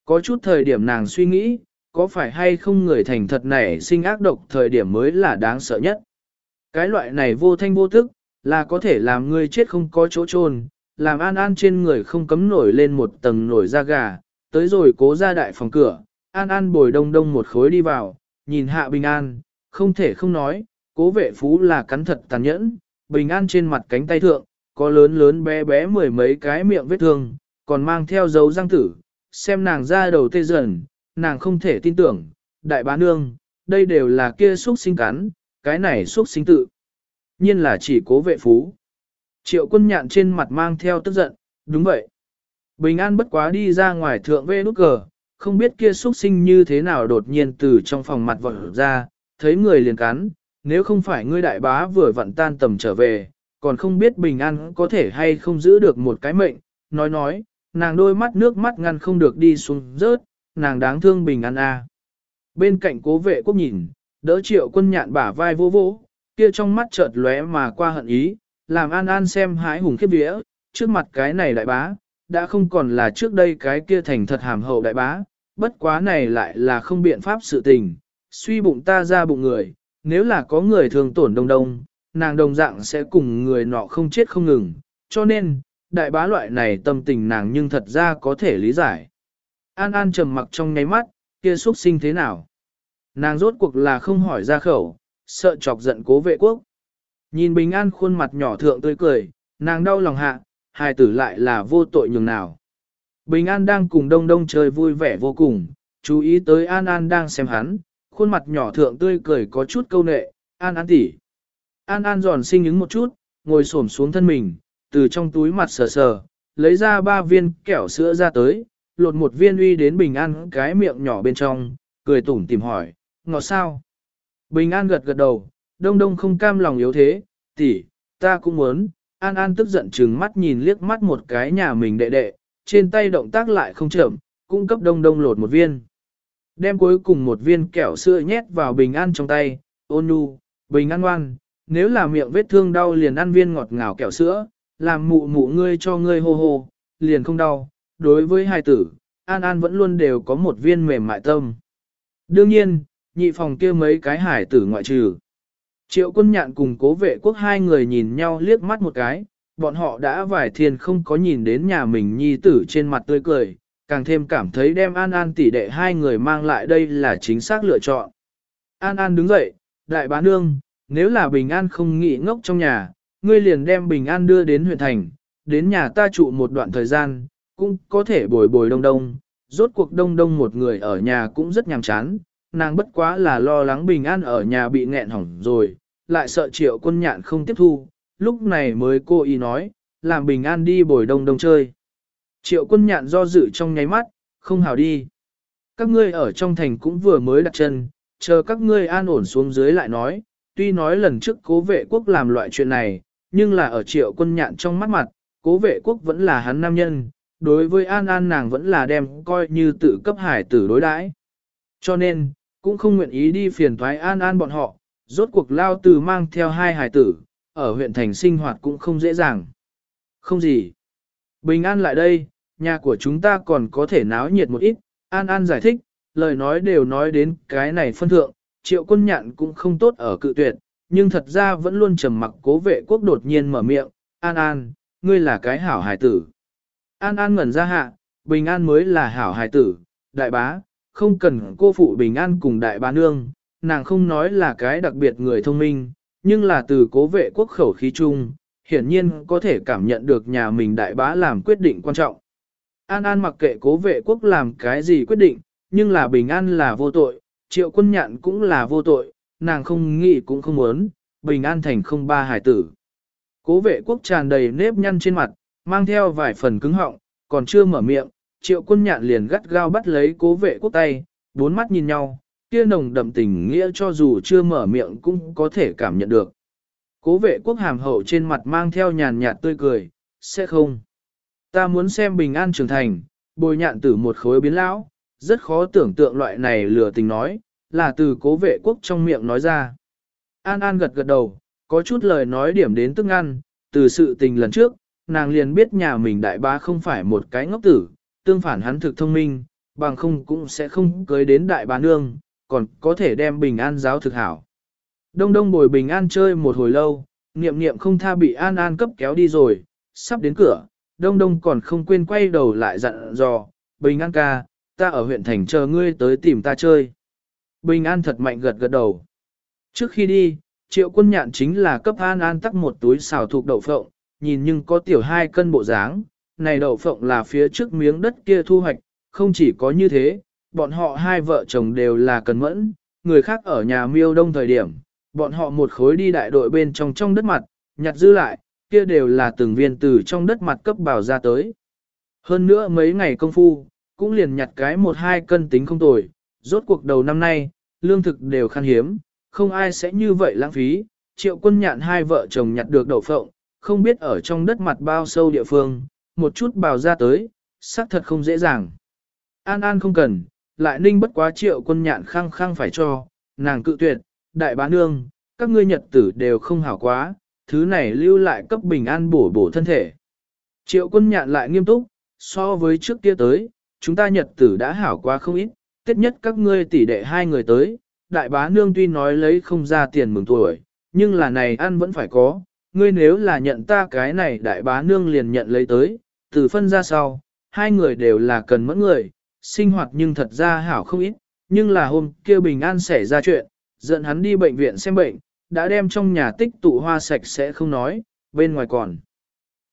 Có chút thời điểm nàng suy nghĩ, có phải hay không người thành thật này sinh ác độc thời điểm mới là đáng sợ nhất. Cái loại này vô thanh vô tức, là có thể làm người chết không có chỗ chôn làm an an trên người không cấm nổi lên một tầng nổi da gà, tới rồi cố ra đại phòng cửa, an an bồi đông đông một khối đi vào, nhìn hạ bình an, không thể không nói, cố vệ phú là cắn thật tàn nhẫn, bình an trên mặt cánh tay thượng, có lớn lớn bé bé mười mấy cái miệng vết thương, còn mang theo dấu răng tử, xem nàng ra đầu tê dần, nàng không thể tin tưởng, đại bá nương, đây đều là kia xuất sinh cắn, cái này xuất sinh tự. Nhiên là chỉ cố vệ phú. Triệu quân nhạn trên mặt mang theo tức giận, đúng vậy. Bình an bất quá đi ra ngoài thượng vê nút cờ, không biết kia xuất sinh như thế nào đột nhiên từ trong phòng mặt vọt ra, thấy người liền cắn, nếu không phải ngươi đại bá vừa vặn tan tầm trở về, còn không biết bình an có thể hay không giữ được một cái mệnh, nói nói, nàng đôi mắt nước mắt ngăn không được đi xuống rớt, nàng đáng thương bình an a. Bên cạnh cố vệ quốc nhìn, đỡ triệu quân nhạn bả vai vô vô, kia trong mắt chợt lóe mà qua hận ý, làm an an xem hái hùng khiếp vía, trước mặt cái này đại bá, đã không còn là trước đây cái kia thành thật hàm hậu đại bá, bất quá này lại là không biện pháp sự tình, suy bụng ta ra bụng người, nếu là có người thường tổn đông đông, nàng đồng dạng sẽ cùng người nọ không chết không ngừng, cho nên, đại bá loại này tâm tình nàng nhưng thật ra có thể lý giải. An An trầm mặc trong nháy mắt, kia xuất sinh thế nào? Nàng rốt cuộc là không hỏi ra khẩu, sợ chọc giận cố vệ quốc. Nhìn Bình An khuôn mặt nhỏ thượng tươi cười, nàng đau lòng hạ, hài tử lại là vô tội nhường nào. Bình An đang cùng đông đông chơi vui vẻ vô cùng, chú ý tới An An đang xem hắn, khuôn mặt nhỏ thượng tươi cười có chút câu nệ, An An tỉ. An An giòn sinh ứng một chút, ngồi xổm xuống thân mình, từ trong túi mặt sờ sờ, lấy ra ba viên kẹo sữa ra tới, lột một viên uy đến Bình An cái miệng nhỏ bên trong, cười tủm tìm hỏi, ngọt sao? Bình An gật gật đầu, đông đông không cam lòng yếu thế, tỷ, ta cũng muốn, An An tức giận chừng mắt nhìn liếc mắt một cái nhà mình đệ đệ, trên tay động tác lại không chậm, cung cấp đông đông lột một viên. Đem cuối cùng một viên kẹo sữa nhét vào bình an trong tay, ôn nhu, bình an ngoan, nếu là miệng vết thương đau liền ăn viên ngọt ngào kẹo sữa, làm mụ mụ ngươi cho ngươi hô hô, liền không đau. Đối với hai tử, An An vẫn luôn đều có một viên mềm mại tâm. Đương nhiên, nhị phòng kia mấy cái hải tử ngoại trừ. Triệu quân nhạn cùng cố vệ quốc hai người nhìn nhau liếc mắt một cái, bọn họ đã vài thiên không có nhìn đến nhà mình nhi tử trên mặt tươi cười, càng thêm cảm thấy đem An An tỷ đệ hai người mang lại đây là chính xác lựa chọn. An An đứng dậy, đại bá nương, nếu là bình an không nghỉ ngốc trong nhà, ngươi liền đem bình an đưa đến huyện thành, đến nhà ta trụ một đoạn thời gian, cũng có thể bồi bồi đông đông, rốt cuộc đông đông một người ở nhà cũng rất nhàm chán, nàng bất quá là lo lắng bình an ở nhà bị nghẹn hỏng rồi, lại sợ triệu quân nhạn không tiếp thu, lúc này mới cô ý nói, làm bình an đi bồi đông đông chơi. Triệu quân nhạn do dự trong nháy mắt, không hào đi. Các ngươi ở trong thành cũng vừa mới đặt chân, chờ các ngươi an ổn xuống dưới lại nói, tuy nói lần trước cố vệ quốc làm loại chuyện này, nhưng là ở triệu quân nhạn trong mắt mặt, cố vệ quốc vẫn là hắn nam nhân, đối với An An nàng vẫn là đem coi như tự cấp hải tử đối đãi. Cho nên, cũng không nguyện ý đi phiền thoái An An bọn họ, rốt cuộc lao từ mang theo hai hải tử, ở huyện thành sinh hoạt cũng không dễ dàng. Không gì. Bình an lại đây, nhà của chúng ta còn có thể náo nhiệt một ít, An An giải thích, lời nói đều nói đến cái này phân thượng, triệu quân nhạn cũng không tốt ở cự tuyệt, nhưng thật ra vẫn luôn trầm mặc cố vệ quốc đột nhiên mở miệng, An An, ngươi là cái hảo hài tử. An An ngẩn ra hạ, bình an mới là hảo hài tử, đại bá, không cần cô phụ bình an cùng đại bá nương, nàng không nói là cái đặc biệt người thông minh, nhưng là từ cố vệ quốc khẩu khí chung, hiển nhiên có thể cảm nhận được nhà mình đại bá làm quyết định quan trọng. An An mặc kệ cố vệ quốc làm cái gì quyết định, nhưng là bình an là vô tội, triệu quân nhạn cũng là vô tội, nàng không nghĩ cũng không muốn, bình an thành không ba hải tử. Cố vệ quốc tràn đầy nếp nhăn trên mặt, mang theo vài phần cứng họng, còn chưa mở miệng, triệu quân nhạn liền gắt gao bắt lấy cố vệ quốc tay, bốn mắt nhìn nhau, kia nồng đậm tình nghĩa cho dù chưa mở miệng cũng có thể cảm nhận được. Cố vệ quốc hàm hậu trên mặt mang theo nhàn nhạt tươi cười, sẽ không. Ta muốn xem bình an trưởng thành, bồi nhạn tử một khối biến lão, rất khó tưởng tượng loại này lừa tình nói, là từ cố vệ quốc trong miệng nói ra. An An gật gật đầu, có chút lời nói điểm đến tức ăn, từ sự tình lần trước, nàng liền biết nhà mình đại bá không phải một cái ngốc tử, tương phản hắn thực thông minh, bằng không cũng sẽ không cưới đến đại bá nương, còn có thể đem bình an giáo thực hảo. Đông đông bồi bình an chơi một hồi lâu, niệm niệm không tha bị an an cấp kéo đi rồi, sắp đến cửa, đông đông còn không quên quay đầu lại dặn dò, bình an ca, ta ở huyện thành chờ ngươi tới tìm ta chơi. Bình an thật mạnh gật gật đầu. Trước khi đi, triệu quân nhạn chính là cấp an an tắc một túi xào thuộc đậu phộng, nhìn nhưng có tiểu hai cân bộ dáng, này đậu phộng là phía trước miếng đất kia thu hoạch, không chỉ có như thế, bọn họ hai vợ chồng đều là cần mẫn, người khác ở nhà miêu đông thời điểm, bọn họ một khối đi đại đội bên trong trong đất mặt, nhặt dư lại, kia đều là từng viên từ trong đất mặt cấp bảo ra tới. Hơn nữa mấy ngày công phu, cũng liền nhặt cái một hai cân tính không tồi, rốt cuộc đầu năm nay, lương thực đều khan hiếm, không ai sẽ như vậy lãng phí, triệu quân nhạn hai vợ chồng nhặt được đậu phộng, không biết ở trong đất mặt bao sâu địa phương, một chút bào ra tới, xác thật không dễ dàng. An An không cần, lại ninh bất quá triệu quân nhạn khăng khăng phải cho, nàng cự tuyệt, đại bá nương, các ngươi nhật tử đều không hảo quá, thứ này lưu lại cấp bình an bổ bổ thân thể. Triệu quân nhạn lại nghiêm túc, so với trước kia tới, chúng ta nhật tử đã hảo quá không ít, tết nhất các ngươi tỷ đệ hai người tới, đại bá nương tuy nói lấy không ra tiền mừng tuổi, nhưng là này ăn vẫn phải có, ngươi nếu là nhận ta cái này đại bá nương liền nhận lấy tới, từ phân ra sau, hai người đều là cần mẫn người, sinh hoạt nhưng thật ra hảo không ít, nhưng là hôm kia bình an xảy ra chuyện, dẫn hắn đi bệnh viện xem bệnh, đã đem trong nhà tích tụ hoa sạch sẽ không nói, bên ngoài còn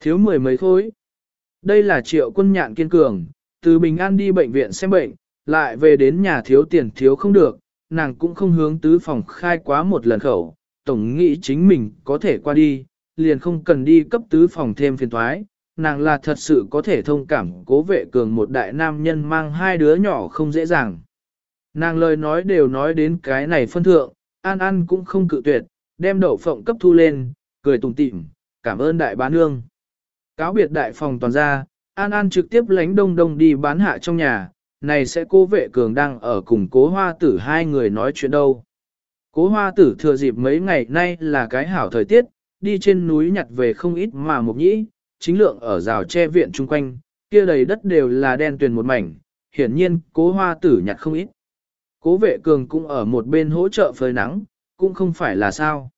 thiếu mười mấy khối. Đây là triệu quân nhạn kiên cường, từ bình an đi bệnh viện xem bệnh, lại về đến nhà thiếu tiền thiếu không được, nàng cũng không hướng tứ phòng khai quá một lần khẩu, tổng nghĩ chính mình có thể qua đi, liền không cần đi cấp tứ phòng thêm phiền thoái, nàng là thật sự có thể thông cảm cố vệ cường một đại nam nhân mang hai đứa nhỏ không dễ dàng. Nàng lời nói đều nói đến cái này phân thượng, An An cũng không cự tuyệt, đem đậu phộng cấp thu lên, cười tùng tịm, cảm ơn đại bá nương. Cáo biệt đại phòng toàn ra, An An trực tiếp lánh đông đông đi bán hạ trong nhà, này sẽ cố vệ cường đang ở cùng cố hoa tử hai người nói chuyện đâu. Cố hoa tử thừa dịp mấy ngày nay là cái hảo thời tiết, đi trên núi nhặt về không ít mà mục nhĩ, chính lượng ở rào che viện chung quanh, kia đầy đất đều là đen tuyền một mảnh, hiển nhiên cố hoa tử nhặt không ít. Cố vệ cường cũng ở một bên hỗ trợ phơi nắng, cũng không phải là sao.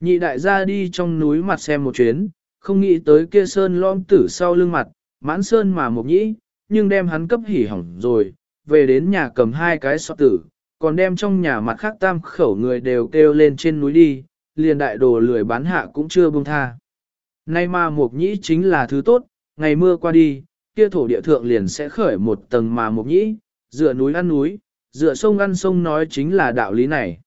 Nhị đại gia đi trong núi mặt xem một chuyến, không nghĩ tới kia sơn lom tử sau lưng mặt, mãn sơn mà mục nhĩ, nhưng đem hắn cấp hỉ hỏng rồi, về đến nhà cầm hai cái sọ tử, còn đem trong nhà mặt khác tam khẩu người đều kêu lên trên núi đi, liền đại đồ lười bán hạ cũng chưa buông tha. Nay mà mục nhĩ chính là thứ tốt, ngày mưa qua đi, kia thổ địa thượng liền sẽ khởi một tầng mà mục nhĩ, dựa núi ăn núi, dựa sông ăn sông nói chính là đạo lý này.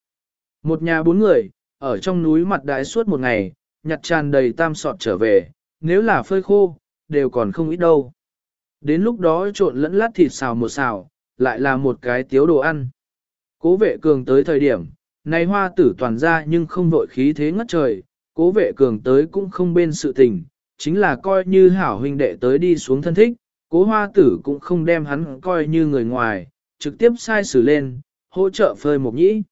Một nhà bốn người, ở trong núi mặt đại suốt một ngày, nhặt tràn đầy tam sọt trở về, nếu là phơi khô, đều còn không ít đâu. Đến lúc đó trộn lẫn lát thịt xào một xào, lại là một cái tiếu đồ ăn. Cố vệ cường tới thời điểm, này hoa tử toàn ra nhưng không vội khí thế ngất trời, cố vệ cường tới cũng không bên sự tình, chính là coi như hảo huynh đệ tới đi xuống thân thích, cố hoa tử cũng không đem hắn coi như người ngoài, trực tiếp sai xử lên, hỗ trợ phơi mộc nhĩ.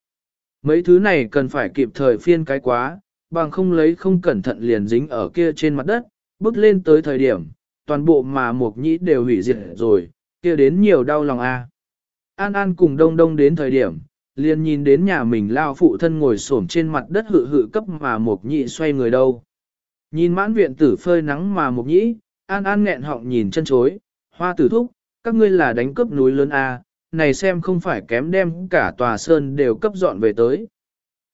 Mấy thứ này cần phải kịp thời phiên cái quá, bằng không lấy không cẩn thận liền dính ở kia trên mặt đất, bước lên tới thời điểm, toàn bộ mà mộc nhĩ đều hủy diệt rồi, kia đến nhiều đau lòng a. An An cùng đông đông đến thời điểm, liền nhìn đến nhà mình lao phụ thân ngồi xổm trên mặt đất hự hự cấp mà Mộc nhị xoay người đâu. Nhìn mãn viện tử phơi nắng mà Mộc nhĩ, An An nghẹn họng nhìn chân chối, hoa tử thúc, các ngươi là đánh cướp núi lớn A, này xem không phải kém đem cả tòa sơn đều cấp dọn về tới.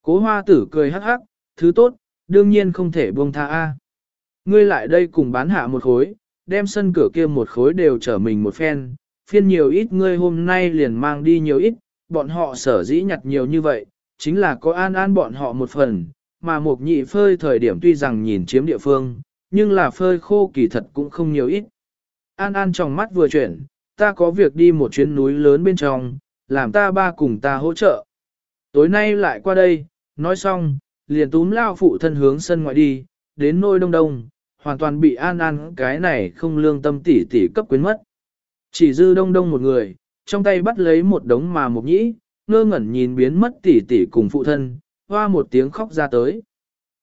Cố hoa tử cười hắc hắc, thứ tốt, đương nhiên không thể buông tha A. Ngươi lại đây cùng bán hạ một khối, đem sân cửa kia một khối đều trở mình một phen, phiên nhiều ít ngươi hôm nay liền mang đi nhiều ít, bọn họ sở dĩ nhặt nhiều như vậy, chính là có an an bọn họ một phần, mà một nhị phơi thời điểm tuy rằng nhìn chiếm địa phương, nhưng là phơi khô kỳ thật cũng không nhiều ít. An An trong mắt vừa chuyển, ta có việc đi một chuyến núi lớn bên trong, làm ta ba cùng ta hỗ trợ. Tối nay lại qua đây, nói xong, liền túm lao phụ thân hướng sân ngoại đi, đến nôi đông đông, hoàn toàn bị An An cái này không lương tâm tỉ tỉ cấp quyến mất. Chỉ dư đông đông một người, trong tay bắt lấy một đống mà mục nhĩ, ngơ ngẩn nhìn biến mất tỉ tỉ cùng phụ thân, hoa một tiếng khóc ra tới.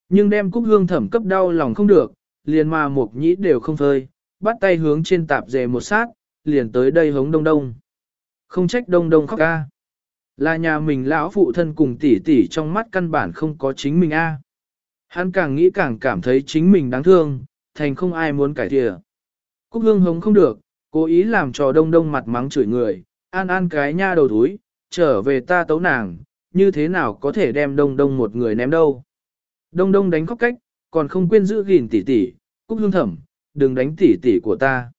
Nhưng đem cúc hương thẩm cấp đau lòng không được, liền mà mục nhĩ đều không phơi, bắt tay hướng trên tạp dề một sát, liền tới đây hống đông đông. Không trách đông đông khóc ca. Là nhà mình lão phụ thân cùng tỷ tỷ trong mắt căn bản không có chính mình a. Hắn càng nghĩ càng cảm thấy chính mình đáng thương, thành không ai muốn cải thiện. Cúc hương hống không được, cố ý làm cho đông đông mặt mắng chửi người, an an cái nha đầu túi, trở về ta tấu nàng, như thế nào có thể đem đông đông một người ném đâu. Đông đông đánh khóc cách, còn không quên giữ gìn tỷ tỷ, cúc hương thẩm, đừng đánh tỷ tỷ của ta.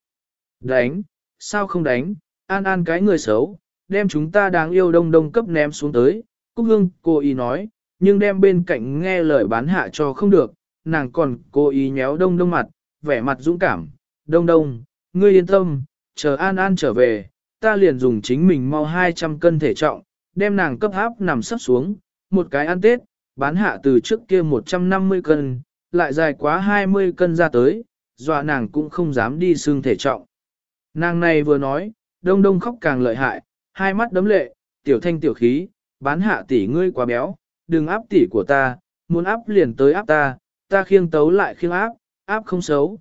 Đánh, sao không đánh, an an cái người xấu, đem chúng ta đáng yêu đông đông cấp ném xuống tới, cúc hương cô ý nói, nhưng đem bên cạnh nghe lời bán hạ cho không được, nàng còn cố ý nhéo đông đông mặt, vẻ mặt dũng cảm, đông đông, ngươi yên tâm, chờ an an trở về, ta liền dùng chính mình mau 200 cân thể trọng, đem nàng cấp áp nằm sắp xuống, một cái ăn tết, bán hạ từ trước kia 150 cân, lại dài quá 20 cân ra tới, dọa nàng cũng không dám đi xương thể trọng. Nàng này vừa nói, đông đông khóc càng lợi hại, hai mắt đấm lệ, tiểu thanh tiểu khí, bán hạ tỷ ngươi quá béo, đừng áp tỷ của ta, muốn áp liền tới áp ta, ta khiêng tấu lại khiêng áp, áp không xấu.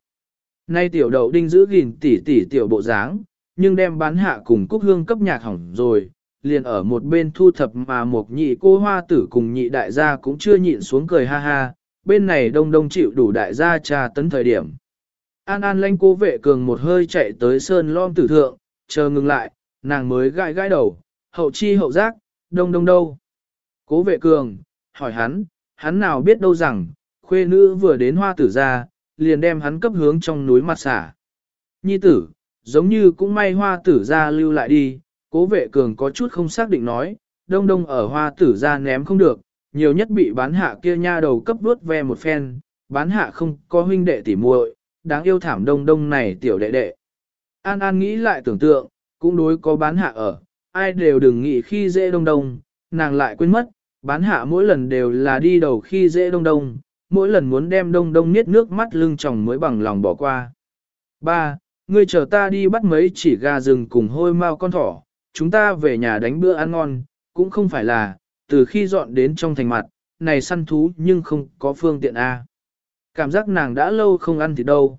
Nay tiểu đậu đinh giữ gìn tỷ tỷ tiểu bộ dáng, nhưng đem bán hạ cùng cúc hương cấp nhạc hỏng rồi, liền ở một bên thu thập mà một nhị cô hoa tử cùng nhị đại gia cũng chưa nhịn xuống cười ha ha, bên này đông đông chịu đủ đại gia trà tấn thời điểm. An An lanh cố vệ cường một hơi chạy tới sơn lom tử thượng, chờ ngừng lại, nàng mới gãi gãi đầu, hậu chi hậu giác, đông đông đâu. Cố vệ cường, hỏi hắn, hắn nào biết đâu rằng, khuê nữ vừa đến hoa tử ra, liền đem hắn cấp hướng trong núi mặt xả. Nhi tử, giống như cũng may hoa tử ra lưu lại đi, cố vệ cường có chút không xác định nói, đông đông ở hoa tử ra ném không được, nhiều nhất bị bán hạ kia nha đầu cấp đuốt ve một phen, bán hạ không có huynh đệ tỉ muội, đáng yêu thảm đông đông này tiểu đệ đệ. An An nghĩ lại tưởng tượng, cũng đối có bán hạ ở, ai đều đừng nghĩ khi dễ đông đông, nàng lại quên mất, bán hạ mỗi lần đều là đi đầu khi dễ đông đông, mỗi lần muốn đem đông đông niết nước mắt lưng tròng mới bằng lòng bỏ qua. Ba, Ngươi chờ ta đi bắt mấy chỉ gà rừng cùng hôi mau con thỏ, chúng ta về nhà đánh bữa ăn ngon, cũng không phải là, từ khi dọn đến trong thành mặt, này săn thú nhưng không có phương tiện A. Cảm giác nàng đã lâu không ăn thì đâu.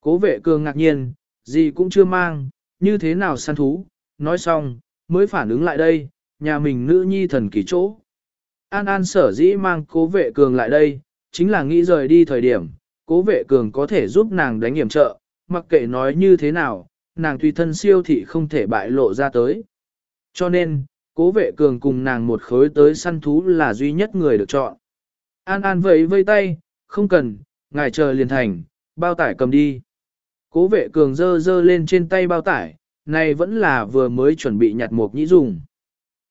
Cố vệ cường ngạc nhiên, gì cũng chưa mang, như thế nào săn thú, nói xong, mới phản ứng lại đây, nhà mình nữ nhi thần kỳ chỗ. An An sở dĩ mang cố vệ cường lại đây, chính là nghĩ rời đi thời điểm, cố vệ cường có thể giúp nàng đánh hiểm trợ, mặc kệ nói như thế nào, nàng tùy thân siêu thị không thể bại lộ ra tới. Cho nên, cố vệ cường cùng nàng một khối tới săn thú là duy nhất người được chọn. An An vẫy vây tay, không cần, ngài chờ liền thành, bao tải cầm đi. Cố vệ cường dơ dơ lên trên tay bao tải, này vẫn là vừa mới chuẩn bị nhặt một nhĩ dùng.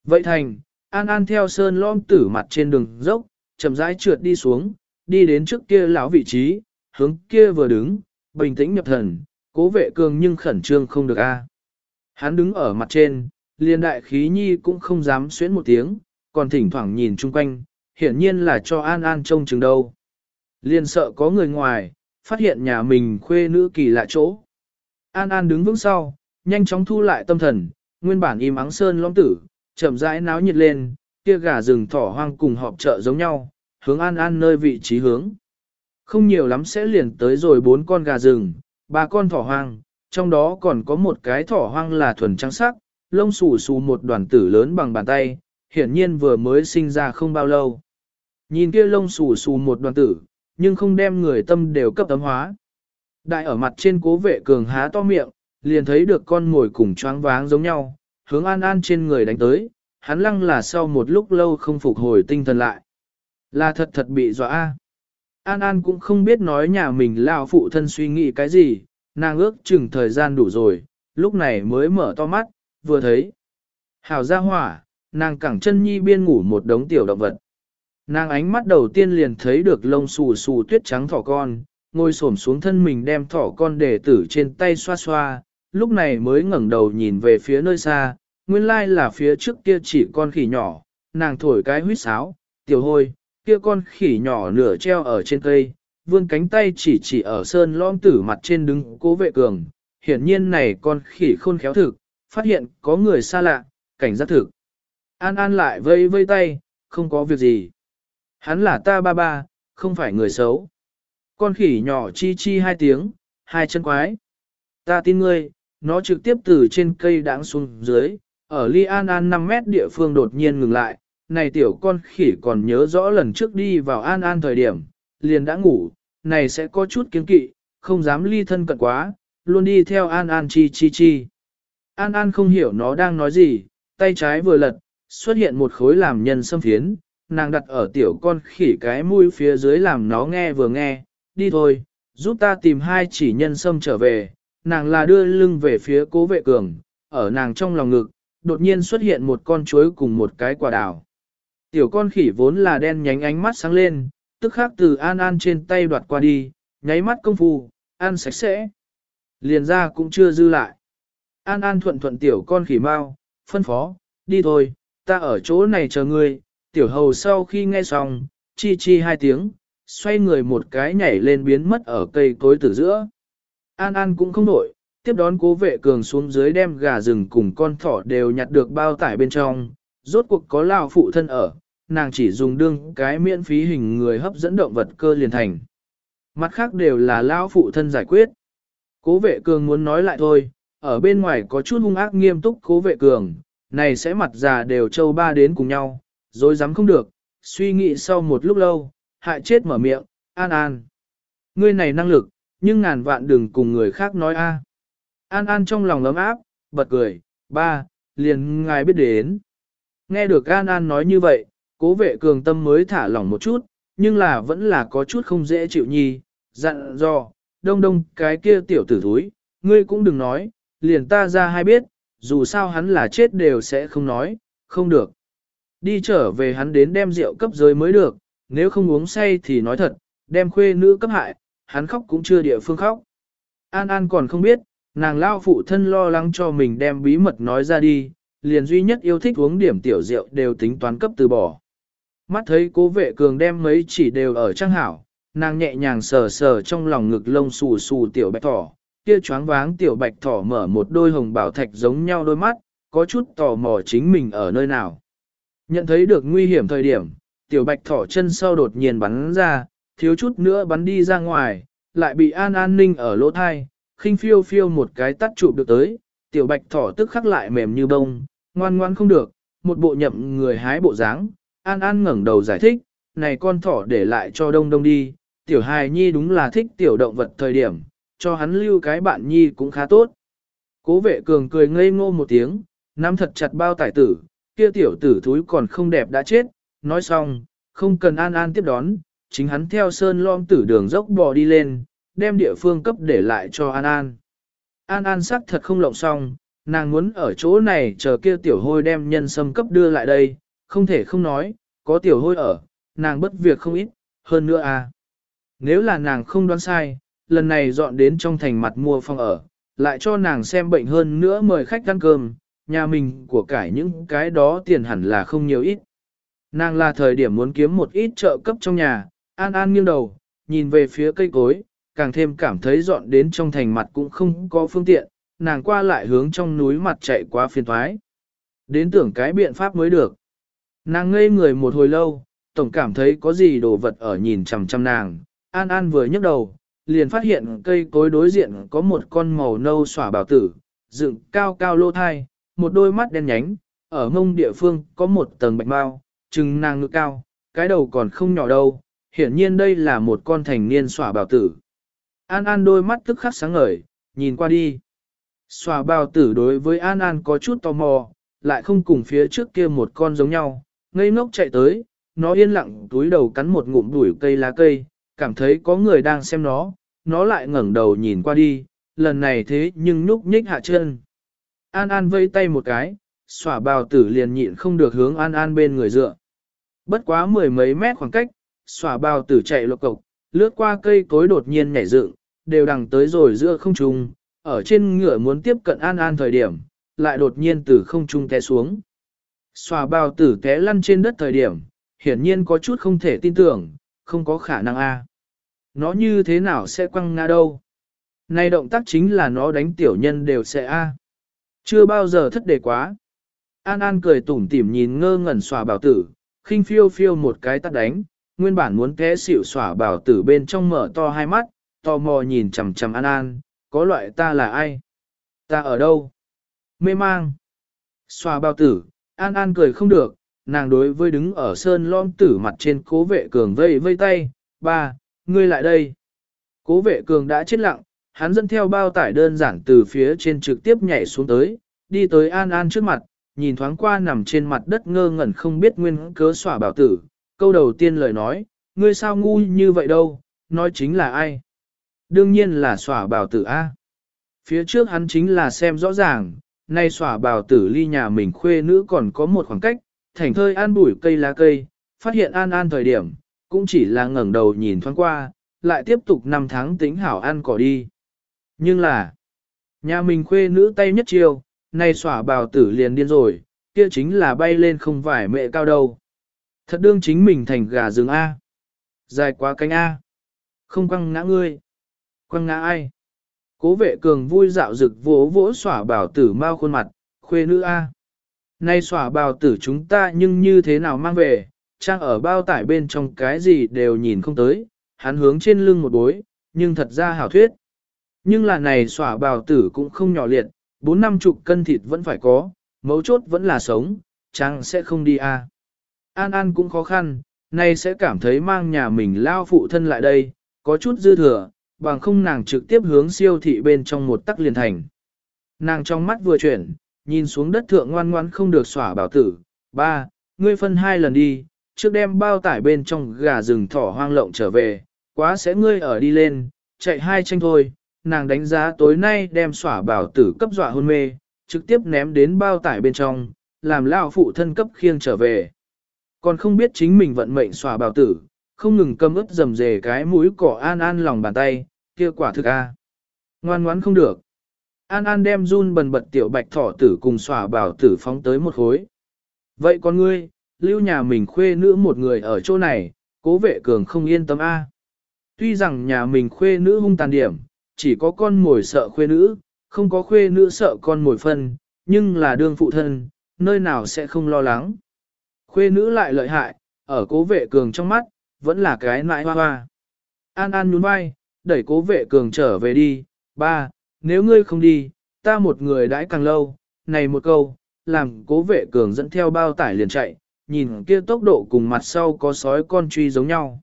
Vậy thành, An An theo sơn lom tử mặt trên đường dốc, chậm rãi trượt đi xuống, đi đến trước kia lão vị trí, hướng kia vừa đứng, bình tĩnh nhập thần, cố vệ cường nhưng khẩn trương không được a. Hắn đứng ở mặt trên, liền đại khí nhi cũng không dám xuyến một tiếng, còn thỉnh thoảng nhìn chung quanh, hiển nhiên là cho An An trông chừng đâu. Liền sợ có người ngoài, phát hiện nhà mình khuê nữ kỳ lạ chỗ. An An đứng vững sau, nhanh chóng thu lại tâm thần, nguyên bản im ắng sơn lõm tử, chậm rãi náo nhiệt lên, kia gà rừng thỏ hoang cùng họp chợ giống nhau, hướng An An nơi vị trí hướng. Không nhiều lắm sẽ liền tới rồi bốn con gà rừng, ba con thỏ hoang, trong đó còn có một cái thỏ hoang là thuần trắng sắc, lông xù xù một đoàn tử lớn bằng bàn tay, hiển nhiên vừa mới sinh ra không bao lâu. Nhìn kia lông xù xù một đoàn tử, nhưng không đem người tâm đều cấp tấm hóa. Đại ở mặt trên cố vệ cường há to miệng, liền thấy được con ngồi cùng choáng váng giống nhau, hướng an an trên người đánh tới, hắn lăng là sau một lúc lâu không phục hồi tinh thần lại. Là thật thật bị dọa. An An cũng không biết nói nhà mình lao phụ thân suy nghĩ cái gì, nàng ước chừng thời gian đủ rồi, lúc này mới mở to mắt, vừa thấy. Hảo ra hỏa, nàng cẳng chân nhi biên ngủ một đống tiểu động vật. Nàng ánh mắt đầu tiên liền thấy được lông xù xù tuyết trắng thỏ con, ngồi xổm xuống thân mình đem thỏ con để tử trên tay xoa xoa, lúc này mới ngẩng đầu nhìn về phía nơi xa, nguyên lai là phía trước kia chỉ con khỉ nhỏ, nàng thổi cái huýt sáo, tiểu hôi, kia con khỉ nhỏ nửa treo ở trên cây, vươn cánh tay chỉ chỉ ở sơn lõm tử mặt trên đứng cố vệ cường, hiển nhiên này con khỉ khôn khéo thực, phát hiện có người xa lạ, cảnh giác thực. An An lại vây vây tay, không có việc gì. Hắn là ta ba ba, không phải người xấu. Con khỉ nhỏ chi chi hai tiếng, hai chân quái. Ta tin ngươi, nó trực tiếp từ trên cây đáng xuống dưới, ở ly An An 5 mét địa phương đột nhiên ngừng lại. Này tiểu con khỉ còn nhớ rõ lần trước đi vào An An thời điểm, liền đã ngủ, này sẽ có chút kiến kỵ, không dám ly thân cận quá, luôn đi theo An An chi chi chi. An An không hiểu nó đang nói gì, tay trái vừa lật, xuất hiện một khối làm nhân xâm phiến, nàng đặt ở tiểu con khỉ cái mũi phía dưới làm nó nghe vừa nghe, đi thôi, giúp ta tìm hai chỉ nhân xâm trở về, nàng là đưa lưng về phía cố vệ cường, ở nàng trong lòng ngực, đột nhiên xuất hiện một con chuối cùng một cái quả đào. Tiểu con khỉ vốn là đen nhánh ánh mắt sáng lên, tức khắc từ An An trên tay đoạt qua đi, nháy mắt công phu, ăn sạch sẽ. Liền ra cũng chưa dư lại. An An thuận thuận tiểu con khỉ mau, phân phó, đi thôi, ta ở chỗ này chờ ngươi, tiểu hầu sau khi nghe xong, chi chi hai tiếng, xoay người một cái nhảy lên biến mất ở cây cối tử giữa. An An cũng không nổi, tiếp đón cố vệ cường xuống dưới đem gà rừng cùng con thỏ đều nhặt được bao tải bên trong, rốt cuộc có lao phụ thân ở, nàng chỉ dùng đương cái miễn phí hình người hấp dẫn động vật cơ liền thành. Mặt khác đều là lao phụ thân giải quyết. Cố vệ cường muốn nói lại thôi, ở bên ngoài có chút hung ác nghiêm túc cố vệ cường, này sẽ mặt già đều châu ba đến cùng nhau, rồi dám không được, suy nghĩ sau một lúc lâu, hại chết mở miệng, an an. Ngươi này năng lực, nhưng ngàn vạn đừng cùng người khác nói a. An an trong lòng ấm áp, bật cười, ba, liền ngài biết đến. Nghe được an an nói như vậy, cố vệ cường tâm mới thả lỏng một chút, nhưng là vẫn là có chút không dễ chịu nhi, dặn dò, đông đông cái kia tiểu tử thúi, ngươi cũng đừng nói, liền ta ra hay biết, dù sao hắn là chết đều sẽ không nói, không được. Đi trở về hắn đến đem rượu cấp giới mới được, nếu không uống say thì nói thật, đem khuê nữ cấp hại, hắn khóc cũng chưa địa phương khóc. An An còn không biết, nàng lao phụ thân lo lắng cho mình đem bí mật nói ra đi, liền duy nhất yêu thích uống điểm tiểu rượu đều tính toán cấp từ bỏ. Mắt thấy cố vệ cường đem mấy chỉ đều ở trang hảo, nàng nhẹ nhàng sờ sờ trong lòng ngực lông xù xù tiểu bạch thỏ, kia choáng váng tiểu bạch thỏ mở một đôi hồng bảo thạch giống nhau đôi mắt, có chút tò mò chính mình ở nơi nào. Nhận thấy được nguy hiểm thời điểm, tiểu bạch thỏ chân sau đột nhiên bắn ra, thiếu chút nữa bắn đi ra ngoài, lại bị an an ninh ở lỗ thai, khinh phiêu phiêu một cái tắt chụp được tới, tiểu bạch thỏ tức khắc lại mềm như bông, ngoan ngoan không được, một bộ nhậm người hái bộ dáng, an an ngẩng đầu giải thích, này con thỏ để lại cho đông đông đi, tiểu hài nhi đúng là thích tiểu động vật thời điểm, cho hắn lưu cái bạn nhi cũng khá tốt. Cố vệ cường cười ngây ngô một tiếng, nắm thật chặt bao tải tử, kia tiểu tử thúi còn không đẹp đã chết, nói xong, không cần an an tiếp đón, chính hắn theo sơn lom tử đường dốc bò đi lên, đem địa phương cấp để lại cho an an. An an sắc thật không lộng xong, nàng muốn ở chỗ này chờ kia tiểu hôi đem nhân sâm cấp đưa lại đây, không thể không nói, có tiểu hôi ở, nàng bất việc không ít, hơn nữa à. Nếu là nàng không đoán sai, lần này dọn đến trong thành mặt mua phòng ở, lại cho nàng xem bệnh hơn nữa mời khách ăn cơm, nhà mình của cải những cái đó tiền hẳn là không nhiều ít. Nàng là thời điểm muốn kiếm một ít trợ cấp trong nhà, an an nghiêng đầu, nhìn về phía cây cối, càng thêm cảm thấy dọn đến trong thành mặt cũng không có phương tiện, nàng qua lại hướng trong núi mặt chạy quá phiền thoái. Đến tưởng cái biện pháp mới được. Nàng ngây người một hồi lâu, tổng cảm thấy có gì đồ vật ở nhìn chằm chằm nàng, An An vừa nhấc đầu, liền phát hiện cây cối đối diện có một con màu nâu xỏa bảo tử, dựng cao cao lô thai, một đôi mắt đen nhánh, ở mông địa phương có một tầng bạch bao, chừng nàng ngực cao, cái đầu còn không nhỏ đâu, hiển nhiên đây là một con thành niên xỏa bảo tử. An An đôi mắt tức khắc sáng ngời, nhìn qua đi. Xòa bao tử đối với An An có chút tò mò, lại không cùng phía trước kia một con giống nhau, ngây ngốc chạy tới, nó yên lặng túi đầu cắn một ngụm đuổi cây lá cây, cảm thấy có người đang xem nó, nó lại ngẩng đầu nhìn qua đi, lần này thế nhưng nhúc nhích hạ chân. An An vây tay một cái, Xòa bào tử liền nhịn không được hướng An An bên người dựa. Bất quá mười mấy mét khoảng cách, Xòa bào tử chạy lộc cộc, lướt qua cây cối đột nhiên nhảy dựng, đều đằng tới rồi giữa không trung, ở trên ngựa muốn tiếp cận An An thời điểm, lại đột nhiên từ không trung té xuống. Xòa bao tử té lăn trên đất thời điểm, hiển nhiên có chút không thể tin tưởng, không có khả năng a. Nó như thế nào sẽ quăng ngã đâu? Này động tác chính là nó đánh tiểu nhân đều sẽ a. Chưa bao giờ thất đề quá. An An cười tủm tỉm nhìn ngơ ngẩn xòa bảo tử, khinh phiêu phiêu một cái tắt đánh, nguyên bản muốn té xỉu xòa bảo tử bên trong mở to hai mắt, tò mò nhìn chằm chằm An An, có loại ta là ai? Ta ở đâu? Mê mang. Xoa bao tử, An An cười không được, nàng đối với đứng ở sơn lom tử mặt trên cố vệ cường vây vây tay, ba, ngươi lại đây. Cố vệ cường đã chết lặng, hắn dẫn theo bao tải đơn giản từ phía trên trực tiếp nhảy xuống tới, đi tới An An trước mặt, nhìn thoáng qua nằm trên mặt đất ngơ ngẩn không biết nguyên cớ xỏa bảo tử. Câu đầu tiên lời nói, ngươi sao ngu như vậy đâu, nói chính là ai? Đương nhiên là xỏa bảo tử A. Phía trước hắn chính là xem rõ ràng, nay xỏa bảo tử ly nhà mình khuê nữ còn có một khoảng cách, thành thơi an bụi cây lá cây, phát hiện an an thời điểm, cũng chỉ là ngẩng đầu nhìn thoáng qua, lại tiếp tục năm tháng tính hảo ăn cỏ đi. Nhưng là, nhà mình khuê nữ tay nhất chiêu, nay xỏa bào tử liền điên rồi, kia chính là bay lên không phải mẹ cao đâu. Thật đương chính mình thành gà rừng A. Dài quá cánh A. Không quăng ngã ngươi. Quăng ngã ai? Cố vệ cường vui dạo rực vỗ vỗ xỏa bảo tử mau khuôn mặt, khuê nữ A. Nay xỏa bào tử chúng ta nhưng như thế nào mang về, trang ở bao tải bên trong cái gì đều nhìn không tới, hắn hướng trên lưng một bối, nhưng thật ra hảo thuyết. Nhưng là này xỏa bào tử cũng không nhỏ liệt, bốn năm chục cân thịt vẫn phải có, mấu chốt vẫn là sống, trang sẽ không đi a. An An cũng khó khăn, nay sẽ cảm thấy mang nhà mình lao phụ thân lại đây, có chút dư thừa, bằng không nàng trực tiếp hướng siêu thị bên trong một tắc liền thành. Nàng trong mắt vừa chuyển, nhìn xuống đất thượng ngoan ngoan không được xỏa bảo tử, ba, ngươi phân hai lần đi, trước đem bao tải bên trong gà rừng thỏ hoang lộng trở về, quá sẽ ngươi ở đi lên, chạy hai tranh thôi, nàng đánh giá tối nay đem xỏa bảo tử cấp dọa hôn mê, trực tiếp ném đến bao tải bên trong, làm lao phụ thân cấp khiêng trở về. Còn không biết chính mình vận mệnh xỏa bảo tử, không ngừng cầm ướp dầm dề cái mũi cỏ an an lòng bàn tay, kia quả thực a Ngoan ngoãn không được. An An đem run bần bật tiểu bạch thỏ tử cùng xòa bảo tử phóng tới một khối. Vậy con ngươi, lưu nhà mình khuê nữ một người ở chỗ này, cố vệ cường không yên tâm A. Tuy rằng nhà mình khuê nữ hung tàn điểm, chỉ có con mồi sợ khuê nữ, không có khuê nữ sợ con mồi phân, nhưng là đương phụ thân, nơi nào sẽ không lo lắng. Khuê nữ lại lợi hại, ở cố vệ cường trong mắt, vẫn là cái nãi hoa hoa. An An nhún vai, đẩy cố vệ cường trở về đi, ba, nếu ngươi không đi, ta một người đãi càng lâu, này một câu, làm cố vệ cường dẫn theo bao tải liền chạy, nhìn kia tốc độ cùng mặt sau có sói con truy giống nhau.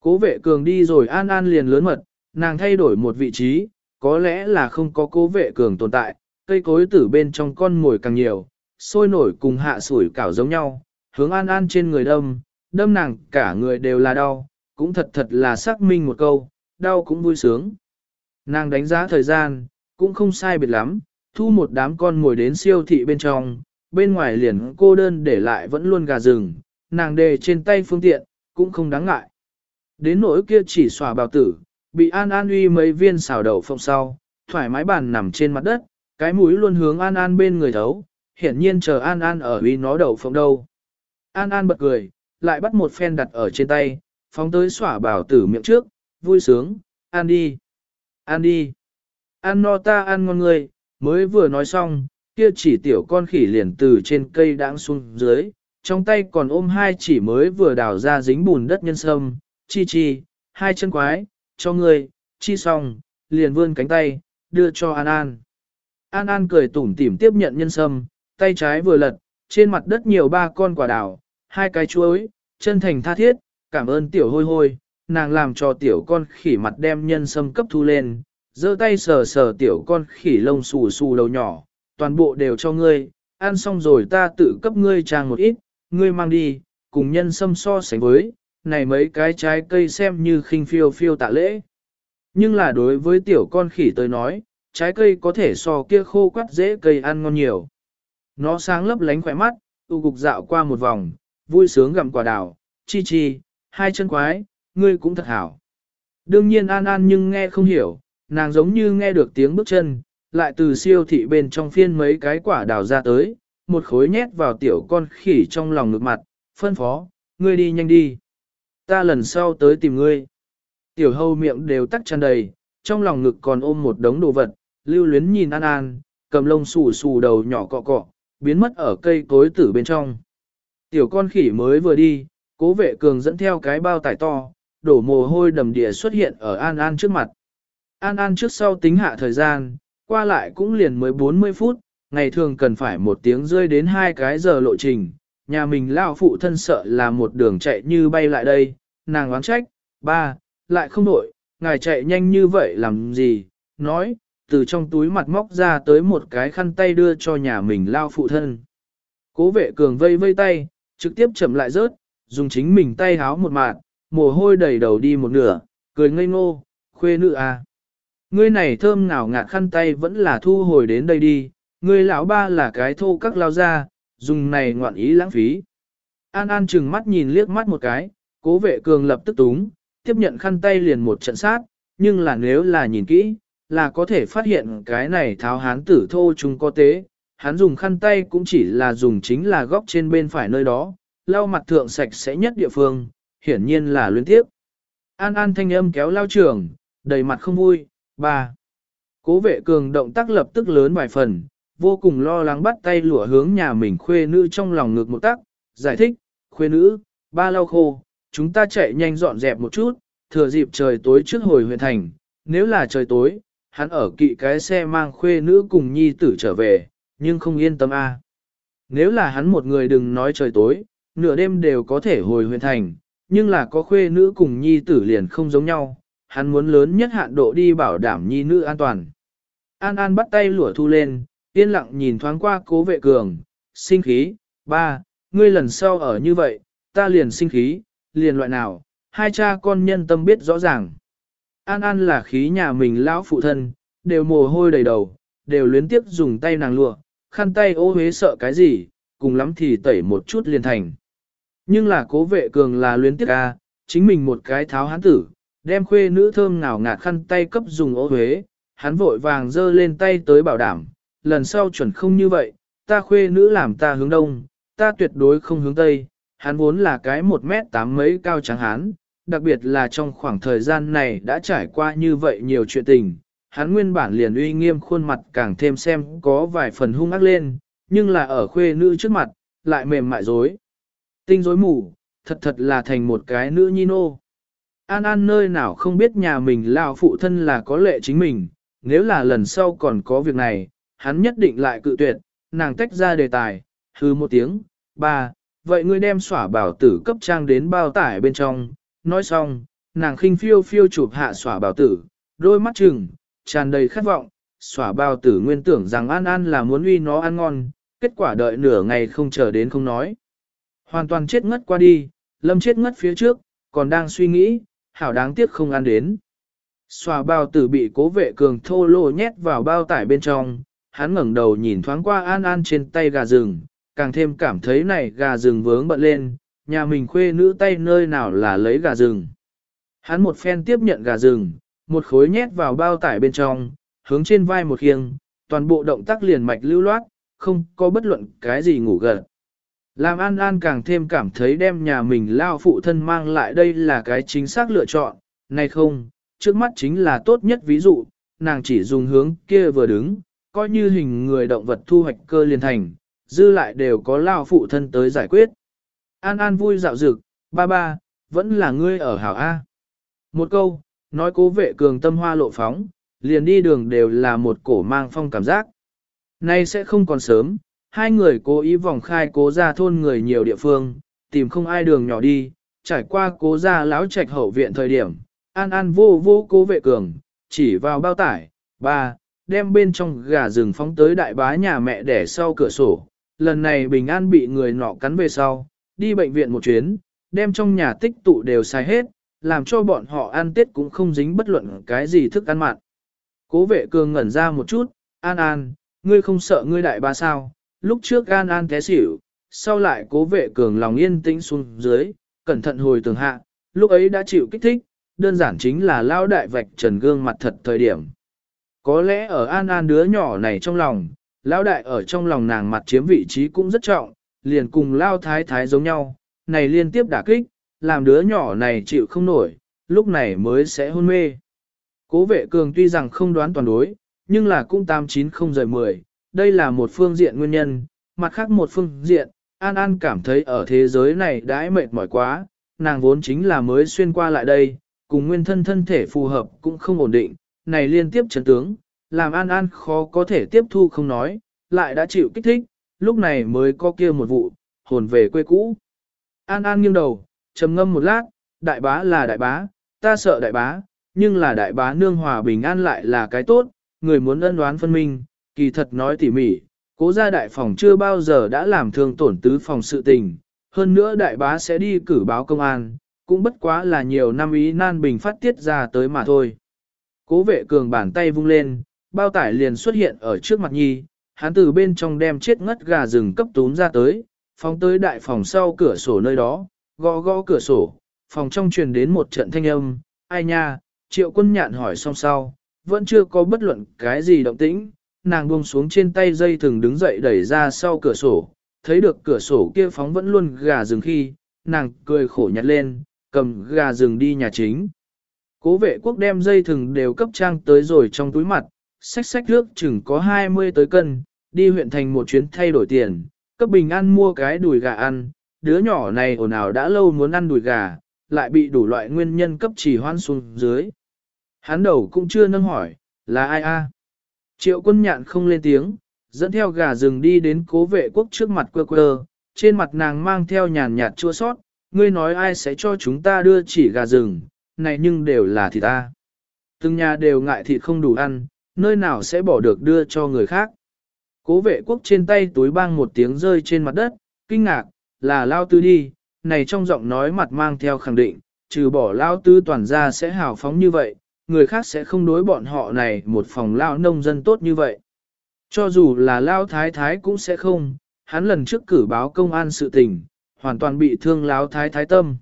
Cố vệ cường đi rồi an an liền lớn mật, nàng thay đổi một vị trí, có lẽ là không có cố vệ cường tồn tại, cây cối tử bên trong con ngồi càng nhiều, sôi nổi cùng hạ sủi cảo giống nhau, hướng an an trên người đâm, đâm nàng cả người đều là đau, cũng thật thật là xác minh một câu, đau cũng vui sướng. Nàng đánh giá thời gian, cũng không sai biệt lắm, thu một đám con ngồi đến siêu thị bên trong, bên ngoài liền cô đơn để lại vẫn luôn gà rừng, nàng đề trên tay phương tiện, cũng không đáng ngại. Đến nỗi kia chỉ xòa bào tử, bị An An uy mấy viên xào đậu phong sau, thoải mái bàn nằm trên mặt đất, cái mũi luôn hướng An An bên người thấu, hiển nhiên chờ An An ở uy nó đậu phong đâu. An An bật cười, lại bắt một phen đặt ở trên tay, phóng tới xỏa bảo tử miệng trước, vui sướng, ăn đi, ăn đi, ăn no ta ăn ngon người, mới vừa nói xong, kia chỉ tiểu con khỉ liền từ trên cây đáng xuống dưới, trong tay còn ôm hai chỉ mới vừa đào ra dính bùn đất nhân sâm, chi chi, hai chân quái, cho người, chi xong, liền vươn cánh tay, đưa cho An An. An An cười tủm tỉm tiếp nhận nhân sâm, tay trái vừa lật, trên mặt đất nhiều ba con quả đào, hai cái chuối, chân thành tha thiết, cảm ơn tiểu hôi hôi, nàng làm cho tiểu con khỉ mặt đem nhân sâm cấp thu lên, giơ tay sờ sờ tiểu con khỉ lông xù xù đầu nhỏ, toàn bộ đều cho ngươi, ăn xong rồi ta tự cấp ngươi trang một ít, ngươi mang đi, cùng nhân sâm so sánh với, này mấy cái trái cây xem như khinh phiêu phiêu tạ lễ. Nhưng là đối với tiểu con khỉ tới nói, trái cây có thể so kia khô quắt dễ cây ăn ngon nhiều. Nó sáng lấp lánh khỏe mắt, tu cục dạo qua một vòng, vui sướng gặm quả đào, chi chi, hai chân quái, ngươi cũng thật hảo. Đương nhiên An An nhưng nghe không hiểu, nàng giống như nghe được tiếng bước chân, lại từ siêu thị bên trong phiên mấy cái quả đào ra tới, một khối nhét vào tiểu con khỉ trong lòng ngực mặt, phân phó, ngươi đi nhanh đi. Ta lần sau tới tìm ngươi. Tiểu hâu miệng đều tắc tràn đầy, trong lòng ngực còn ôm một đống đồ vật, lưu luyến nhìn An An, cầm lông xù xù đầu nhỏ cọ cọ, biến mất ở cây cối tử bên trong. Tiểu con khỉ mới vừa đi, cố vệ cường dẫn theo cái bao tải to, đổ mồ hôi đầm địa xuất hiện ở An An trước mặt. An An trước sau tính hạ thời gian, qua lại cũng liền mới 40 phút, ngày thường cần phải một tiếng rơi đến hai cái giờ lộ trình, nhà mình lao phụ thân sợ là một đường chạy như bay lại đây, nàng oán trách, ba, lại không đổi, ngài chạy nhanh như vậy làm gì, nói, từ trong túi mặt móc ra tới một cái khăn tay đưa cho nhà mình lao phụ thân. Cố vệ cường vây vây tay, trực tiếp chậm lại rớt, dùng chính mình tay háo một mạng, mồ hôi đầy đầu đi một nửa, cười ngây ngô, khuê nữ à. Ngươi này thơm ngào ngạt khăn tay vẫn là thu hồi đến đây đi, ngươi lão ba là cái thô các lao ra, dùng này ngoạn ý lãng phí. An An chừng mắt nhìn liếc mắt một cái, cố vệ cường lập tức túng, tiếp nhận khăn tay liền một trận sát, nhưng là nếu là nhìn kỹ, là có thể phát hiện cái này tháo hán tử thô chúng có tế, hắn dùng khăn tay cũng chỉ là dùng chính là góc trên bên phải nơi đó, lau mặt thượng sạch sẽ nhất địa phương, hiển nhiên là luyến tiếp. An An thanh âm kéo lao trường, đầy mặt không vui, ba. Cố vệ cường động tác lập tức lớn vài phần, vô cùng lo lắng bắt tay lụa hướng nhà mình khuê nữ trong lòng ngực một tắc giải thích, khuê nữ, ba lau khô, chúng ta chạy nhanh dọn dẹp một chút, thừa dịp trời tối trước hồi huyện thành, nếu là trời tối, hắn ở kỵ cái xe mang khuê nữ cùng nhi tử trở về, nhưng không yên tâm a. Nếu là hắn một người đừng nói trời tối, nửa đêm đều có thể hồi huyện thành, nhưng là có khuê nữ cùng nhi tử liền không giống nhau, hắn muốn lớn nhất hạn độ đi bảo đảm nhi nữ an toàn. An An bắt tay lụa thu lên, yên lặng nhìn thoáng qua cố vệ cường, sinh khí, ba, ngươi lần sau ở như vậy, ta liền sinh khí, liền loại nào, hai cha con nhân tâm biết rõ ràng. An An là khí nhà mình lão phụ thân, đều mồ hôi đầy đầu, đều luyến tiếp dùng tay nàng lụa, khăn tay ô hế sợ cái gì, cùng lắm thì tẩy một chút liền thành. Nhưng là cố vệ cường là luyến tiếp ca, à, chính mình một cái tháo hán tử, đem khuê nữ thơm ngào ngạt khăn tay cấp dùng ô huế, hắn vội vàng giơ lên tay tới bảo đảm, lần sau chuẩn không như vậy, ta khuê nữ làm ta hướng đông, ta tuyệt đối không hướng tây, hắn vốn là cái một mét tám mấy cao trắng hán, đặc biệt là trong khoảng thời gian này đã trải qua như vậy nhiều chuyện tình, hắn nguyên bản liền uy nghiêm khuôn mặt càng thêm xem có vài phần hung ác lên, nhưng là ở khuê nữ trước mặt, lại mềm mại dối. Tinh dối mù, thật thật là thành một cái nữ nhi nô. An An nơi nào không biết nhà mình lao phụ thân là có lệ chính mình, nếu là lần sau còn có việc này, hắn nhất định lại cự tuyệt, nàng tách ra đề tài, hư một tiếng, ba, vậy ngươi đem xỏa bảo tử cấp trang đến bao tải bên trong, nói xong, nàng khinh phiêu phiêu chụp hạ xỏa bảo tử, đôi mắt chừng, tràn đầy khát vọng, xỏa bao tử nguyên tưởng rằng An An là muốn uy nó ăn ngon, kết quả đợi nửa ngày không chờ đến không nói. Hoàn toàn chết ngất qua đi, lâm chết ngất phía trước, còn đang suy nghĩ, hảo đáng tiếc không ăn đến. Xòa bao tử bị cố vệ cường thô lô nhét vào bao tải bên trong, hắn ngẩng đầu nhìn thoáng qua An An trên tay gà rừng, càng thêm cảm thấy này gà rừng vướng bận lên, nhà mình khuê nữ tay nơi nào là lấy gà rừng. Hắn một phen tiếp nhận gà rừng, một khối nhét vào bao tải bên trong, hướng trên vai một khiêng, toàn bộ động tác liền mạch lưu loát, không có bất luận cái gì ngủ gật. Làm An An càng thêm cảm thấy đem nhà mình lao phụ thân mang lại đây là cái chính xác lựa chọn, này không, trước mắt chính là tốt nhất ví dụ, nàng chỉ dùng hướng kia vừa đứng, coi như hình người động vật thu hoạch cơ liền thành, dư lại đều có lao phụ thân tới giải quyết. An An vui dạo dực, ba ba, vẫn là ngươi ở hảo A. Một câu, nói cố vệ cường tâm hoa lộ phóng, liền đi đường đều là một cổ mang phong cảm giác. Nay sẽ không còn sớm, hai người cố ý vòng khai cố ra thôn người nhiều địa phương, tìm không ai đường nhỏ đi, trải qua cố ra láo trạch hậu viện thời điểm, an an vô vô cố vệ cường, chỉ vào bao tải, ba, đem bên trong gà rừng phóng tới đại bá nhà mẹ để sau cửa sổ. Lần này bình an bị người nọ cắn về sau, đi bệnh viện một chuyến, đem trong nhà tích tụ đều sai hết, làm cho bọn họ ăn tết cũng không dính bất luận cái gì thức ăn mặn. Cố vệ cường ngẩn ra một chút, an an, ngươi không sợ ngươi đại ba sao, lúc trước an an té xỉu, sau lại cố vệ cường lòng yên tĩnh xuống dưới, cẩn thận hồi tường hạ, lúc ấy đã chịu kích thích, đơn giản chính là lao đại vạch trần gương mặt thật thời điểm. Có lẽ ở an an đứa nhỏ này trong lòng, lao đại ở trong lòng nàng mặt chiếm vị trí cũng rất trọng, liền cùng lao thái thái giống nhau, này liên tiếp đả kích, làm đứa nhỏ này chịu không nổi, lúc này mới sẽ hôn mê. Cố vệ cường tuy rằng không đoán toàn đối, nhưng là cũng 890 rời 10, đây là một phương diện nguyên nhân, mặt khác một phương diện, An An cảm thấy ở thế giới này đã mệt mỏi quá, nàng vốn chính là mới xuyên qua lại đây, cùng nguyên thân thân thể phù hợp cũng không ổn định, này liên tiếp chấn tướng, làm An An khó có thể tiếp thu không nói, lại đã chịu kích thích, lúc này mới có kia một vụ, hồn về quê cũ. An An nghiêng đầu, trầm ngâm một lát, đại bá là đại bá, ta sợ đại bá, nhưng là đại bá nương hòa bình an lại là cái tốt, người muốn ân đoán phân minh, kỳ thật nói tỉ mỉ, cố gia đại phòng chưa bao giờ đã làm thương tổn tứ phòng sự tình, hơn nữa đại bá sẽ đi cử báo công an, cũng bất quá là nhiều năm ý nan bình phát tiết ra tới mà thôi. Cố vệ cường bàn tay vung lên, bao tải liền xuất hiện ở trước mặt nhi, hắn từ bên trong đem chết ngất gà rừng cấp tún ra tới, phóng tới đại phòng sau cửa sổ nơi đó, gõ gõ cửa sổ, phòng trong truyền đến một trận thanh âm, ai nha, triệu quân nhạn hỏi xong sau, vẫn chưa có bất luận cái gì động tĩnh, nàng buông xuống trên tay dây thừng đứng dậy đẩy ra sau cửa sổ, thấy được cửa sổ kia phóng vẫn luôn gà rừng khi, nàng cười khổ nhặt lên, cầm gà rừng đi nhà chính. Cố vệ quốc đem dây thừng đều cấp trang tới rồi trong túi mặt, sách sách nước chừng có 20 tới cân, đi huyện thành một chuyến thay đổi tiền, cấp bình ăn mua cái đùi gà ăn, đứa nhỏ này ồn ào đã lâu muốn ăn đùi gà, lại bị đủ loại nguyên nhân cấp chỉ hoan xuống dưới. Hắn đầu cũng chưa nâng hỏi, là ai a? Triệu quân nhạn không lên tiếng, dẫn theo gà rừng đi đến cố vệ quốc trước mặt quơ quơ, trên mặt nàng mang theo nhàn nhạt chua sót, ngươi nói ai sẽ cho chúng ta đưa chỉ gà rừng, này nhưng đều là thịt ta. Từng nhà đều ngại thịt không đủ ăn, nơi nào sẽ bỏ được đưa cho người khác. Cố vệ quốc trên tay túi bang một tiếng rơi trên mặt đất, kinh ngạc, là lao tư đi, này trong giọng nói mặt mang theo khẳng định, trừ bỏ lao tư toàn ra sẽ hào phóng như vậy, người khác sẽ không đối bọn họ này một phòng lao nông dân tốt như vậy. Cho dù là lao thái thái cũng sẽ không, hắn lần trước cử báo công an sự tình, hoàn toàn bị thương lao thái thái tâm.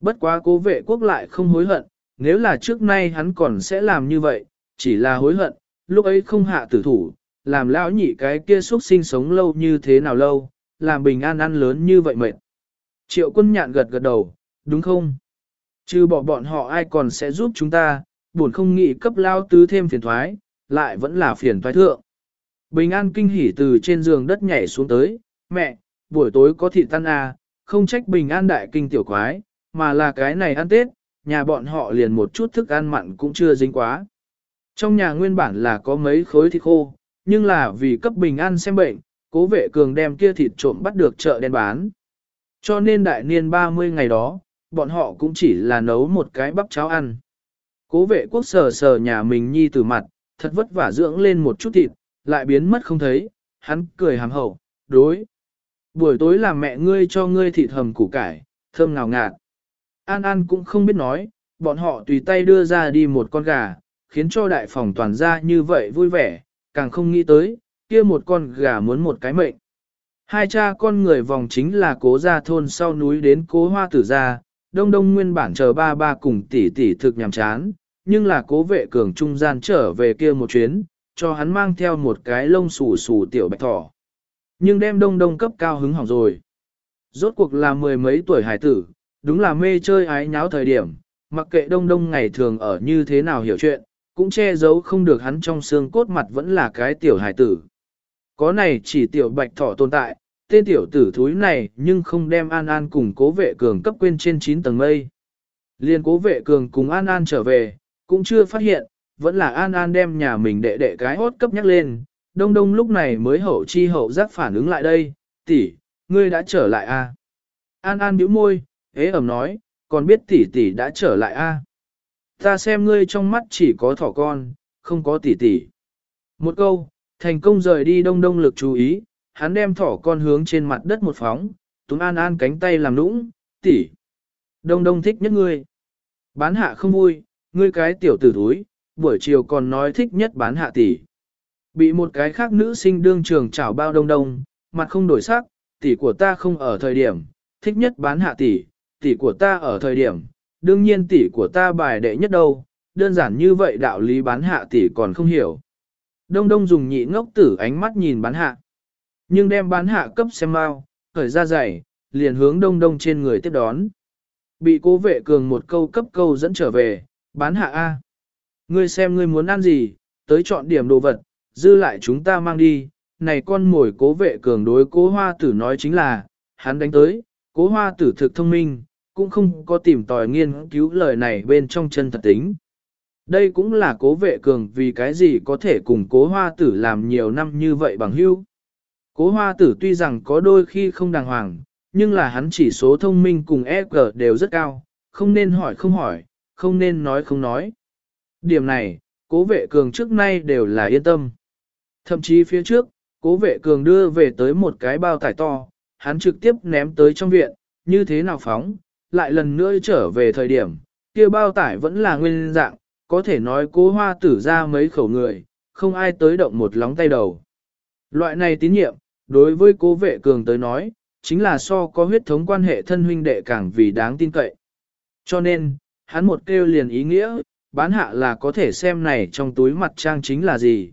Bất quá cố vệ quốc lại không hối hận, nếu là trước nay hắn còn sẽ làm như vậy, chỉ là hối hận, lúc ấy không hạ tử thủ, làm lão nhị cái kia xuất sinh sống lâu như thế nào lâu, làm bình an ăn lớn như vậy mệt. Triệu quân nhạn gật gật đầu, đúng không? Chứ bỏ bọn họ ai còn sẽ giúp chúng ta, buồn không nghĩ cấp lao tứ thêm phiền thoái, lại vẫn là phiền thoái thượng. Bình an kinh hỉ từ trên giường đất nhảy xuống tới, mẹ, buổi tối có thịt tan à, không trách bình an đại kinh tiểu quái, mà là cái này ăn tết, nhà bọn họ liền một chút thức ăn mặn cũng chưa dính quá. Trong nhà nguyên bản là có mấy khối thịt khô, nhưng là vì cấp bình an xem bệnh, cố vệ cường đem kia thịt trộm bắt được chợ đen bán. Cho nên đại niên 30 ngày đó, bọn họ cũng chỉ là nấu một cái bắp cháo ăn. Cố vệ quốc sờ sờ nhà mình nhi từ mặt, thật vất vả dưỡng lên một chút thịt, lại biến mất không thấy, hắn cười hàm hậu, đối. Buổi tối làm mẹ ngươi cho ngươi thịt hầm củ cải, thơm ngào ngạt. An An cũng không biết nói, bọn họ tùy tay đưa ra đi một con gà, khiến cho đại phòng toàn ra như vậy vui vẻ, càng không nghĩ tới, kia một con gà muốn một cái mệnh. Hai cha con người vòng chính là cố gia thôn sau núi đến cố hoa tử gia, đông đông nguyên bản chờ ba ba cùng tỷ tỷ thực nhằm chán, nhưng là cố vệ cường trung gian trở về kia một chuyến, cho hắn mang theo một cái lông xù xù tiểu bạch thỏ. Nhưng đem đông đông cấp cao hứng hỏng rồi. Rốt cuộc là mười mấy tuổi hải tử, đúng là mê chơi ái nháo thời điểm, mặc kệ đông đông ngày thường ở như thế nào hiểu chuyện, cũng che giấu không được hắn trong xương cốt mặt vẫn là cái tiểu hải tử. Có này chỉ tiểu bạch thỏ tồn tại, tên tiểu tử thúi này nhưng không đem An An cùng cố vệ cường cấp quên trên 9 tầng mây. Liên cố vệ cường cùng An An trở về, cũng chưa phát hiện, vẫn là An An đem nhà mình đệ đệ cái hốt cấp nhắc lên, đông đông lúc này mới hậu chi hậu giác phản ứng lại đây, tỷ, ngươi đã trở lại a? À? An An bĩu môi, hế ẩm nói, còn biết tỷ tỷ đã trở lại a? À? Ta xem ngươi trong mắt chỉ có thỏ con, không có tỷ tỷ. Một câu, thành công rời đi đông đông lực chú ý, hắn đem thỏ con hướng trên mặt đất một phóng, túm An An cánh tay làm nũng, tỷ. Đông đông thích nhất ngươi. Bán hạ không vui, ngươi cái tiểu tử thúi, buổi chiều còn nói thích nhất bán hạ tỷ. Bị một cái khác nữ sinh đương trường chảo bao đông đông, mặt không đổi sắc, tỷ của ta không ở thời điểm, thích nhất bán hạ tỷ, tỷ của ta ở thời điểm, đương nhiên tỷ của ta bài đệ nhất đâu, đơn giản như vậy đạo lý bán hạ tỷ còn không hiểu. Đông đông dùng nhị ngốc tử ánh mắt nhìn bán hạ. Nhưng đem bán hạ cấp xem mau, khởi ra giày, liền hướng đông đông trên người tiếp đón. Bị cố vệ cường một câu cấp câu dẫn trở về, bán hạ A. Ngươi xem ngươi muốn ăn gì, tới chọn điểm đồ vật, dư lại chúng ta mang đi. Này con mồi cố vệ cường đối cố hoa tử nói chính là, hắn đánh tới, cố hoa tử thực thông minh, cũng không có tìm tòi nghiên cứu lời này bên trong chân thật tính. Đây cũng là cố vệ cường vì cái gì có thể cùng cố hoa tử làm nhiều năm như vậy bằng hữu. Cố hoa tử tuy rằng có đôi khi không đàng hoàng, nhưng là hắn chỉ số thông minh cùng EQ đều rất cao, không nên hỏi không hỏi, không nên nói không nói. Điểm này, cố vệ cường trước nay đều là yên tâm. Thậm chí phía trước, cố vệ cường đưa về tới một cái bao tải to, hắn trực tiếp ném tới trong viện, như thế nào phóng, lại lần nữa trở về thời điểm, kia bao tải vẫn là nguyên dạng, có thể nói cố hoa tử ra mấy khẩu người, không ai tới động một lóng tay đầu. Loại này tín nhiệm, đối với cố vệ cường tới nói, chính là so có huyết thống quan hệ thân huynh đệ càng vì đáng tin cậy. Cho nên, hắn một kêu liền ý nghĩa, bán hạ là có thể xem này trong túi mặt trang chính là gì.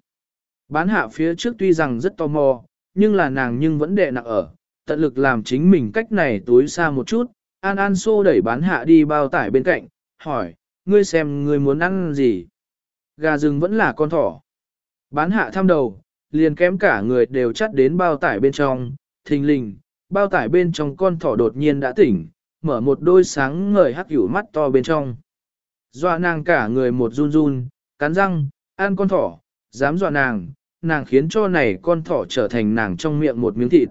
Bán hạ phía trước tuy rằng rất tò mò, nhưng là nàng nhưng vẫn đệ nặng ở, tận lực làm chính mình cách này túi xa một chút, An An xô đẩy bán hạ đi bao tải bên cạnh, hỏi, ngươi xem ngươi muốn ăn gì? Gà rừng vẫn là con thỏ. Bán hạ thăm đầu, liền kém cả người đều chắt đến bao tải bên trong, thình lình, bao tải bên trong con thỏ đột nhiên đã tỉnh, mở một đôi sáng ngời hắc hữu mắt to bên trong. Dọa nàng cả người một run run, cắn răng, ăn con thỏ, dám dọa nàng, nàng khiến cho này con thỏ trở thành nàng trong miệng một miếng thịt.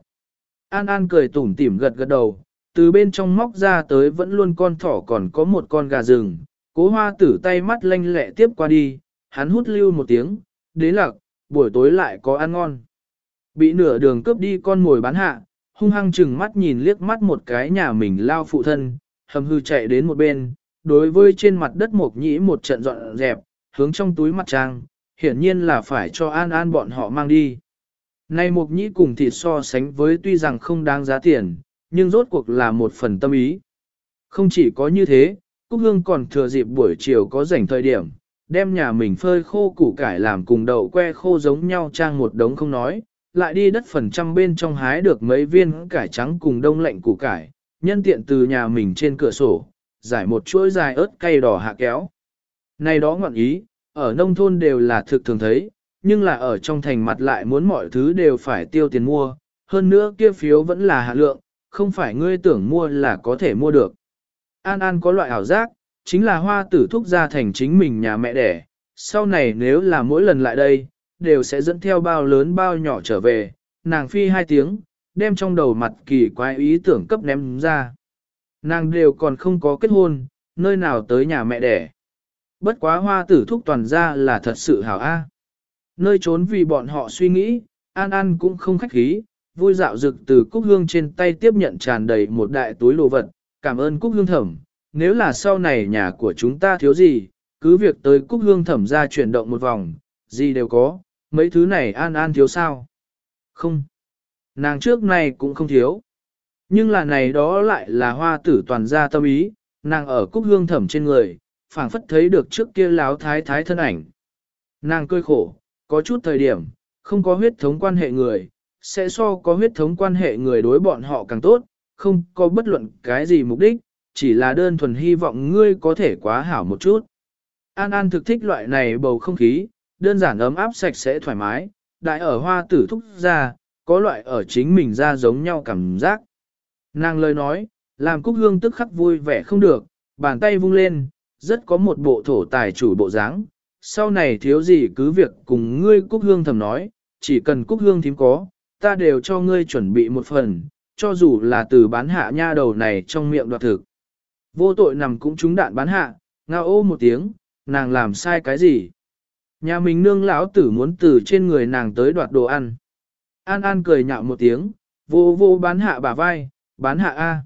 An An cười tủm tỉm gật gật đầu, từ bên trong móc ra tới vẫn luôn con thỏ còn có một con gà rừng, cố hoa tử tay mắt lanh lẹ tiếp qua đi, hắn hút lưu một tiếng, đế lạc, buổi tối lại có ăn ngon. Bị nửa đường cướp đi con mồi bán hạ, hung hăng chừng mắt nhìn liếc mắt một cái nhà mình lao phụ thân, hầm hư chạy đến một bên, đối với trên mặt đất mộc nhĩ một trận dọn dẹp, hướng trong túi mặt trang, hiển nhiên là phải cho an an bọn họ mang đi. Nay mộc nhĩ cùng thịt so sánh với tuy rằng không đáng giá tiền, nhưng rốt cuộc là một phần tâm ý. Không chỉ có như thế, Cúc Hương còn thừa dịp buổi chiều có rảnh thời điểm, đem nhà mình phơi khô củ cải làm cùng đậu que khô giống nhau trang một đống không nói, lại đi đất phần trăm bên trong hái được mấy viên cải trắng cùng đông lạnh củ cải, nhân tiện từ nhà mình trên cửa sổ, giải một chuỗi dài ớt cay đỏ hạ kéo. Này đó ngọn ý, ở nông thôn đều là thực thường thấy, nhưng là ở trong thành mặt lại muốn mọi thứ đều phải tiêu tiền mua, hơn nữa kia phiếu vẫn là hạ lượng, không phải ngươi tưởng mua là có thể mua được. An An có loại ảo giác, chính là hoa tử thúc ra thành chính mình nhà mẹ đẻ, sau này nếu là mỗi lần lại đây, đều sẽ dẫn theo bao lớn bao nhỏ trở về, nàng phi hai tiếng, đem trong đầu mặt kỳ quái ý tưởng cấp ném ra. Nàng đều còn không có kết hôn, nơi nào tới nhà mẹ đẻ. Bất quá hoa tử thúc toàn ra là thật sự hảo a. Nơi trốn vì bọn họ suy nghĩ, An An cũng không khách khí, vui dạo rực từ Cúc Hương trên tay tiếp nhận tràn đầy một đại túi đồ vật, cảm ơn Cúc Hương thẩm, nếu là sau này nhà của chúng ta thiếu gì, cứ việc tới Cúc Hương thẩm ra chuyển động một vòng, gì đều có, mấy thứ này An An thiếu sao? Không. Nàng trước này cũng không thiếu. Nhưng là này đó lại là hoa tử toàn gia tâm ý, nàng ở Cúc Hương thẩm trên người, phảng phất thấy được trước kia láo thái thái thân ảnh. Nàng cơi khổ, có chút thời điểm, không có huyết thống quan hệ người, sẽ so có huyết thống quan hệ người đối bọn họ càng tốt, không có bất luận cái gì mục đích, chỉ là đơn thuần hy vọng ngươi có thể quá hảo một chút. An An thực thích loại này bầu không khí, đơn giản ấm áp sạch sẽ thoải mái, đại ở hoa tử thúc ra, có loại ở chính mình ra giống nhau cảm giác. Nàng lời nói, làm Cúc Hương tức khắc vui vẻ không được, bàn tay vung lên, rất có một bộ thổ tài chủ bộ dáng. Sau này thiếu gì cứ việc cùng ngươi Cúc Hương thầm nói, chỉ cần Cúc Hương thím có, ta đều cho ngươi chuẩn bị một phần, cho dù là từ bán hạ nha đầu này trong miệng đoạt thực. Vô tội nằm cũng trúng đạn bán hạ, ngao ô một tiếng, nàng làm sai cái gì? Nhà mình nương lão tử muốn từ trên người nàng tới đoạt đồ ăn. An An cười nhạo một tiếng, vô vô bán hạ bả vai, bán hạ A.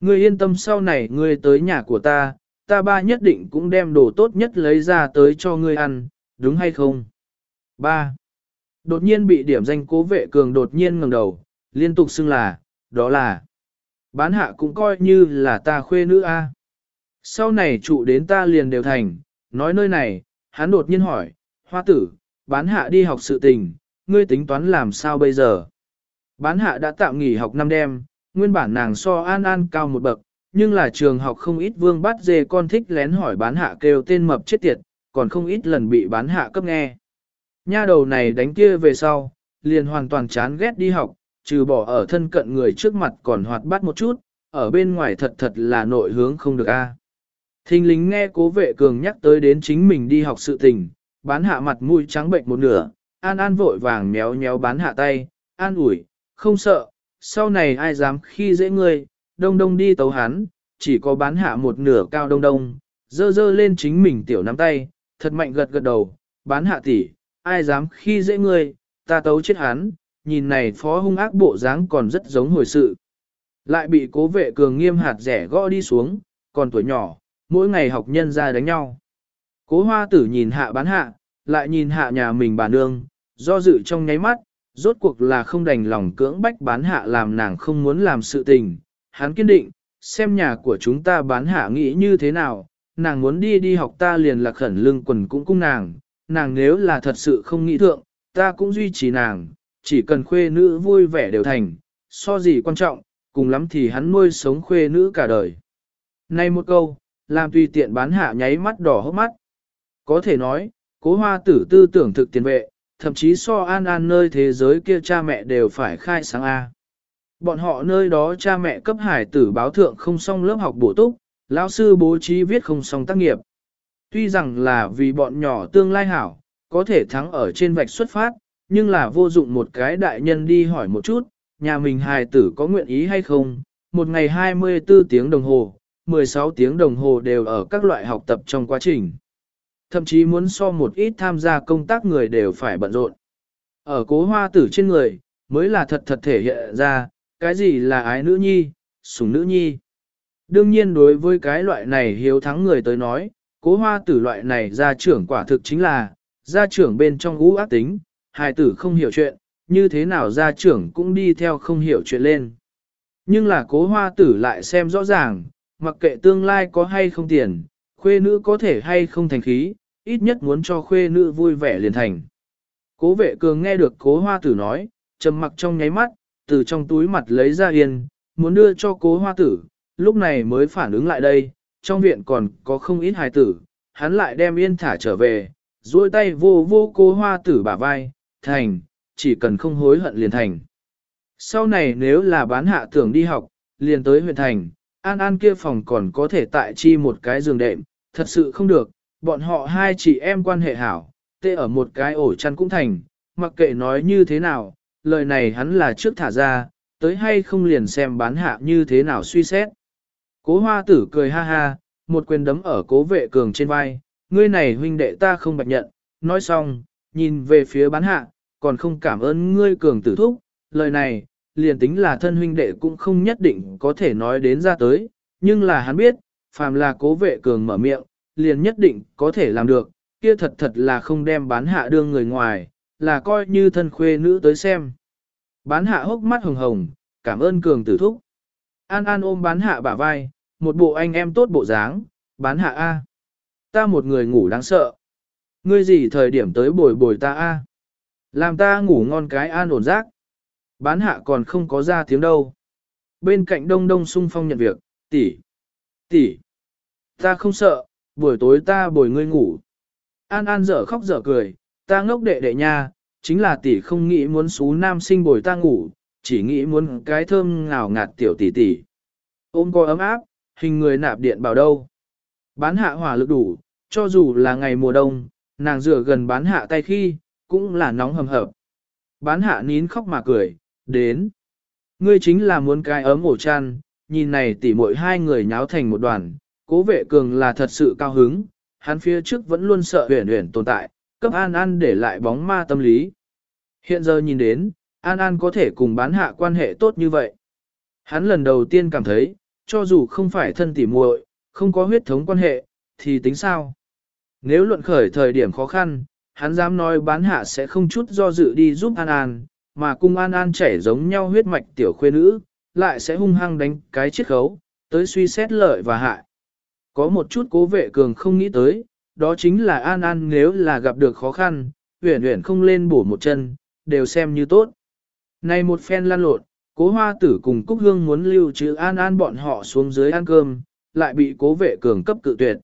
Ngươi yên tâm sau này ngươi tới nhà của ta, ta ba nhất định cũng đem đồ tốt nhất lấy ra tới cho ngươi ăn, đúng hay không? Ba. Đột nhiên bị điểm danh cố vệ cường đột nhiên ngẩng đầu, liên tục xưng là, đó là. Bán hạ cũng coi như là ta khuê nữ A. Sau này trụ đến ta liền đều thành, nói nơi này, hắn đột nhiên hỏi, hoa tử, bán hạ đi học sự tình, ngươi tính toán làm sao bây giờ? Bán hạ đã tạm nghỉ học năm đêm, nguyên bản nàng so an an cao một bậc, nhưng là trường học không ít vương bắt dê con thích lén hỏi bán hạ kêu tên mập chết tiệt, còn không ít lần bị bán hạ cấp nghe. Nha đầu này đánh kia về sau, liền hoàn toàn chán ghét đi học, trừ bỏ ở thân cận người trước mặt còn hoạt bát một chút, ở bên ngoài thật thật là nội hướng không được a. Thình lính nghe cố vệ cường nhắc tới đến chính mình đi học sự tình, bán hạ mặt mũi trắng bệnh một nửa, an an vội vàng méo méo bán hạ tay, an ủi, không sợ, sau này ai dám khi dễ ngươi, đông đông đi tấu hắn, chỉ có bán hạ một nửa cao đông đông, dơ dơ lên chính mình tiểu nắm tay, thật mạnh gật gật đầu, bán hạ tỷ, ai dám khi dễ ngươi, ta tấu chết hắn, nhìn này phó hung ác bộ dáng còn rất giống hồi sự. Lại bị cố vệ cường nghiêm hạt rẻ gõ đi xuống, còn tuổi nhỏ, mỗi ngày học nhân ra đánh nhau. Cố hoa tử nhìn hạ bán hạ, lại nhìn hạ nhà mình bà nương, do dự trong nháy mắt, rốt cuộc là không đành lòng cưỡng bách bán hạ làm nàng không muốn làm sự tình. Hắn kiên định, xem nhà của chúng ta bán hạ nghĩ như thế nào, nàng muốn đi đi học ta liền lạc khẩn lương quần cũng cung nàng, nàng nếu là thật sự không nghĩ thượng, ta cũng duy trì nàng, chỉ cần khuê nữ vui vẻ đều thành, so gì quan trọng, cùng lắm thì hắn nuôi sống khuê nữ cả đời. nay một câu, làm tùy tiện bán hạ nháy mắt đỏ hốc mắt. Có thể nói, cố hoa tử tư tưởng thực tiền vệ, thậm chí so an an nơi thế giới kia cha mẹ đều phải khai sáng A. Bọn họ nơi đó cha mẹ cấp hải tử báo thượng không xong lớp học bổ túc, lão sư bố trí viết không xong tác nghiệp. Tuy rằng là vì bọn nhỏ tương lai hảo, có thể thắng ở trên vạch xuất phát, nhưng là vô dụng một cái đại nhân đi hỏi một chút, nhà mình hài tử có nguyện ý hay không, một ngày 24 tiếng đồng hồ, 16 tiếng đồng hồ đều ở các loại học tập trong quá trình. Thậm chí muốn so một ít tham gia công tác người đều phải bận rộn. Ở cố hoa tử trên người, mới là thật thật thể hiện ra, cái gì là ái nữ nhi, sủng nữ nhi. Đương nhiên đối với cái loại này hiếu thắng người tới nói, cố hoa tử loại này gia trưởng quả thực chính là, gia trưởng bên trong ngũ ác tính, hài tử không hiểu chuyện, như thế nào gia trưởng cũng đi theo không hiểu chuyện lên. Nhưng là cố hoa tử lại xem rõ ràng, mặc kệ tương lai có hay không tiền, khuê nữ có thể hay không thành khí, ít nhất muốn cho khuê nữ vui vẻ liền thành. Cố vệ cường nghe được cố hoa tử nói, trầm mặc trong nháy mắt, từ trong túi mặt lấy ra yên, muốn đưa cho cố hoa tử, lúc này mới phản ứng lại đây, trong viện còn có không ít hài tử, hắn lại đem yên thả trở về, duỗi tay vô vô cố hoa tử bả vai, thành, chỉ cần không hối hận liền thành. Sau này nếu là bán hạ tưởng đi học, liền tới huyện thành, An An kia phòng còn có thể tại chi một cái giường đệm, thật sự không được, bọn họ hai chị em quan hệ hảo, tê ở một cái ổ chăn cũng thành, mặc kệ nói như thế nào, lời này hắn là trước thả ra, tới hay không liền xem bán hạ như thế nào suy xét. Cố hoa tử cười ha ha, một quyền đấm ở cố vệ cường trên vai, ngươi này huynh đệ ta không bạch nhận, nói xong, nhìn về phía bán hạ, còn không cảm ơn ngươi cường tử thúc, lời này, liền tính là thân huynh đệ cũng không nhất định có thể nói đến ra tới, nhưng là hắn biết, phàm là cố vệ cường mở miệng, liền nhất định có thể làm được, kia thật thật là không đem bán hạ đương người ngoài, là coi như thân khuê nữ tới xem. Bán hạ hốc mắt hồng hồng, cảm ơn cường tử thúc. An An ôm bán hạ bả vai, một bộ anh em tốt bộ dáng, bán hạ A. Ta một người ngủ đáng sợ. Ngươi gì thời điểm tới bồi bồi ta A. Làm ta ngủ ngon cái an ổn giấc. Bán hạ còn không có ra tiếng đâu. Bên cạnh đông đông sung phong nhận việc, tỷ. Tỷ, ta không sợ, buổi tối ta bồi ngươi ngủ. An An dở khóc dở cười, ta ngốc đệ đệ nha, chính là tỷ không nghĩ muốn xú nam sinh bồi ta ngủ, chỉ nghĩ muốn cái thơm ngào ngạt tiểu tỷ tỷ. Ôm coi ấm áp, hình người nạp điện bảo đâu. Bán hạ hỏa lực đủ, cho dù là ngày mùa đông, nàng rửa gần bán hạ tay khi, cũng là nóng hầm hập. Bán hạ nín khóc mà cười, đến. Ngươi chính là muốn cái ấm ổ chăn, nhìn này tỉ mỗi hai người nháo thành một đoàn, cố vệ cường là thật sự cao hứng, hắn phía trước vẫn luôn sợ huyền huyền tồn tại, cấp An An để lại bóng ma tâm lý. Hiện giờ nhìn đến, An An có thể cùng bán hạ quan hệ tốt như vậy. Hắn lần đầu tiên cảm thấy, cho dù không phải thân tỉ muội, không có huyết thống quan hệ, thì tính sao? Nếu luận khởi thời điểm khó khăn, hắn dám nói bán hạ sẽ không chút do dự đi giúp An An, mà cung An An chảy giống nhau huyết mạch tiểu khuê nữ, lại sẽ hung hăng đánh cái chiết khấu, tới suy xét lợi và hại. Có một chút cố vệ cường không nghĩ tới, đó chính là An An nếu là gặp được khó khăn, huyển huyển không lên bổ một chân, đều xem như tốt. Này một phen lan lộn, cố hoa tử cùng Cúc Hương muốn lưu trữ An An bọn họ xuống dưới ăn cơm, lại bị cố vệ cường cấp cự tuyệt.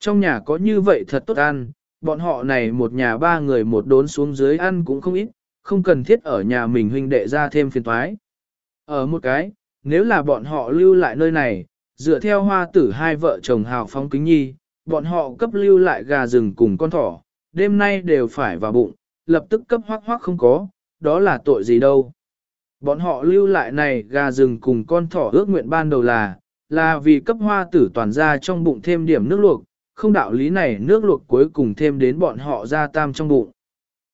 Trong nhà có như vậy thật tốt ăn, bọn họ này một nhà ba người một đốn xuống dưới ăn cũng không ít, không cần thiết ở nhà mình huynh đệ ra thêm phiền toái. Ở một cái, nếu là bọn họ lưu lại nơi này, dựa theo hoa tử hai vợ chồng hào phóng kính nhi, bọn họ cấp lưu lại gà rừng cùng con thỏ, đêm nay đều phải vào bụng, lập tức cấp hoác hoác không có, đó là tội gì đâu. Bọn họ lưu lại này gà rừng cùng con thỏ ước nguyện ban đầu là, là vì cấp hoa tử toàn ra trong bụng thêm điểm nước luộc, không đạo lý này nước luộc cuối cùng thêm đến bọn họ ra tam trong bụng.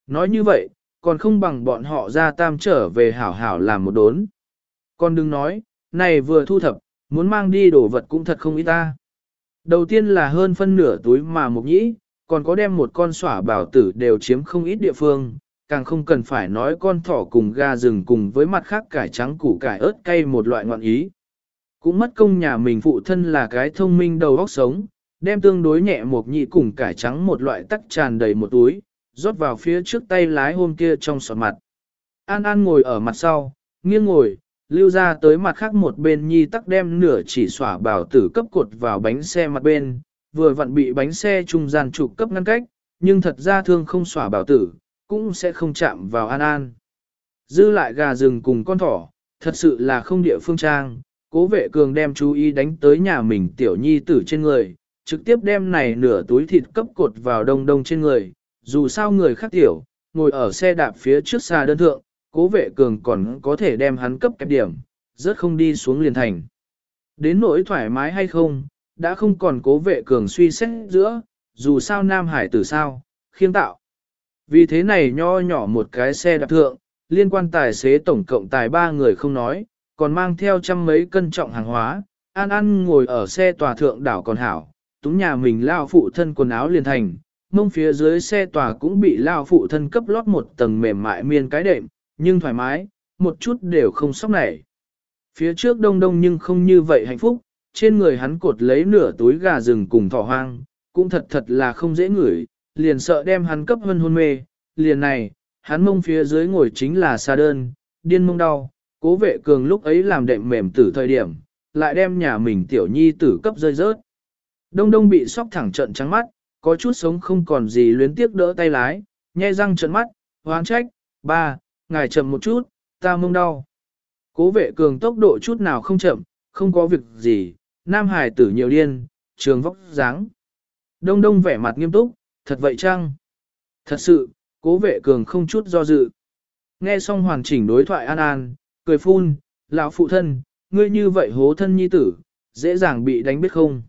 Nói như vậy, còn không bằng bọn họ ra tam trở về hảo hảo làm một đốn. Còn đừng nói, này vừa thu thập, muốn mang đi đồ vật cũng thật không ít ta. Đầu tiên là hơn phân nửa túi mà mục nhĩ, còn có đem một con xỏa bảo tử đều chiếm không ít địa phương, càng không cần phải nói con thỏ cùng gà rừng cùng với mặt khác cải trắng củ cải ớt cay một loại ngoạn ý. Cũng mất công nhà mình phụ thân là cái thông minh đầu óc sống, đem tương đối nhẹ một nhị cùng cải trắng một loại tắc tràn đầy một túi, rót vào phía trước tay lái hôm kia trong sọt mặt. An An ngồi ở mặt sau, nghiêng ngồi, lưu ra tới mặt khác một bên nhi tắc đem nửa chỉ xỏa bảo tử cấp cột vào bánh xe mặt bên, vừa vặn bị bánh xe trung gian trục cấp ngăn cách, nhưng thật ra thương không xỏa bảo tử, cũng sẽ không chạm vào An An. Dư lại gà rừng cùng con thỏ, thật sự là không địa phương trang, cố vệ cường đem chú ý đánh tới nhà mình tiểu nhi tử trên người, trực tiếp đem này nửa túi thịt cấp cột vào đông đông trên người, dù sao người khác tiểu, ngồi ở xe đạp phía trước xa đơn thượng, cố vệ cường còn có thể đem hắn cấp kẹp điểm, rất không đi xuống liền thành. Đến nỗi thoải mái hay không, đã không còn cố vệ cường suy xét giữa, dù sao Nam Hải tử sao, khiêng tạo. Vì thế này nho nhỏ một cái xe đạp thượng, liên quan tài xế tổng cộng tài ba người không nói, còn mang theo trăm mấy cân trọng hàng hóa, An An ngồi ở xe tòa thượng đảo còn hảo, túng nhà mình lao phụ thân quần áo liền thành, mông phía dưới xe tòa cũng bị lao phụ thân cấp lót một tầng mềm mại miên cái đệm, nhưng thoải mái, một chút đều không sóc nảy. Phía trước đông đông nhưng không như vậy hạnh phúc, trên người hắn cột lấy nửa túi gà rừng cùng thỏ hoang, cũng thật thật là không dễ ngửi, liền sợ đem hắn cấp hân hôn mê, liền này, hắn mông phía dưới ngồi chính là xa đơn, điên mông đau, cố vệ cường lúc ấy làm đệm mềm tử thời điểm, lại đem nhà mình tiểu nhi tử cấp rơi rớt. Đông đông bị sóc thẳng trận trắng mắt, có chút sống không còn gì luyến tiếc đỡ tay lái, nhe răng trận mắt, hoang trách, ba, ngài chậm một chút, ta mông đau. Cố vệ cường tốc độ chút nào không chậm, không có việc gì, nam hải tử nhiều điên, trường vóc dáng. Đông đông vẻ mặt nghiêm túc, thật vậy chăng? Thật sự, cố vệ cường không chút do dự. Nghe xong hoàn chỉnh đối thoại an an, cười phun, lão phụ thân, ngươi như vậy hố thân nhi tử, dễ dàng bị đánh biết không?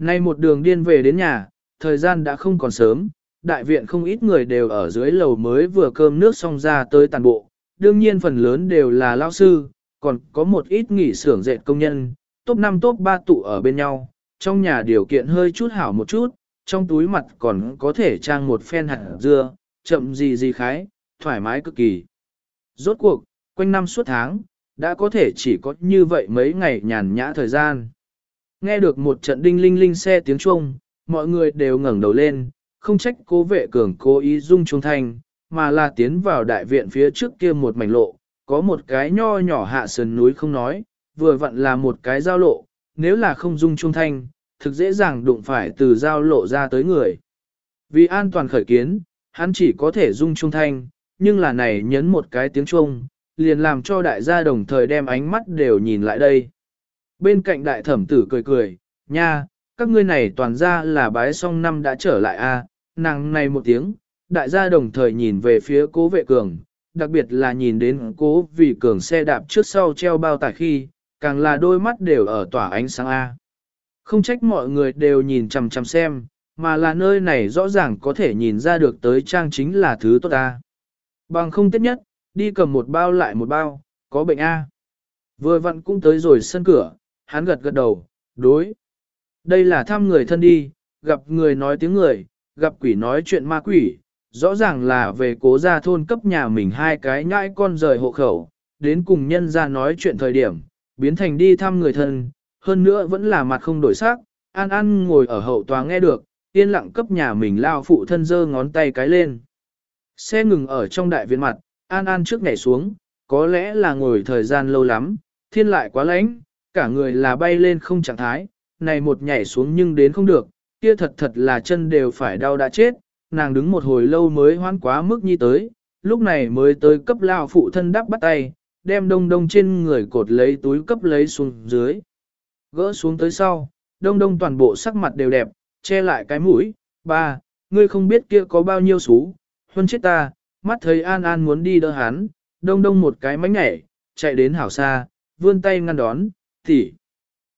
Nay một đường điên về đến nhà, thời gian đã không còn sớm, đại viện không ít người đều ở dưới lầu mới vừa cơm nước xong ra tới tàn bộ, đương nhiên phần lớn đều là lao sư, còn có một ít nghỉ xưởng dệt công nhân, top 5 top 3 tụ ở bên nhau, trong nhà điều kiện hơi chút hảo một chút, trong túi mặt còn có thể trang một phen hạt dưa, chậm gì gì khái, thoải mái cực kỳ. Rốt cuộc, quanh năm suốt tháng, đã có thể chỉ có như vậy mấy ngày nhàn nhã thời gian. Nghe được một trận đinh linh linh xe tiếng chuông, mọi người đều ngẩng đầu lên, không trách cố vệ cường cố ý dung trung thanh, mà là tiến vào đại viện phía trước kia một mảnh lộ, có một cái nho nhỏ hạ sườn núi không nói, vừa vặn là một cái giao lộ, nếu là không dung trung thanh, thực dễ dàng đụng phải từ giao lộ ra tới người. Vì an toàn khởi kiến, hắn chỉ có thể dung trung thanh, nhưng là này nhấn một cái tiếng chuông, liền làm cho đại gia đồng thời đem ánh mắt đều nhìn lại đây. Bên cạnh đại thẩm tử cười cười, nha, các ngươi này toàn ra là bái song năm đã trở lại a, nàng này một tiếng, đại gia đồng thời nhìn về phía cố vệ cường, đặc biệt là nhìn đến cố vì cường xe đạp trước sau treo bao tải khi, càng là đôi mắt đều ở tỏa ánh sáng A. Không trách mọi người đều nhìn chằm chằm xem, mà là nơi này rõ ràng có thể nhìn ra được tới trang chính là thứ tốt A. Bằng không tiết nhất, đi cầm một bao lại một bao, có bệnh A. Vừa vặn cũng tới rồi sân cửa, hắn gật gật đầu, đối. Đây là thăm người thân đi, gặp người nói tiếng người, gặp quỷ nói chuyện ma quỷ, rõ ràng là về cố gia thôn cấp nhà mình hai cái nhãi con rời hộ khẩu, đến cùng nhân ra nói chuyện thời điểm, biến thành đi thăm người thân, hơn nữa vẫn là mặt không đổi sắc, An An ngồi ở hậu tòa nghe được, yên lặng cấp nhà mình lao phụ thân giơ ngón tay cái lên. Xe ngừng ở trong đại viện mặt, An An trước nhảy xuống, có lẽ là ngồi thời gian lâu lắm, thiên lại quá lạnh, cả người là bay lên không trạng thái, này một nhảy xuống nhưng đến không được, kia thật thật là chân đều phải đau đã chết, nàng đứng một hồi lâu mới hoán quá mức nhi tới, lúc này mới tới cấp lao phụ thân đắp bắt tay, đem đông đông trên người cột lấy túi cấp lấy xuống dưới. Gỡ xuống tới sau, đông đông toàn bộ sắc mặt đều đẹp, che lại cái mũi, ba, ngươi không biết kia có bao nhiêu xú, huân chết ta, mắt thấy An An muốn đi đỡ hắn, đông đông một cái mánh nhảy, chạy đến hảo xa, vươn tay ngăn đón, tỷ,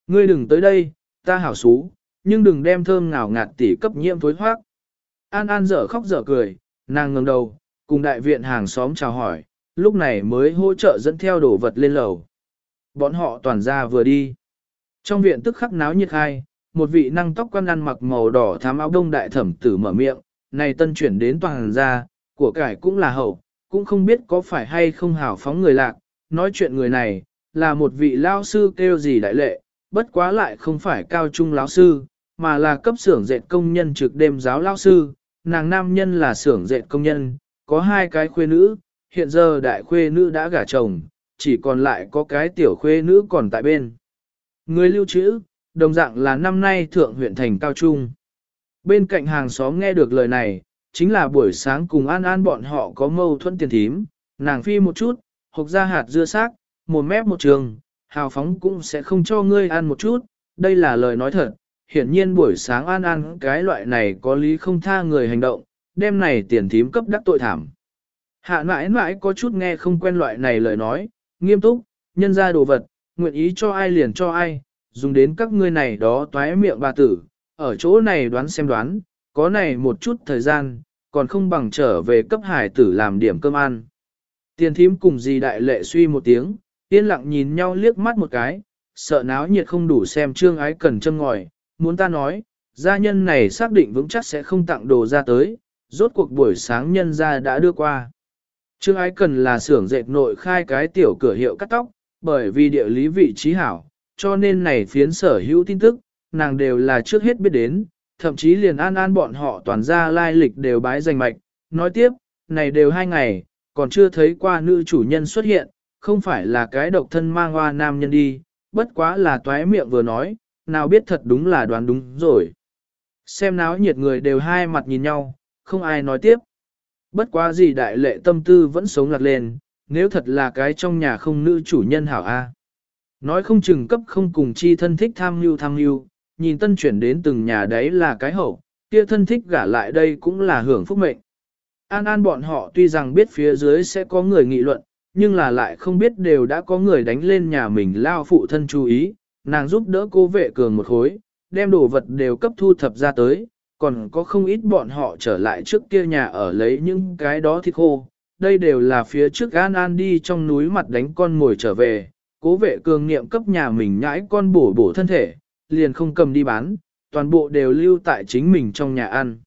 ngươi đừng tới đây, ta hảo xú, nhưng đừng đem thơm ngào ngạt tỷ cấp nhiễm thối hoác. An An dở khóc dở cười, nàng ngẩng đầu, cùng đại viện hàng xóm chào hỏi, lúc này mới hỗ trợ dẫn theo đồ vật lên lầu. Bọn họ toàn ra vừa đi. Trong viện tức khắc náo nhiệt hai, một vị năng tóc quan ăn mặc màu đỏ thám áo đông đại thẩm tử mở miệng, này tân chuyển đến toàn ra, của cải cũng là hậu, cũng không biết có phải hay không hảo phóng người lạc, nói chuyện người này, là một vị lao sư kêu gì đại lệ, bất quá lại không phải cao trung lao sư, mà là cấp xưởng dệt công nhân trực đêm giáo lao sư, nàng nam nhân là xưởng dệt công nhân, có hai cái khuê nữ, hiện giờ đại khuê nữ đã gả chồng, chỉ còn lại có cái tiểu khuê nữ còn tại bên. Người lưu trữ, đồng dạng là năm nay thượng huyện thành cao trung. Bên cạnh hàng xóm nghe được lời này, chính là buổi sáng cùng an an bọn họ có mâu thuẫn tiền thím, nàng phi một chút, hộc ra hạt dưa xác, một mép một trường, hào phóng cũng sẽ không cho ngươi ăn một chút, đây là lời nói thật, hiển nhiên buổi sáng an an cái loại này có lý không tha người hành động, đêm này tiền thím cấp đắc tội thảm. Hạ mãi mãi có chút nghe không quen loại này lời nói, nghiêm túc, nhân ra đồ vật, nguyện ý cho ai liền cho ai, dùng đến các ngươi này đó toái miệng bà tử, ở chỗ này đoán xem đoán, có này một chút thời gian, còn không bằng trở về cấp hải tử làm điểm cơm ăn. Tiền thím cùng dì đại lệ suy một tiếng, yên lặng nhìn nhau liếc mắt một cái, sợ náo nhiệt không đủ xem trương ái cần châm ngòi, muốn ta nói, gia nhân này xác định vững chắc sẽ không tặng đồ ra tới, rốt cuộc buổi sáng nhân ra đã đưa qua. Trương ái cần là xưởng dệt nội khai cái tiểu cửa hiệu cắt tóc, bởi vì địa lý vị trí hảo, cho nên này phiến sở hữu tin tức, nàng đều là trước hết biết đến, thậm chí liền an an bọn họ toàn ra lai lịch đều bái danh mạch. Nói tiếp, này đều hai ngày, còn chưa thấy qua nữ chủ nhân xuất hiện, không phải là cái độc thân mang hoa nam nhân đi, bất quá là toái miệng vừa nói, nào biết thật đúng là đoán đúng rồi. Xem náo nhiệt người đều hai mặt nhìn nhau, không ai nói tiếp. Bất quá gì đại lệ tâm tư vẫn sống lạc lên, nếu thật là cái trong nhà không nữ chủ nhân hảo A. Nói không chừng cấp không cùng chi thân thích tham mưu tham mưu, nhìn tân chuyển đến từng nhà đấy là cái hậu, kia thân thích gả lại đây cũng là hưởng phúc mệnh. An an bọn họ tuy rằng biết phía dưới sẽ có người nghị luận, nhưng là lại không biết đều đã có người đánh lên nhà mình lao phụ thân chú ý, nàng giúp đỡ cô vệ cường một khối, đem đồ vật đều cấp thu thập ra tới, còn có không ít bọn họ trở lại trước kia nhà ở lấy những cái đó thịt khô. Đây đều là phía trước An An đi trong núi mặt đánh con ngồi trở về, cố vệ cường niệm cấp nhà mình nhãi con bổ bổ thân thể, liền không cầm đi bán, toàn bộ đều lưu tại chính mình trong nhà ăn.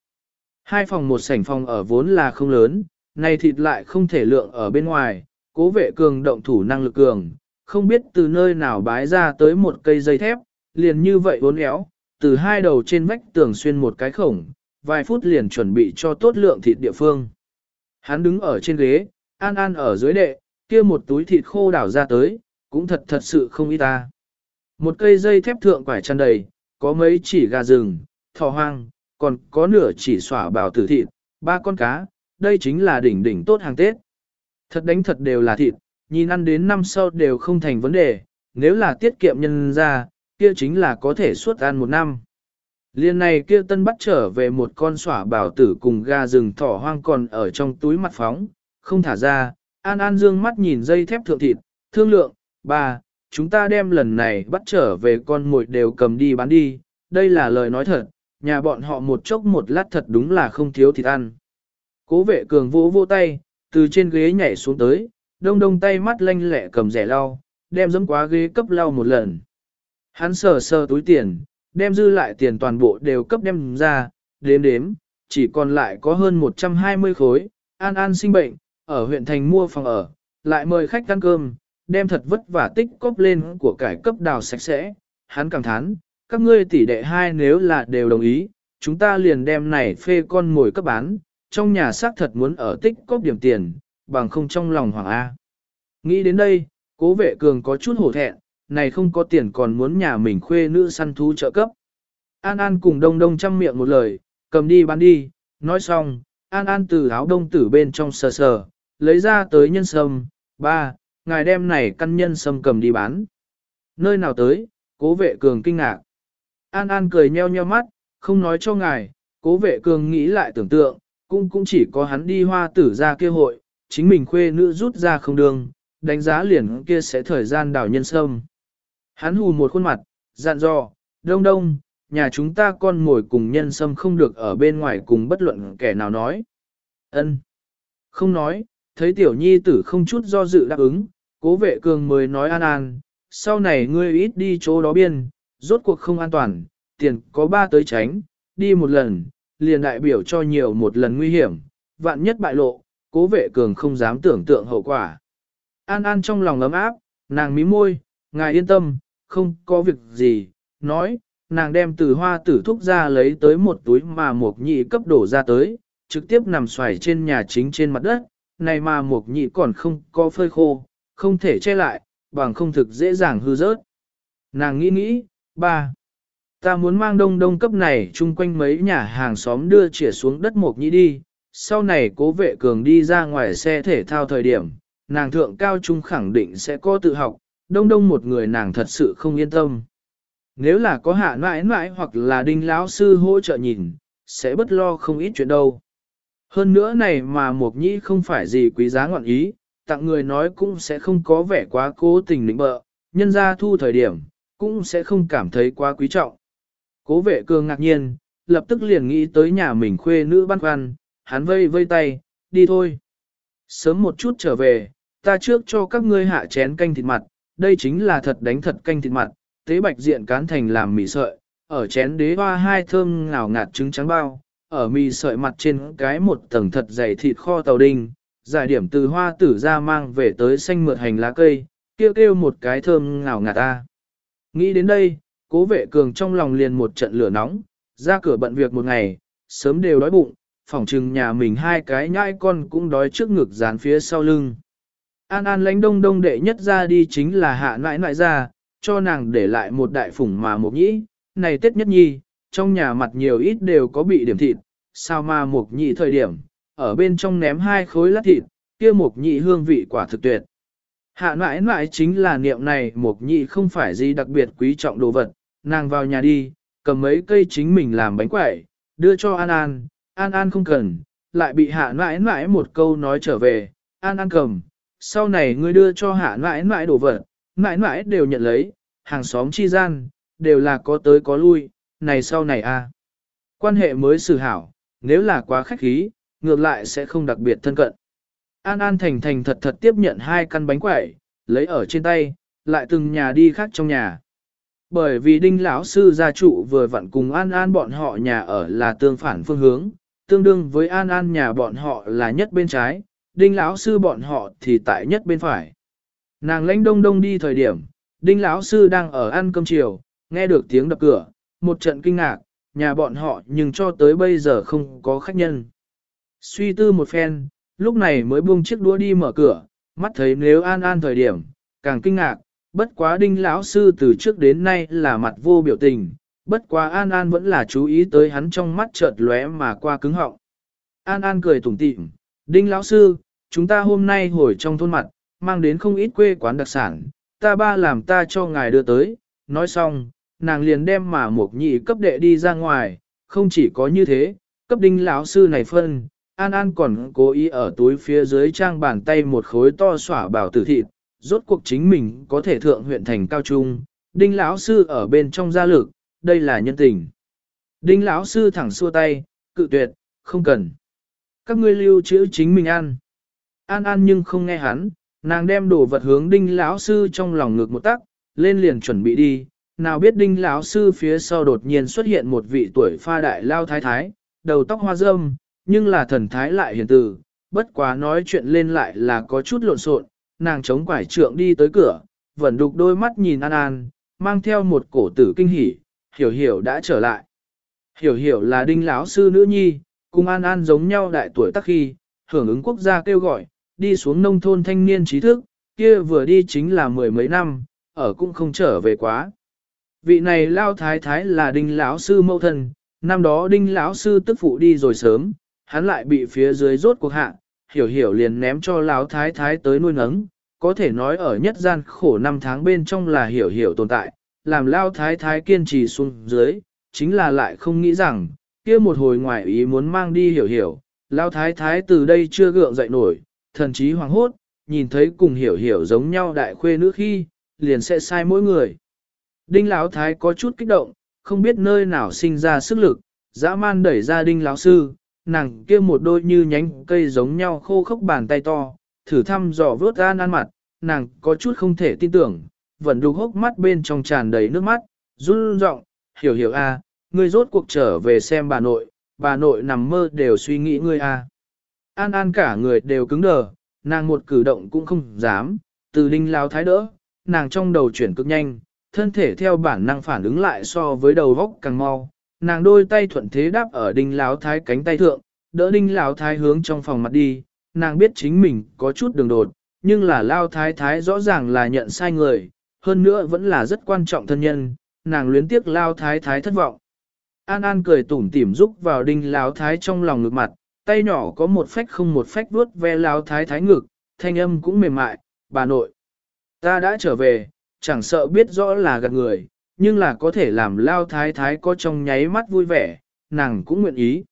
Hai phòng một sảnh phòng ở vốn là không lớn, này thịt lại không thể lượng ở bên ngoài, cố vệ cường động thủ năng lực cường, không biết từ nơi nào bái ra tới một cây dây thép, liền như vậy uốn éo, từ hai đầu trên vách tường xuyên một cái khổng, vài phút liền chuẩn bị cho tốt lượng thịt địa phương. Hắn đứng ở trên ghế, an an ở dưới đệ, kia một túi thịt khô đảo ra tới, cũng thật thật sự không ít ta. Một cây dây thép thượng quải tràn đầy, có mấy chỉ gà rừng, thỏ hoang, còn có nửa chỉ xỏa bảo tử thịt, ba con cá, đây chính là đỉnh đỉnh tốt hàng Tết. Thật đánh thật đều là thịt, nhìn ăn đến năm sau đều không thành vấn đề, nếu là tiết kiệm nhân ra, kia chính là có thể suốt ăn một năm. Liên này kia tân bắt trở về một con xỏa bảo tử cùng ga rừng thỏ hoang còn ở trong túi mặt phóng, không thả ra, An An dương mắt nhìn dây thép thượng thịt, thương lượng, ba, chúng ta đem lần này bắt trở về con mồi đều cầm đi bán đi, đây là lời nói thật, nhà bọn họ một chốc một lát thật đúng là không thiếu thịt ăn. Cố vệ cường vỗ vô tay, từ trên ghế nhảy xuống tới, đông đông tay mắt lanh lẹ cầm rẻ lau, đem dẫm quá ghế cấp lau một lần. Hắn sờ sờ túi tiền, đem dư lại tiền toàn bộ đều cấp đem ra, đếm đếm, chỉ còn lại có hơn 120 khối, an an sinh bệnh, ở huyện thành mua phòng ở, lại mời khách ăn cơm, đem thật vất vả tích cóp lên của cải cấp đào sạch sẽ. Hắn cảm thán, các ngươi tỷ đệ hai nếu là đều đồng ý, chúng ta liền đem này phê con mồi cấp bán, trong nhà xác thật muốn ở tích cóp điểm tiền, bằng không trong lòng hoàng A. Nghĩ đến đây, cố vệ cường có chút hổ thẹn, này không có tiền còn muốn nhà mình khuê nữ săn thú trợ cấp. An An cùng đông đông chăm miệng một lời, cầm đi bán đi, nói xong, An An từ áo đông tử bên trong sờ sờ, lấy ra tới nhân sâm, ba, ngài đem này căn nhân sâm cầm đi bán. Nơi nào tới, cố vệ cường kinh ngạc. An An cười nheo nheo mắt, không nói cho ngài, cố vệ cường nghĩ lại tưởng tượng, cũng cũng chỉ có hắn đi hoa tử ra kia hội, chính mình khuê nữ rút ra không đường, đánh giá liền kia sẽ thời gian đảo nhân sâm. Hắn hù một khuôn mặt, dặn dò, đông đông, nhà chúng ta con ngồi cùng nhân sâm không được ở bên ngoài cùng bất luận kẻ nào nói. ân Không nói, thấy tiểu nhi tử không chút do dự đáp ứng, cố vệ cường mới nói an an, sau này ngươi ít đi chỗ đó biên, rốt cuộc không an toàn, tiền có ba tới tránh, đi một lần, liền đại biểu cho nhiều một lần nguy hiểm, vạn nhất bại lộ, cố vệ cường không dám tưởng tượng hậu quả. An An trong lòng ấm áp, nàng mí môi, ngài yên tâm, không có việc gì, nói, nàng đem từ hoa tử thúc ra lấy tới một túi mà mộc nhị cấp đổ ra tới, trực tiếp nằm xoài trên nhà chính trên mặt đất, này mà mộc nhị còn không có phơi khô, không thể che lại, bằng không thực dễ dàng hư rớt. Nàng nghĩ nghĩ, ba, ta muốn mang đông đông cấp này chung quanh mấy nhà hàng xóm đưa chĩa xuống đất một nhị đi, sau này cố vệ cường đi ra ngoài xe thể thao thời điểm, nàng thượng cao trung khẳng định sẽ có tự học, đông đông một người nàng thật sự không yên tâm. Nếu là có hạ mãi mãi hoặc là đinh lão sư hỗ trợ nhìn, sẽ bất lo không ít chuyện đâu. Hơn nữa này mà Mộc Nhĩ không phải gì quý giá ngọn ý, tặng người nói cũng sẽ không có vẻ quá cố tình lĩnh bợ, nhân ra thu thời điểm, cũng sẽ không cảm thấy quá quý trọng. Cố vệ cường ngạc nhiên, lập tức liền nghĩ tới nhà mình khuê nữ băn khoăn, hắn vây vây tay, đi thôi. Sớm một chút trở về, ta trước cho các ngươi hạ chén canh thịt mặt, đây chính là thật đánh thật canh thịt mặt, tế bạch diện cán thành làm mì sợi, ở chén đế hoa hai thơm ngào ngạt trứng trắng bao, ở mì sợi mặt trên cái một tầng thật dày thịt kho tàu đinh, giải điểm từ hoa tử ra mang về tới xanh mượt hành lá cây, kêu kêu một cái thơm ngào ngạt ta. Nghĩ đến đây, cố vệ cường trong lòng liền một trận lửa nóng, ra cửa bận việc một ngày, sớm đều đói bụng, phỏng chừng nhà mình hai cái nhãi con cũng đói trước ngực dán phía sau lưng. An An lãnh đông đông đệ nhất ra đi chính là hạ nãi nãi ra, cho nàng để lại một đại phủng mà mộc nhĩ, này Tết nhất nhi, trong nhà mặt nhiều ít đều có bị điểm thịt, sao mà mộc nhị thời điểm, ở bên trong ném hai khối lát thịt, kia mộc nhị hương vị quả thực tuyệt. Hạ nãi nãi chính là niệm này mộc nhị không phải gì đặc biệt quý trọng đồ vật, nàng vào nhà đi, cầm mấy cây chính mình làm bánh quẩy, đưa cho An An, An An không cần, lại bị hạ mãi nãi một câu nói trở về, An An cầm, sau này ngươi đưa cho hạ mãi nãi đồ vật, nãi nãi đều nhận lấy, hàng xóm chi gian, đều là có tới có lui, này sau này a à. Quan hệ mới xử hảo, nếu là quá khách khí, ngược lại sẽ không đặc biệt thân cận. An An thành thành thật thật tiếp nhận hai căn bánh quẩy, lấy ở trên tay, lại từng nhà đi khác trong nhà. Bởi vì đinh lão sư gia trụ vừa vặn cùng An An bọn họ nhà ở là tương phản phương hướng, tương đương với An An nhà bọn họ là nhất bên trái, đinh lão sư bọn họ thì tại nhất bên phải. Nàng lãnh đông đông đi thời điểm, đinh lão sư đang ở ăn cơm chiều, nghe được tiếng đập cửa, một trận kinh ngạc, nhà bọn họ nhưng cho tới bây giờ không có khách nhân. Suy tư một phen, lúc này mới buông chiếc đũa đi mở cửa, mắt thấy nếu an an thời điểm, càng kinh ngạc, bất quá đinh lão sư từ trước đến nay là mặt vô biểu tình, bất quá An An vẫn là chú ý tới hắn trong mắt chợt lóe mà qua cứng họng. An An cười tủm tỉm, đinh lão sư, chúng ta hôm nay hồi trong thôn mặt, mang đến không ít quê quán đặc sản, ta ba làm ta cho ngài đưa tới, nói xong, nàng liền đem mà một nhị cấp đệ đi ra ngoài, không chỉ có như thế, cấp đinh lão sư này phân, An An còn cố ý ở túi phía dưới trang bàn tay một khối to xỏa bảo tử thịt, rốt cuộc chính mình có thể thượng huyện thành cao trung, đinh lão sư ở bên trong gia lực, đây là nhân tình. Đinh lão sư thẳng xua tay, cự tuyệt, không cần. Các ngươi lưu trữ chính mình ăn. An An nhưng không nghe hắn, nàng đem đồ vật hướng đinh lão sư trong lòng ngực một tắc, lên liền chuẩn bị đi. Nào biết đinh lão sư phía sau đột nhiên xuất hiện một vị tuổi pha đại lao thái thái, đầu tóc hoa râm, nhưng là thần thái lại hiền từ, bất quá nói chuyện lên lại là có chút lộn xộn, nàng chống quải trượng đi tới cửa, vẫn đục đôi mắt nhìn An An, mang theo một cổ tử kinh hỉ, hiểu hiểu đã trở lại. Hiểu hiểu là đinh lão sư nữ nhi, cùng An An giống nhau đại tuổi tác khi, hưởng ứng quốc gia kêu gọi, đi xuống nông thôn thanh niên trí thức, kia vừa đi chính là mười mấy năm, ở cũng không trở về quá. Vị này lao thái thái là đinh lão sư mẫu thân, năm đó đinh lão sư tức phụ đi rồi sớm, hắn lại bị phía dưới rốt cuộc hạ, hiểu hiểu liền ném cho lão thái thái tới nuôi nấng, có thể nói ở nhất gian khổ năm tháng bên trong là hiểu hiểu tồn tại, làm lao thái thái kiên trì xuống dưới, chính là lại không nghĩ rằng, kia một hồi ngoài ý muốn mang đi hiểu hiểu, lao thái thái từ đây chưa gượng dậy nổi, thần chí hoàng hốt, nhìn thấy cùng hiểu hiểu giống nhau đại khuê nữ khi, liền sẽ sai mỗi người. Đinh lão thái có chút kích động, không biết nơi nào sinh ra sức lực, dã man đẩy ra đinh lão sư, nàng kia một đôi như nhánh cây giống nhau khô khốc bàn tay to, thử thăm dò vớt an ăn mặt, nàng có chút không thể tin tưởng, vẫn đục hốc mắt bên trong tràn đầy nước mắt, run rộng, hiểu hiểu a, à, ngươi rốt cuộc trở về xem bà nội, bà nội nằm mơ đều suy nghĩ ngươi a. À. An An cả người đều cứng đờ, nàng một cử động cũng không dám, từ đinh lao thái đỡ, nàng trong đầu chuyển cực nhanh, thân thể theo bản năng phản ứng lại so với đầu vóc càng mau, nàng đôi tay thuận thế đáp ở đinh lão thái cánh tay thượng, đỡ đinh lão thái hướng trong phòng mặt đi, nàng biết chính mình có chút đường đột, nhưng là lao thái thái rõ ràng là nhận sai người, hơn nữa vẫn là rất quan trọng thân nhân, nàng luyến tiếc lao thái thái thất vọng. An An cười tủm tỉm giúp vào đinh lão thái trong lòng ngực mặt, tay nhỏ có một phách không một phách vuốt ve lao thái thái ngực, thanh âm cũng mềm mại, bà nội. Ta đã trở về, chẳng sợ biết rõ là gạt người, nhưng là có thể làm lao thái thái có trong nháy mắt vui vẻ, nàng cũng nguyện ý.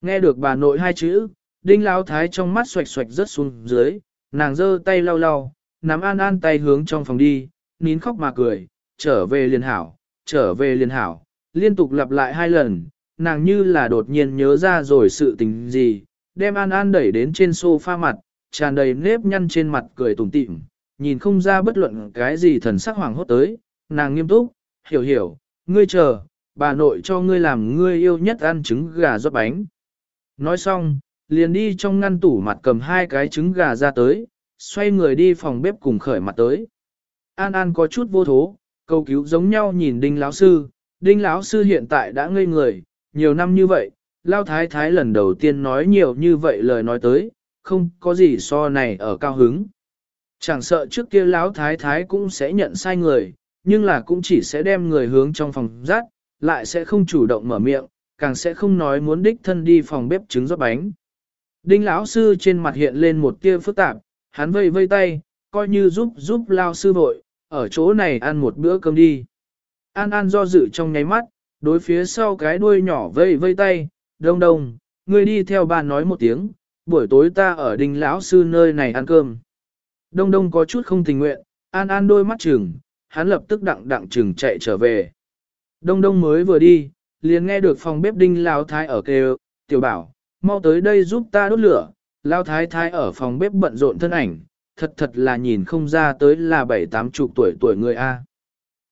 Nghe được bà nội hai chữ, đinh lao thái trong mắt xoạch xoạch rất xuống dưới, nàng giơ tay lau lau, nắm an an tay hướng trong phòng đi, nín khóc mà cười, trở về liền hảo, trở về liền hảo, liên tục lặp lại hai lần, nàng như là đột nhiên nhớ ra rồi sự tình gì, đem an an đẩy đến trên sofa mặt, tràn đầy nếp nhăn trên mặt cười tủm tỉm, nhìn không ra bất luận cái gì thần sắc hoàng hốt tới, nàng nghiêm túc, hiểu hiểu, ngươi chờ, bà nội cho ngươi làm ngươi yêu nhất ăn trứng gà rót bánh. Nói xong, liền đi trong ngăn tủ mặt cầm hai cái trứng gà ra tới, xoay người đi phòng bếp cùng khởi mặt tới. An An có chút vô thố, cầu cứu giống nhau nhìn Đinh lão sư, Đinh lão sư hiện tại đã ngây người, nhiều năm như vậy, Lao Thái Thái lần đầu tiên nói nhiều như vậy lời nói tới, không có gì so này ở cao hứng. Chẳng sợ trước kia Lão Thái Thái cũng sẽ nhận sai người, nhưng là cũng chỉ sẽ đem người hướng trong phòng rát, lại sẽ không chủ động mở miệng, càng sẽ không nói muốn đích thân đi phòng bếp trứng rót bánh. Đinh lão sư trên mặt hiện lên một tia phức tạp, hắn vây vây tay, coi như giúp giúp lao sư vội, ở chỗ này ăn một bữa cơm đi. An An do dự trong nháy mắt, đối phía sau cái đuôi nhỏ vây vây tay, đông đông, ngươi đi theo bà nói một tiếng, buổi tối ta ở đinh lão sư nơi này ăn cơm. Đông đông có chút không tình nguyện, An An đôi mắt chừng, hắn lập tức đặng đặng chừng chạy trở về. Đông đông mới vừa đi, liền nghe được phòng bếp đinh lao thái ở kêu, tiểu bảo, mau tới đây giúp ta đốt lửa, lao thái thái ở phòng bếp bận rộn thân ảnh, thật thật là nhìn không ra tới là bảy tám chục tuổi tuổi người A.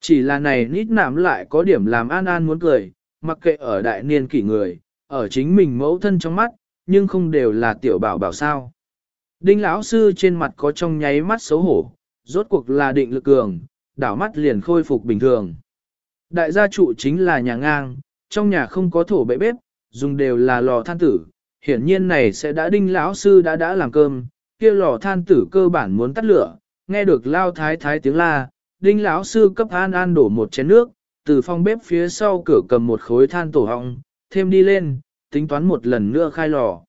Chỉ là này nít nảm lại có điểm làm an an muốn cười, mặc kệ ở đại niên kỷ người, ở chính mình mẫu thân trong mắt, nhưng không đều là tiểu bảo bảo sao. Đinh lão sư trên mặt có trong nháy mắt xấu hổ, rốt cuộc là định lực cường, đảo mắt liền khôi phục bình thường. Đại gia trụ chính là nhà ngang, trong nhà không có thổ bệ bếp, dùng đều là lò than tử, hiển nhiên này sẽ đã đinh lão sư đã đã làm cơm, kia lò than tử cơ bản muốn tắt lửa, nghe được lao thái thái tiếng la, đinh lão sư cấp An An đổ một chén nước, từ phòng bếp phía sau cửa cầm một khối than tổ họng, thêm đi lên, tính toán một lần nữa khai lò.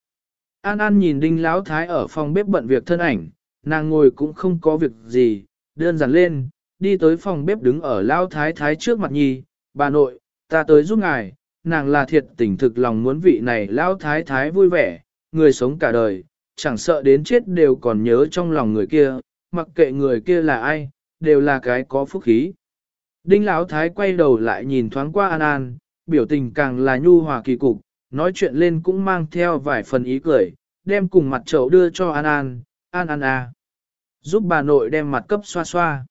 An An nhìn đinh lão thái ở phòng bếp bận việc thân ảnh, nàng ngồi cũng không có việc gì, đơn giản lên, đi tới phòng bếp đứng ở lão thái thái trước mặt nhi, bà nội, ta tới giúp ngài, nàng là thiệt tình thực lòng muốn vị này lão thái thái vui vẻ, người sống cả đời, chẳng sợ đến chết đều còn nhớ trong lòng người kia, mặc kệ người kia là ai, đều là cái có phúc khí. Đinh Lão Thái quay đầu lại nhìn thoáng qua An An, biểu tình càng là nhu hòa kỳ cục, nói chuyện lên cũng mang theo vài phần ý cười, đem cùng mặt chậu đưa cho An An, An An à. Giúp bà nội đem mặt cấp xoa xoa.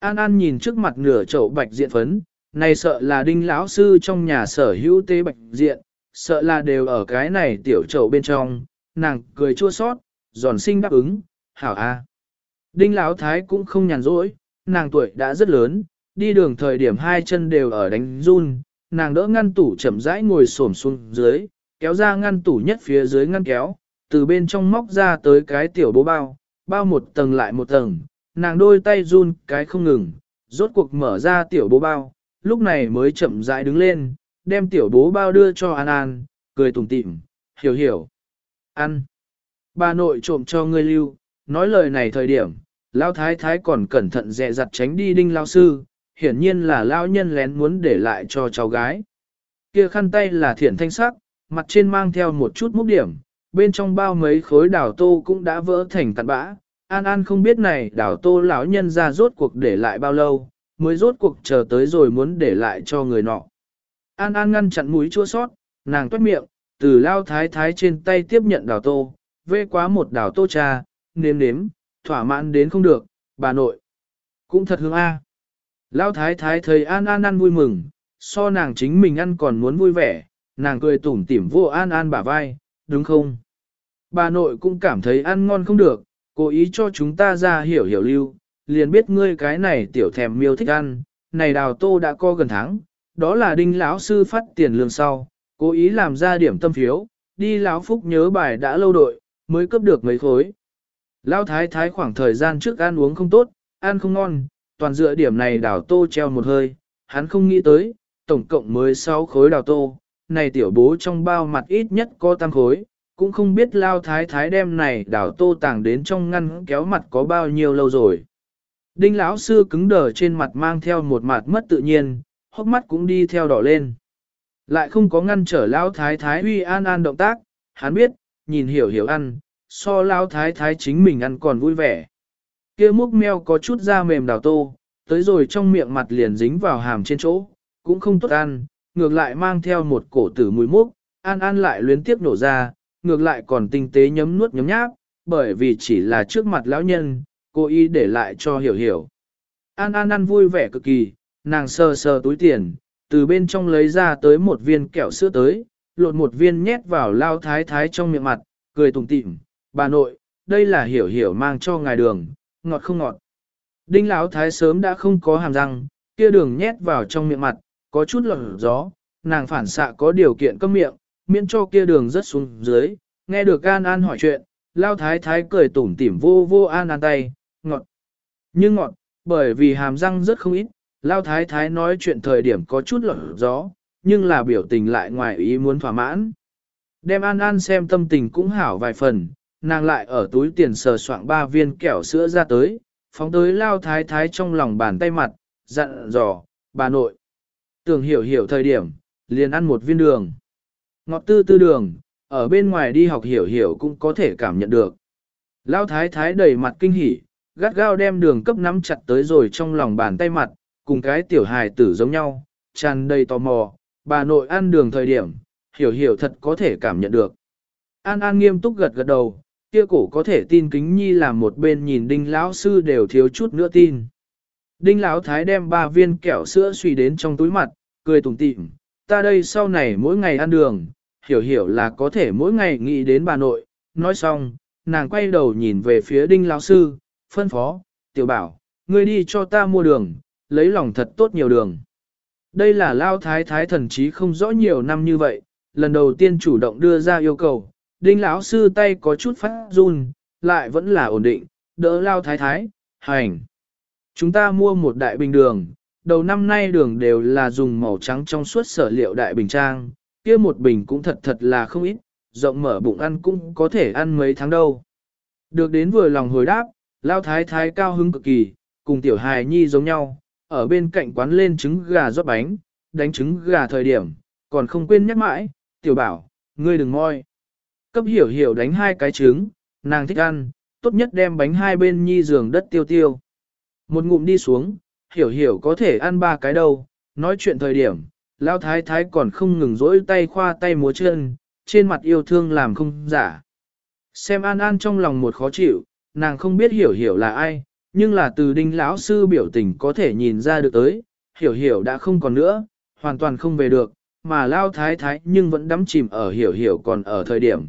An An nhìn trước mặt nửa chậu bạch diện phấn, này sợ là đinh lão sư trong nhà sở hữu tế bạch diện, sợ là đều ở cái này tiểu chậu bên trong, nàng cười chua sót, giòn sinh đáp ứng, hảo a. Đinh lão thái cũng không nhàn rỗi, nàng tuổi đã rất lớn, đi đường thời điểm hai chân đều ở đánh run, nàng đỡ ngăn tủ chậm rãi ngồi xổm xuống dưới, kéo ra ngăn tủ nhất phía dưới ngăn kéo, từ bên trong móc ra tới cái tiểu bố bao, bao một tầng lại một tầng, nàng đôi tay run cái không ngừng, rốt cuộc mở ra tiểu bố bao, lúc này mới chậm rãi đứng lên, đem tiểu bố bao đưa cho An An, cười tủm tỉm, hiểu hiểu. Ăn. Bà nội trộm cho ngươi lưu, nói lời này thời điểm, Lao Thái Thái còn cẩn thận dè dặt tránh đi đinh Lao Sư, hiển nhiên là Lao nhân lén muốn để lại cho cháu gái. Kia khăn tay là thiển thanh sắc, mặt trên mang theo một chút múc điểm, bên trong bao mấy khối đảo tô cũng đã vỡ thành cặn bã. An An không biết này đảo tô lão nhân ra rốt cuộc để lại bao lâu, mới rốt cuộc chờ tới rồi muốn để lại cho người nọ. An An ngăn chặn mũi chua sót, nàng toát miệng, từ lao thái thái trên tay tiếp nhận đảo tô, vê quá một đảo tô trà, nếm nếm, thỏa mãn đến không được, bà nội. Cũng thật hương a. Lao thái thái thấy An An ăn vui mừng, so nàng chính mình ăn còn muốn vui vẻ, nàng cười tủm tỉm vô An An bả vai, đúng không? Bà nội cũng cảm thấy ăn ngon không được, cố ý cho chúng ta ra hiểu hiểu lưu, liền biết ngươi cái này tiểu thèm miêu thích ăn, này đào tô đã co gần tháng, đó là đinh lão sư phát tiền lương sau, cố ý làm ra điểm tâm phiếu, đi lão phúc nhớ bài đã lâu đội, mới cấp được mấy khối. Lão thái thái khoảng thời gian trước ăn uống không tốt, ăn không ngon, toàn dựa điểm này đào tô treo một hơi, hắn không nghĩ tới, tổng cộng mới 6 khối đào tô, này tiểu bố trong bao mặt ít nhất có tăng khối, cũng không biết lao thái thái đem này đào tô tàng đến trong ngăn kéo mặt có bao nhiêu lâu rồi. Đinh lão sư cứng đờ trên mặt mang theo một mặt mất tự nhiên, hốc mắt cũng đi theo đỏ lên. Lại không có ngăn trở lão thái thái uy an an động tác, hắn biết, nhìn hiểu hiểu ăn, so lão thái thái chính mình ăn còn vui vẻ. kia múc meo có chút da mềm đào tô, tới rồi trong miệng mặt liền dính vào hàm trên chỗ, cũng không tốt ăn, ngược lại mang theo một cổ tử mùi múc, an an lại luyến tiếp nổ ra, ngược lại còn tinh tế nhấm nuốt nhấm nháp, bởi vì chỉ là trước mặt lão nhân, cô y để lại cho hiểu hiểu. An An ăn vui vẻ cực kỳ, nàng sờ sờ túi tiền, từ bên trong lấy ra tới một viên kẹo sữa tới, lột một viên nhét vào lao thái thái trong miệng mặt, cười tùng tịm, bà nội, đây là hiểu hiểu mang cho ngài đường, ngọt không ngọt. Đinh lão thái sớm đã không có hàm răng, kia đường nhét vào trong miệng mặt, có chút lọt gió, nàng phản xạ có điều kiện cấm miệng, miễn cho kia đường rất xuống dưới, nghe được An An hỏi chuyện, lao thái thái cười tủm tỉm vô vô An An tay, ngọt. Nhưng ngọt, bởi vì hàm răng rất không ít, lao thái thái nói chuyện thời điểm có chút lọt gió, nhưng là biểu tình lại ngoài ý muốn thỏa mãn. Đem An An xem tâm tình cũng hảo vài phần, nàng lại ở túi tiền sờ soạng ba viên kẹo sữa ra tới, phóng tới lao thái thái trong lòng bàn tay mặt, dặn dò, bà nội. Tưởng hiểu hiểu thời điểm, liền ăn một viên đường. Ngọt tư tư đường, ở bên ngoài đi học hiểu hiểu cũng có thể cảm nhận được. Lao thái thái đầy mặt kinh hỉ, gắt gao đem đường cấp nắm chặt tới rồi trong lòng bàn tay mặt, cùng cái tiểu hài tử giống nhau, tràn đầy tò mò, bà nội ăn đường thời điểm, hiểu hiểu thật có thể cảm nhận được. An An nghiêm túc gật gật đầu, kia cổ có thể tin kính nhi làm một bên nhìn đinh lão sư đều thiếu chút nữa tin. Đinh lão thái đem ba viên kẹo sữa suy đến trong túi mặt, cười tủm tỉm, ta đây sau này mỗi ngày ăn đường, hiểu hiểu là có thể mỗi ngày nghĩ đến bà nội, nói xong, nàng quay đầu nhìn về phía đinh lão sư, phân phó, tiểu bảo, ngươi đi cho ta mua đường, lấy lòng thật tốt nhiều đường. Đây là lao thái thái thần chí không rõ nhiều năm như vậy, lần đầu tiên chủ động đưa ra yêu cầu, đinh lão sư tay có chút phát run, lại vẫn là ổn định, đỡ lao thái thái, hành. Chúng ta mua một đại bình đường, đầu năm nay đường đều là dùng màu trắng trong suốt sở liệu đại bình trang, kia một bình cũng thật thật là không ít, rộng mở bụng ăn cũng có thể ăn mấy tháng đâu. Được đến vừa lòng hồi đáp, lao thái thái cao hứng cực kỳ, cùng tiểu hài nhi giống nhau, ở bên cạnh quán lên trứng gà rót bánh, đánh trứng gà thời điểm, còn không quên nhắc mãi, tiểu bảo, ngươi đừng moi. Cấp hiểu hiểu đánh hai cái trứng, nàng thích ăn, tốt nhất đem bánh hai bên nhi giường đất tiêu tiêu. Một ngụm đi xuống, hiểu hiểu có thể ăn ba cái đâu, nói chuyện thời điểm, lao thái thái còn không ngừng rỗi tay khoa tay múa chân, trên mặt yêu thương làm không giả. Xem An An trong lòng một khó chịu, nàng không biết hiểu hiểu là ai, nhưng là từ đinh lão sư biểu tình có thể nhìn ra được tới, hiểu hiểu đã không còn nữa, hoàn toàn không về được, mà lao thái thái nhưng vẫn đắm chìm ở hiểu hiểu còn ở thời điểm.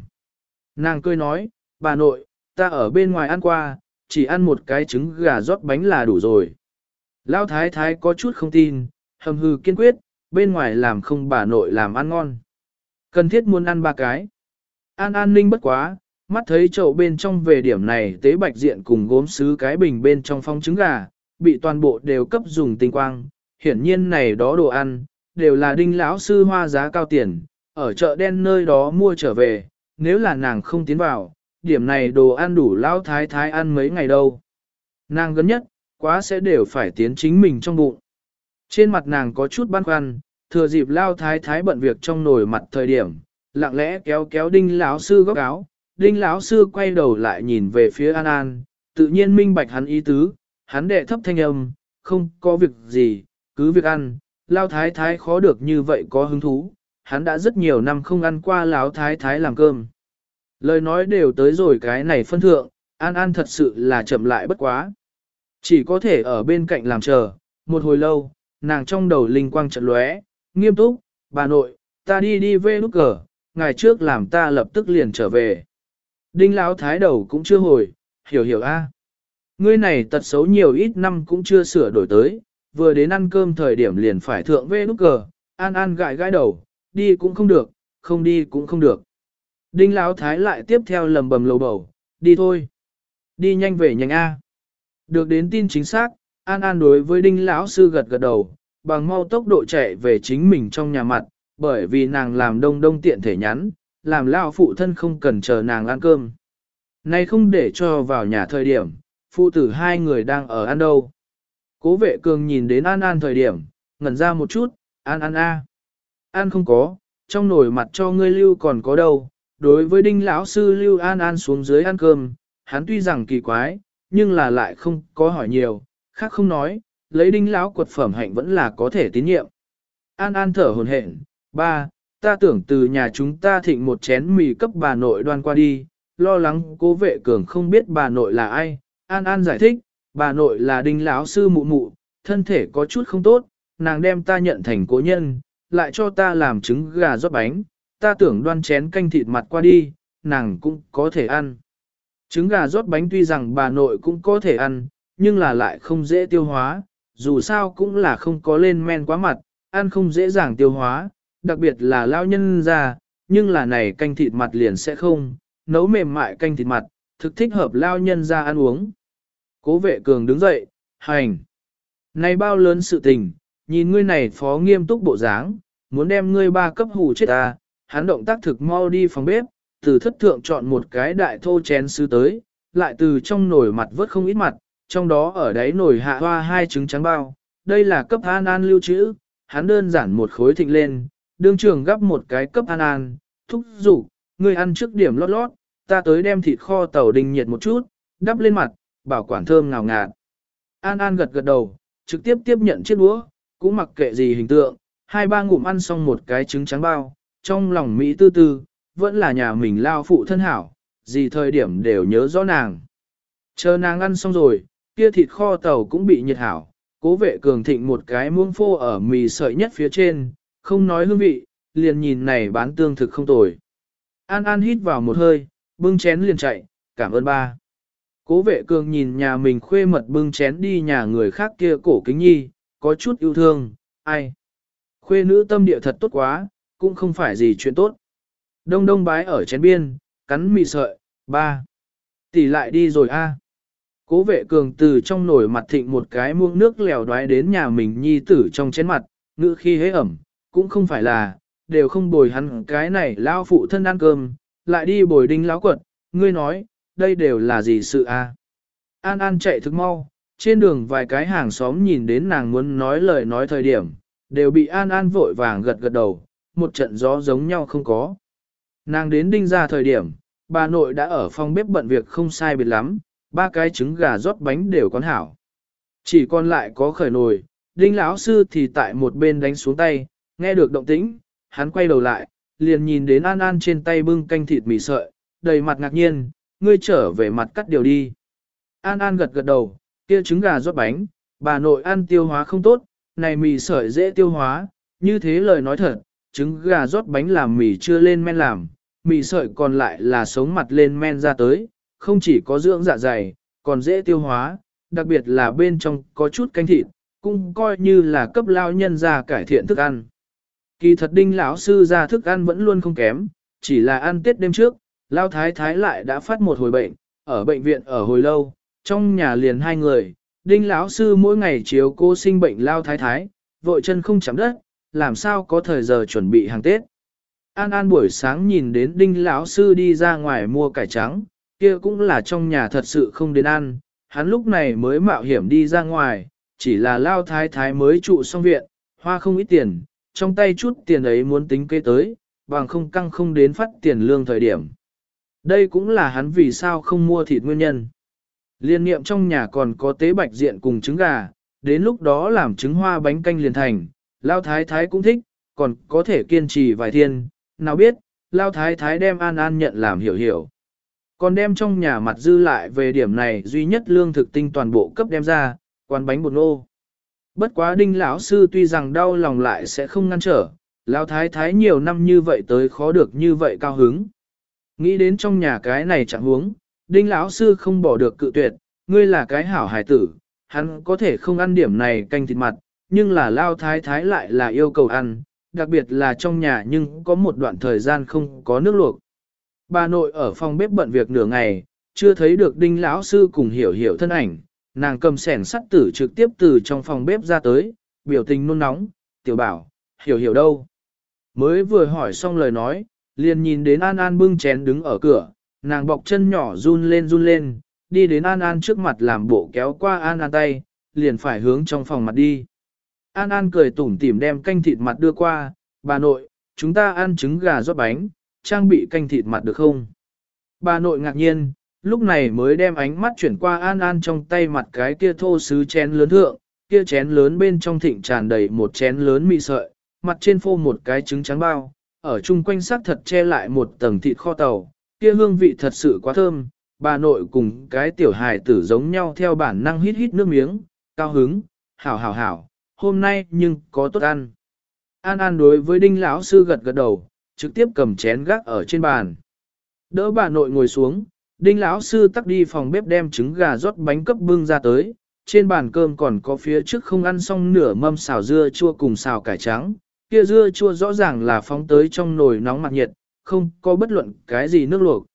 Nàng cười nói, bà nội, ta ở bên ngoài ăn qua, chỉ ăn một cái trứng gà rót bánh là đủ rồi. Lao thái thái có chút không tin, hầm hừ kiên quyết, bên ngoài làm không bà nội làm ăn ngon. Cần thiết muốn ăn ba cái. An an ninh bất quá, mắt thấy chậu bên trong về điểm này tế bạch diện cùng gốm sứ cái bình bên trong phong trứng gà, bị toàn bộ đều cấp dùng tinh quang, hiển nhiên này đó đồ ăn, đều là đinh lão sư hoa giá cao tiền, ở chợ đen nơi đó mua trở về, nếu là nàng không tiến vào, điểm này đồ ăn đủ lão thái thái ăn mấy ngày đâu. Nàng gần nhất, quá sẽ đều phải tiến chính mình trong bụng. Trên mặt nàng có chút băn khoăn, thừa dịp lao thái thái bận việc trong nồi mặt thời điểm, lặng lẽ kéo kéo đinh lão sư góc áo, đinh lão sư quay đầu lại nhìn về phía An An, tự nhiên minh bạch hắn ý tứ, hắn đệ thấp thanh âm, không có việc gì, cứ việc ăn, lao thái thái khó được như vậy có hứng thú, hắn đã rất nhiều năm không ăn qua lão thái thái làm cơm. Lời nói đều tới rồi cái này phân thượng, An An thật sự là chậm lại bất quá. Chỉ có thể ở bên cạnh làm chờ, một hồi lâu, nàng trong đầu linh quang trận lóe, nghiêm túc, bà nội, ta đi đi về lúc cờ, ngày trước làm ta lập tức liền trở về. Đinh lão thái đầu cũng chưa hồi, hiểu hiểu a. Ngươi này tật xấu nhiều ít năm cũng chưa sửa đổi tới, vừa đến ăn cơm thời điểm liền phải thượng về lúc cờ, an an gãi gãi đầu, đi cũng không được, không đi cũng không được. Đinh lão thái lại tiếp theo lầm bầm lầu bầu, đi thôi. Đi nhanh về nhanh A. Được đến tin chính xác, An An đối với đinh lão sư gật gật đầu, bằng mau tốc độ chạy về chính mình trong nhà mặt, bởi vì nàng làm đông đông tiện thể nhắn, làm lão phụ thân không cần chờ nàng ăn cơm. Nay không để cho vào nhà thời điểm, phụ tử hai người đang ở ăn đâu. Cố vệ cường nhìn đến An An thời điểm, ngẩn ra một chút, An An a, An không có, trong nồi mặt cho ngươi lưu còn có đâu. Đối với đinh lão sư lưu An An xuống dưới ăn cơm, hắn tuy rằng kỳ quái, nhưng là lại không có hỏi nhiều, khác không nói, lấy đinh lão quật phẩm hạnh vẫn là có thể tín nhiệm. An An thở hồn hển, ba, ta tưởng từ nhà chúng ta thịnh một chén mì cấp bà nội đoan qua đi, lo lắng cố vệ cường không biết bà nội là ai. An An giải thích, bà nội là đinh lão sư mụ mụ, thân thể có chút không tốt, nàng đem ta nhận thành cố nhân, lại cho ta làm trứng gà rót bánh, ta tưởng đoan chén canh thịt mặt qua đi, nàng cũng có thể ăn. Trứng gà rót bánh tuy rằng bà nội cũng có thể ăn, nhưng là lại không dễ tiêu hóa, dù sao cũng là không có lên men quá mặt, ăn không dễ dàng tiêu hóa, đặc biệt là lao nhân ra, nhưng là này canh thịt mặt liền sẽ không, nấu mềm mại canh thịt mặt, thực thích hợp lao nhân ra ăn uống. Cố vệ cường đứng dậy, hành. Này bao lớn sự tình, nhìn ngươi này phó nghiêm túc bộ dáng, muốn đem ngươi ba cấp hù chết ta, hắn động tác thực mau đi phòng bếp, từ thất thượng chọn một cái đại thô chén sứ tới, lại từ trong nồi mặt vớt không ít mặt, trong đó ở đáy nồi hạ hoa hai trứng trắng bao, đây là cấp an an lưu trữ, hắn đơn giản một khối thịnh lên, đương trường gấp một cái cấp an an, thúc rủ, người ăn trước điểm lót lót, ta tới đem thịt kho tàu đình nhiệt một chút, đắp lên mặt, bảo quản thơm ngào ngạt. An An gật gật đầu, trực tiếp tiếp nhận chiếc đũa, cũng mặc kệ gì hình tượng, hai ba ngụm ăn xong một cái trứng trắng bao, trong lòng Mỹ tư tư, vẫn là nhà mình lao phụ thân hảo, gì thời điểm đều nhớ rõ nàng. Chờ nàng ăn xong rồi, kia thịt kho tàu cũng bị nhiệt hảo, cố vệ cường thịnh một cái muông phô ở mì sợi nhất phía trên, không nói hương vị, liền nhìn này bán tương thực không tồi. An An hít vào một hơi, bưng chén liền chạy, cảm ơn ba. Cố vệ cường nhìn nhà mình khuê mật bưng chén đi nhà người khác kia cổ kính nhi, có chút yêu thương, ai. Khuê nữ tâm địa thật tốt quá, cũng không phải gì chuyện tốt. Đông đông bái ở chén biên, cắn mì sợi, ba. Tỷ lại đi rồi a. Cố vệ cường từ trong nồi mặt thịnh một cái muông nước lèo đoái đến nhà mình nhi tử trong chén mặt, ngữ khi hế ẩm, cũng không phải là, đều không bồi hắn cái này lao phụ thân ăn cơm, lại đi bồi đinh lão quật, ngươi nói, đây đều là gì sự a? À? An An chạy thức mau, trên đường vài cái hàng xóm nhìn đến nàng muốn nói lời nói thời điểm, đều bị An An vội vàng gật gật đầu, một trận gió giống nhau không có. Nàng đến đinh ra thời điểm, bà nội đã ở phòng bếp bận việc không sai biệt lắm, ba cái trứng gà rót bánh đều con hảo. Chỉ còn lại có khởi nồi, đinh lão sư thì tại một bên đánh xuống tay, nghe được động tĩnh, hắn quay đầu lại, liền nhìn đến An An trên tay bưng canh thịt mì sợi, đầy mặt ngạc nhiên, ngươi trở về mặt cắt điều đi. An An gật gật đầu, kia trứng gà rót bánh, bà nội ăn tiêu hóa không tốt, này mì sợi dễ tiêu hóa, như thế lời nói thật, trứng gà rót bánh làm mì chưa lên men làm, mì sợi còn lại là sống mặt lên men ra tới, không chỉ có dưỡng dạ dày, còn dễ tiêu hóa, đặc biệt là bên trong có chút canh thịt, cũng coi như là cấp lao nhân ra cải thiện thức ăn. Kỳ thật đinh lão sư ra thức ăn vẫn luôn không kém, chỉ là ăn tết đêm trước, lao thái thái lại đã phát một hồi bệnh, ở bệnh viện ở hồi lâu, trong nhà liền hai người, đinh lão sư mỗi ngày chiếu cô sinh bệnh lao thái thái, vội chân không chạm đất, làm sao có thời giờ chuẩn bị hàng Tết. An An buổi sáng nhìn đến đinh lão sư đi ra ngoài mua cải trắng, kia cũng là trong nhà thật sự không đến ăn, hắn lúc này mới mạo hiểm đi ra ngoài, chỉ là lao thái thái mới trụ xong viện, hoa không ít tiền, trong tay chút tiền ấy muốn tính kế tới, bằng không căng không đến phát tiền lương thời điểm. Đây cũng là hắn vì sao không mua thịt nguyên nhân. Liên niệm trong nhà còn có tế bạch diện cùng trứng gà, đến lúc đó làm trứng hoa bánh canh liền thành, Lao Thái Thái cũng thích, còn có thể kiên trì vài thiên, nào biết, Lao Thái Thái đem An An nhận làm hiểu hiểu. Còn đem trong nhà mặt dư lại về điểm này duy nhất lương thực tinh toàn bộ cấp đem ra, quán bánh bột nô. Bất quá đinh lão sư tuy rằng đau lòng lại sẽ không ngăn trở, lão Thái Thái nhiều năm như vậy tới khó được như vậy cao hứng. Nghĩ đến trong nhà cái này chẳng huống, đinh lão sư không bỏ được cự tuyệt, ngươi là cái hảo hải tử, hắn có thể không ăn điểm này canh thịt mặt, nhưng là lao thái thái lại là yêu cầu ăn, đặc biệt là trong nhà nhưng có một đoạn thời gian không có nước luộc. Bà nội ở phòng bếp bận việc nửa ngày, chưa thấy được đinh lão sư cùng hiểu hiểu thân ảnh, nàng cầm sẻn sắt tử trực tiếp từ trong phòng bếp ra tới, biểu tình nôn nóng, tiểu bảo, hiểu hiểu đâu. Mới vừa hỏi xong lời nói, liền nhìn đến An An bưng chén đứng ở cửa, nàng bọc chân nhỏ run lên run lên, đi đến An An trước mặt làm bộ kéo qua An An tay, liền phải hướng trong phòng mặt đi. An An cười tủm tỉm đem canh thịt mặt đưa qua, bà nội, chúng ta ăn trứng gà rót bánh, trang bị canh thịt mặt được không? Bà nội ngạc nhiên, lúc này mới đem ánh mắt chuyển qua An An trong tay mặt cái kia thô sứ chén lớn thượng, kia chén lớn bên trong thịnh tràn đầy một chén lớn mì sợi, mặt trên phô một cái trứng trắng bao, ở chung quanh sắc thật che lại một tầng thịt kho tàu, kia hương vị thật sự quá thơm, bà nội cùng cái tiểu hài tử giống nhau theo bản năng hít hít nước miếng, cao hứng, hảo hảo hảo, hôm nay nhưng có tốt ăn. An An đối với đinh lão sư gật gật đầu, trực tiếp cầm chén gác ở trên bàn. Đỡ bà nội ngồi xuống, đinh lão sư tắt đi phòng bếp đem trứng gà rót bánh cấp bưng ra tới, trên bàn cơm còn có phía trước không ăn xong nửa mâm xào dưa chua cùng xào cải trắng, kia dưa chua rõ ràng là phóng tới trong nồi nóng mặt nhiệt, không có bất luận cái gì nước luộc.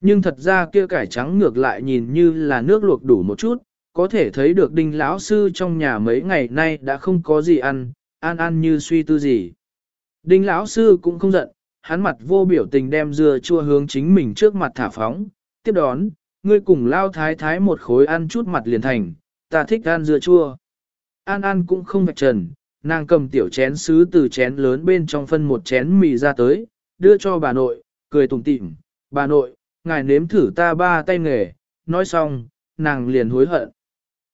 Nhưng thật ra kia cải trắng ngược lại nhìn như là nước luộc đủ một chút, có thể thấy được đinh lão sư trong nhà mấy ngày nay đã không có gì ăn, an ăn như suy tư gì. Đinh lão sư cũng không giận, hắn mặt vô biểu tình đem dưa chua hướng chính mình trước mặt thả phóng, tiếp đón, ngươi cùng lao thái thái một khối ăn chút mặt liền thành, ta thích ăn dưa chua. An An cũng không vạch trần, nàng cầm tiểu chén sứ từ chén lớn bên trong phân một chén mì ra tới, đưa cho bà nội, cười tủm tỉm, bà nội, ngài nếm thử ta ba tay nghề, nói xong, nàng liền hối hận.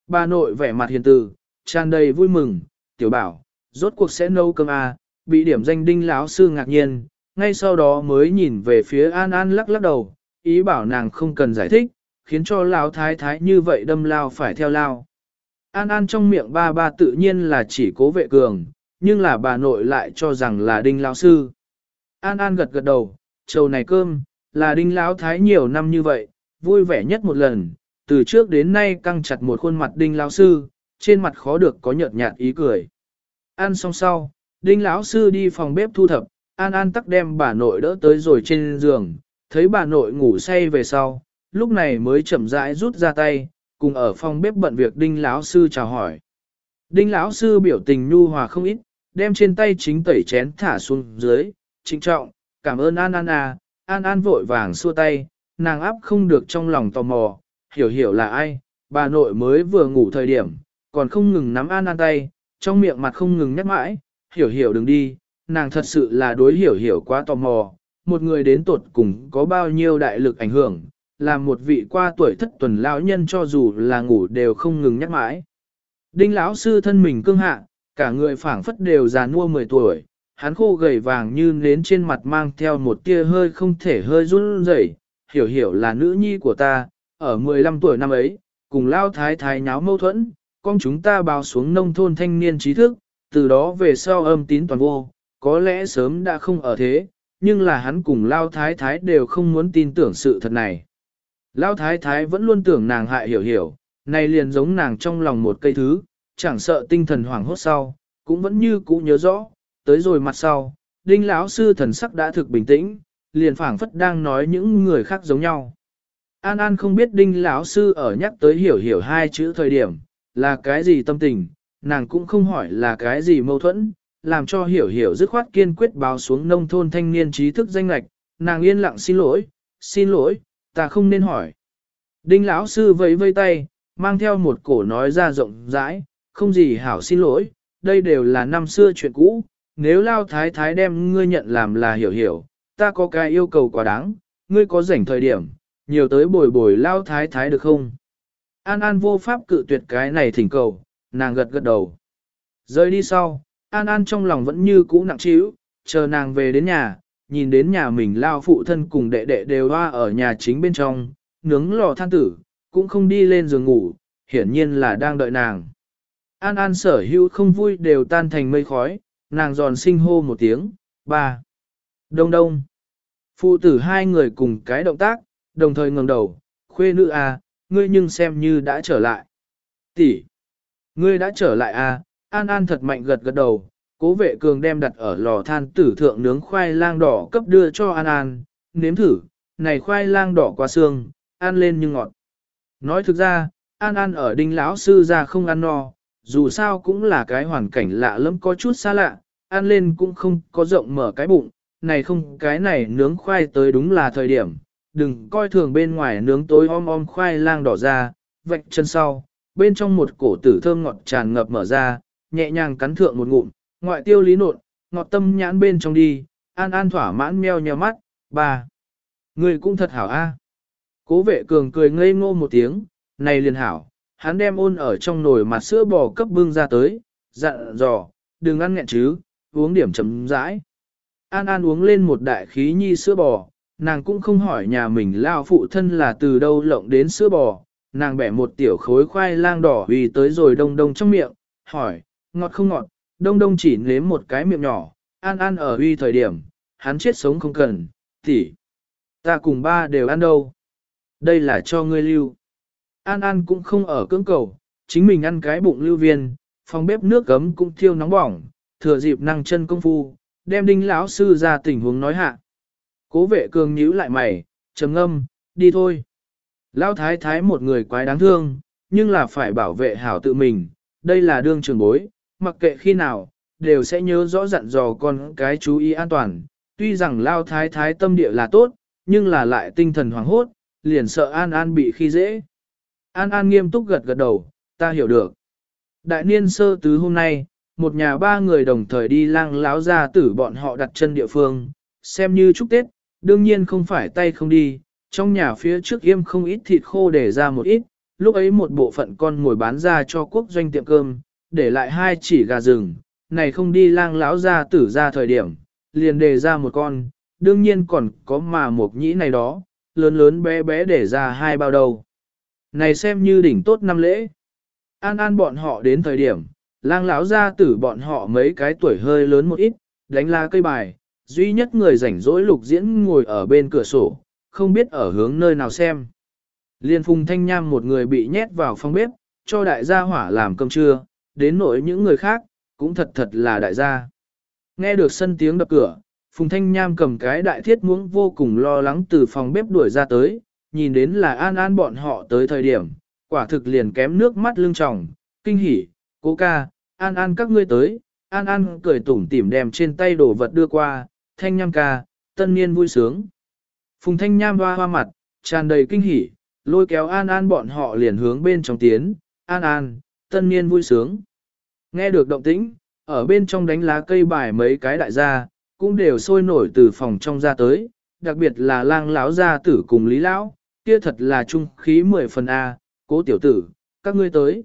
Bà nội vẻ mặt hiền từ, tràn đầy vui mừng, tiểu bảo, rốt cuộc sẽ nấu cơm à, bị điểm danh đinh lão sư ngạc nhiên, ngay sau đó mới nhìn về phía An An lắc lắc đầu, ý bảo nàng không cần giải thích, khiến cho lão thái thái như vậy đâm lao phải theo lao. An An trong miệng ba ba tự nhiên là chỉ cố vệ cường, nhưng là bà nội lại cho rằng là đinh lão sư. An An gật gật đầu, trầu này cơm, là đinh lão thái nhiều năm như vậy, vui vẻ nhất một lần, từ trước đến nay căng chặt một khuôn mặt đinh lão sư, trên mặt khó được có nhợt nhạt ý cười. Ăn xong sau, đinh lão sư đi phòng bếp thu thập, An An tắc đem bà nội đỡ tới rồi trên giường, thấy bà nội ngủ say về sau, lúc này mới chậm rãi rút ra tay, cùng ở phòng bếp bận việc đinh lão sư chào hỏi. Đinh lão sư biểu tình nhu hòa không ít, đem trên tay chính tẩy chén thả xuống dưới, trịnh trọng, cảm ơn An An à, An An vội vàng xua tay, nàng áp không được trong lòng tò mò, hiểu hiểu là ai, bà nội mới vừa ngủ thời điểm, còn không ngừng nắm An An tay, trong miệng mặt không ngừng nhắc mãi, hiểu hiểu đừng đi, nàng thật sự là đối hiểu hiểu quá tò mò, một người đến tột cùng có bao nhiêu đại lực ảnh hưởng, làm một vị qua tuổi thất tuần lão nhân cho dù là ngủ đều không ngừng nhắc mãi. Đinh lão sư thân mình cương hạ, cả người phảng phất đều già nua 10 tuổi, hắn khô gầy vàng như nến trên mặt mang theo một tia hơi không thể hơi run rẩy, hiểu hiểu là nữ nhi của ta, ở 15 tuổi năm ấy, cùng lao thái thái nháo mâu thuẫn, con chúng ta bao xuống nông thôn thanh niên trí thức, từ đó về sau âm tín toàn vô, có lẽ sớm đã không ở thế, nhưng là hắn cùng lao thái thái đều không muốn tin tưởng sự thật này. Lao thái thái vẫn luôn tưởng nàng hại hiểu hiểu, này liền giống nàng trong lòng một cây thứ, chẳng sợ tinh thần hoảng hốt sau, cũng vẫn như cũ nhớ rõ, tới rồi mặt sau, đinh lão sư thần sắc đã thực bình tĩnh, liền phảng phất đang nói những người khác giống nhau. An An không biết đinh lão sư ở nhắc tới hiểu hiểu hai chữ thời điểm, là cái gì tâm tình, nàng cũng không hỏi là cái gì mâu thuẫn, làm cho hiểu hiểu dứt khoát kiên quyết báo xuống nông thôn thanh niên trí thức danh lạch, nàng yên lặng xin lỗi, xin lỗi, ta không nên hỏi. Đinh lão sư vẫy vây tay, mang theo một cổ nói ra rộng rãi, không gì hảo xin lỗi, đây đều là năm xưa chuyện cũ, nếu lao thái thái đem ngươi nhận làm là hiểu hiểu, ta có cái yêu cầu quá đáng, ngươi có rảnh thời điểm, nhiều tới bồi bồi lao thái thái được không? An An vô pháp cự tuyệt cái này thỉnh cầu, nàng gật gật đầu. Rời đi sau, An An trong lòng vẫn như cũ nặng trĩu, chờ nàng về đến nhà, nhìn đến nhà mình lao phụ thân cùng đệ đệ đều hoa ở nhà chính bên trong, nướng lò than tử, cũng không đi lên giường ngủ, hiển nhiên là đang đợi nàng. An An sở hữu không vui đều tan thành mây khói, nàng giòn sinh hô một tiếng, ba. Đông đông. Phụ tử hai người cùng cái động tác, đồng thời ngẩng đầu, khuê nữ à, ngươi nhưng xem như đã trở lại. Tỷ, ngươi đã trở lại à, An An thật mạnh gật gật đầu, cố vệ cường đem đặt ở lò than tử thượng nướng khoai lang đỏ cấp đưa cho An An, nếm thử, này khoai lang đỏ qua xương, ăn lên nhưng ngọt. Nói thực ra, An An ở đinh lão sư ra không ăn no, dù sao cũng là cái hoàn cảnh lạ lẫm có chút xa lạ, ăn lên cũng không có rộng mở cái bụng, này không cái này nướng khoai tới đúng là thời điểm, đừng coi thường bên ngoài nướng tối om om khoai lang đỏ ra, vạch chân sau, bên trong một cổ tử thơm ngọt tràn ngập mở ra, nhẹ nhàng cắn thượng một ngụm, ngoại tiêu lý nộn, ngọt tâm nhãn bên trong đi, an an thỏa mãn meo nheo mắt, bà Người cũng thật hảo a. Cố vệ cường cười ngây ngô một tiếng, này liền hảo, hắn đem ôn ở trong nồi mặt sữa bò cấp bưng ra tới, dặn dò, đừng ăn nghẹn chứ, uống điểm chấm rãi. An An uống lên một đại khí nhi sữa bò, nàng cũng không hỏi nhà mình lao phụ thân là từ đâu lộng đến sữa bò, nàng bẻ một tiểu khối khoai lang đỏ vì tới rồi đông đông trong miệng, hỏi, ngọt không ngọt, đông đông chỉ nếm một cái miệng nhỏ, An An ở uy thời điểm, hắn chết sống không cần, tỷ, ta cùng ba đều ăn đâu. Đây là cho ngươi lưu. An An cũng không ở cưỡng cầu, chính mình ăn cái bụng lưu viên, phòng bếp nước gấm cũng thiêu nóng bỏng, thừa dịp năng chân công phu, đem đinh lão sư ra tình huống nói hạ. Cố vệ cường nhíu lại mày, trầm ngâm, đi thôi. Lão thái thái một người quái đáng thương, nhưng là phải bảo vệ hảo tự mình, đây là đương trường bối, mặc kệ khi nào, đều sẽ nhớ rõ dặn dò con cái chú ý an toàn. Tuy rằng Lao thái thái tâm địa là tốt, nhưng là lại tinh thần hoảng hốt, liền sợ An An bị khi dễ. An An nghiêm túc gật gật đầu, ta hiểu được. Đại niên sơ tứ hôm nay, một nhà ba người đồng thời đi lang láo ra tử bọn họ đặt chân địa phương, xem như chúc Tết, đương nhiên không phải tay không đi, trong nhà phía trước yêm không ít thịt khô để ra một ít, lúc ấy một bộ phận con ngồi bán ra cho quốc doanh tiệm cơm, để lại hai chỉ gà rừng, này không đi lang lão ra tử ra thời điểm, liền đề ra một con, đương nhiên còn có mà một nhĩ này đó, lớn lớn bé bé để ra hai bao đầu. Này xem như đỉnh tốt năm lễ. An an bọn họ đến thời điểm, lang lão ra tử bọn họ mấy cái tuổi hơi lớn một ít, đánh la cây bài, duy nhất người rảnh rỗi lục diễn ngồi ở bên cửa sổ, không biết ở hướng nơi nào xem. Liên phùng thanh nham một người bị nhét vào phòng bếp, cho đại gia hỏa làm cơm trưa, đến nỗi những người khác, cũng thật thật là đại gia. Nghe được sân tiếng đập cửa, Phùng Thanh Nham cầm cái đại thiết muỗng vô cùng lo lắng từ phòng bếp đuổi ra tới, nhìn đến là an an bọn họ tới thời điểm, quả thực liền kém nước mắt lưng tròng, kinh hỉ, cố ca, an an các ngươi tới, an an cười tủm tỉm đem trên tay đồ vật đưa qua, thanh nham ca, tân niên vui sướng. Phùng thanh nham hoa hoa mặt, tràn đầy kinh hỉ, lôi kéo an an bọn họ liền hướng bên trong tiến, an an, tân niên vui sướng. Nghe được động tĩnh, ở bên trong đánh lá cây bài mấy cái đại gia, cũng đều sôi nổi từ phòng trong ra tới, đặc biệt là lang lão gia tử cùng lý lão, kia thật là trung khí mười phần A, cố tiểu tử, các ngươi tới.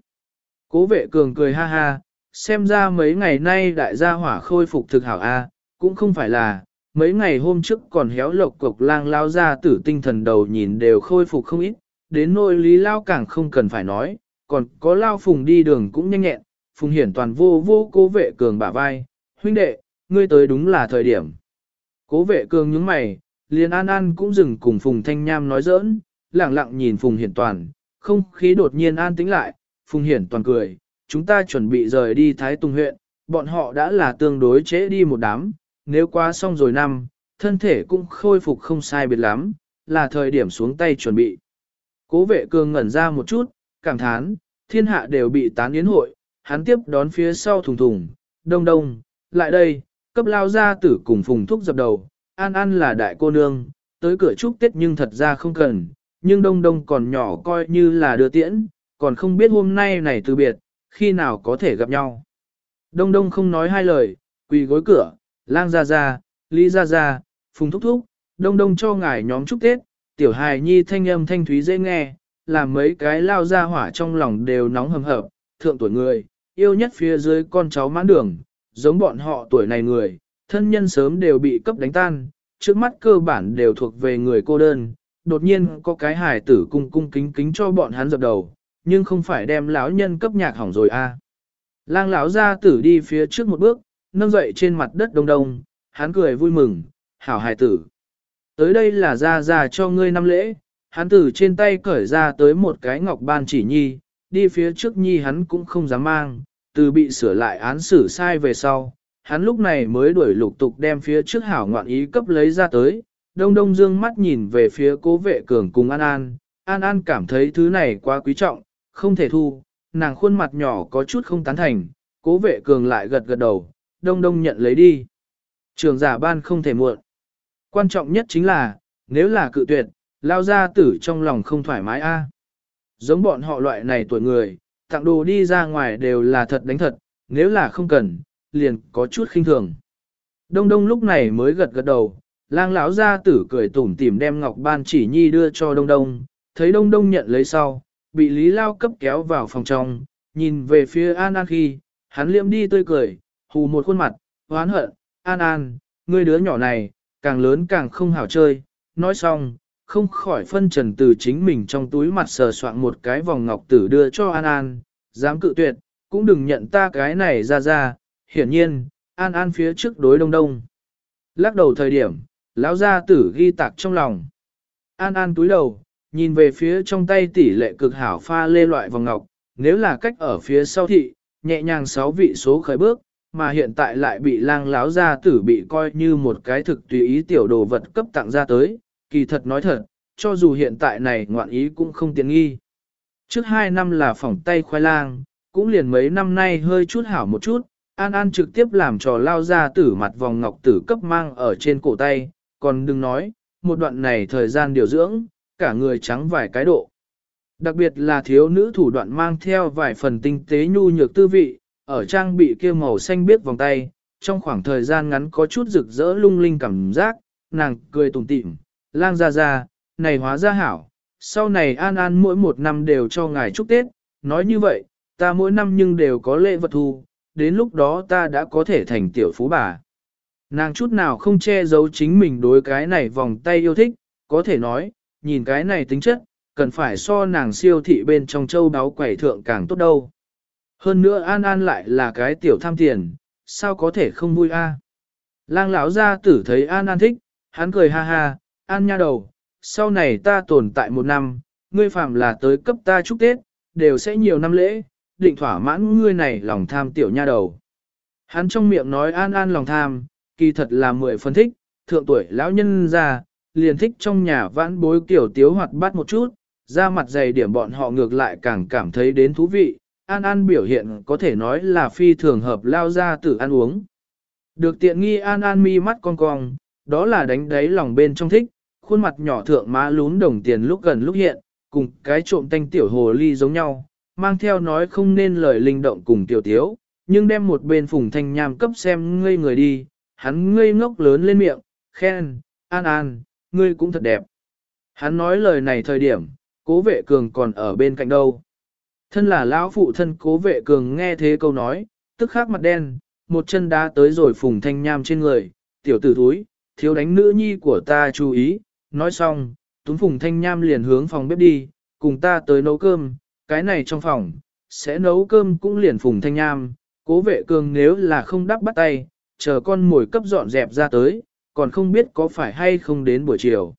Cố vệ cường cười ha ha, xem ra mấy ngày nay đại gia hỏa khôi phục thực hảo A, cũng không phải là, mấy ngày hôm trước còn héo lộc cục lang lao gia tử tinh thần đầu nhìn đều khôi phục không ít, đến nỗi lý lao càng không cần phải nói, còn có lao phùng đi đường cũng nhanh nhẹn, phùng hiển toàn vô vô cố vệ cường bả vai, huynh đệ, ngươi tới đúng là thời điểm. Cố vệ cường nhướng mày, liền an an cũng dừng cùng phùng thanh nham nói giỡn, lặng lặng nhìn phùng hiển toàn, không khí đột nhiên an tĩnh lại, phùng hiển toàn cười, chúng ta chuẩn bị rời đi Thái Tùng huyện, bọn họ đã là tương đối trễ đi một đám, nếu qua xong rồi năm, thân thể cũng khôi phục không sai biệt lắm, là thời điểm xuống tay chuẩn bị. Cố vệ cường ngẩn ra một chút, cảm thán, thiên hạ đều bị tán yến hội, hắn tiếp đón phía sau thùng thùng, đông đông, lại đây, cấp lao ra tử cùng phùng thúc dập đầu, an an là đại cô nương, tới cửa chúc Tết nhưng thật ra không cần, nhưng đông đông còn nhỏ coi như là đưa tiễn, còn không biết hôm nay này từ biệt, khi nào có thể gặp nhau. Đông đông không nói hai lời, quỳ gối cửa, lang ra ra, lý ra ra, phùng thúc thúc, đông đông cho ngài nhóm chúc Tết, tiểu hài nhi thanh âm thanh thúy dễ nghe, làm mấy cái lao ra hỏa trong lòng đều nóng hầm hập, thượng tuổi người, yêu nhất phía dưới con cháu mãn đường, giống bọn họ tuổi này người, thân nhân sớm đều bị cấp đánh tan, trước mắt cơ bản đều thuộc về người cô đơn, đột nhiên có cái hài tử cung cung kính kính cho bọn hắn dập đầu, nhưng không phải đem lão nhân cấp nhạc hỏng rồi a. Lang lão gia tử đi phía trước một bước, nâng dậy trên mặt đất đông đông, hắn cười vui mừng, hảo hài tử. Tới đây là ra ra cho ngươi năm lễ, hắn từ trên tay cởi ra tới một cái ngọc ban chỉ nhi, đi phía trước nhi hắn cũng không dám mang, từ bị sửa lại án xử sai về sau, hắn lúc này mới đuổi lục tục đem phía trước hảo ngoạn ý cấp lấy ra tới, đông đông dương mắt nhìn về phía cố vệ cường cùng An An, An An cảm thấy thứ này quá quý trọng, không thể thu, nàng khuôn mặt nhỏ có chút không tán thành, cố vệ cường lại gật gật đầu, đông đông nhận lấy đi. Trường giả ban không thể muộn. Quan trọng nhất chính là, nếu là cự tuyệt, lao ra tử trong lòng không thoải mái a. Giống bọn họ loại này tuổi người, tặng đồ đi ra ngoài đều là thật đánh thật, nếu là không cần, liền có chút khinh thường. Đông đông lúc này mới gật gật đầu, lang lão gia tử cười tủm tỉm đem ngọc ban chỉ nhi đưa cho đông đông, thấy đông đông nhận lấy sau, bị lý lao cấp kéo vào phòng trong, nhìn về phía an an khi, hắn liệm đi tươi cười, hù một khuôn mặt, hoán hận, an an, ngươi đứa nhỏ này, càng lớn càng không hảo chơi, nói xong, không khỏi phân trần từ chính mình trong túi mặt sờ soạn một cái vòng ngọc tử đưa cho An An, dám cự tuyệt, cũng đừng nhận ta cái này ra ra, hiển nhiên, An An phía trước đối đông đông. Lắc đầu thời điểm, lão gia tử ghi tạc trong lòng. An An túi đầu, nhìn về phía trong tay tỷ lệ cực hảo pha lê loại vòng ngọc, nếu là cách ở phía sau thị, nhẹ nhàng sáu vị số khởi bước, mà hiện tại lại bị lang láo gia tử bị coi như một cái thực tùy ý tiểu đồ vật cấp tặng ra tới, kỳ thật nói thật, cho dù hiện tại này ngoạn ý cũng không tiện nghi. Trước hai năm là phỏng tay khoai lang, cũng liền mấy năm nay hơi chút hảo một chút, An An trực tiếp làm trò lao ra tử mặt vòng ngọc tử cấp mang ở trên cổ tay, còn đừng nói, một đoạn này thời gian điều dưỡng, cả người trắng vài cái độ. Đặc biệt là thiếu nữ thủ đoạn mang theo vài phần tinh tế nhu nhược tư vị, ở trang bị kia màu xanh biết vòng tay, trong khoảng thời gian ngắn có chút rực rỡ lung linh cảm giác, nàng cười tủm tỉm, lang ra ra, này hóa ra hảo, sau này An An mỗi một năm đều cho ngài chúc Tết, nói như vậy, ta mỗi năm nhưng đều có lễ vật thu, đến lúc đó ta đã có thể thành tiểu phú bà. Nàng chút nào không che giấu chính mình đối cái này vòng tay yêu thích, có thể nói, nhìn cái này tính chất, cần phải so nàng siêu thị bên trong châu đáo quẩy thượng càng tốt đâu. Hơn nữa An An lại là cái tiểu tham tiền, sao có thể không vui a? Lang lão gia tử thấy An An thích, hắn cười ha ha, An nha đầu, sau này ta tồn tại một năm, ngươi phạm là tới cấp ta chúc Tết, đều sẽ nhiều năm lễ, định thỏa mãn ngươi này lòng tham tiểu nha đầu. Hắn trong miệng nói an an lòng tham, kỳ thật là mười phân thích, thượng tuổi lão nhân ra, liền thích trong nhà vãn bối kiểu tiếu hoạt bát một chút, ra mặt dày điểm bọn họ ngược lại càng cảm thấy đến thú vị, An An biểu hiện có thể nói là phi thường hợp lao ra tử ăn uống. Được tiện nghi An An mi mắt con cong, đó là đánh đáy lòng bên trong thích, khuôn mặt nhỏ thượng má lún đồng tiền lúc gần lúc hiện, cùng cái trộm tanh tiểu hồ ly giống nhau, mang theo nói không nên lời linh động cùng tiểu tiếu, nhưng đem một bên phùng thanh nham cấp xem ngây người đi, hắn ngây ngốc lớn lên miệng, khen, An An, ngươi cũng thật đẹp. Hắn nói lời này thời điểm, cố vệ cường còn ở bên cạnh đâu. Thân là lão phụ thân cố vệ cường nghe thế câu nói, tức khắc mặt đen, một chân đá tới rồi phùng thanh nham trên người, tiểu tử thúi, thiếu đánh nữ nhi của ta chú ý, nói xong, túm phùng thanh nham liền hướng phòng bếp đi, cùng ta tới nấu cơm, cái này trong phòng, sẽ nấu cơm cũng liền phùng thanh nham, cố vệ cường nếu là không đắp bắt tay, chờ con mồi cấp dọn dẹp ra tới, còn không biết có phải hay không đến buổi chiều.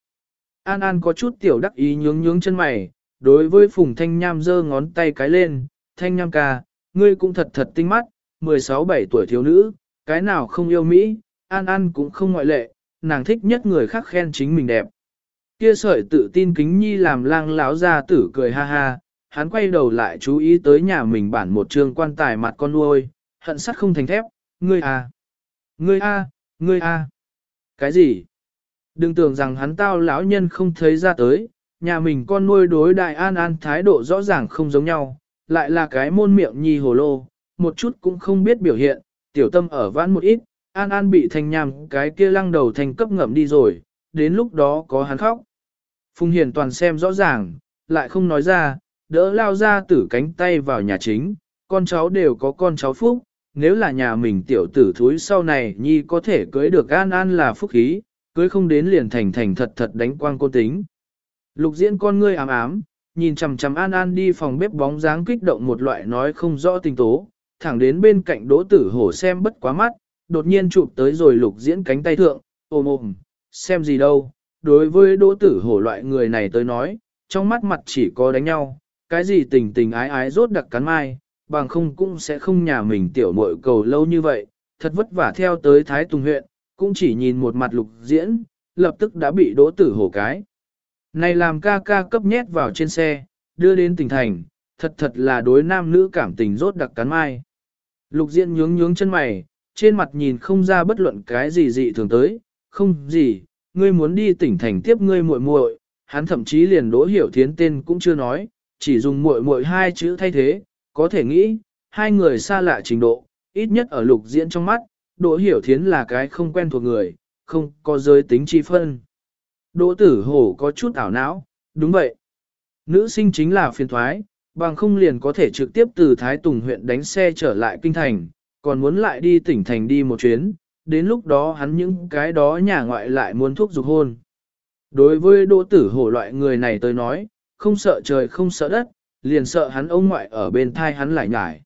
An An có chút tiểu đắc ý nhướng nhướng chân mày, đối với Phùng Thanh Nham giơ ngón tay cái lên, Thanh Nham ca, ngươi cũng thật thật tinh mắt, 16-17 tuổi thiếu nữ, cái nào không yêu Mỹ, An An cũng không ngoại lệ, nàng thích nhất người khác khen chính mình đẹp. Kia sợi tự tin kính nhi làm lang láo ra tử cười ha ha, hắn quay đầu lại chú ý tới nhà mình bản một trường quan tài mặt con nuôi, hận sắt không thành thép, ngươi à, ngươi a, ngươi a, cái gì? Đừng tưởng rằng hắn tao lão nhân không thấy ra tới, nhà mình con nuôi đối đại an an thái độ rõ ràng không giống nhau, lại là cái môn miệng nhi hồ lô, một chút cũng không biết biểu hiện, tiểu tâm ở vãn một ít, an an bị thanh nhằm cái kia lăng đầu thành cấp ngậm đi rồi, đến lúc đó có hắn khóc. Phùng Hiền toàn xem rõ ràng, lại không nói ra, đỡ lao ra tử cánh tay vào nhà chính, con cháu đều có con cháu phúc, nếu là nhà mình tiểu tử thúi sau này nhi có thể cưới được an an là phúc khí, cưới không đến liền thành thành thật thật đánh quang cô tính. Lục diễn con ngươi ám ám, nhìn chằm chằm An An đi phòng bếp bóng dáng kích động một loại nói không rõ tình tố, thẳng đến bên cạnh đỗ tử hổ xem bất quá mắt, đột nhiên chụp tới rồi lục diễn cánh tay thượng, ôm ôm, xem gì đâu, đối với đỗ tử hổ loại người này tới nói, trong mắt mặt chỉ có đánh nhau, cái gì tình tình ái ái rốt đặc cắn mai, bằng không cũng sẽ không nhà mình tiểu muội cầu lâu như vậy, thật vất vả theo tới Thái Tùng huyện, cũng chỉ nhìn một mặt lục diễn, lập tức đã bị đỗ tử hổ cái. Này làm ca ca cấp nhét vào trên xe, đưa đến tỉnh thành, thật thật là đối nam nữ cảm tình rốt đặc cắn mai. Lục diễn nhướng nhướng chân mày, trên mặt nhìn không ra bất luận cái gì dị thường tới, không gì, ngươi muốn đi tỉnh thành tiếp ngươi muội muội, hắn thậm chí liền đỗ hiểu thiến tên cũng chưa nói, chỉ dùng muội muội hai chữ thay thế, có thể nghĩ, hai người xa lạ trình độ, ít nhất ở lục diễn trong mắt, Đỗ Hiểu Thiến là cái không quen thuộc người, không có giới tính chi phân. Đỗ Tử Hổ có chút ảo não, đúng vậy. Nữ sinh chính là phiền thoái, bằng không liền có thể trực tiếp từ Thái Tùng huyện đánh xe trở lại kinh thành, còn muốn lại đi tỉnh thành đi một chuyến, đến lúc đó hắn những cái đó nhà ngoại lại muốn thuốc dục hôn. Đối với Đỗ Tử Hổ loại người này tôi nói, không sợ trời không sợ đất, liền sợ hắn ông ngoại ở bên thai hắn lại nhải.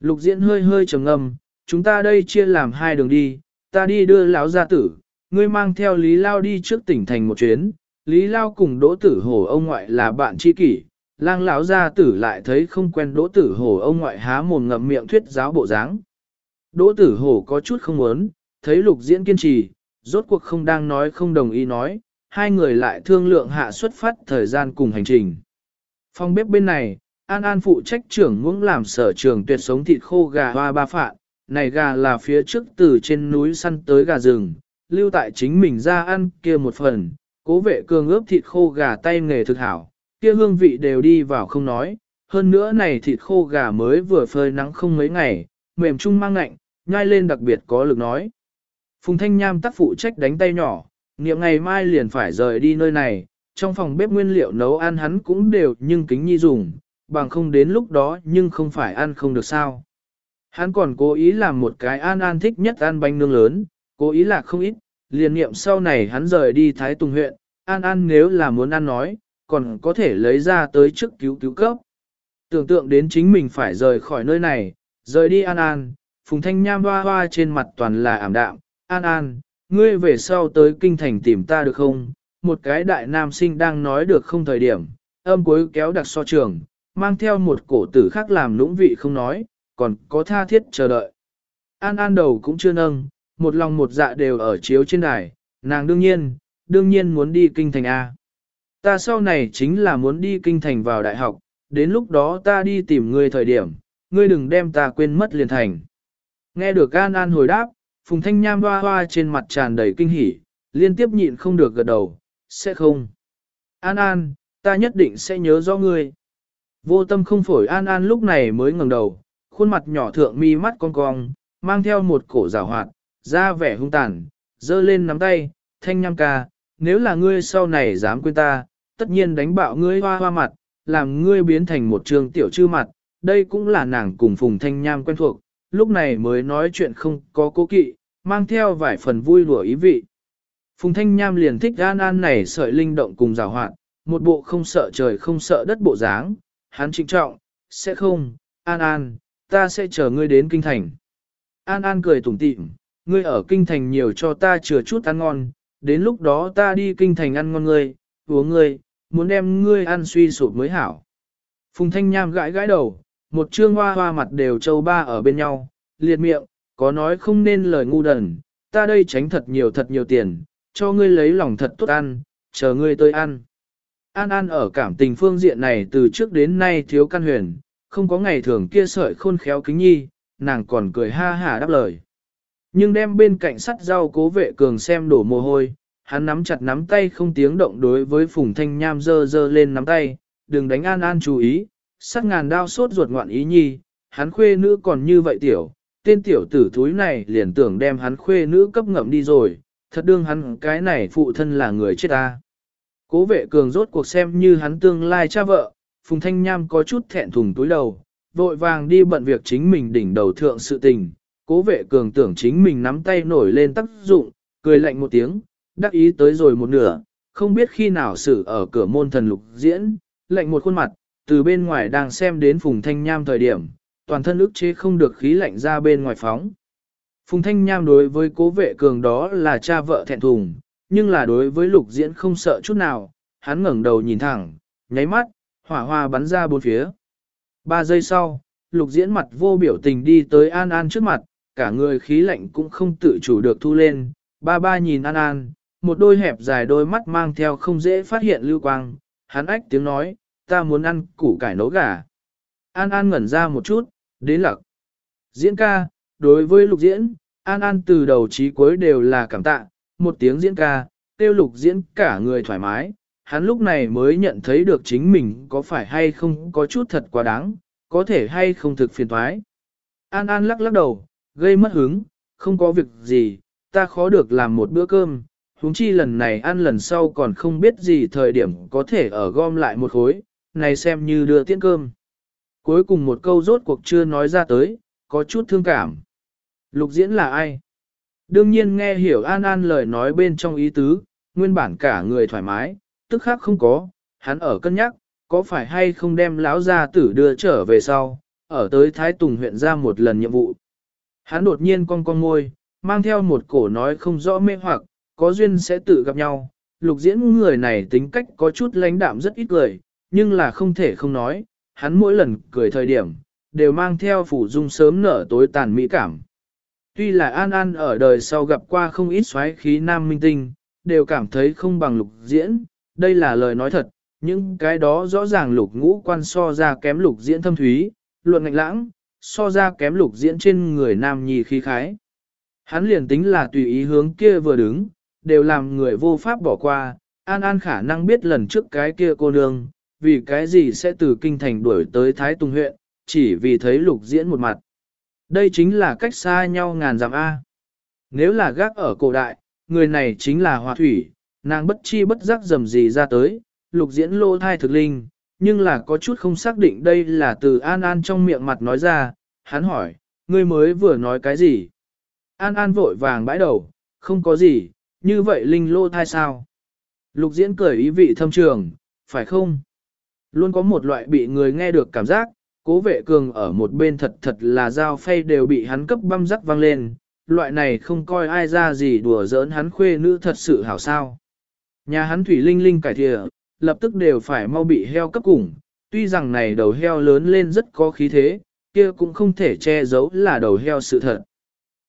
Lục diễn hơi hơi trầm ngâm, chúng ta đây chia làm hai đường đi, ta đi đưa lão gia tử, ngươi mang theo Lý Lao đi trước tỉnh thành một chuyến, Lý Lao cùng đỗ tử hổ ông ngoại là bạn tri kỷ, lang lão gia tử lại thấy không quen đỗ tử hổ ông ngoại há mồm ngậm miệng thuyết giáo bộ dáng. Đỗ tử hổ có chút không muốn, thấy lục diễn kiên trì, rốt cuộc không đang nói không đồng ý nói, hai người lại thương lượng hạ xuất phát thời gian cùng hành trình. Phòng bếp bên này, An An phụ trách trưởng muốn làm sở trường tuyệt sống thịt khô gà hoa ba phạn, này gà là phía trước từ trên núi săn tới gà rừng, lưu tại chính mình ra ăn kia một phần, cố vệ cường ướp thịt khô gà tay nghề thực hảo, kia hương vị đều đi vào không nói, hơn nữa này thịt khô gà mới vừa phơi nắng không mấy ngày, mềm chung mang ngạnh, nhai lên đặc biệt có lực nói. Phùng Thanh Nham tác phụ trách đánh tay nhỏ, niệm ngày mai liền phải rời đi nơi này, trong phòng bếp nguyên liệu nấu ăn hắn cũng đều nhưng kính nhi dùng, bằng không đến lúc đó nhưng không phải ăn không được sao. Hắn còn cố ý làm một cái an an thích nhất ăn bánh nướng lớn, cố ý là không ít, liền niệm sau này hắn rời đi Thái Tùng huyện, an an nếu là muốn ăn nói, còn có thể lấy ra tới trước cứu cứu cấp. Tưởng tượng đến chính mình phải rời khỏi nơi này, rời đi an an, phùng thanh nham hoa hoa trên mặt toàn là ảm đạm, an an, ngươi về sau tới kinh thành tìm ta được không? Một cái đại nam sinh đang nói được không thời điểm, âm cuối kéo đặc so trường, mang theo một cổ tử khác làm lũng vị không nói, còn có tha thiết chờ đợi. An An đầu cũng chưa nâng, một lòng một dạ đều ở chiếu trên đài, nàng đương nhiên, đương nhiên muốn đi kinh thành A. Ta sau này chính là muốn đi kinh thành vào đại học, đến lúc đó ta đi tìm ngươi thời điểm, ngươi đừng đem ta quên mất liền thành. Nghe được An An hồi đáp, Phùng Thanh Nham hoa hoa trên mặt tràn đầy kinh hỉ, liên tiếp nhịn không được gật đầu, sẽ không. An An, ta nhất định sẽ nhớ do ngươi. Vô tâm không phổi An An lúc này mới ngẩng đầu, khuôn mặt nhỏ thượng mi mắt cong cong, mang theo một cổ rào hoạt, ra vẻ hung tàn, dơ lên nắm tay, thanh nham ca, nếu là ngươi sau này dám quên ta, tất nhiên đánh bạo ngươi hoa hoa mặt, làm ngươi biến thành một trường tiểu chư mặt, đây cũng là nàng cùng Phùng Thanh Nham quen thuộc, lúc này mới nói chuyện không có cố kỵ, mang theo vài phần vui đùa ý vị. Phùng Thanh Nham liền thích An An này sợi linh động cùng rào hoạn một bộ không sợ trời không sợ đất bộ dáng, hắn trịnh trọng, sẽ không, An An, ta sẽ chờ ngươi đến kinh thành. An An cười tủm tỉm, ngươi ở kinh thành nhiều cho ta chừa chút ăn ngon, đến lúc đó ta đi kinh thành ăn ngon ngươi, uống ngươi, muốn đem ngươi ăn suy sụp mới hảo. Phùng Thanh Nham gãi gãi đầu, một trương hoa hoa mặt đều châu ba ở bên nhau, liệt miệng, có nói không nên lời ngu đần, ta đây tránh thật nhiều thật nhiều tiền, cho ngươi lấy lòng thật tốt ăn, chờ ngươi tới ăn. An An ở cảm tình phương diện này từ trước đến nay thiếu căn huyền, không có ngày thường kia sợi khôn khéo kính nhi, nàng còn cười ha hả đáp lời. Nhưng đem bên cạnh sắt rau cố vệ cường xem đổ mồ hôi, hắn nắm chặt nắm tay không tiếng động đối với Phùng Thanh Nham dơ dơ lên nắm tay, đừng đánh An An chú ý, sắt ngàn đao sốt ruột ngoạn ý nhi, hắn khuê nữ còn như vậy tiểu, tên tiểu tử thúi này liền tưởng đem hắn khuê nữ cấp ngậm đi rồi, thật đương hắn cái này phụ thân là người chết ta. Cố vệ cường rốt cuộc xem như hắn tương lai cha vợ, Phùng Thanh Nham có chút thẹn thùng túi đầu, vội vàng đi bận việc chính mình đỉnh đầu thượng sự tình, cố vệ cường tưởng chính mình nắm tay nổi lên tác dụng, cười lạnh một tiếng, đắc ý tới rồi một nửa, không biết khi nào xử ở cửa môn thần lục diễn, lạnh một khuôn mặt, từ bên ngoài đang xem đến Phùng Thanh Nham thời điểm, toàn thân ức chế không được khí lạnh ra bên ngoài phóng. Phùng Thanh Nham đối với cố vệ cường đó là cha vợ thẹn thùng, nhưng là đối với lục diễn không sợ chút nào, hắn ngẩng đầu nhìn thẳng, nháy mắt, hỏa hoa bắn ra bốn phía. Ba giây sau, lục diễn mặt vô biểu tình đi tới An An trước mặt, cả người khí lạnh cũng không tự chủ được thu lên, ba ba nhìn An An, một đôi hẹp dài đôi mắt mang theo không dễ phát hiện lưu quang, hắn ách tiếng nói, ta muốn ăn củ cải nấu gà. An An ngẩn ra một chút, đến lạc. Diễn ca, đối với lục diễn, An An từ đầu chí cuối đều là cảm tạ, một tiếng diễn ca, tiêu lục diễn cả người thoải mái, hắn lúc này mới nhận thấy được chính mình có phải hay không có chút thật quá đáng, có thể hay không thực phiền thoái. An An lắc lắc đầu, gây mất hứng, không có việc gì, ta khó được làm một bữa cơm, huống chi lần này ăn lần sau còn không biết gì thời điểm có thể ở gom lại một khối, này xem như đưa tiễn cơm. Cuối cùng một câu rốt cuộc chưa nói ra tới, có chút thương cảm. Lục diễn là ai? Đương nhiên nghe hiểu An An lời nói bên trong ý tứ, nguyên bản cả người thoải mái, tức khác không có, hắn ở cân nhắc, có phải hay không đem lão gia tử đưa trở về sau, ở tới Thái Tùng huyện ra một lần nhiệm vụ. Hắn đột nhiên cong cong môi, mang theo một cổ nói không rõ mê hoặc, có duyên sẽ tự gặp nhau. Lục diễn người này tính cách có chút lãnh đạm rất ít lời, nhưng là không thể không nói, hắn mỗi lần cười thời điểm, đều mang theo phủ dung sớm nở tối tàn mỹ cảm. Tuy là An An ở đời sau gặp qua không ít xoáy khí nam minh tinh, đều cảm thấy không bằng lục diễn, đây là lời nói thật, những cái đó rõ ràng lục ngũ quan so ra kém lục diễn thâm thúy, luận ngạch lãng, so ra kém lục diễn trên người nam nhì khí khái. Hắn liền tính là tùy ý hướng kia vừa đứng, đều làm người vô pháp bỏ qua, An An khả năng biết lần trước cái kia cô nương, vì cái gì sẽ từ kinh thành đuổi tới Thái Tùng huyện, chỉ vì thấy lục diễn một mặt. Đây chính là cách xa nhau ngàn dặm A. Nếu là gác ở cổ đại, người này chính là hòa thủy, nàng bất chi bất giác dầm gì ra tới, lục diễn lô thai thực linh, nhưng là có chút không xác định đây là từ An An trong miệng mặt nói ra, hắn hỏi, ngươi mới vừa nói cái gì? An An vội vàng bãi đầu, không có gì, như vậy linh lô thai sao? Lục diễn cười ý vị thâm trường, phải không? Luôn có một loại bị người nghe được cảm giác, cố vệ cường ở một bên thật thật là dao phay đều bị hắn cấp băm rắc vang lên, loại này không coi ai ra gì đùa giỡn hắn khuê nữ thật sự hảo sao. Nhà hắn thủy linh linh cải thịa, lập tức đều phải mau bị heo cấp củng, tuy rằng này đầu heo lớn lên rất có khí thế, kia cũng không thể che giấu là đầu heo sự thật.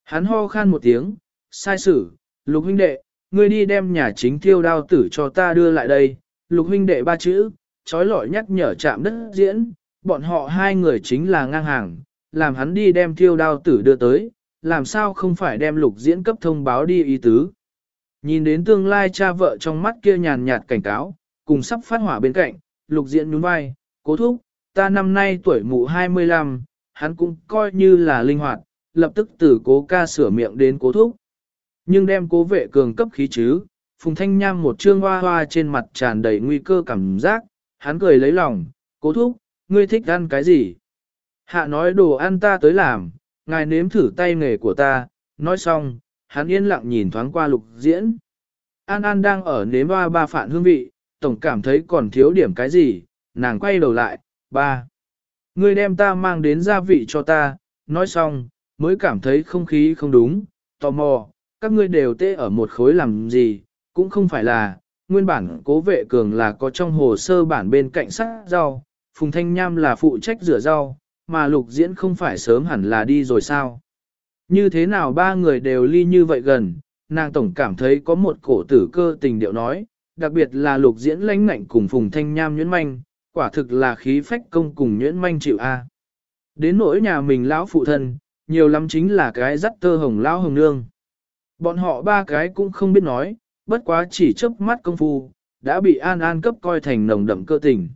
Hắn ho khan một tiếng, sai sử, lục huynh đệ, ngươi đi đem nhà chính thiêu đao tử cho ta đưa lại đây, lục huynh đệ ba chữ, trói lọi nhắc nhở chạm đất diễn, bọn họ hai người chính là ngang hàng, làm hắn đi đem thiêu đao tử đưa tới, làm sao không phải đem lục diễn cấp thông báo đi ý tứ. Nhìn đến tương lai cha vợ trong mắt kia nhàn nhạt cảnh cáo, cùng sắp phát hỏa bên cạnh, lục diễn nhún vai, cố thúc, ta năm nay tuổi mụ 25, hắn cũng coi như là linh hoạt, lập tức từ cố ca sửa miệng đến cố thúc. Nhưng đem cố vệ cường cấp khí chứ, Phùng Thanh Nham một trương hoa hoa trên mặt tràn đầy nguy cơ cảm giác, hắn cười lấy lòng, cố thúc, ngươi thích ăn cái gì? Hạ nói đồ ăn ta tới làm, ngài nếm thử tay nghề của ta, nói xong, hắn yên lặng nhìn thoáng qua lục diễn. An An đang ở nếm ba ba phản hương vị, tổng cảm thấy còn thiếu điểm cái gì, nàng quay đầu lại, ba. Ngươi đem ta mang đến gia vị cho ta, nói xong, mới cảm thấy không khí không đúng, tò mò, các ngươi đều tê ở một khối làm gì, cũng không phải là, nguyên bản cố vệ cường là có trong hồ sơ bản bên cạnh sắc rau, Phùng Thanh Nham là phụ trách rửa rau, mà lục diễn không phải sớm hẳn là đi rồi sao. Như thế nào ba người đều ly như vậy gần, nàng tổng cảm thấy có một cổ tử cơ tình điệu nói, đặc biệt là lục diễn lãnh ngạnh cùng Phùng Thanh Nham nhuyễn manh, quả thực là khí phách công cùng nhuyễn manh chịu A. Đến nỗi nhà mình lão phụ thân, nhiều lắm chính là cái dắt tơ hồng lão hồng nương. Bọn họ ba cái cũng không biết nói, bất quá chỉ chớp mắt công phu, đã bị An An cấp coi thành nồng đậm cơ tình.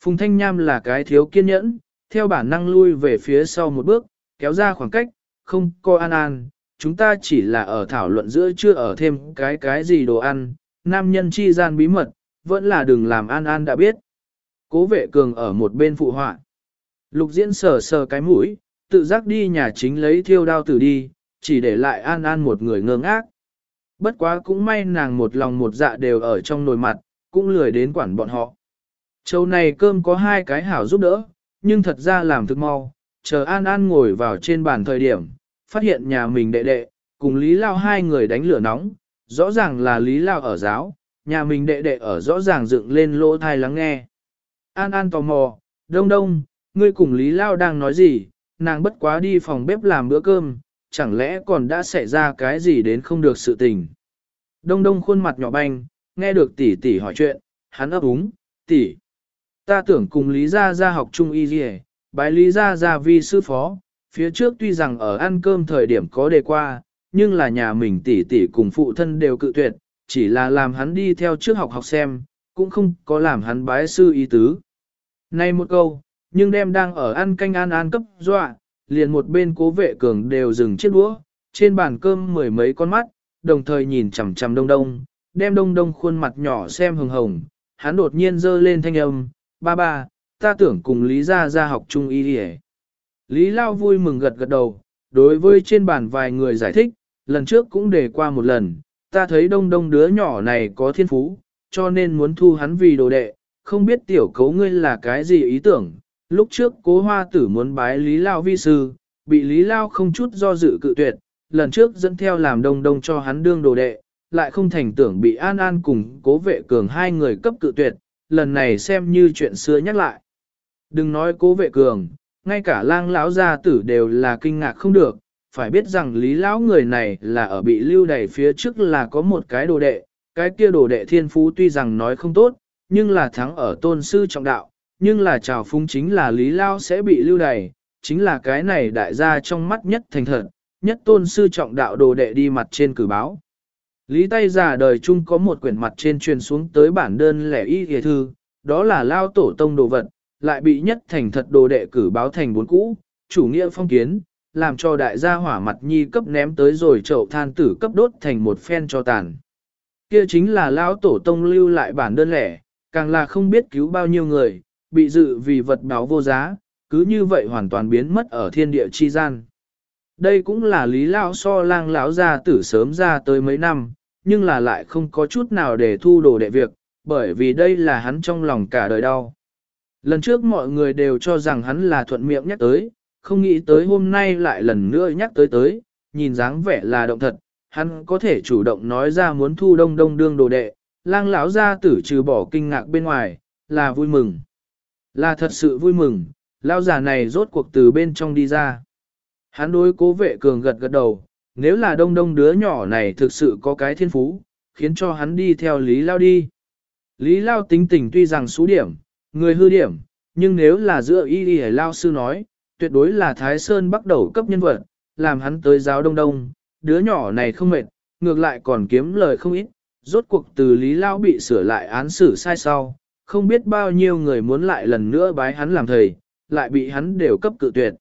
Phùng Thanh Nham là cái thiếu kiên nhẫn, theo bản năng lui về phía sau một bước, kéo ra khoảng cách, không coi An An, chúng ta chỉ là ở thảo luận giữa chưa ở thêm cái cái gì đồ ăn, nam nhân chi gian bí mật, vẫn là đừng làm An An đã biết. Cố vệ cường ở một bên phụ họa. Lục diễn sờ sờ cái mũi, tự giác đi nhà chính lấy thiêu đao tử đi, chỉ để lại An An một người ngơ ngác. Bất quá cũng may nàng một lòng một dạ đều ở trong nồi mặt, cũng lười đến quản bọn họ. Châu này cơm có hai cái hảo giúp đỡ, nhưng thật ra làm thức mau, chờ An An ngồi vào trên bàn thời điểm, phát hiện nhà mình đệ đệ, cùng Lý Lao hai người đánh lửa nóng, rõ ràng là Lý Lao ở giáo, nhà mình đệ đệ ở rõ ràng dựng lên lỗ thai lắng nghe. An An tò mò, đông đông, ngươi cùng Lý Lao đang nói gì, nàng bất quá đi phòng bếp làm bữa cơm, chẳng lẽ còn đã xảy ra cái gì đến không được sự tình. Đông đông khuôn mặt nhỏ banh, nghe được tỷ tỷ hỏi chuyện, hắn ấp úng, tỷ. Ta tưởng cùng Lý Gia Gia học chung y gì bái Lý Gia Gia vi sư phó, phía trước tuy rằng ở ăn cơm thời điểm có đề qua, nhưng là nhà mình tỷ tỷ cùng phụ thân đều cự tuyệt, chỉ là làm hắn đi theo trước học học xem, cũng không có làm hắn bái sư ý tứ. Này một câu, nhưng đem đang ở ăn canh an an cấp dọa, liền một bên cố vệ cường đều dừng chiếc đũa, trên bàn cơm mười mấy con mắt, đồng thời nhìn chằm chằm đông đông, đem đông đông khuôn mặt nhỏ xem hồng hồng, hắn đột nhiên giơ lên thanh âm, ba ba, ta tưởng cùng Lý Gia ra học chung y đi Lý Lao vui mừng gật gật đầu, đối với trên bàn vài người giải thích, lần trước cũng đề qua một lần, ta thấy đông đông đứa nhỏ này có thiên phú, cho nên muốn thu hắn vì đồ đệ, không biết tiểu cấu ngươi là cái gì ý tưởng. Lúc trước cố hoa tử muốn bái Lý Lao vi sư, bị Lý Lao không chút do dự cự tuyệt, lần trước dẫn theo làm đông đông cho hắn đương đồ đệ, lại không thành tưởng bị An An cùng cố vệ cường hai người cấp cự tuyệt, lần này xem như chuyện xưa nhắc lại. Đừng nói cố vệ cường, ngay cả lang lão gia tử đều là kinh ngạc không được, phải biết rằng lý lão người này là ở bị lưu đày phía trước là có một cái đồ đệ, cái kia đồ đệ thiên phú tuy rằng nói không tốt, nhưng là thắng ở tôn sư trọng đạo, nhưng là trào phúng chính là lý lao sẽ bị lưu đày, chính là cái này đại gia trong mắt nhất thành thật, nhất tôn sư trọng đạo đồ đệ đi mặt trên cử báo. Lý tay giả đời chung có một quyển mặt trên truyền xuống tới bản đơn lẻ y hề thư, đó là lao tổ tông đồ vật, lại bị nhất thành thật đồ đệ cử báo thành bốn cũ, chủ nghĩa phong kiến, làm cho đại gia hỏa mặt nhi cấp ném tới rồi chậu than tử cấp đốt thành một phen cho tàn. Kia chính là lao tổ tông lưu lại bản đơn lẻ, càng là không biết cứu bao nhiêu người, bị dự vì vật báo vô giá, cứ như vậy hoàn toàn biến mất ở thiên địa chi gian. Đây cũng là lý lão so lang lão gia tử sớm ra tới mấy năm, nhưng là lại không có chút nào để thu đồ đệ việc, bởi vì đây là hắn trong lòng cả đời đau. Lần trước mọi người đều cho rằng hắn là thuận miệng nhắc tới, không nghĩ tới hôm nay lại lần nữa nhắc tới tới, nhìn dáng vẻ là động thật, hắn có thể chủ động nói ra muốn thu đông đông đương đồ đệ, lang lão gia tử trừ bỏ kinh ngạc bên ngoài, là vui mừng. Là thật sự vui mừng, lão già này rốt cuộc từ bên trong đi ra. Hắn đối cố vệ cường gật gật đầu, nếu là đông đông đứa nhỏ này thực sự có cái thiên phú, khiến cho hắn đi theo lý lao đi. Lý Lao tính tình tuy rằng số điểm, người hư điểm, nhưng nếu là giữa y y Lao sư nói, tuyệt đối là Thái Sơn bắt đầu cấp nhân vật, làm hắn tới giáo đông đông, đứa nhỏ này không mệt, ngược lại còn kiếm lời không ít, rốt cuộc từ Lý Lao bị sửa lại án xử sai sau, không biết bao nhiêu người muốn lại lần nữa bái hắn làm thầy, lại bị hắn đều cấp cự tuyệt.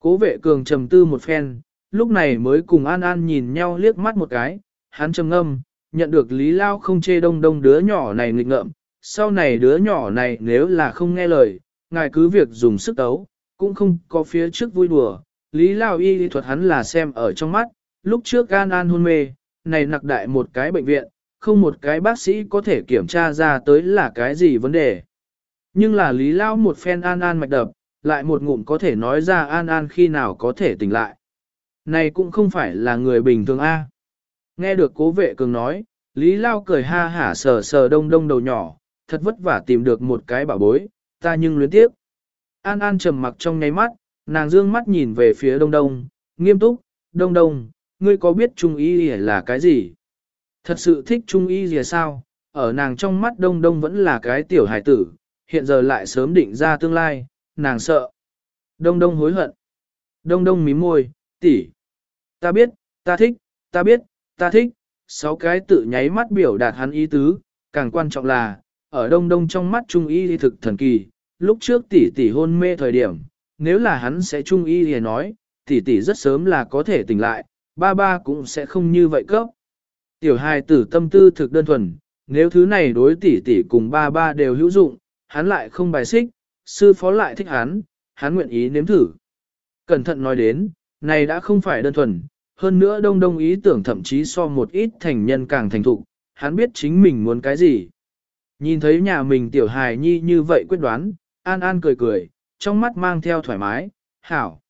Cố vệ cường trầm tư một phen, lúc này mới cùng An An nhìn nhau liếc mắt một cái, hắn trầm ngâm, nhận được Lý Lao không chê đông đông đứa nhỏ này nghịch ngợm, sau này đứa nhỏ này nếu là không nghe lời, ngài cứ việc dùng sức tấu, cũng không có phía trước vui đùa. Lý Lao y thuật hắn là xem ở trong mắt, lúc trước An An hôn mê, này nặc đại một cái bệnh viện, không một cái bác sĩ có thể kiểm tra ra tới là cái gì vấn đề. Nhưng là Lý Lao một phen An An mạch đập, lại một ngụm có thể nói ra An An khi nào có thể tỉnh lại. Này cũng không phải là người bình thường A. Nghe được cố vệ cường nói, Lý Lao cười ha hả sờ sờ đông đông đầu nhỏ, thật vất vả tìm được một cái bảo bối, ta nhưng luyến tiếp. An An trầm mặc trong nháy mắt, nàng dương mắt nhìn về phía đông đông, nghiêm túc, đông đông, ngươi có biết trung ý là cái gì? Thật sự thích trung y gì sao? Ở nàng trong mắt đông đông vẫn là cái tiểu hải tử, hiện giờ lại sớm định ra tương lai, nàng sợ. Đông đông hối hận. Đông đông mím môi, tỷ. Ta biết, ta thích, ta biết, ta thích. Sáu cái tự nháy mắt biểu đạt hắn ý tứ, càng quan trọng là, ở đông đông trong mắt trung y thực thần kỳ. Lúc trước tỷ tỷ hôn mê thời điểm, nếu là hắn sẽ trung y thì nói, tỷ tỷ rất sớm là có thể tỉnh lại, ba ba cũng sẽ không như vậy cấp. Tiểu hài tử tâm tư thực đơn thuần, nếu thứ này đối tỷ tỷ cùng ba ba đều hữu dụng, hắn lại không bài xích, sư phó lại thích hắn, hắn nguyện ý nếm thử. Cẩn thận nói đến, này đã không phải đơn thuần, hơn nữa đông đông ý tưởng thậm chí so một ít thành nhân càng thành thục, hắn biết chính mình muốn cái gì. Nhìn thấy nhà mình tiểu hài nhi như vậy quyết đoán, an an cười cười, trong mắt mang theo thoải mái, hảo.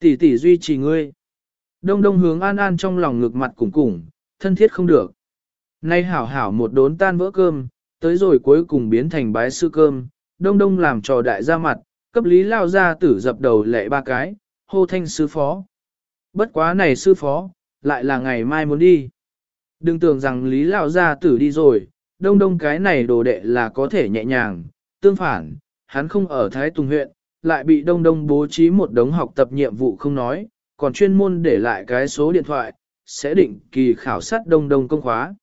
Tỷ tỷ duy trì ngươi. Đông đông hướng an an trong lòng ngực mặt cùng cùng, thân thiết không được. Nay hảo hảo một đốn tan vỡ cơm, tới rồi cuối cùng biến thành bái sư cơm, đông đông làm trò đại ra mặt, cấp lý lao ra tử dập đầu lệ ba cái, hô thanh sư phó. Bất quá này sư phó, lại là ngày mai muốn đi. Đừng tưởng rằng lý lao ra tử đi rồi, đông đông cái này đồ đệ là có thể nhẹ nhàng, tương phản, hắn không ở Thái Tùng huyện, lại bị đông đông bố trí một đống học tập nhiệm vụ không nói, còn chuyên môn để lại cái số điện thoại, sẽ định kỳ khảo sát đông đông công khóa.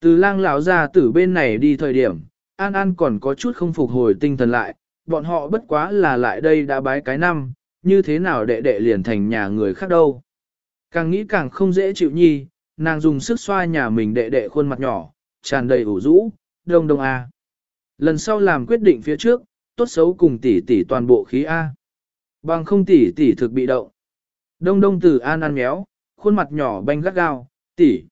Từ lang lão ra từ bên này đi thời điểm, An An còn có chút không phục hồi tinh thần lại, bọn họ bất quá là lại đây đã bái cái năm, như thế nào đệ đệ liền thành nhà người khác đâu. Càng nghĩ càng không dễ chịu nhi, nàng dùng sức xoa nhà mình đệ đệ khuôn mặt nhỏ, tràn đầy ủ rũ, đông đông A. Lần sau làm quyết định phía trước, tốt xấu cùng tỷ tỷ toàn bộ khí A. Bằng không tỷ tỷ thực bị động. Đông đông từ An An méo, khuôn mặt nhỏ banh gắt gao, tỷ.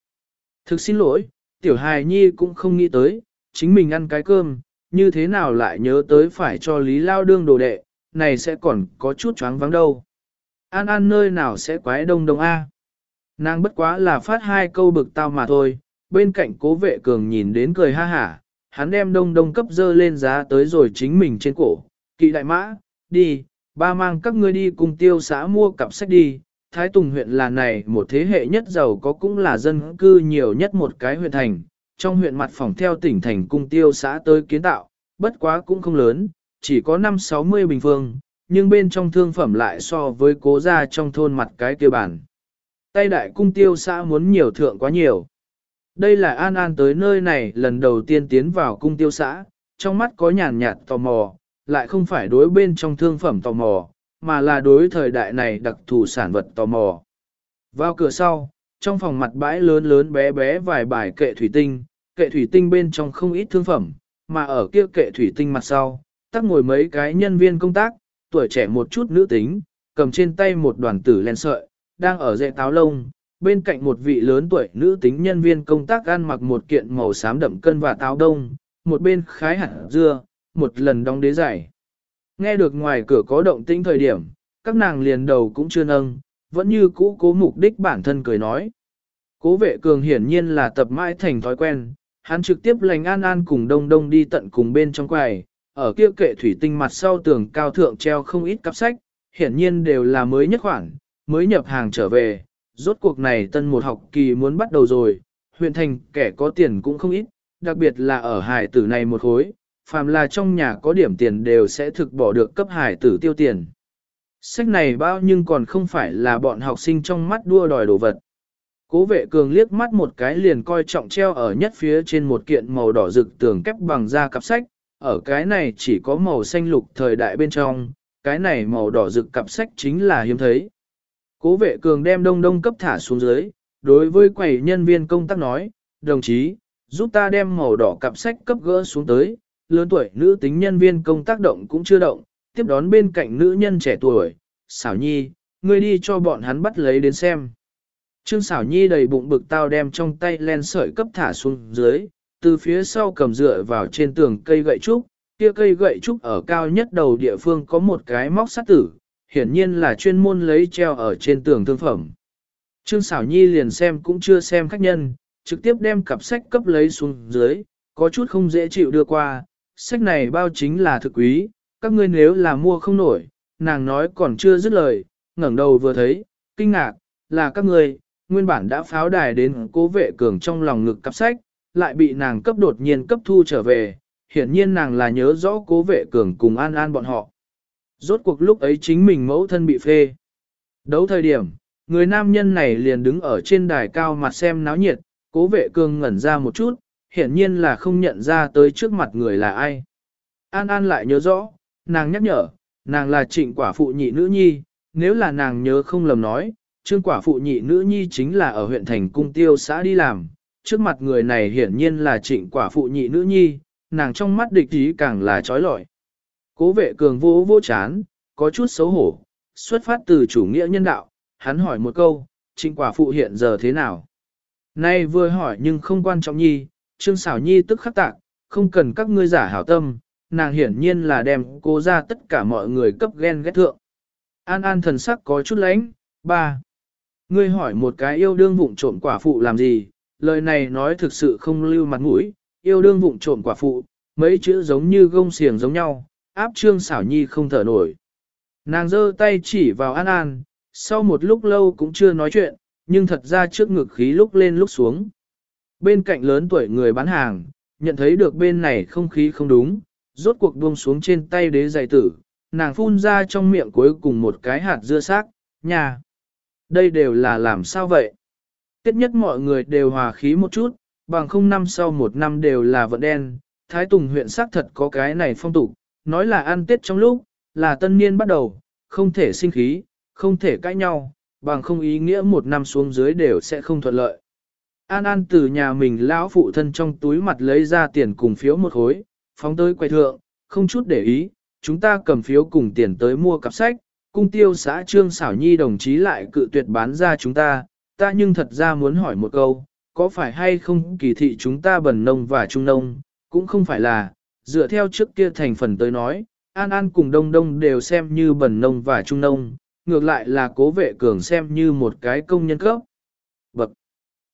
Thực xin lỗi, tiểu hài nhi cũng không nghĩ tới, chính mình ăn cái cơm, như thế nào lại nhớ tới phải cho Lý Lao đương đồ đệ, này sẽ còn có chút choáng vắng đâu. An An nơi nào sẽ quái đông đông A. Nàng bất quá là phát hai câu bực tao mà thôi, bên cạnh cố vệ cường nhìn đến cười ha hả, hắn đem đông đông cấp dơ lên giá tới rồi chính mình trên cổ. Kỵ đại mã, đi, ba mang các ngươi đi cùng tiêu xã mua cặp sách đi. Thái Tùng huyện là này một thế hệ nhất giàu có cũng là dân cư nhiều nhất một cái huyện thành, trong huyện mặt phòng theo tỉnh thành cung tiêu xã tới kiến tạo, bất quá cũng không lớn, chỉ có 5-60 bình phương, nhưng bên trong thương phẩm lại so với cố gia trong thôn mặt cái tiêu bản. Tay đại cung tiêu xã muốn nhiều thượng quá nhiều. Đây là An An tới nơi này lần đầu tiên tiến vào cung tiêu xã, trong mắt có nhàn nhạt tò mò, lại không phải đối bên trong thương phẩm tò mò, mà là đối thời đại này đặc thù sản vật tò mò. Vào cửa sau, trong phòng mặt bãi lớn lớn bé bé vài bài kệ thủy tinh, kệ thủy tinh bên trong không ít thương phẩm, mà ở kia kệ thủy tinh mặt sau, tắc ngồi mấy cái nhân viên công tác, tuổi trẻ một chút nữ tính, cầm trên tay một đoàn tử len sợi, đang ở dạy táo lông, bên cạnh một vị lớn tuổi nữ tính nhân viên công tác ăn mặc một kiện màu xám đậm cân và táo đông, một bên khái hẳn dưa, một lần đóng đế giải. Nghe được ngoài cửa có động tĩnh thời điểm, các nàng liền đầu cũng chưa nâng, vẫn như cũ cố mục đích bản thân cười nói. Cố vệ cường hiển nhiên là tập mãi thành thói quen, hắn trực tiếp lành an an cùng đông đông đi tận cùng bên trong quầy, ở kia kệ thủy tinh mặt sau tường cao thượng treo không ít cặp sách, hiển nhiên đều là mới nhất khoản, mới nhập hàng trở về, rốt cuộc này tân một học kỳ muốn bắt đầu rồi, huyện thành kẻ có tiền cũng không ít, đặc biệt là ở hải tử này một khối, phàm là trong nhà có điểm tiền đều sẽ thực bỏ được cấp hải tử tiêu tiền. Sách này bao nhưng còn không phải là bọn học sinh trong mắt đua đòi đồ vật. Cố vệ cường liếc mắt một cái liền coi trọng treo ở nhất phía trên một kiện màu đỏ rực tường kép bằng da cặp sách, ở cái này chỉ có màu xanh lục thời đại bên trong, cái này màu đỏ rực cặp sách chính là hiếm thấy. Cố vệ cường đem đông đông cấp thả xuống dưới, đối với quầy nhân viên công tác nói, đồng chí, giúp ta đem màu đỏ cặp sách cấp gỡ xuống tới, lớn tuổi nữ tính nhân viên công tác động cũng chưa động, tiếp đón bên cạnh nữ nhân trẻ tuổi, xảo nhi, ngươi đi cho bọn hắn bắt lấy đến xem. Trương xảo nhi đầy bụng bực tao đem trong tay len sợi cấp thả xuống dưới, từ phía sau cầm dựa vào trên tường cây gậy trúc, kia cây gậy trúc ở cao nhất đầu địa phương có một cái móc sắt tử, hiển nhiên là chuyên môn lấy treo ở trên tường thương phẩm. Trương xảo nhi liền xem cũng chưa xem khách nhân, trực tiếp đem cặp sách cấp lấy xuống dưới, có chút không dễ chịu đưa qua, sách này bao chính là thực quý, các ngươi nếu là mua không nổi, nàng nói còn chưa dứt lời, ngẩng đầu vừa thấy, kinh ngạc, là các ngươi, nguyên bản đã pháo đài đến cố vệ cường trong lòng ngực cặp sách, lại bị nàng cấp đột nhiên cấp thu trở về, hiển nhiên nàng là nhớ rõ cố vệ cường cùng an an bọn họ. Rốt cuộc lúc ấy chính mình mẫu thân bị phê. Đấu thời điểm, người nam nhân này liền đứng ở trên đài cao mặt xem náo nhiệt, cố vệ cường ngẩn ra một chút, hiển nhiên là không nhận ra tới trước mặt người là ai. An An lại nhớ rõ, nàng nhắc nhở, nàng là trịnh quả phụ nhị nữ nhi, nếu là nàng nhớ không lầm nói, trương quả phụ nhị nữ nhi chính là ở huyện thành cung tiêu xã đi làm, trước mặt người này hiển nhiên là trịnh quả phụ nhị nữ nhi, nàng trong mắt địch ý càng là trói lọi. Cố vệ cường vô vô chán, có chút xấu hổ, xuất phát từ chủ nghĩa nhân đạo, hắn hỏi một câu, trịnh quả phụ hiện giờ thế nào? Nay vừa hỏi nhưng không quan trọng nhi, trương Sảo nhi tức khắc tạc, không cần các ngươi giả hảo tâm, nàng hiển nhiên là đem cô ra tất cả mọi người cấp ghen ghét thượng. An an thần sắc có chút lánh, ba. Ngươi hỏi một cái yêu đương vụng trộm quả phụ làm gì, lời này nói thực sự không lưu mặt mũi, yêu đương vụng trộm quả phụ, mấy chữ giống như gông xiềng giống nhau, áp trương Sảo nhi không thở nổi. Nàng giơ tay chỉ vào An An, sau một lúc lâu cũng chưa nói chuyện, nhưng thật ra trước ngực khí lúc lên lúc xuống. Bên cạnh lớn tuổi người bán hàng, nhận thấy được bên này không khí không đúng, rốt cuộc buông xuống trên tay đế giày tử, nàng phun ra trong miệng cuối cùng một cái hạt dưa xác, nhà. Đây đều là làm sao vậy? Tiết nhất mọi người đều hòa khí một chút, bằng không năm sau một năm đều là vận đen, Thái Tùng huyện xác thật có cái này phong tục, nói là ăn Tết trong lúc, là tân niên bắt đầu, không thể sinh khí, không thể cãi nhau, bằng không ý nghĩa một năm xuống dưới đều sẽ không thuận lợi. An An từ nhà mình lão phụ thân trong túi mặt lấy ra tiền cùng phiếu một khối, phóng tới quay thượng, không chút để ý, chúng ta cầm phiếu cùng tiền tới mua cặp sách, cung tiêu xã Trương Xảo Nhi đồng chí lại cự tuyệt bán ra chúng ta, ta nhưng thật ra muốn hỏi một câu, có phải hay không kỳ thị chúng ta bần nông và trung nông, cũng không phải là, dựa theo trước kia thành phần tới nói, An An cùng Đông Đông đều xem như bần nông và trung nông, ngược lại là cố vệ cường xem như một cái công nhân cấp.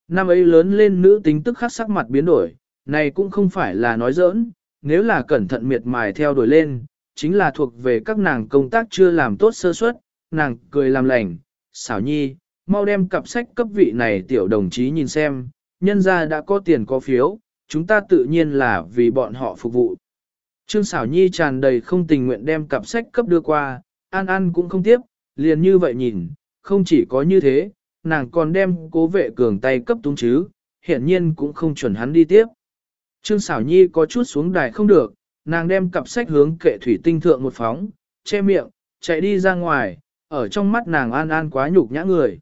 Năm ấy lớn lên nữ tính tức khắc sắc mặt biến đổi, này cũng không phải là nói giỡn, nếu là cẩn thận miệt mài theo đuổi lên, chính là thuộc về các nàng công tác chưa làm tốt sơ suất, nàng cười làm lành, xảo nhi, mau đem cặp sách cấp vị này tiểu đồng chí nhìn xem, nhân ra đã có tiền có phiếu, chúng ta tự nhiên là vì bọn họ phục vụ. Trương xảo nhi tràn đầy không tình nguyện đem cặp sách cấp đưa qua, an an cũng không tiếp, liền như vậy nhìn, không chỉ có như thế, nàng còn đem cố vệ cường tay cấp túng chứ, hiện nhiên cũng không chuẩn hắn đi tiếp. Trương xảo nhi có chút xuống đài không được, nàng đem cặp sách hướng kệ thủy tinh thượng một phóng, che miệng, chạy đi ra ngoài, ở trong mắt nàng an an quá nhục nhã người.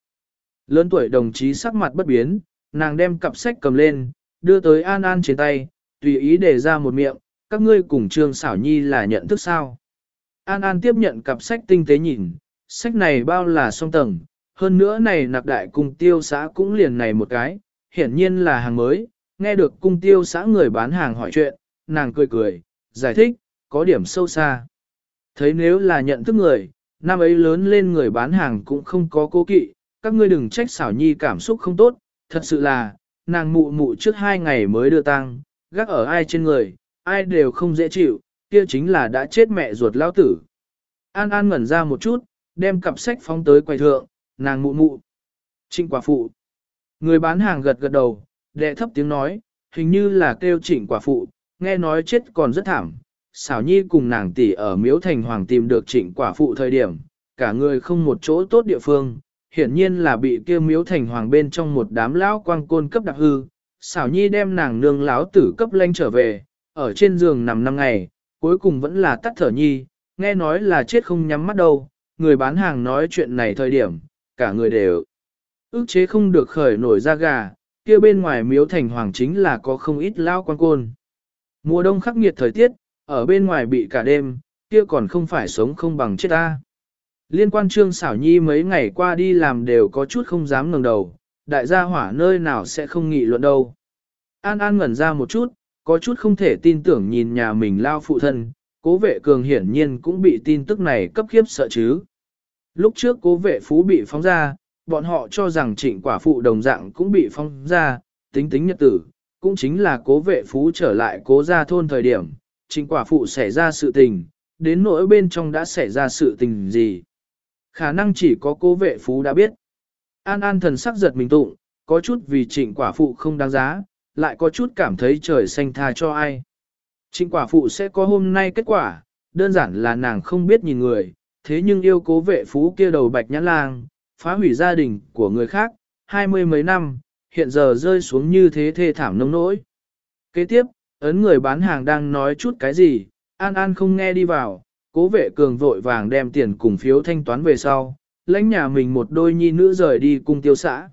Lớn tuổi đồng chí sắc mặt bất biến, nàng đem cặp sách cầm lên, đưa tới an an trên tay, tùy ý để ra một miệng, các ngươi cùng trương xảo nhi là nhận thức sao. An An tiếp nhận cặp sách tinh tế nhìn, sách này bao là song tầng, hơn nữa này nạp đại cung tiêu xã cũng liền này một cái, hiển nhiên là hàng mới, nghe được cung tiêu xã người bán hàng hỏi chuyện, nàng cười cười, giải thích, có điểm sâu xa. Thấy nếu là nhận thức người, năm ấy lớn lên người bán hàng cũng không có cố kỵ, các ngươi đừng trách xảo nhi cảm xúc không tốt, thật sự là, nàng mụ mụ trước hai ngày mới đưa tăng, gác ở ai trên người, ai đều không dễ chịu, kia chính là đã chết mẹ ruột lao tử. An An ngẩn ra một chút, đem cặp sách phóng tới quầy thượng, nàng mụ mụ. Trịnh quả phụ. Người bán hàng gật gật đầu, đệ thấp tiếng nói, hình như là kêu trịnh quả phụ, nghe nói chết còn rất thảm. Xảo nhi cùng nàng tỷ ở miếu thành hoàng tìm được trịnh quả phụ thời điểm, cả người không một chỗ tốt địa phương, hiển nhiên là bị kêu miếu thành hoàng bên trong một đám lão quang côn cấp đặc hư. Xảo nhi đem nàng nương láo tử cấp lanh trở về, ở trên giường nằm năm ngày, cuối cùng vẫn là tắt thở nhi, nghe nói là chết không nhắm mắt đâu, người bán hàng nói chuyện này thời điểm, cả người đều ức chế không được khởi nổi ra gà, kia bên ngoài miếu thành hoàng chính là có không ít lao quan côn. Mùa đông khắc nghiệt thời tiết, ở bên ngoài bị cả đêm, kia còn không phải sống không bằng chết ta. Liên quan trương xảo nhi mấy ngày qua đi làm đều có chút không dám ngẩng đầu, đại gia hỏa nơi nào sẽ không nghị luận đâu. An An ngẩn ra một chút, có chút không thể tin tưởng nhìn nhà mình lao phụ thân, cố vệ cường hiển nhiên cũng bị tin tức này cấp khiếp sợ chứ. Lúc trước cố vệ phú bị phóng ra, bọn họ cho rằng trịnh quả phụ đồng dạng cũng bị phóng ra, tính tính nhật tử, cũng chính là cố vệ phú trở lại cố gia thôn thời điểm, trịnh quả phụ xảy ra sự tình, đến nỗi bên trong đã xảy ra sự tình gì. Khả năng chỉ có cố vệ phú đã biết. An an thần sắc giật mình tụng, có chút vì trịnh quả phụ không đáng giá, lại có chút cảm thấy trời xanh tha cho ai. Trịnh quả phụ sẽ có hôm nay kết quả, đơn giản là nàng không biết nhìn người, thế nhưng yêu cố vệ phú kia đầu bạch nhãn lang, phá hủy gia đình của người khác, hai mươi mấy năm, hiện giờ rơi xuống như thế thê thảm nông nỗi. Kế tiếp, ấn người bán hàng đang nói chút cái gì, An An không nghe đi vào, cố vệ cường vội vàng đem tiền cùng phiếu thanh toán về sau, lãnh nhà mình một đôi nhi nữ rời đi cung tiêu xã.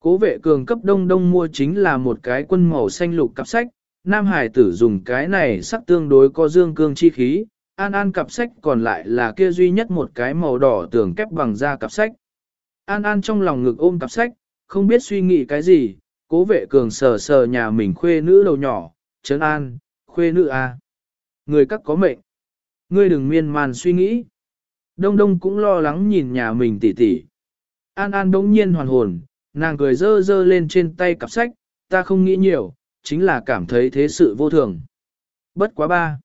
Cố vệ cường cấp đông đông mua chính là một cái quân màu xanh lục cặp sách, Nam Hải tử dùng cái này sắc tương đối có dương cương chi khí, An An cặp sách còn lại là kia duy nhất một cái màu đỏ tường kép bằng da cặp sách. An An trong lòng ngực ôm cặp sách, không biết suy nghĩ cái gì, cố vệ cường sờ sờ nhà mình khuê nữ đầu nhỏ, Trấn an, khuê nữ à. Người các có mệnh. Ngươi đừng miên man suy nghĩ. Đông đông cũng lo lắng nhìn nhà mình tỉ tỉ. An An đống nhiên hoàn hồn, nàng cười dơ dơ lên trên tay cặp sách, ta không nghĩ nhiều, chính là cảm thấy thế sự vô thường. Bất quá ba.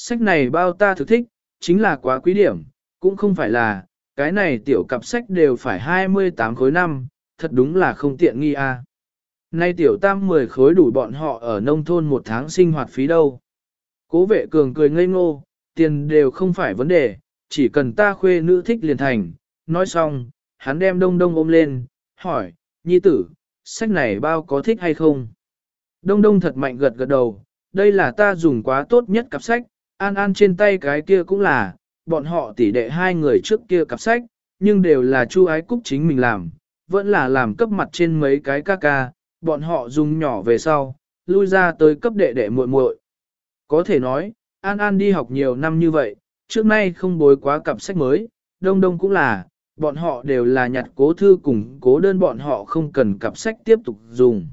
Sách này bao ta thực thích, chính là quá quý điểm, cũng không phải là, cái này tiểu cặp sách đều phải 28 khối năm, thật đúng là không tiện nghi a. À. Nay tiểu tam 10 khối đủ bọn họ ở nông thôn một tháng sinh hoạt phí đâu. Cố vệ cường cười ngây ngô, tiền đều không phải vấn đề, chỉ cần ta khuê nữ thích liền thành. Nói xong, hắn đem đông đông ôm lên, hỏi, nhi tử, sách này bao có thích hay không? Đông đông thật mạnh gật gật đầu, đây là ta dùng quá tốt nhất cặp sách, an an trên tay cái kia cũng là, bọn họ tỉ đệ hai người trước kia cặp sách, nhưng đều là chu ái cúc chính mình làm, vẫn là làm cấp mặt trên mấy cái ca ca, bọn họ dùng nhỏ về sau, lui ra tới cấp đệ đệ muội muội. Có thể nói, An An đi học nhiều năm như vậy, trước nay không bối quá cặp sách mới, đông đông cũng là, bọn họ đều là nhặt cố thư cùng cố đơn bọn họ không cần cặp sách tiếp tục dùng.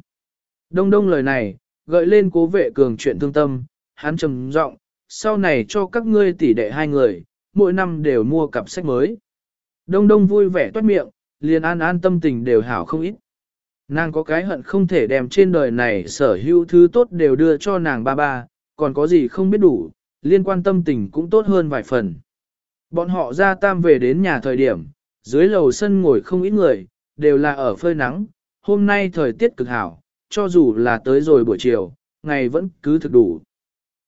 Đông đông lời này, gợi lên cố vệ cường chuyện thương tâm, hắn trầm giọng, sau này cho các ngươi tỷ đệ hai người, mỗi năm đều mua cặp sách mới. Đông đông vui vẻ toát miệng, liền an an tâm tình đều hảo không ít. Nàng có cái hận không thể đem trên đời này sở hữu thứ tốt đều đưa cho nàng ba ba, còn có gì không biết đủ, liên quan tâm tình cũng tốt hơn vài phần. Bọn họ ra tam về đến nhà thời điểm, dưới lầu sân ngồi không ít người, đều là ở phơi nắng, hôm nay thời tiết cực hảo, cho dù là tới rồi buổi chiều, ngày vẫn cứ thực đủ.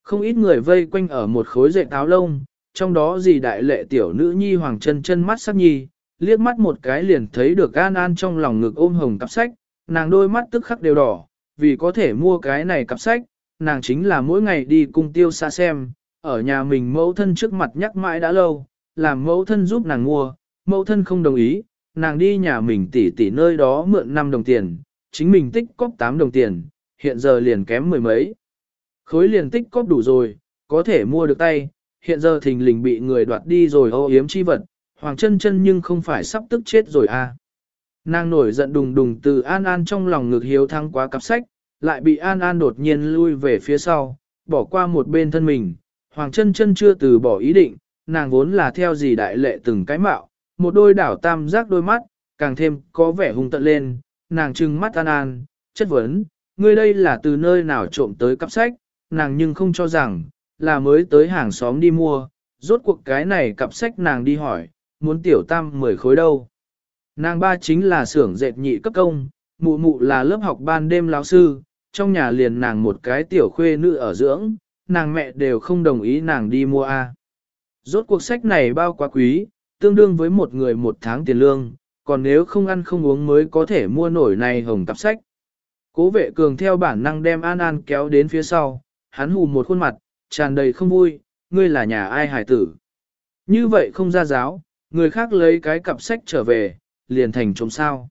Không ít người vây quanh ở một khối dệt áo lông, trong đó gì đại lệ tiểu nữ nhi hoàng chân chân mắt sắc nhi, liếc mắt một cái liền thấy được An An trong lòng ngực ôm hồng cặp sách, nàng đôi mắt tức khắc đều đỏ, vì có thể mua cái này cặp sách, nàng chính là mỗi ngày đi cung tiêu xa xem, ở nhà mình mẫu thân trước mặt nhắc mãi đã lâu, làm mẫu thân giúp nàng mua, mẫu thân không đồng ý, nàng đi nhà mình tỉ tỉ nơi đó mượn 5 đồng tiền, chính mình tích cóp 8 đồng tiền, hiện giờ liền kém mười mấy. Khối liền tích cóp đủ rồi, có thể mua được tay, hiện giờ thình lình bị người đoạt đi rồi ô yếm chi vật, hoàng chân chân nhưng không phải sắp tức chết rồi à. Nàng nổi giận đùng đùng từ An An trong lòng ngực hiếu thăng quá cặp sách, lại bị An An đột nhiên lui về phía sau, bỏ qua một bên thân mình. Hoàng chân chân chưa từ bỏ ý định, nàng vốn là theo gì đại lệ từng cái mạo, một đôi đảo tam giác đôi mắt, càng thêm có vẻ hung tận lên, nàng trừng mắt An An, chất vấn, ngươi đây là từ nơi nào trộm tới cặp sách, nàng nhưng không cho rằng, là mới tới hàng xóm đi mua, rốt cuộc cái này cặp sách nàng đi hỏi, muốn tiểu tam 10 khối đâu. Nàng ba chính là xưởng dệt nhị cấp công, mụ mụ là lớp học ban đêm lão sư, trong nhà liền nàng một cái tiểu khuê nữ ở dưỡng, nàng mẹ đều không đồng ý nàng đi mua A. Rốt cuộc sách này bao quá quý, tương đương với một người một tháng tiền lương, còn nếu không ăn không uống mới có thể mua nổi này hồng cặp sách. Cố vệ cường theo bản năng đem An An kéo đến phía sau, hắn hù một khuôn mặt, tràn đầy không vui, ngươi là nhà ai hải tử. Như vậy không ra giáo, người khác lấy cái cặp sách trở về, liền thành trộm sao.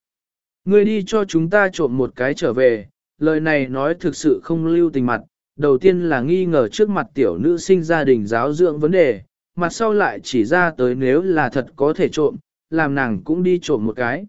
Ngươi đi cho chúng ta trộm một cái trở về, lời này nói thực sự không lưu tình mặt, đầu tiên là nghi ngờ trước mặt tiểu nữ sinh gia đình giáo dưỡng vấn đề, mặt sau lại chỉ ra tới nếu là thật có thể trộm, làm nàng cũng đi trộm một cái.